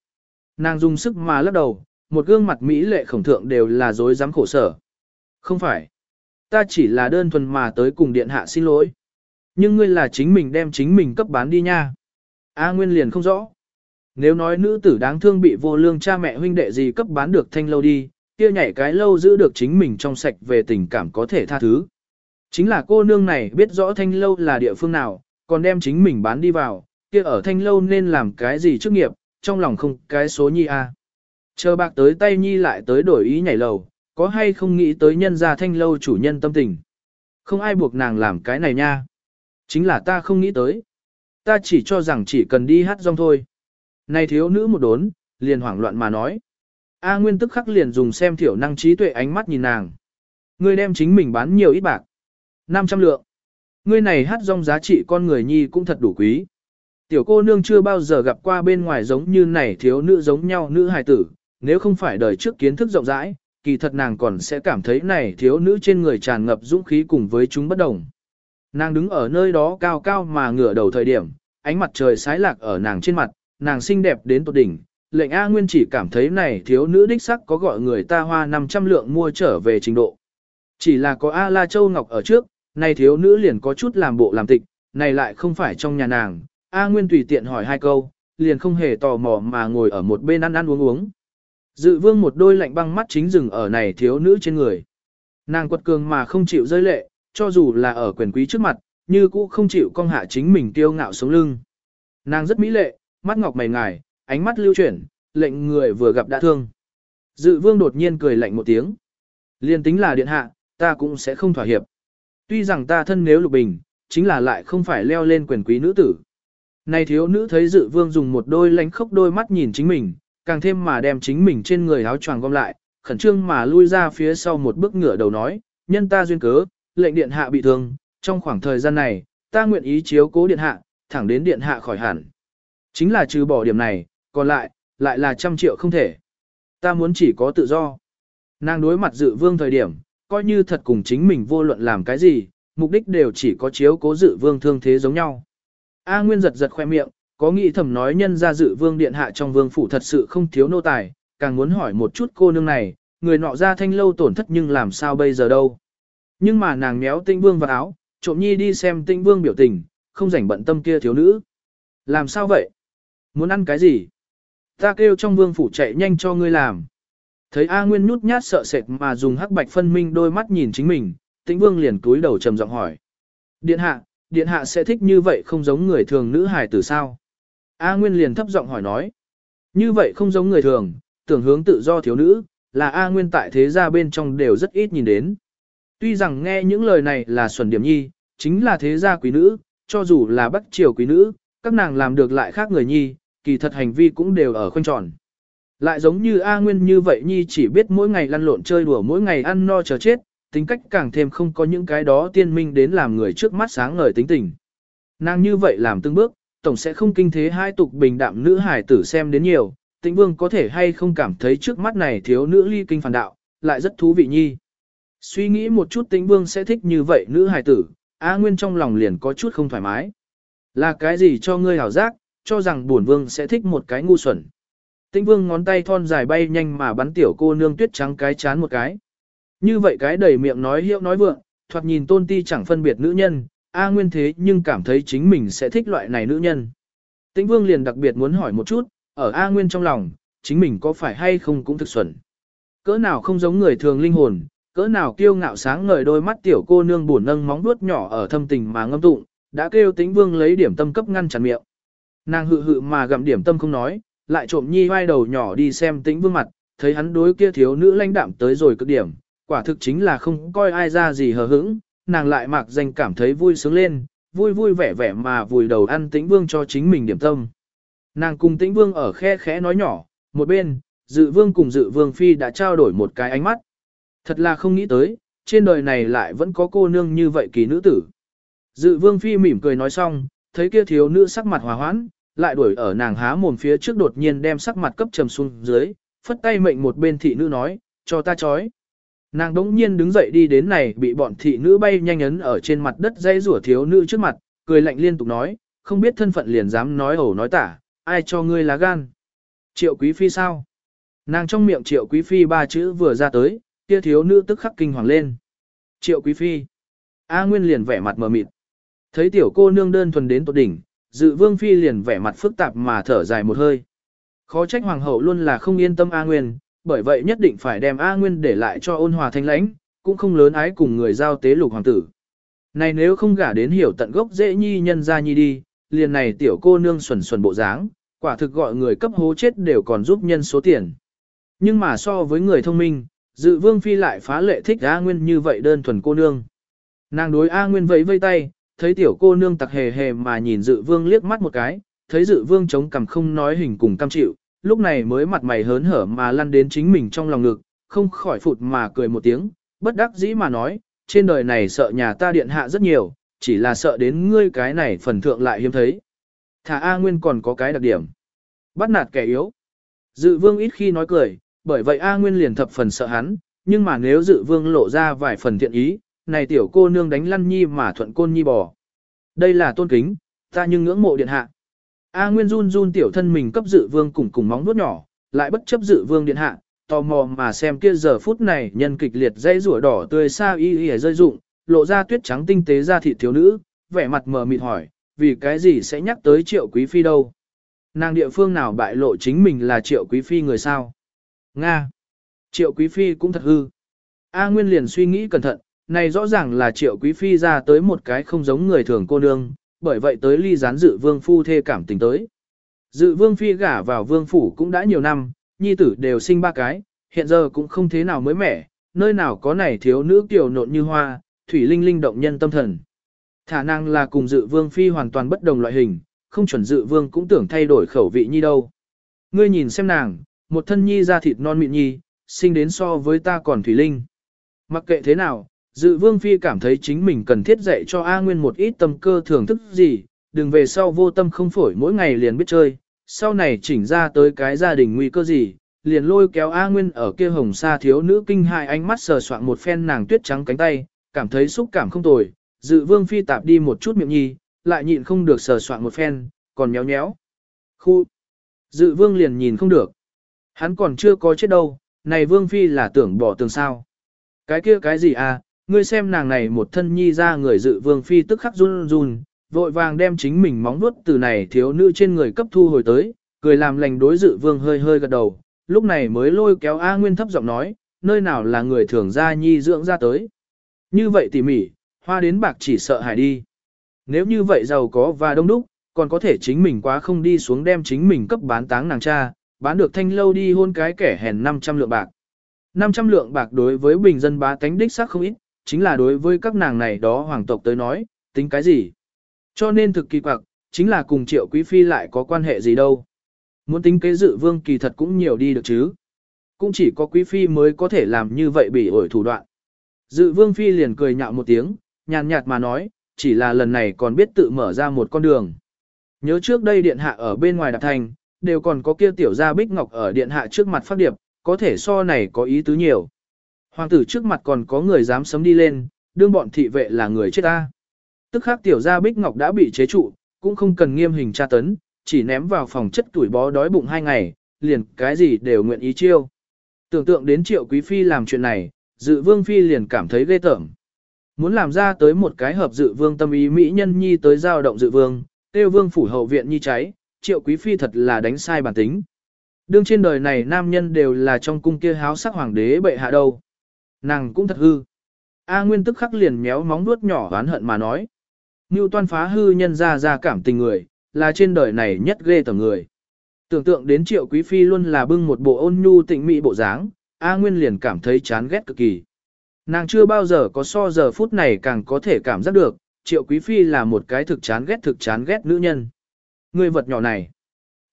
Nàng dùng sức mà lắc đầu, một gương mặt mỹ lệ khổng thượng đều là dối dám khổ sở. Không phải. Ta chỉ là đơn thuần mà tới cùng điện hạ xin lỗi. Nhưng ngươi là chính mình đem chính mình cấp bán đi nha. A Nguyên liền không rõ. Nếu nói nữ tử đáng thương bị vô lương cha mẹ huynh đệ gì cấp bán được thanh lâu đi, kia nhảy cái lâu giữ được chính mình trong sạch về tình cảm có thể tha thứ. Chính là cô nương này biết rõ thanh lâu là địa phương nào, còn đem chính mình bán đi vào, kia ở thanh lâu nên làm cái gì trước nghiệp, trong lòng không cái số nhi a. Chờ bạc tới tay nhi lại tới đổi ý nhảy lầu, có hay không nghĩ tới nhân gia thanh lâu chủ nhân tâm tình. Không ai buộc nàng làm cái này nha. Chính là ta không nghĩ tới. Ta chỉ cho rằng chỉ cần đi hát rong thôi. Này thiếu nữ một đốn, liền hoảng loạn mà nói. A Nguyên tức khắc liền dùng xem thiểu năng trí tuệ ánh mắt nhìn nàng. Ngươi đem chính mình bán nhiều ít bạc. 500 lượng. Ngươi này hát rong giá trị con người nhi cũng thật đủ quý. Tiểu cô nương chưa bao giờ gặp qua bên ngoài giống như này thiếu nữ giống nhau nữ hài tử, nếu không phải đời trước kiến thức rộng rãi, kỳ thật nàng còn sẽ cảm thấy này thiếu nữ trên người tràn ngập dũng khí cùng với chúng bất đồng. Nàng đứng ở nơi đó cao cao mà ngửa đầu thời điểm, ánh mặt trời sái lạc ở nàng trên mặt, nàng xinh đẹp đến tột đỉnh. Lệnh A Nguyên chỉ cảm thấy này thiếu nữ đích sắc có gọi người ta hoa 500 lượng mua trở về trình độ. Chỉ là có A La Châu Ngọc ở trước, này thiếu nữ liền có chút làm bộ làm tịch, này lại không phải trong nhà nàng. A Nguyên tùy tiện hỏi hai câu, liền không hề tò mò mà ngồi ở một bên ăn ăn uống uống. Dự vương một đôi lạnh băng mắt chính dừng ở này thiếu nữ trên người. Nàng quật cường mà không chịu rơi lệ, cho dù là ở quyền quý trước mặt, như cũ không chịu cong hạ chính mình tiêu ngạo sống lưng. Nàng rất mỹ lệ, mắt ngọc mày ngài, ánh mắt lưu chuyển, lệnh người vừa gặp đã thương. Dự vương đột nhiên cười lạnh một tiếng. Liên tính là điện hạ, ta cũng sẽ không thỏa hiệp. Tuy rằng ta thân nếu lục bình, chính là lại không phải leo lên quyền quý nữ tử. Này thiếu nữ thấy dự vương dùng một đôi lánh khốc đôi mắt nhìn chính mình, càng thêm mà đem chính mình trên người áo choàng gom lại, khẩn trương mà lui ra phía sau một bước ngửa đầu nói, nhân ta duyên cớ, lệnh điện hạ bị thương, trong khoảng thời gian này, ta nguyện ý chiếu cố điện hạ, thẳng đến điện hạ khỏi hẳn. Chính là trừ bỏ điểm này, còn lại, lại là trăm triệu không thể. Ta muốn chỉ có tự do. Nàng đối mặt dự vương thời điểm, coi như thật cùng chính mình vô luận làm cái gì, mục đích đều chỉ có chiếu cố dự vương thương thế giống nhau. A Nguyên giật giật khoe miệng, có nghĩ thầm nói nhân ra dự vương điện hạ trong vương phủ thật sự không thiếu nô tài, càng muốn hỏi một chút cô nương này, người nọ ra thanh lâu tổn thất nhưng làm sao bây giờ đâu. Nhưng mà nàng méo tinh vương vào áo, trộm nhi đi xem tinh vương biểu tình, không rảnh bận tâm kia thiếu nữ. Làm sao vậy? Muốn ăn cái gì? Ta kêu trong vương phủ chạy nhanh cho ngươi làm. Thấy A Nguyên nhút nhát sợ sệt mà dùng hắc bạch phân minh đôi mắt nhìn chính mình, tĩnh vương liền cúi đầu trầm giọng hỏi. Điện hạ, điện hạ sẽ thích như vậy không giống người thường nữ hài tử sao? A Nguyên liền thấp giọng hỏi nói. Như vậy không giống người thường, tưởng hướng tự do thiếu nữ, là A Nguyên tại thế gia bên trong đều rất ít nhìn đến. Tuy rằng nghe những lời này là xuẩn điểm nhi, chính là thế gia quý nữ, cho dù là bắc triều quý nữ, các nàng làm được lại khác người nhi, kỳ thật hành vi cũng đều ở khoanh tròn. Lại giống như A Nguyên như vậy nhi chỉ biết mỗi ngày lăn lộn chơi đùa mỗi ngày ăn no chờ chết, tính cách càng thêm không có những cái đó tiên minh đến làm người trước mắt sáng ngời tính tình. Nàng như vậy làm từng bước, tổng sẽ không kinh thế hai tục bình đạm nữ hải tử xem đến nhiều, tĩnh vương có thể hay không cảm thấy trước mắt này thiếu nữ ly kinh phản đạo, lại rất thú vị nhi. Suy nghĩ một chút tĩnh vương sẽ thích như vậy nữ hải tử, A Nguyên trong lòng liền có chút không thoải mái. Là cái gì cho ngươi hảo giác, cho rằng bổn vương sẽ thích một cái ngu xuẩn. Tĩnh vương ngón tay thon dài bay nhanh mà bắn tiểu cô nương tuyết trắng cái chán một cái. Như vậy cái đầy miệng nói hiệu nói vượng, thoạt nhìn tôn ti chẳng phân biệt nữ nhân, A Nguyên thế nhưng cảm thấy chính mình sẽ thích loại này nữ nhân. Tĩnh Vương liền đặc biệt muốn hỏi một chút, ở A Nguyên trong lòng, chính mình có phải hay không cũng thực xuẩn. Cỡ nào không giống người thường linh hồn, cỡ nào kiêu ngạo sáng ngời đôi mắt tiểu cô nương buồn nâng móng vuốt nhỏ ở thâm tình mà ngâm tụng, đã kêu Tĩnh Vương lấy điểm tâm cấp ngăn chặn miệng. Nàng hự hự mà gặm điểm tâm không nói, lại trộm nhi vai đầu nhỏ đi xem Tĩnh Vương mặt, thấy hắn đối kia thiếu nữ lãnh đạm tới rồi cực điểm, quả thực chính là không coi ai ra gì hờ hững, nàng lại mặc danh cảm thấy vui sướng lên, vui vui vẻ vẻ mà vùi đầu ăn tĩnh vương cho chính mình điểm tâm. Nàng cùng tĩnh vương ở khe khẽ nói nhỏ, một bên, dự vương cùng dự vương phi đã trao đổi một cái ánh mắt. Thật là không nghĩ tới, trên đời này lại vẫn có cô nương như vậy kỳ nữ tử. Dự vương phi mỉm cười nói xong, thấy kia thiếu nữ sắc mặt hòa hoãn, lại đuổi ở nàng há mồm phía trước đột nhiên đem sắc mặt cấp trầm xuống dưới, phất tay mệnh một bên thị nữ nói, cho ta chói. Nàng đống nhiên đứng dậy đi đến này bị bọn thị nữ bay nhanh ấn ở trên mặt đất dây rủa thiếu nữ trước mặt, cười lạnh liên tục nói, không biết thân phận liền dám nói ẩu nói tả, ai cho ngươi lá gan. Triệu quý phi sao? Nàng trong miệng triệu quý phi ba chữ vừa ra tới, kia thiếu nữ tức khắc kinh hoàng lên. Triệu quý phi. A Nguyên liền vẻ mặt mờ mịt. Thấy tiểu cô nương đơn thuần đến tột đỉnh, dự vương phi liền vẻ mặt phức tạp mà thở dài một hơi. Khó trách hoàng hậu luôn là không yên tâm A Nguyên, bởi vậy nhất định phải đem A Nguyên để lại cho ôn hòa thanh lãnh, cũng không lớn ái cùng người giao tế lục hoàng tử. Này nếu không gả đến hiểu tận gốc dễ nhi nhân ra nhi đi, liền này tiểu cô nương xuẩn xuẩn bộ dáng, quả thực gọi người cấp hố chết đều còn giúp nhân số tiền. Nhưng mà so với người thông minh, dự vương phi lại phá lệ thích A Nguyên như vậy đơn thuần cô nương. Nàng đối A Nguyên vẫy vây tay, thấy tiểu cô nương tặc hề hề mà nhìn dự vương liếc mắt một cái, thấy dự vương chống cằm không nói hình cùng cam chịu, lúc này mới mặt mày hớn hở mà lăn đến chính mình trong lòng ngực, không khỏi phụt mà cười một tiếng, bất đắc dĩ mà nói, trên đời này sợ nhà ta điện hạ rất nhiều, chỉ là sợ đến ngươi cái này phần thượng lại hiếm thấy. Thả A Nguyên còn có cái đặc điểm. Bắt nạt kẻ yếu. Dự vương ít khi nói cười, bởi vậy A Nguyên liền thập phần sợ hắn, nhưng mà nếu dự vương lộ ra vài phần thiện ý, này tiểu cô nương đánh lăn nhi mà thuận côn nhi bò. Đây là tôn kính, ta nhưng ngưỡng mộ điện hạ. A Nguyên run run tiểu thân mình cấp dự vương cùng cùng móng nuốt nhỏ, lại bất chấp dự vương điện hạ, tò mò mà xem kia giờ phút này nhân kịch liệt dây rủa đỏ tươi xa y y rơi rụng, lộ ra tuyết trắng tinh tế ra thịt thiếu nữ, vẻ mặt mờ mịt hỏi, vì cái gì sẽ nhắc tới triệu quý phi đâu? Nàng địa phương nào bại lộ chính mình là triệu quý phi người sao? Nga! Triệu quý phi cũng thật hư. A Nguyên liền suy nghĩ cẩn thận, này rõ ràng là triệu quý phi ra tới một cái không giống người thường cô nương, bởi vậy tới ly gián dự vương phu thê cảm tình tới. Dự vương phi gả vào vương phủ cũng đã nhiều năm, nhi tử đều sinh ba cái, hiện giờ cũng không thế nào mới mẻ, nơi nào có này thiếu nữ kiều nộn như hoa, thủy linh linh động nhân tâm thần. Thả năng là cùng dự vương phi hoàn toàn bất đồng loại hình, không chuẩn dự vương cũng tưởng thay đổi khẩu vị nhi đâu. Ngươi nhìn xem nàng, một thân nhi ra thịt non mịn nhi, sinh đến so với ta còn thủy linh. Mặc kệ thế nào, dự vương phi cảm thấy chính mình cần thiết dạy cho A Nguyên một ít tâm cơ thưởng thức gì, đừng về sau vô tâm không phổi mỗi ngày liền biết chơi, sau này chỉnh ra tới cái gia đình nguy cơ gì, liền lôi kéo A Nguyên ở kia hồng sa thiếu nữ kinh hại ánh mắt sờ soạn một phen nàng tuyết trắng cánh tay, cảm thấy xúc cảm không tồi, dự vương phi tạp đi một chút miệng nhi, lại nhịn không được sờ soạn một phen, còn nhéo nhéo. Khu! Dự vương liền nhìn không được. Hắn còn chưa có chết đâu, này vương phi là tưởng bỏ tường sao. Cái kia cái gì à, ngươi xem nàng này một thân nhi ra người dự vương phi tức khắc run run, vội vàng đem chính mình móng nuốt từ này thiếu nữ trên người cấp thu hồi tới, cười làm lành đối dự vương hơi hơi gật đầu, lúc này mới lôi kéo A Nguyên thấp giọng nói, nơi nào là người thường ra nhi dưỡng ra tới. Như vậy tỉ mỉ, hoa đến bạc chỉ sợ hại đi. Nếu như vậy giàu có và đông đúc, còn có thể chính mình quá không đi xuống đem chính mình cấp bán táng nàng cha, bán được thanh lâu đi hôn cái kẻ hèn 500 lượng bạc. 500 lượng bạc đối với bình dân bá tánh đích xác không ít, chính là đối với các nàng này đó hoàng tộc tới nói, tính cái gì. Cho nên thực kỳ quặc, chính là cùng triệu quý phi lại có quan hệ gì đâu. Muốn tính kế dự vương kỳ thật cũng nhiều đi được chứ. Cũng chỉ có quý phi mới có thể làm như vậy bị ổi thủ đoạn. Dự vương phi liền cười nhạo một tiếng, nhàn nhạt mà nói, chỉ là lần này còn biết tự mở ra một con đường. Nhớ trước đây điện hạ ở bên ngoài đạp thành, đều còn có kia tiểu gia bích ngọc ở điện hạ trước mặt phát điệp, có thể so này có ý tứ nhiều. Hoàng tử trước mặt còn có người dám sấm đi lên, đương bọn thị vệ là người chết ta. Tức khắc tiểu gia bích ngọc đã bị chế trụ, cũng không cần nghiêm hình tra tấn, chỉ ném vào phòng chất tuổi bó đói bụng hai ngày, liền cái gì đều nguyện ý chiêu. Tưởng tượng đến triệu quý phi làm chuyện này, dự vương phi liền cảm thấy ghê tởm. Muốn làm ra tới một cái hợp dự vương tâm ý mỹ nhân nhi tới giao động dự vương, tiêu vương phủ hậu viện nhi cháy, triệu quý phi thật là đánh sai bản tính. Đương trên đời này nam nhân đều là trong cung kia háo sắc hoàng đế bệ hạ đâu. Nàng cũng thật hư. A Nguyên tức khắc liền méo móng nuốt nhỏ oán hận mà nói. Ngưu toan phá hư nhân ra ra cảm tình người, là trên đời này nhất ghê tởm người. Tưởng tượng đến triệu quý phi luôn là bưng một bộ ôn nhu tịnh mỹ bộ dáng, A Nguyên liền cảm thấy chán ghét cực kỳ. Nàng chưa bao giờ có so giờ phút này càng có thể cảm giác được, triệu quý phi là một cái thực chán ghét thực chán ghét nữ nhân. Người vật nhỏ này,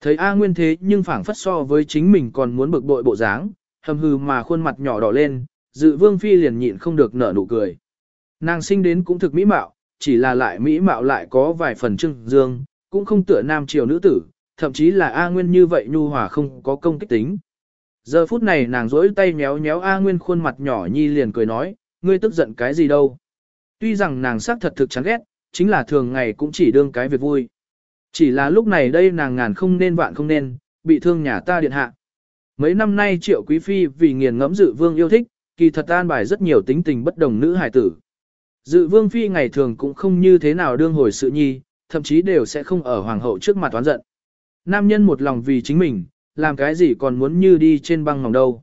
thấy A Nguyên thế nhưng phảng phất so với chính mình còn muốn bực bội bộ dáng, hầm hừ mà khuôn mặt nhỏ đỏ lên, dự vương phi liền nhịn không được nở nụ cười. Nàng sinh đến cũng thực mỹ mạo, chỉ là lại mỹ mạo lại có vài phần trưng dương, cũng không tựa nam triều nữ tử, thậm chí là A Nguyên như vậy nhu hòa không có công kích tính. Giờ phút này nàng rỗi tay méo méo A Nguyên khuôn mặt nhỏ nhi liền cười nói, ngươi tức giận cái gì đâu. Tuy rằng nàng xác thật thực chán ghét, chính là thường ngày cũng chỉ đương cái việc vui. Chỉ là lúc này đây nàng ngàn không nên vạn không nên, bị thương nhà ta điện hạ. Mấy năm nay triệu quý phi vì nghiền ngẫm dự vương yêu thích, kỳ thật an bài rất nhiều tính tình bất đồng nữ hài tử. Dự vương phi ngày thường cũng không như thế nào đương hồi sự nhi, thậm chí đều sẽ không ở hoàng hậu trước mặt toán giận. Nam nhân một lòng vì chính mình, làm cái gì còn muốn như đi trên băng ngòng đâu.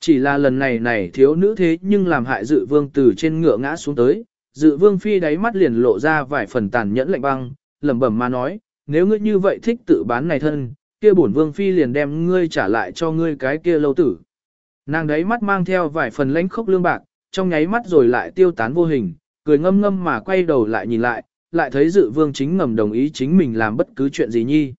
Chỉ là lần này này thiếu nữ thế nhưng làm hại dự vương từ trên ngựa ngã xuống tới, dự vương phi đáy mắt liền lộ ra vài phần tàn nhẫn lạnh băng, lẩm bẩm mà nói, nếu ngươi như vậy thích tự bán này thân, kia bổn vương phi liền đem ngươi trả lại cho ngươi cái kia lâu tử. Nàng đấy mắt mang theo vài phần lãnh khốc lương bạc, trong nháy mắt rồi lại tiêu tán vô hình, cười ngâm ngâm mà quay đầu lại nhìn lại, lại thấy dự vương chính ngầm đồng ý chính mình làm bất cứ chuyện gì nhi.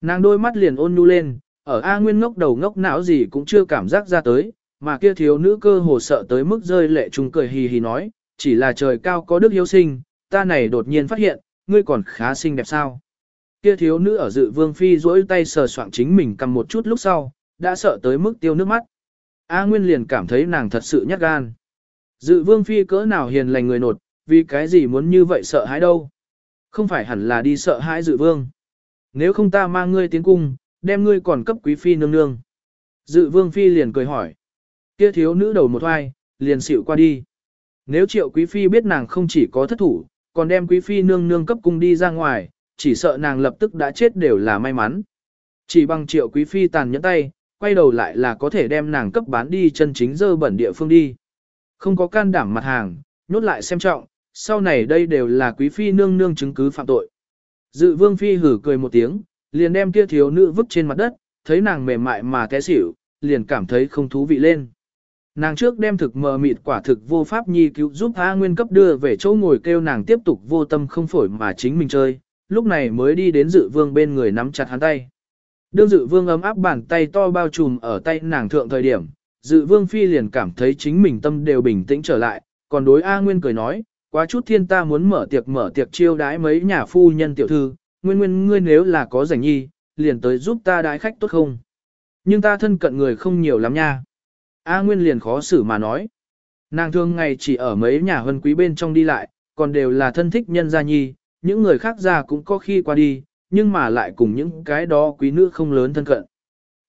Nàng đôi mắt liền ôn nhu lên, ở A Nguyên ngốc đầu ngốc não gì cũng chưa cảm giác ra tới, mà kia thiếu nữ cơ hồ sợ tới mức rơi lệ trùng cười hì hì nói, chỉ là trời cao có đức hiếu sinh, ta này đột nhiên phát hiện, ngươi còn khá xinh đẹp sao. Kia thiếu nữ ở dự vương phi duỗi tay sờ soạng chính mình cầm một chút lúc sau, đã sợ tới mức tiêu nước mắt. A Nguyên liền cảm thấy nàng thật sự nhát gan. Dự vương phi cỡ nào hiền lành người nột, vì cái gì muốn như vậy sợ hãi đâu. Không phải hẳn là đi sợ hãi dự vương. Nếu không ta mang ngươi tiến cung, đem ngươi còn cấp quý phi nương nương. Dự vương phi liền cười hỏi. Kia thiếu nữ đầu một hoai, liền xịu qua đi. Nếu triệu quý phi biết nàng không chỉ có thất thủ, còn đem quý phi nương nương cấp cung đi ra ngoài, chỉ sợ nàng lập tức đã chết đều là may mắn. Chỉ bằng triệu quý phi tàn nhẫn tay, quay đầu lại là có thể đem nàng cấp bán đi chân chính dơ bẩn địa phương đi. Không có can đảm mặt hàng, nhốt lại xem trọng, sau này đây đều là quý phi nương nương chứng cứ phạm tội. Dự vương phi hử cười một tiếng, liền đem kia thiếu nữ vứt trên mặt đất, thấy nàng mềm mại mà té xỉu, liền cảm thấy không thú vị lên. Nàng trước đem thực mờ mịt quả thực vô pháp nhi cứu giúp A Nguyên cấp đưa về chỗ ngồi kêu nàng tiếp tục vô tâm không phổi mà chính mình chơi, lúc này mới đi đến dự vương bên người nắm chặt hắn tay. Đương dự vương ấm áp bàn tay to bao trùm ở tay nàng thượng thời điểm, dự vương phi liền cảm thấy chính mình tâm đều bình tĩnh trở lại, còn đối A Nguyên cười nói, quá chút thiên ta muốn mở tiệc mở tiệc chiêu đái mấy nhà phu nhân tiểu thư, nguyên nguyên ngươi nếu là có rảnh nhi, liền tới giúp ta đái khách tốt không? Nhưng ta thân cận người không nhiều lắm nha. A Nguyên liền khó xử mà nói. Nàng thương ngày chỉ ở mấy nhà hân quý bên trong đi lại, còn đều là thân thích nhân gia nhi, những người khác ra cũng có khi qua đi, nhưng mà lại cùng những cái đó quý nữ không lớn thân cận.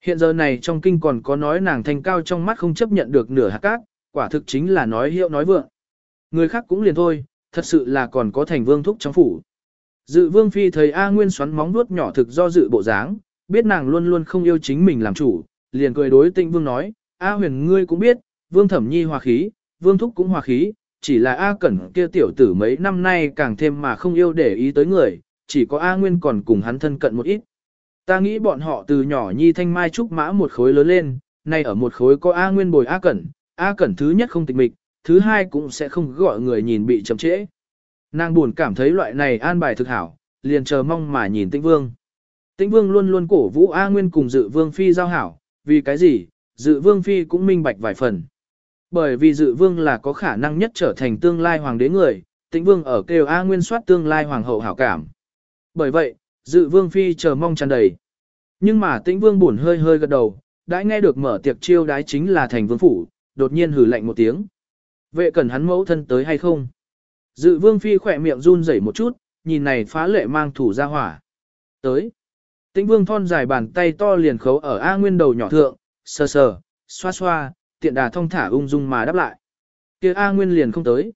Hiện giờ này trong kinh còn có nói nàng thanh cao trong mắt không chấp nhận được nửa hạt cát, quả thực chính là nói hiệu nói vượng. Người khác cũng liền thôi, thật sự là còn có thành vương thúc trong phủ. Dự vương phi thấy A Nguyên xoắn móng nuốt nhỏ thực do dự bộ dáng, biết nàng luôn luôn không yêu chính mình làm chủ, liền cười đối tinh vương nói, A huyền ngươi cũng biết, vương thẩm nhi hòa khí, vương thúc cũng hòa khí, chỉ là A cẩn kia tiểu tử mấy năm nay càng thêm mà không yêu để ý tới người, chỉ có A Nguyên còn cùng hắn thân cận một ít. Ta nghĩ bọn họ từ nhỏ nhi thanh mai trúc mã một khối lớn lên, nay ở một khối có A Nguyên bồi A cẩn, A cẩn thứ nhất không tịch mịch, thứ hai cũng sẽ không gọi người nhìn bị chậm trễ. Nàng buồn cảm thấy loại này an bài thực hảo, liền chờ mong mà nhìn tĩnh vương. Tĩnh vương luôn luôn cổ vũ A Nguyên cùng dự vương phi giao hảo, vì cái gì, dự vương phi cũng minh bạch vài phần. Bởi vì dự vương là có khả năng nhất trở thành tương lai hoàng đế người, tĩnh vương ở kêu A Nguyên soát tương lai hoàng hậu hảo cảm. Bởi vậy, dự vương phi chờ mong tràn đầy. Nhưng mà tĩnh vương buồn hơi hơi gật đầu, đã nghe được mở tiệc chiêu đái chính là thành vương phủ, đột nhiên hử lạnh một tiếng. Vệ cần hắn mẫu thân tới hay không? Dự vương phi khỏe miệng run rẩy một chút, nhìn này phá lệ mang thủ ra hỏa. Tới. Tĩnh vương thon dài bàn tay to liền khấu ở A Nguyên đầu nhỏ thượng, sờ sờ, xoa xoa, tiện đà thông thả ung dung mà đáp lại. kia A Nguyên liền không tới.